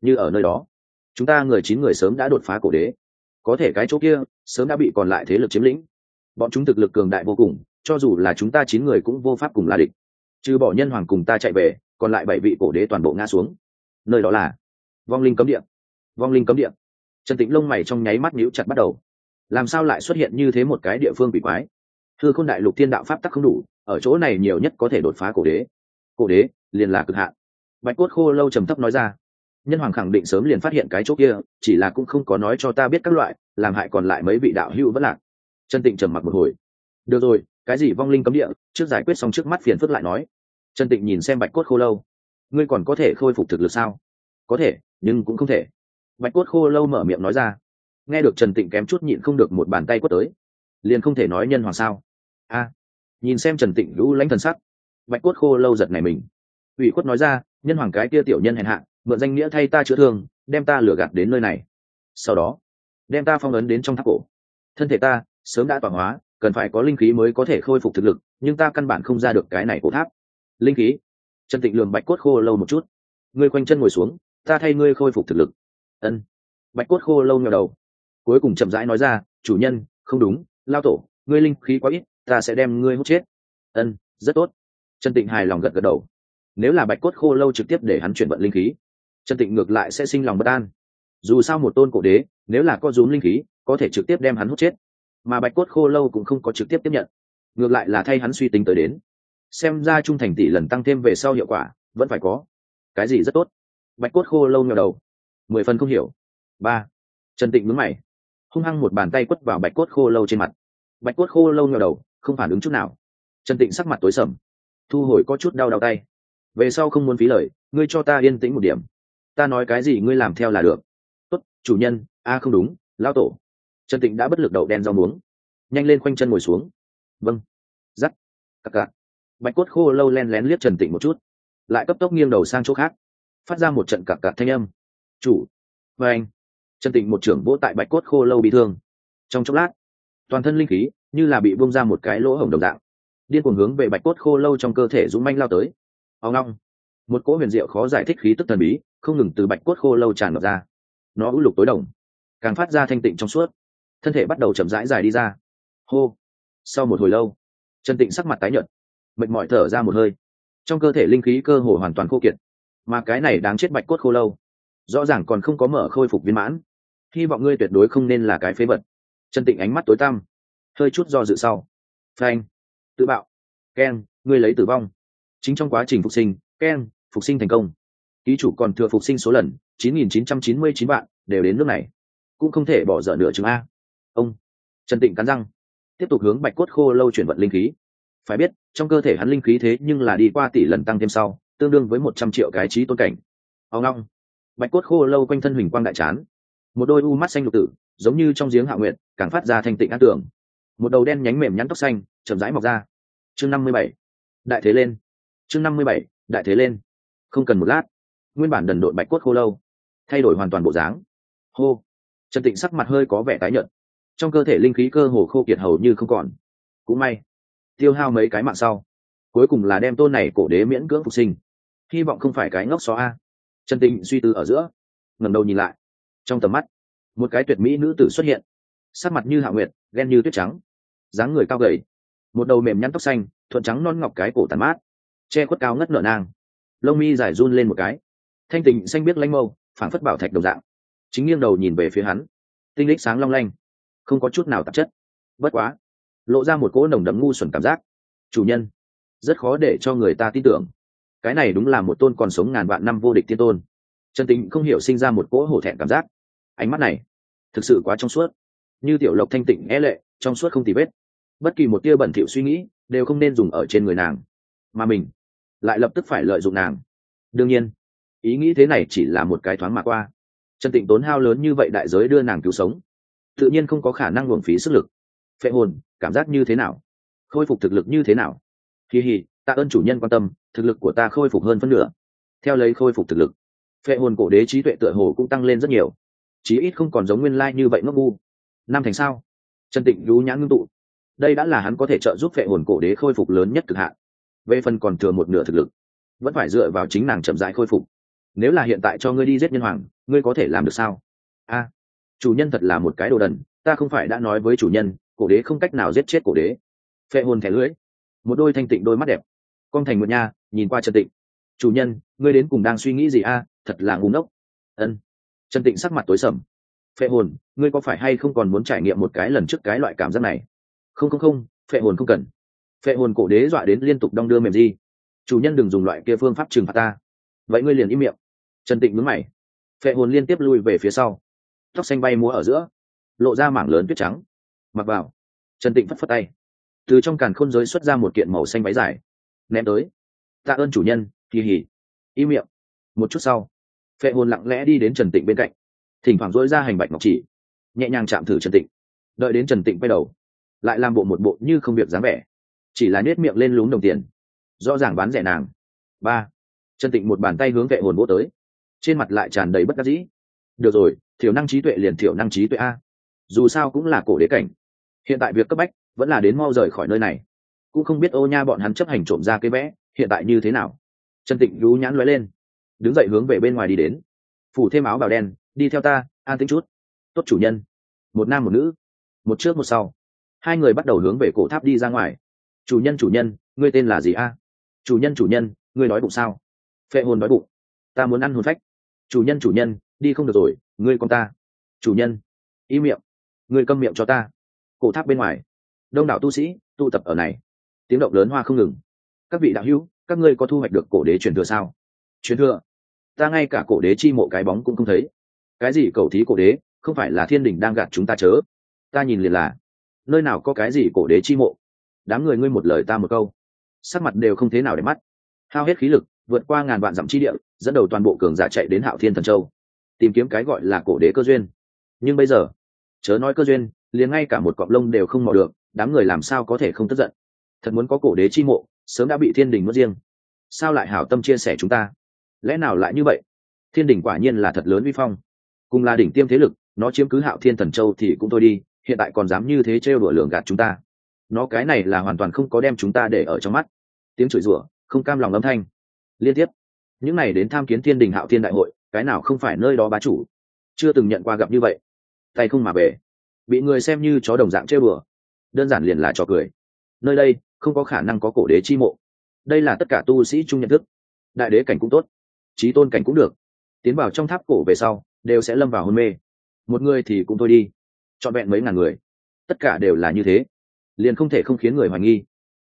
Như ở nơi đó, chúng ta người chín người sớm đã đột phá cổ đế. Có thể cái chỗ kia, sớm đã bị còn lại thế lực chiếm lĩnh. Bọn chúng thực lực cường đại vô cùng, cho dù là chúng ta chín người cũng vô pháp cùng là địch trừ bỏ nhân hoàng cùng ta chạy về, còn lại bảy vị cổ đế toàn bộ ngã xuống. Nơi đó là vong linh cấm địa. Vong linh cấm địa. Trần tĩnh lông mày trong nháy mắt nhíu chặt bắt đầu. Làm sao lại xuất hiện như thế một cái địa phương bị quái? Thư khôn đại lục thiên đạo pháp tắc không đủ, ở chỗ này nhiều nhất có thể đột phá cổ đế. Cổ đế, liền là cực hạn. Bạch cốt khô lâu trầm thấp nói ra. Nhân hoàng khẳng định sớm liền phát hiện cái chỗ kia, chỉ là cũng không có nói cho ta biết các loại, làm hại còn lại mấy vị đạo hữu vẫn lạc. Trần tịnh trầm mặc một hồi. Được rồi cái gì vong linh cấm địa, trước giải quyết xong trước mắt phiền phức lại nói. Trần tịnh nhìn xem bạch cốt khô lâu. Ngươi còn có thể khôi phục thực lực sao? Có thể, nhưng cũng không thể. Bạch cốt khô lâu mở miệng nói ra. Nghe được trần tịnh kém chút nhịn không được một bàn tay quất tới. Liền không thể nói nhân hoàng sao? A. Nhìn xem trần tịnh lũ lãnh thần sắc, bạch cốt khô lâu giật này mình. Ủy khuất nói ra, nhân hoàng cái kia tiểu nhân hèn hạ, mượn danh nghĩa thay ta chữa thương, đem ta lừa gạt đến nơi này. Sau đó, đem ta phong ấn đến trong tháp cổ. Thân thể ta, sớm đã tỏa hóa cần phải có linh khí mới có thể khôi phục thực lực, nhưng ta căn bản không ra được cái này cổ tháp. Linh khí? Trần tịnh lường bạch cốt khô lâu một chút. Ngươi quanh chân ngồi xuống, ta thay ngươi khôi phục thực lực. Ân. Bạch cốt khô lâu nhào đầu. Cuối cùng chậm rãi nói ra, chủ nhân, không đúng, lao tổ, ngươi linh khí quá ít, ta sẽ đem ngươi hút chết. Ân, rất tốt. Trần tịnh hài lòng gật gật đầu. Nếu là bạch cốt khô lâu trực tiếp để hắn chuyển vận linh khí, trần tịnh ngược lại sẽ sinh lòng bất an. Dù sao một tôn cổ đế, nếu là có rúm linh khí, có thể trực tiếp đem hắn hút chết mà bạch cốt khô lâu cũng không có trực tiếp tiếp nhận. Ngược lại là thay hắn suy tính tới đến. Xem ra trung thành tỷ lần tăng thêm về sau hiệu quả, vẫn phải có. Cái gì rất tốt? Bạch cốt khô lâu nghèo đầu. Mười phần không hiểu. Ba. Trần tịnh mướn mày. Hung hăng một bàn tay quất vào bạch cốt khô lâu trên mặt. Bạch cốt khô lâu nghèo đầu, không phản ứng chút nào. Trần tịnh sắc mặt tối sầm. Thu hồi có chút đau đau tay. Về sau không muốn phí lời, ngươi cho ta yên tĩnh một điểm. Ta nói cái gì ngươi làm theo là được. Tốt, chủ nhân, a không đúng lao tổ trần tịnh đã bất lực đậu đen rau muống. Nhanh lên khoanh chân ngồi xuống. Vâng. Giắt cặc cặc. Bạch cốt khô lâu len lén liếc trần tịnh một chút. Lại cấp tốc nghiêng đầu sang chỗ khác. Phát ra một trận cặc cặc thanh âm. Chủ. Và anh. Trần tịnh một trưởng vỗ tại bạch cốt khô lâu bị thương. Trong chốc lát, toàn thân linh khí như là bị buông ra một cái lỗ hổng đồng dạng. Điên cuồng hướng về bạch cốt khô lâu trong cơ thể dũng manh lao tới. Ao ngong một cỗ huyền diệu khó giải thích khí tức thần bí không ngừng từ bạch cốt khô lâu tràn ngập ra. Nó ưu lục tối đồng, càng phát ra thanh tịnh trong suốt thân thể bắt đầu chậm rãi dài đi ra. Hô. Sau một hồi lâu trần tịnh sắc mặt tái nhợt mệt mỏi thở ra một hơi. Trong cơ thể linh khí cơ hồ hoàn toàn khô kiệt mà cái này đáng chết bạch cốt khô lâu rõ ràng còn không có mở khôi phục viên mãn. Hy vọng ngươi tuyệt đối không nên là cái phế vật. Trần tịnh ánh mắt tối tăm hơi chút do dự sau. Phanh. Tự bạo. Ken, ngươi lấy tử vong. Chính trong quá trình phục sinh ken, phục sinh thành công. Ký chủ còn thừa phục sinh số lần 9.999 bạn đều đến nước này. Cũng không thể bỏ dở nửa chừng a ông trần tịnh cắn răng, tiếp tục hướng bạch cốt khô lâu chuyển vận linh khí. Phải biết, trong cơ thể hắn linh khí thế nhưng là đi qua tỷ lần tăng thêm sau, tương đương với một trăm triệu cái trí tôn cảnh. Ao ngong bạch cốt khô lâu quanh thân huỳnh quang đại chán. Một đôi u mắt xanh lục tử, giống như trong giếng hạ nguyện càng phát ra thanh tịnh ác tưởng. Một đầu đen nhánh mềm nhắn tóc xanh, chậm rãi mọc ra. Chương năm mươi bảy, đại thế lên. Chương năm mươi bảy, đại thế lên. Không cần một lát, nguyên bản đần độn bạch cốt khô lâu, thay đổi hoàn toàn bộ dáng. Hô! Trần tịnh sắc mặt hơi có vẻ tái nhợt trong cơ thể linh khí cơ hồ khô kiệt hầu như không còn. Cũng may, tiêu hao mấy cái mạng sau, cuối cùng là đem tôn này cổ đế miễn cưỡng phục sinh. Hy vọng không phải cái ngốc xó a. Chân tình suy tư ở giữa ngầm đầu nhìn lại. Trong tầm mắt, một cái tuyệt mỹ nữ tử xuất hiện, sắc mặt như hạ nguyệt ghen như tuyết trắng, dáng người cao gầy, một đầu mềm nhăn tóc xanh, thuận trắng non ngọc cái cổ tàn mát, che khuất cao ngất nở nang, lông mi dài run lên một cái, thanh tình xanh biết lanh mâu, phảng phất bảo thạch đồng dạng. Chính nghiêng đầu nhìn về phía hắn, tinh lích sáng long lanh không có chút nào tạp chất. Bất quá, lộ ra một cỗ nồng đấm ngu xuẩn cảm giác. Chủ nhân, rất khó để cho người ta tin tưởng. Cái này đúng là một tôn còn sống ngàn vạn năm vô địch tiên tôn. Trần tính không hiểu sinh ra một cỗ hổ thẹn cảm giác. Ánh mắt này, thực sự quá trong suốt. Như tiểu lộc thanh tịnh e lệ, trong suốt không tì vết. Bất kỳ một tia bẩn thỉu suy nghĩ đều không nên dùng ở trên người nàng. Mà mình lại lập tức phải lợi dụng nàng. Đương nhiên, ý nghĩ thế này chỉ là một cái thoáng mà qua. Trần tịnh tốn hao lớn như vậy đại giới đưa nàng cứu sống tự nhiên không có khả năng luồng phí sức lực. Phệ hồn, cảm giác như thế nào? Khôi phục thực lực như thế nào? Kỳ hì tạ ơn chủ nhân quan tâm, thực lực của ta khôi phục hơn phân nửa. Theo lấy khôi phục thực lực, phệ hồn cổ đế trí tuệ tựa hồ cũng tăng lên rất nhiều. Chí ít không còn giống nguyên lai như vậy ngốc ngu. Năm thành sao? Trần tịnh lú nhãn ngưng tụ. Đây đã là hắn có thể trợ giúp phệ hồn cổ đế khôi phục lớn nhất cực hạn. Về phần còn thừa một nửa thực lực, vẫn phải dựa vào chính nàng chậm rãi khôi phục. Nếu là hiện tại cho ngươi đi giết nhân hoàng, ngươi có thể làm được sao? A chủ nhân thật là một cái đồ đần, ta không phải đã nói với chủ nhân, cổ đế không cách nào giết chết cổ đế. Phệ hồn thẻ lưới một đôi thanh tịnh đôi mắt đẹp. Con thành một nha, nhìn qua trần tịnh. Chủ nhân, ngươi đến cùng đang suy nghĩ gì a? Thật là ngu ngốc. Ân. Trần tịnh sắc mặt tối sầm. Phệ hồn, ngươi có phải hay không còn muốn trải nghiệm một cái lần trước cái loại cảm giác này? Không không không, phệ hồn không cần. Phệ hồn cổ đế dọa đến liên tục đong đưa mềm di. Chủ nhân đừng dùng loại kia phương pháp trừng phạt ta. Vậy ngươi liền im miệng. Trần tịnh mướn mày. Phệ hồn liên tiếp lui về phía sau tóc xanh bay múa ở giữa, lộ ra mảng lớn tuyết trắng. Mặc vào, trần tịnh phất phất tay. Từ trong càn khôn giới xuất ra một kiện màu xanh váy dài, ném tới. Tạ ơn chủ nhân, kỳ hỉ. Im miệng. Một chút sau, phệ hồn lặng lẽ đi đến trần tịnh bên cạnh. Thỉnh thoảng dỗi ra hành bạch ngọc chỉ, nhẹ nhàng chạm thử trần tịnh. Đợi đến trần tịnh quay đầu, lại làm bộ một bộ như không việc dáng vẻ, chỉ là nết miệng lên lúng đồng tiền. Rõ ràng bán rẻ nàng. Ba, trần tịnh một bàn tay hướng vệ hồn vỗ tới. Trên mặt lại tràn đầy bất đắc dĩ được rồi, thiểu năng trí tuệ liền thiểu năng trí tuệ a. Dù sao cũng là cổ đế cảnh. Hiện tại việc cấp bách vẫn là đến mau rời khỏi nơi này. Cũng không biết ô nha bọn hắn chấp hành trộm ra cái vẽ, hiện tại như thế nào. Trần tịnh rú nhãn lóe lên, đứng dậy hướng về bên ngoài đi đến. Phủ thêm áo bào đen, đi theo ta, an tính chút. Tốt chủ nhân. Một nam một nữ, một trước một sau. Hai người bắt đầu hướng về cổ tháp đi ra ngoài. Chủ nhân chủ nhân, ngươi tên là gì a? Chủ nhân chủ nhân, ngươi nói bụng sao? Phệ hồn nói bụng. Ta muốn ăn hồn phách. Chủ nhân chủ nhân đi không được rồi, ngươi con ta. Chủ nhân. Y miệng. Ngươi câm miệng cho ta. Cổ tháp bên ngoài. Đông đảo tu sĩ, tụ tập ở này. Tiếng động lớn hoa không ngừng. Các vị đạo hữu, các ngươi có thu hoạch được cổ đế truyền thừa sao? Truyền thừa? Ta ngay cả cổ đế chi mộ cái bóng cũng không thấy. Cái gì cầu thí cổ đế, không phải là thiên đình đang gạt chúng ta chớ? Ta nhìn liền là, nơi nào có cái gì cổ đế chi mộ? Đám người ngươi một lời ta một câu. Sắc mặt đều không thế nào để mắt. Hao hết khí lực, vượt qua ngàn vạn dặm chi địa, dẫn đầu toàn bộ cường giả chạy đến hạo thiên thần châu tìm kiếm cái gọi là cổ đế cơ duyên. Nhưng bây giờ, chớ nói cơ duyên, liền ngay cả một cọp lông đều không mò được, đám người làm sao có thể không tức giận? Thật muốn có cổ đế chi mộ, sớm đã bị thiên đình mất riêng. Sao lại hảo tâm chia sẻ chúng ta? Lẽ nào lại như vậy? Thiên đình quả nhiên là thật lớn vi phong. Cùng là đỉnh tiêm thế lực, nó chiếm cứ hạo thiên thần châu thì cũng thôi đi, hiện tại còn dám như thế trêu đùa lường gạt chúng ta. Nó cái này là hoàn toàn không có đem chúng ta để ở trong mắt. Tiếng chửi rủa, không cam lòng âm thanh. Liên tiếp. Những này đến tham kiến thiên đình hạo thiên đại hội cái nào không phải nơi đó bá chủ? Chưa từng nhận qua gặp như vậy. Tay không mà về. Bị người xem như chó đồng dạng chơi bừa. Đơn giản liền là trò cười. Nơi đây, không có khả năng có cổ đế chi mộ. Đây là tất cả tu sĩ chung nhận thức. Đại đế cảnh cũng tốt. Trí tôn cảnh cũng được. Tiến vào trong tháp cổ về sau, đều sẽ lâm vào hôn mê. Một người thì cũng thôi đi. Trọn vẹn mấy ngàn người. Tất cả đều là như thế. Liền không thể không khiến người hoài nghi.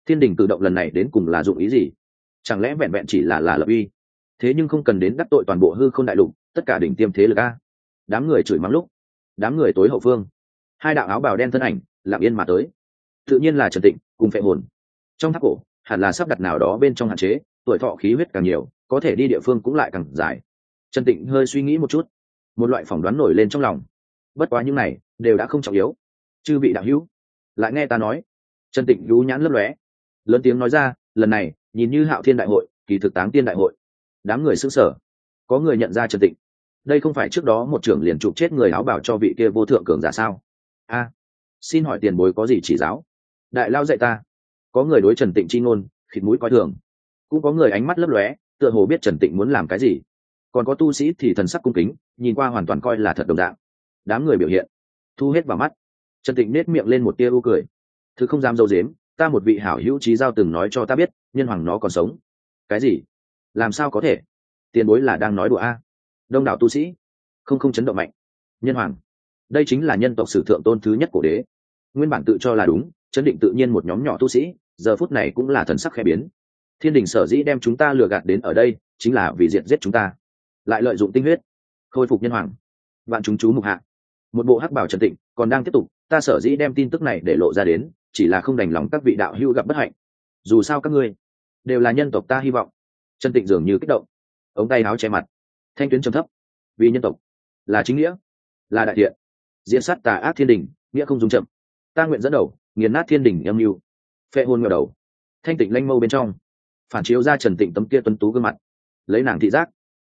Thiên đình tự động lần này đến cùng là dụng ý gì? Chẳng lẽ vẹn vẹn chỉ là là lập uy? Thế nhưng không cần đến đắc tội toàn bộ hư không đại lục, tất cả đỉnh tiêm thế lực a. Đám người chửi mắng lúc, đám người tối hậu phương. Hai đạo áo bào đen thân ảnh, lặng yên mà tới. Tự nhiên là trần tịnh, cùng phệ hồn. Trong tháp cổ, hẳn là sắp đặt nào đó bên trong hạn chế, tuổi thọ khí huyết càng nhiều, có thể đi địa phương cũng lại càng dài. Trần tịnh hơi suy nghĩ một chút. Một loại phỏng đoán nổi lên trong lòng. Bất quá những này, đều đã không trọng yếu. Chư vị đạo hữu, lại nghe ta nói. Trần tịnh nhú nhãn lấp lóe. Lớn tiếng nói ra, lần này, nhìn như hạo thiên đại hội, kỳ thực táng tiên đại hội đám người sững sờ. Có người nhận ra trần tịnh. Đây không phải trước đó một trưởng liền chụp chết người áo bảo cho vị kia vô thượng cường giả sao? A, xin hỏi tiền bối có gì chỉ giáo? Đại lao dạy ta. Có người đối trần tịnh chi ngôn, khịt mũi coi thường. Cũng có người ánh mắt lấp lóe, tựa hồ biết trần tịnh muốn làm cái gì. Còn có tu sĩ thì thần sắc cung kính, nhìn qua hoàn toàn coi là thật đồng đạo đám người biểu hiện, thu hết vào mắt. Trần tịnh nết miệng lên một tia u cười. Thứ không dám dâu dếm, ta một vị hảo hữu trí giao từng nói cho ta biết, nhân hoàng nó còn sống. Cái gì? Làm sao có thể? Tiền bối là đang nói đùa a. Đông đảo tu sĩ, không không chấn động mạnh. Nhân hoàng, đây chính là nhân tộc sử thượng tôn thứ nhất cổ đế. Nguyên bản tự cho là đúng, chấn định tự nhiên một nhóm nhỏ tu sĩ, giờ phút này cũng là thần sắc khẽ biến. Thiên đình sở dĩ đem chúng ta lừa gạt đến ở đây, chính là vì diện giết chúng ta. Lại lợi dụng tinh huyết, khôi phục nhân hoàng. Vạn chúng chú mục hạ. Một bộ hắc bảo trần tịnh, còn đang tiếp tục, ta sở dĩ đem tin tức này để lộ ra đến, chỉ là không đành lòng các vị đạo hữu gặp bất hạnh. Dù sao các ngươi, đều là nhân tộc ta hy vọng trần tịnh dường như kích động. Ống tay áo che mặt. Thanh tuyến trầm thấp. Vì nhân tộc. Là chính nghĩa. Là đại thiện. Diễn sát tà ác thiên đình, nghĩa không dùng chậm. Ta nguyện dẫn đầu, nghiền nát thiên đình âm mưu. Phệ hôn ngờ đầu. Thanh tịnh lanh mâu bên trong. Phản chiếu ra trần tịnh tấm kia tuấn tú gương mặt. Lấy nàng thị giác.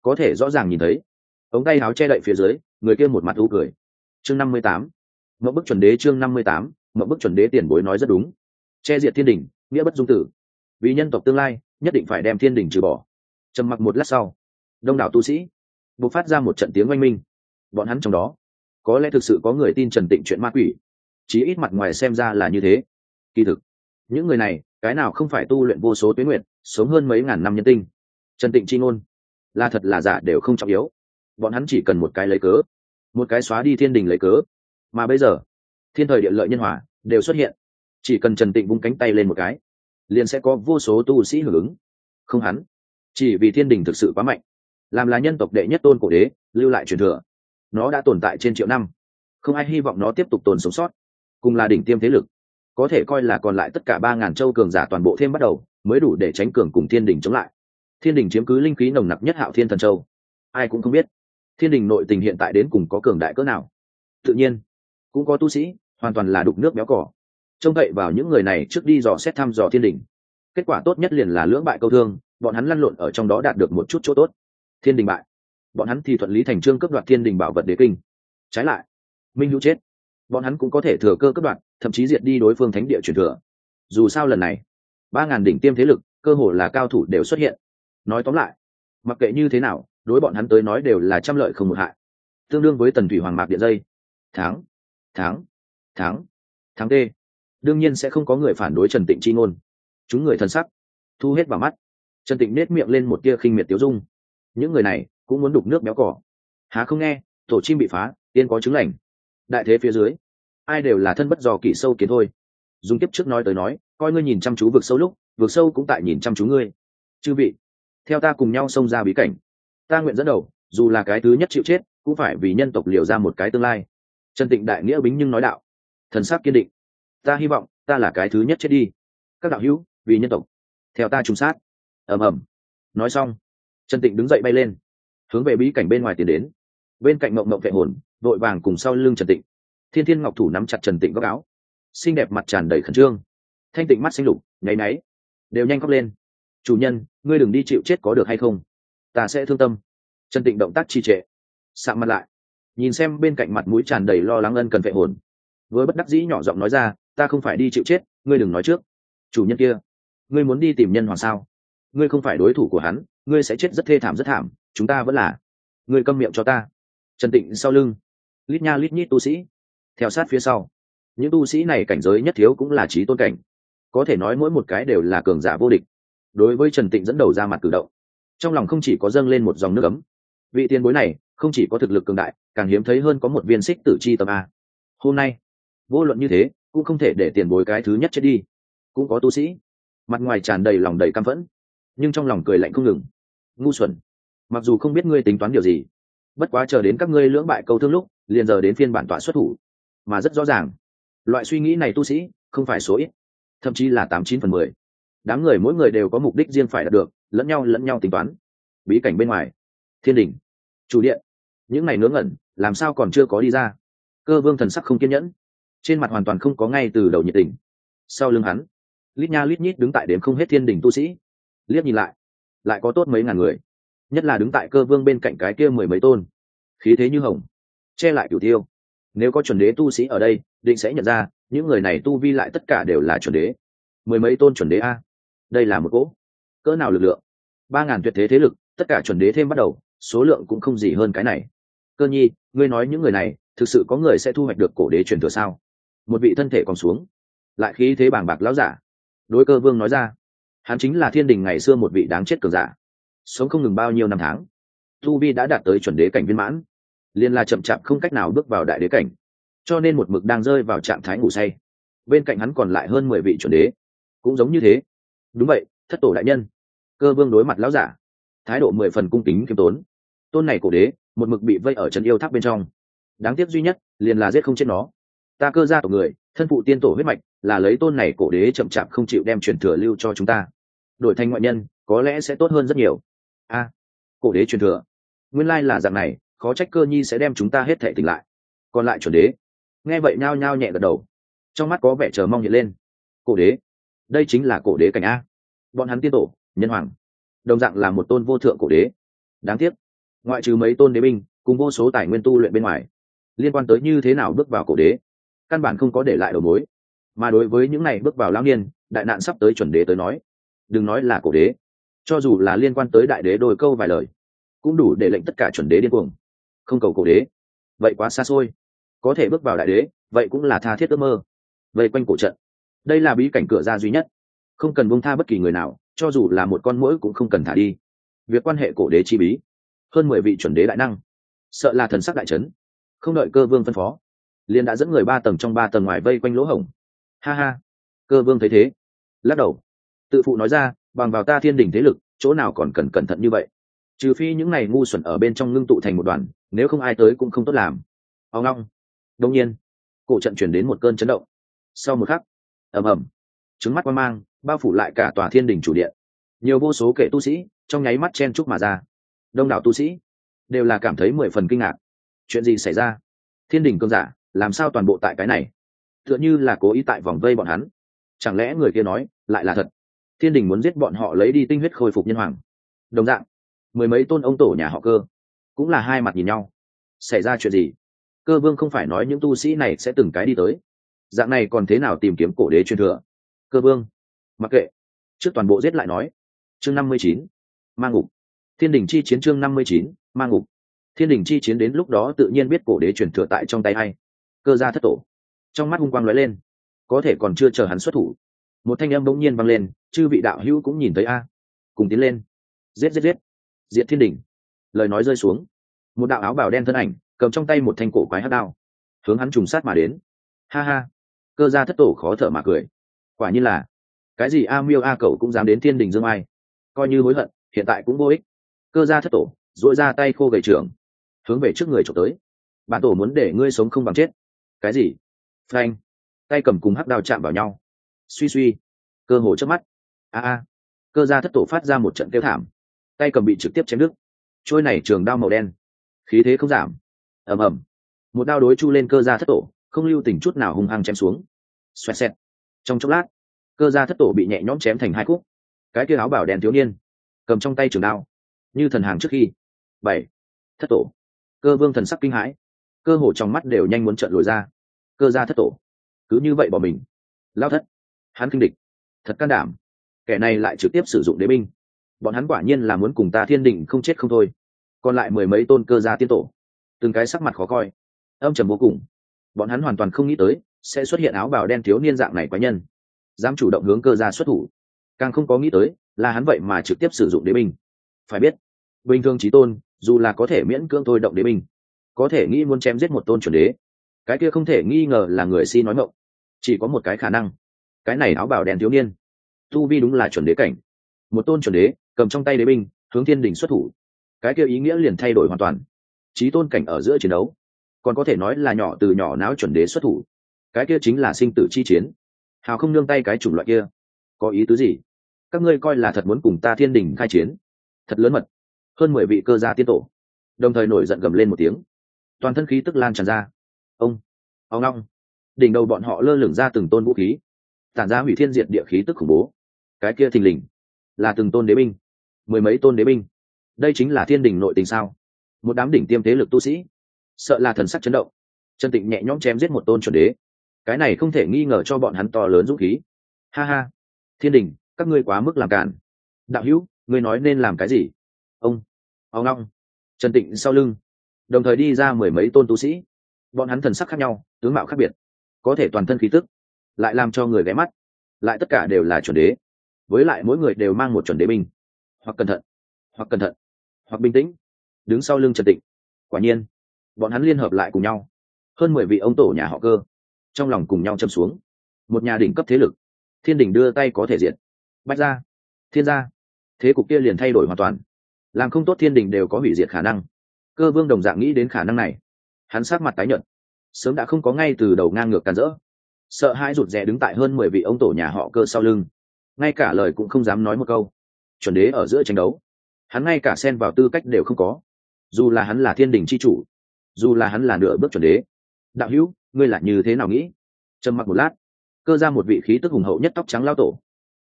Có thể rõ ràng nhìn thấy. Ống tay áo che đậy phía dưới, người kia một mặt u cười. Chương năm mươi tám. Mậu bức chuẩn đế chương năm mươi tám. Mậu bức chuẩn đế tiền bối nói rất đúng. Che diệt thiên đình, nghĩa bất dung tử vì nhân tộc tương lai, nhất định phải đem thiên đình trừ bỏ. Trầm mặc một lát sau, đông đảo tu sĩ buộc phát ra một trận tiếng oanh minh. Bọn hắn trong đó, có lẽ thực sự có người tin trần tịnh chuyện ma quỷ, chí ít mặt ngoài xem ra là như thế. Kỳ thực, những người này, cái nào không phải tu luyện vô số tuyến nguyện sống hơn mấy ngàn năm nhân tinh. Trần tịnh c h i ngôn, là thật là giả đều không trọng yếu. Bọn hắn chỉ cần một cái lấy cớ, một cái xóa đi thiên đình lấy cớ. Mà bây giờ, thiên thời địa lợi nhân hòa đều xuất hiện. Chỉ cần trần tịnh vung cánh tay lên một cái liền sẽ có vô số tu sĩ hưởng ứng. Không hắn, chỉ vì thiên đình thực sự quá mạnh, làm là nhân tộc đệ nhất tôn cổ đế, lưu lại truyền thừa, nó đã tồn tại trên triệu năm. Không ai hy vọng nó tiếp tục tồn sống sót, cùng là đỉnh tiêm thế lực. Có thể coi là còn lại tất cả ba ngàn châu cường giả toàn bộ thêm bắt đầu, mới đủ để tránh cường cùng thiên đình chống lại. Thiên đình chiếm cứ linh khí nồng nặc nhất hạo thiên thần châu. Ai cũng không biết, thiên đình nội tình hiện tại đến cùng có cường đại cỡ nào. Tự nhiên, cũng có tu sĩ, hoàn toàn là đục nước béo cỏ trông cậy vào những người này trước đi dò xét thăm dò thiên đình. Kết quả tốt nhất liền là lưỡng bại câu thương, bọn hắn lăn lộn ở trong đó đạt được một chút chỗ tốt. Thiên đình bại. Bọn hắn thì thuận lý thành trương cấp đoạt thiên đình bảo vật đế kinh. Trái lại, minh hữu chết. Bọn hắn cũng có thể thừa cơ cấp đoạt, thậm chí diệt đi đối phương thánh địa truyền thừa. Dù sao lần này, ba ngàn đỉnh tiêm thế lực, cơ hồ là cao thủ đều xuất hiện. Nói tóm lại, mặc kệ như thế nào, đối bọn hắn tới nói đều là trăm lợi không một hại. Tương đương với tần thủy hoàng mạc điện dây. Tháng tháng tháng tháng t đương nhiên sẽ không có người phản đối trần tịnh chi ngôn. Chúng người thân sắc, thu hết vào mắt. Trần tịnh nết miệng lên một tia khinh miệt tiêu dung. Những người này cũng muốn đục nước béo cỏ há không nghe, tổ chim bị phá, tiên có chứng lành. Đại thế phía dưới, ai đều là thân bất dò kỳ sâu kiến thôi. Dùng tiếp trước nói tới nói, coi ngươi nhìn chăm chú vực sâu lúc, vực sâu cũng tại nhìn chăm chú ngươi. Chư vị, theo ta cùng nhau xông ra bí cảnh. Ta nguyện dẫn đầu, dù là cái thứ nhất chịu chết, cũng phải vì nhân tộc liều ra một cái tương lai. Trần tịnh đại nghĩa bính nhưng nói đạo, thần sắc kiên định ta hy vọng ta là cái thứ nhất chết đi. Các đạo hữu, vì nhân tộc. Theo ta trùng sát. Ầm ầm. Nói xong, trần tịnh đứng dậy bay lên, hướng về bí cảnh bên ngoài tiến đến. Bên cạnh mộng mộng vệ hồn, vội vàng cùng sau lưng trần tịnh. Thiên thiên ngọc thủ nắm chặt trần tịnh góc áo. Xinh đẹp mặt tràn đầy khẩn trương. Thanh tịnh mắt xanh lục, nháy náy đều nhanh khóc lên. Chủ nhân, ngươi đừng đi chịu chết có được hay không? Ta sẽ thương tâm. Trần tịnh động tác trì trệ. Sạm mặt lại. Nhìn xem bên cạnh mặt mũi tràn đầy lo lắng ân cần vệ hồn. Với bất đắc dĩ nhỏ giọng nói ra ta không phải đi chịu chết, ngươi đừng nói trước. Chủ nhân kia, ngươi muốn đi tìm nhân hoàng sao? Ngươi không phải đối thủ của hắn, ngươi sẽ chết rất thê thảm rất thảm, chúng ta vẫn là. Ngươi câm miệng cho ta. Trần tịnh sau lưng. Lít nha lít nhít tu sĩ. Theo sát phía sau. Những tu sĩ này cảnh giới nhất thiếu cũng là trí tôn cảnh. Có thể nói mỗi một cái đều là cường giả vô địch. Đối với trần tịnh dẫn đầu ra mặt cử động, trong lòng không chỉ có dâng lên một dòng nước ấm. Vị tiền bối này không chỉ có thực lực cường đại, càng hiếm thấy hơn có một viên xích tử chi tâm a. Hôm nay, vô luận như thế cũng không thể để tiền bối cái thứ nhất chết đi. Cũng có tu sĩ. Mặt ngoài tràn đầy lòng đầy căm phẫn, nhưng trong lòng cười lạnh không ngừng. Ngu xuẩn. Mặc dù không biết ngươi tính toán điều gì, bất quá chờ đến các ngươi lưỡng bại câu thương lúc, liền giờ đến phiên bản tọa xuất thủ. Mà rất rõ ràng, loại suy nghĩ này tu sĩ không phải số ít, thậm chí là tám chín phần mười. Đám người mỗi người đều có mục đích riêng phải đạt được, lẫn nhau lẫn nhau tính toán. Bí cảnh bên ngoài, thiên đình, chủ điện. Những ngày ngớ ngẩn, làm sao còn chưa có đi ra? Cơ vương thần sắc không kiên nhẫn trên mặt hoàn toàn không có ngay từ đầu nhiệt tình. Sau lưng hắn, lít nha lít nhít đứng tại đếm không hết thiên đình tu sĩ. Liếc nhìn lại lại có tốt mấy ngàn người. Nhất là đứng tại cơ vương bên cạnh cái kia mười mấy tôn. Khí thế như hồng, che lại cửu tiêu. Nếu có chuẩn đế tu sĩ ở đây, định sẽ nhận ra, những người này tu vi lại tất cả đều là chuẩn đế. Mười mấy tôn chuẩn đế a. Đây là một cỗ. Cỡ nào lực lượng? Ba ngàn tuyệt thế thế lực, tất cả chuẩn đế thêm bắt đầu, số lượng cũng không gì hơn cái này. Cơ nhi, ngươi nói những người này, thực sự có người sẽ thu hoạch được cổ đế truyền thừa sao? Một vị thân thể còn xuống, lại khí thế bàng bạc lão giả. Đối cơ vương nói ra, hắn chính là thiên đình ngày xưa một vị đáng chết cường giả, sống không ngừng bao nhiêu năm tháng. Tu vi đã đạt tới chuẩn đế cảnh viên mãn liên la chậm chạp không cách nào bước vào đại đế cảnh, cho nên một mực đang rơi vào trạng thái ngủ say. Bên cạnh hắn còn lại hơn mười vị chuẩn đế, cũng giống như thế. Đúng vậy, thất tổ đại nhân. Cơ vương đối mặt lão giả, thái độ mười phần cung kính khiêm tốn. Tôn này cổ đế, một mực bị vây ở trấn yêu tháp bên trong. Đáng tiếc duy nhất, liền là giết không chết nó ta cơ gia tộc người, thân phụ tiên tổ huyết mạch, là lấy tôn này cổ đế chậm chạp không chịu đem truyền thừa lưu cho chúng ta. Đổi thành ngoại nhân, có lẽ sẽ tốt hơn rất nhiều. A, cổ đế truyền thừa. Nguyên lai là dạng này, khó trách cơ nhi sẽ đem chúng ta hết thể tỉnh lại. Còn lại chuẩn đế. Nghe vậy nhao nhao nhẹ gật đầu. Trong mắt có vẻ chờ mong hiện lên. Cổ đế. Đây chính là cổ đế cảnh a. Bọn hắn tiên tổ, nhân hoàng. Đồng dạng là một tôn vô thượng cổ đế. Đáng tiếc. Ngoại trừ mấy tôn đế binh, cùng vô số tài nguyên tu luyện bên ngoài, liên quan tới như thế nào bước vào cổ đế? Căn bản không có để lại đầu mối. Mà đối với những này bước vào lao niên, đại nạn sắp tới chuẩn đế tới nói, đừng nói là cổ đế, cho dù là liên quan tới đại đế đôi câu vài lời, cũng đủ để lệnh tất cả chuẩn đế điên cuồng. Không cầu cổ đế, vậy quá xa xôi. Có thể bước vào đại đế, vậy cũng là tha thiết ước mơ. Vây quanh cổ trận, đây là bí cảnh cửa ra duy nhất. Không cần bông tha bất kỳ người nào, cho dù là một con mũi cũng không cần thả đi. Việc quan hệ cổ đế chi bí, hơn mười vị chuẩn đế đại năng, sợ là thần sắc đại trấn không đợi cơ vương phân phó liền đã dẫn người ba tầng trong ba tầng ngoài vây quanh lỗ hổng. Ha ha, cơ vương thấy thế, lắc đầu. Tự phụ nói ra, bằng vào ta thiên đình thế lực, chỗ nào còn cần cẩn thận như vậy? Trừ phi những này ngu xuẩn ở bên trong ngưng tụ thành một đoàn, nếu không ai tới cũng không tốt làm. Ao ngong. Đông nhiên, cổ trận chuyển đến một cơn chấn động. Sau một khắc, ầm ầm, trứng mắt quan mang, bao phủ lại cả tòa thiên đình chủ điện. Nhiều vô số kể tu sĩ, trong nháy mắt chen chúc mà ra. Đông đảo tu sĩ, đều là cảm thấy mười phần kinh ngạc. Chuyện gì xảy ra? Thiên đình cơn giả làm sao toàn bộ tại cái này? Tựa như là cố ý tại vòng vây bọn hắn. Chẳng lẽ người kia nói, lại là thật? Thiên đình muốn giết bọn họ lấy đi tinh huyết khôi phục nhân hoàng. Đồng dạng, mười mấy tôn ông tổ nhà họ cơ cũng là hai mặt nhìn nhau. Xảy ra chuyện gì? Cơ vương không phải nói những tu sĩ này sẽ từng cái đi tới. Dạng này còn thế nào tìm kiếm cổ đế truyền thừa? Cơ vương, mặc kệ. Trước toàn bộ giết lại nói. Chương năm mươi chín mang ngục. Thiên đình chi chiến chương năm mươi chín mang ngục. Thiên đình chi chiến đến lúc đó tự nhiên biết cổ đế truyền thừa tại trong tay hay cơ gia thất tổ. Trong mắt hung quang lóe lên. Có thể còn chưa chờ hắn xuất thủ. Một thanh âm bỗng nhiên vang lên, chư vị đạo hữu cũng nhìn thấy a. Cùng tiến lên. Giết giết giết. Diệt thiên đình lời nói rơi xuống. Một đạo áo bào đen thân ảnh, cầm trong tay một thanh cổ quái hát đao, hướng hắn trùng sát mà đến. Ha ha. Cơ gia thất tổ khó thở mà cười. Quả nhiên là, cái gì a miêu a cậu cũng dám đến thiên đình dương ai? Coi như hối hận, hiện tại cũng vô ích. Cơ gia thất tổ dội ra tay khô gầy trưởng, hướng về trước người trộm tới. Bản tổ muốn để ngươi sống không bằng chết cái gì? Phanh. Tay cầm cùng hắc đao chạm vào nhau. Suy suy. Cơ hồ trước mắt. A a. Cơ gia thất tổ phát ra một trận kêu thảm. Tay cầm bị trực tiếp chém đứt. Trôi này trường đao màu đen. Khí thế không giảm. Ầm ầm. Một đao đối chu lên cơ gia thất tổ, không lưu tình chút nào hung hăng chém xuống. Xoẹt xẹt. Trong chốc lát, cơ gia thất tổ bị nhẹ nhõm chém thành hai khúc. Cái kia áo bảo đèn thiếu niên, cầm trong tay trường đao, như thần hàng trước khi. Bảy. Thất tổ. Cơ vương thần sắc kinh hãi cơ hồ trong mắt đều nhanh muốn trợn lồi ra. Cơ gia thất tổ. Cứ như vậy bỏ mình. Lao thất. Hắn kinh địch. Thật can đảm. Kẻ này lại trực tiếp sử dụng đế binh. Bọn hắn quả nhiên là muốn cùng ta thiên định không chết không thôi. Còn lại mười mấy tôn cơ gia tiên tổ. Từng cái sắc mặt khó coi. Âm trầm vô cùng. Bọn hắn hoàn toàn không nghĩ tới, sẽ xuất hiện áo bào đen thiếu niên dạng này quái nhân. Dám chủ động hướng cơ gia xuất thủ. Càng không có nghĩ tới, là hắn vậy mà trực tiếp sử dụng đế binh. Phải biết, bình thường trí tôn, dù là có thể miễn cưỡng thôi động đế binh có thể nghĩ muốn chém giết một tôn chuẩn đế. Cái kia không thể nghi ngờ là người si nói mộng chỉ có một cái khả năng. Cái này áo bảo đèn thiếu niên. Tu vi đúng là chuẩn đế cảnh. Một tôn chuẩn đế, cầm trong tay đế binh, hướng thiên đình xuất thủ. Cái kia ý nghĩa liền thay đổi hoàn toàn. Trí tôn cảnh ở giữa chiến đấu. Còn có thể nói là nhỏ từ nhỏ não chuẩn đế xuất thủ. Cái kia chính là sinh tử chi chiến. Hào không nương tay cái chủng loại kia. Có ý tứ gì? Các ngươi coi là thật muốn cùng ta thiên đình khai chiến. Thật lớn mật. Hơn mười vị cơ gia tiên tổ. Đồng thời nổi giận gầm lên một tiếng toàn thân khí tức lan tràn ra. Ông ông long đỉnh đầu bọn họ lơ lửng ra từng tôn vũ khí. Tản ra hủy thiên diệt địa khí tức khủng bố. Cái kia thình lình là từng tôn đế binh. Mười mấy tôn đế binh. Đây chính là thiên đình nội tình sao? Một đám đỉnh tiêm thế lực tu sĩ, sợ là thần sắc chấn động. Trần tịnh nhẹ nhõm chém giết một tôn chuẩn đế. Cái này không thể nghi ngờ cho bọn hắn to lớn dũng khí. Ha ha. Thiên đình các ngươi quá mức làm cản đạo hữu, ngươi nói nên làm cái gì? Ông ông long trần tịnh sau lưng đồng thời đi ra mười mấy tôn tu sĩ. Bọn hắn thần sắc khác nhau, tướng mạo khác biệt, có thể toàn thân khí tức, lại làm cho người ghé mắt. Lại tất cả đều là chuẩn đế. Với lại mỗi người đều mang một chuẩn đế binh. Hoặc cẩn thận, hoặc cẩn thận, hoặc bình tĩnh, đứng sau lưng trần tịnh. Quả nhiên, bọn hắn liên hợp lại cùng nhau. Hơn mười vị ông tổ nhà họ cơ, trong lòng cùng nhau châm xuống. Một nhà đỉnh cấp thế lực, thiên đình đưa tay có thể diện bách ra thiên gia, thế cục kia liền thay đổi hoàn toàn. Làm không tốt thiên đình đều có hủy diệt khả năng cơ vương đồng dạng nghĩ đến khả năng này. Hắn sát mặt tái nhợt. Sớm đã không có ngay từ đầu ngang ngược càn rỡ. Sợ hãi rụt rè đứng tại hơn mười vị ông tổ nhà họ cơ sau lưng. Ngay cả lời cũng không dám nói một câu. Chuẩn đế ở giữa tranh đấu. Hắn ngay cả xen vào tư cách đều không có. Dù là hắn là thiên đình c h i chủ, dù là hắn là nửa bước chuẩn đế. Đạo hữu, ngươi là như thế nào nghĩ? Trầm mặc một lát. Cơ ra một vị khí tức hùng hậu nhất tóc trắng lao tổ.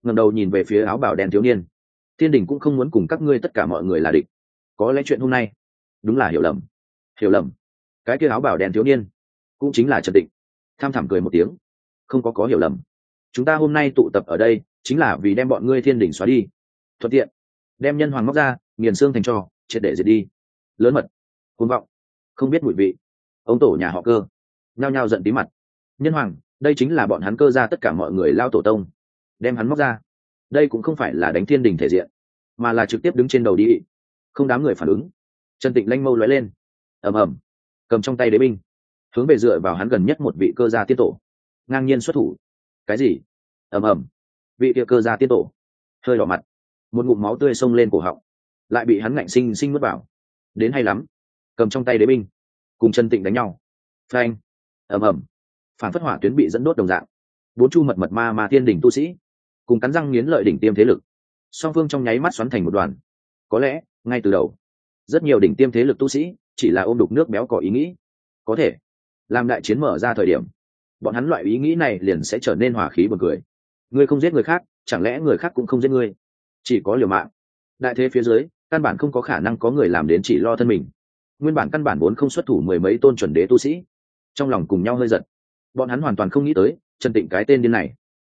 Ngầm đầu nhìn về phía áo bảo đen thiếu niên. Thiên đình cũng không muốn cùng các ngươi tất cả mọi người là địch. Có lẽ chuyện hôm nay đúng là hiểu lầm. Hiểu lầm? Cái kia áo bảo đen thiếu niên cũng chính là trần định tham thảm cười một tiếng. Không có có hiểu lầm. Chúng ta hôm nay tụ tập ở đây chính là vì đem bọn ngươi thiên đỉnh xóa đi. Thuận tiện đem nhân hoàng móc ra nghiền xương thành trò, triệt để diệt đi. Lớn mật côn vọng không biết mùi vị. Ông tổ nhà họ cơ nhao nhao giận tí mặt. Nhân hoàng đây chính là bọn hắn cơ ra tất cả mọi người lao tổ tông. Đem hắn móc ra. Đây cũng không phải là đánh thiên đình thể diện mà là trực tiếp đứng trên đầu đi. Không đám người phản ứng trần tịnh lanh mâu lóe lên. Ầm ầm. Cầm trong tay đế binh. Hướng về dựa vào hắn gần nhất một vị cơ gia tiên tổ. Ngang nhiên xuất thủ. Cái gì? Ầm ầm. Vị kia cơ gia tiên tổ. Hơi đỏ mặt. Một ngụm máu tươi xông lên cổ họng. Lại bị hắn ngạnh sinh sinh mất vào. Đến hay lắm. Cầm trong tay đế binh. Cùng chân tịnh đánh nhau. Phanh. Ầm ầm. Phản phất hỏa tuyến bị dẫn đốt đồng dạng. Bốn chu mật mật ma ma tiên đỉnh tu sĩ. Cùng cắn răng nghiến lợi đỉnh tiêm thế lực. Song phương trong nháy mắt xoắn thành một đoàn. Có lẽ, ngay từ đầu rất nhiều đỉnh tiêm thế lực tu sĩ chỉ là ôm đục nước béo có ý nghĩ. Có thể, làm đại chiến mở ra thời điểm, bọn hắn loại ý nghĩ này liền sẽ trở nên hòa khí buồn cười. Ngươi không giết người khác, chẳng lẽ người khác cũng không giết ngươi? Chỉ có liều mạng. Đại thế phía dưới, căn bản không có khả năng có người làm đến chỉ lo thân mình. Nguyên bản căn bản vốn không xuất thủ mười mấy tôn chuẩn đế tu sĩ, trong lòng cùng nhau hơi giật. Bọn hắn hoàn toàn không nghĩ tới, trần tịnh cái tên điên này,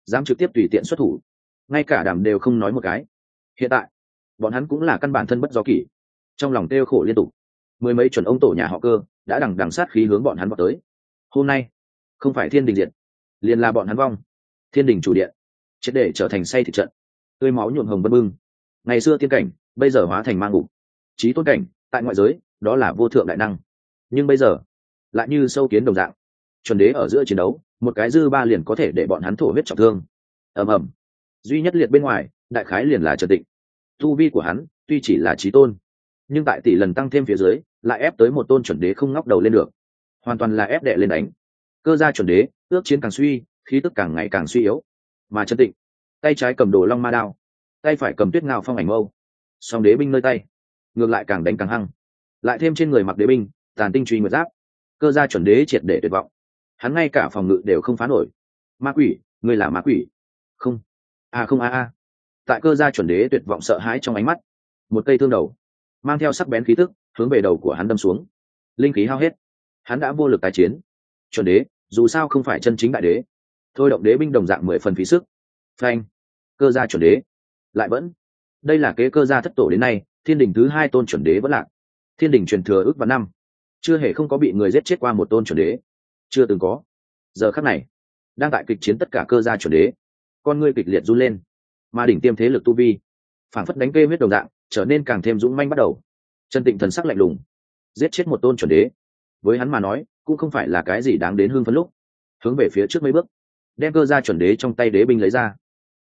dám trực tiếp tùy tiện xuất thủ. Ngay cả đàm đều không nói một cái. Hiện tại, bọn hắn cũng là căn bản thân bất do kỷ trong lòng kêu khổ liên tục. Mười mấy chuẩn ông tổ nhà họ cơ đã đằng đằng sát khí hướng bọn hắn vào tới. Hôm nay, không phải thiên đình diệt, liền là bọn hắn vong. Thiên đình chủ điện, triệt để trở thành say thị trận. Tươi máu nhuộm hồng vân bưng ngày xưa tiên cảnh, bây giờ hóa thành mang ngục. Trí tôn cảnh, tại ngoại giới, đó là vô thượng đại năng. Nhưng bây giờ, lại như sâu kiến đồng dạng. Chuẩn đế ở giữa chiến đấu, một cái dư ba liền có thể để bọn hắn thổ huyết trọng thương. Ầm ầm. Duy nhất liệt bên ngoài, đại khái liền là trần tịnh. Tu vi của hắn, tuy chỉ là trí tôn nhưng tại tỷ lần tăng thêm phía dưới, lại ép tới một tôn chuẩn đế không ngóc đầu lên được. Hoàn toàn là ép đệ lên đánh. Cơ gia chuẩn đế, ước chiến càng suy, khí tức càng ngày càng suy yếu. Mà chân tịnh, tay trái cầm đồ long ma đao, tay phải cầm tuyết ngào phong ảnh mâu. Song đế binh nơi tay, ngược lại càng đánh càng hăng. Lại thêm trên người mặc đế binh, tàn tinh truy nguyệt giáp. Cơ gia chuẩn đế triệt để tuyệt vọng. Hắn ngay cả phòng ngự đều không phá nổi. Ma quỷ, ngươi là ma quỷ. Không. A không, a a. Tại cơ gia chuẩn đế tuyệt vọng sợ hãi trong ánh mắt, một cây thương đầu mang theo sắc bén khí tức, hướng về đầu của hắn đâm xuống. Linh khí hao hết. Hắn đã vô lực tái chiến. Chuẩn đế, dù sao không phải chân chính đại đế. Thôi động đế binh đồng dạng mười phần phí sức. Phanh. Cơ gia chuẩn đế. Lại vẫn. Đây là kế cơ gia thất tổ đến nay, thiên đình thứ hai tôn chuẩn đế vẫn lạc. Thiên đình truyền thừa ước vào năm. Chưa hề không có bị người giết chết qua một tôn chuẩn đế. Chưa từng có. Giờ khắc này, đang tại kịch chiến tất cả cơ gia chuẩn đế. Con ngươi kịch liệt run lên. Mà đỉnh tiêm thế lực tu vi phản phất đánh kê huyết đồng dạng trở nên càng thêm dũng manh bắt đầu. Chân tịnh thần sắc lạnh lùng. Giết chết một tôn chuẩn đế. Với hắn mà nói, cũng không phải là cái gì đáng đến hương phấn lúc. Hướng về phía trước mấy bước, đem cơ ra chuẩn đế trong tay đế binh lấy ra.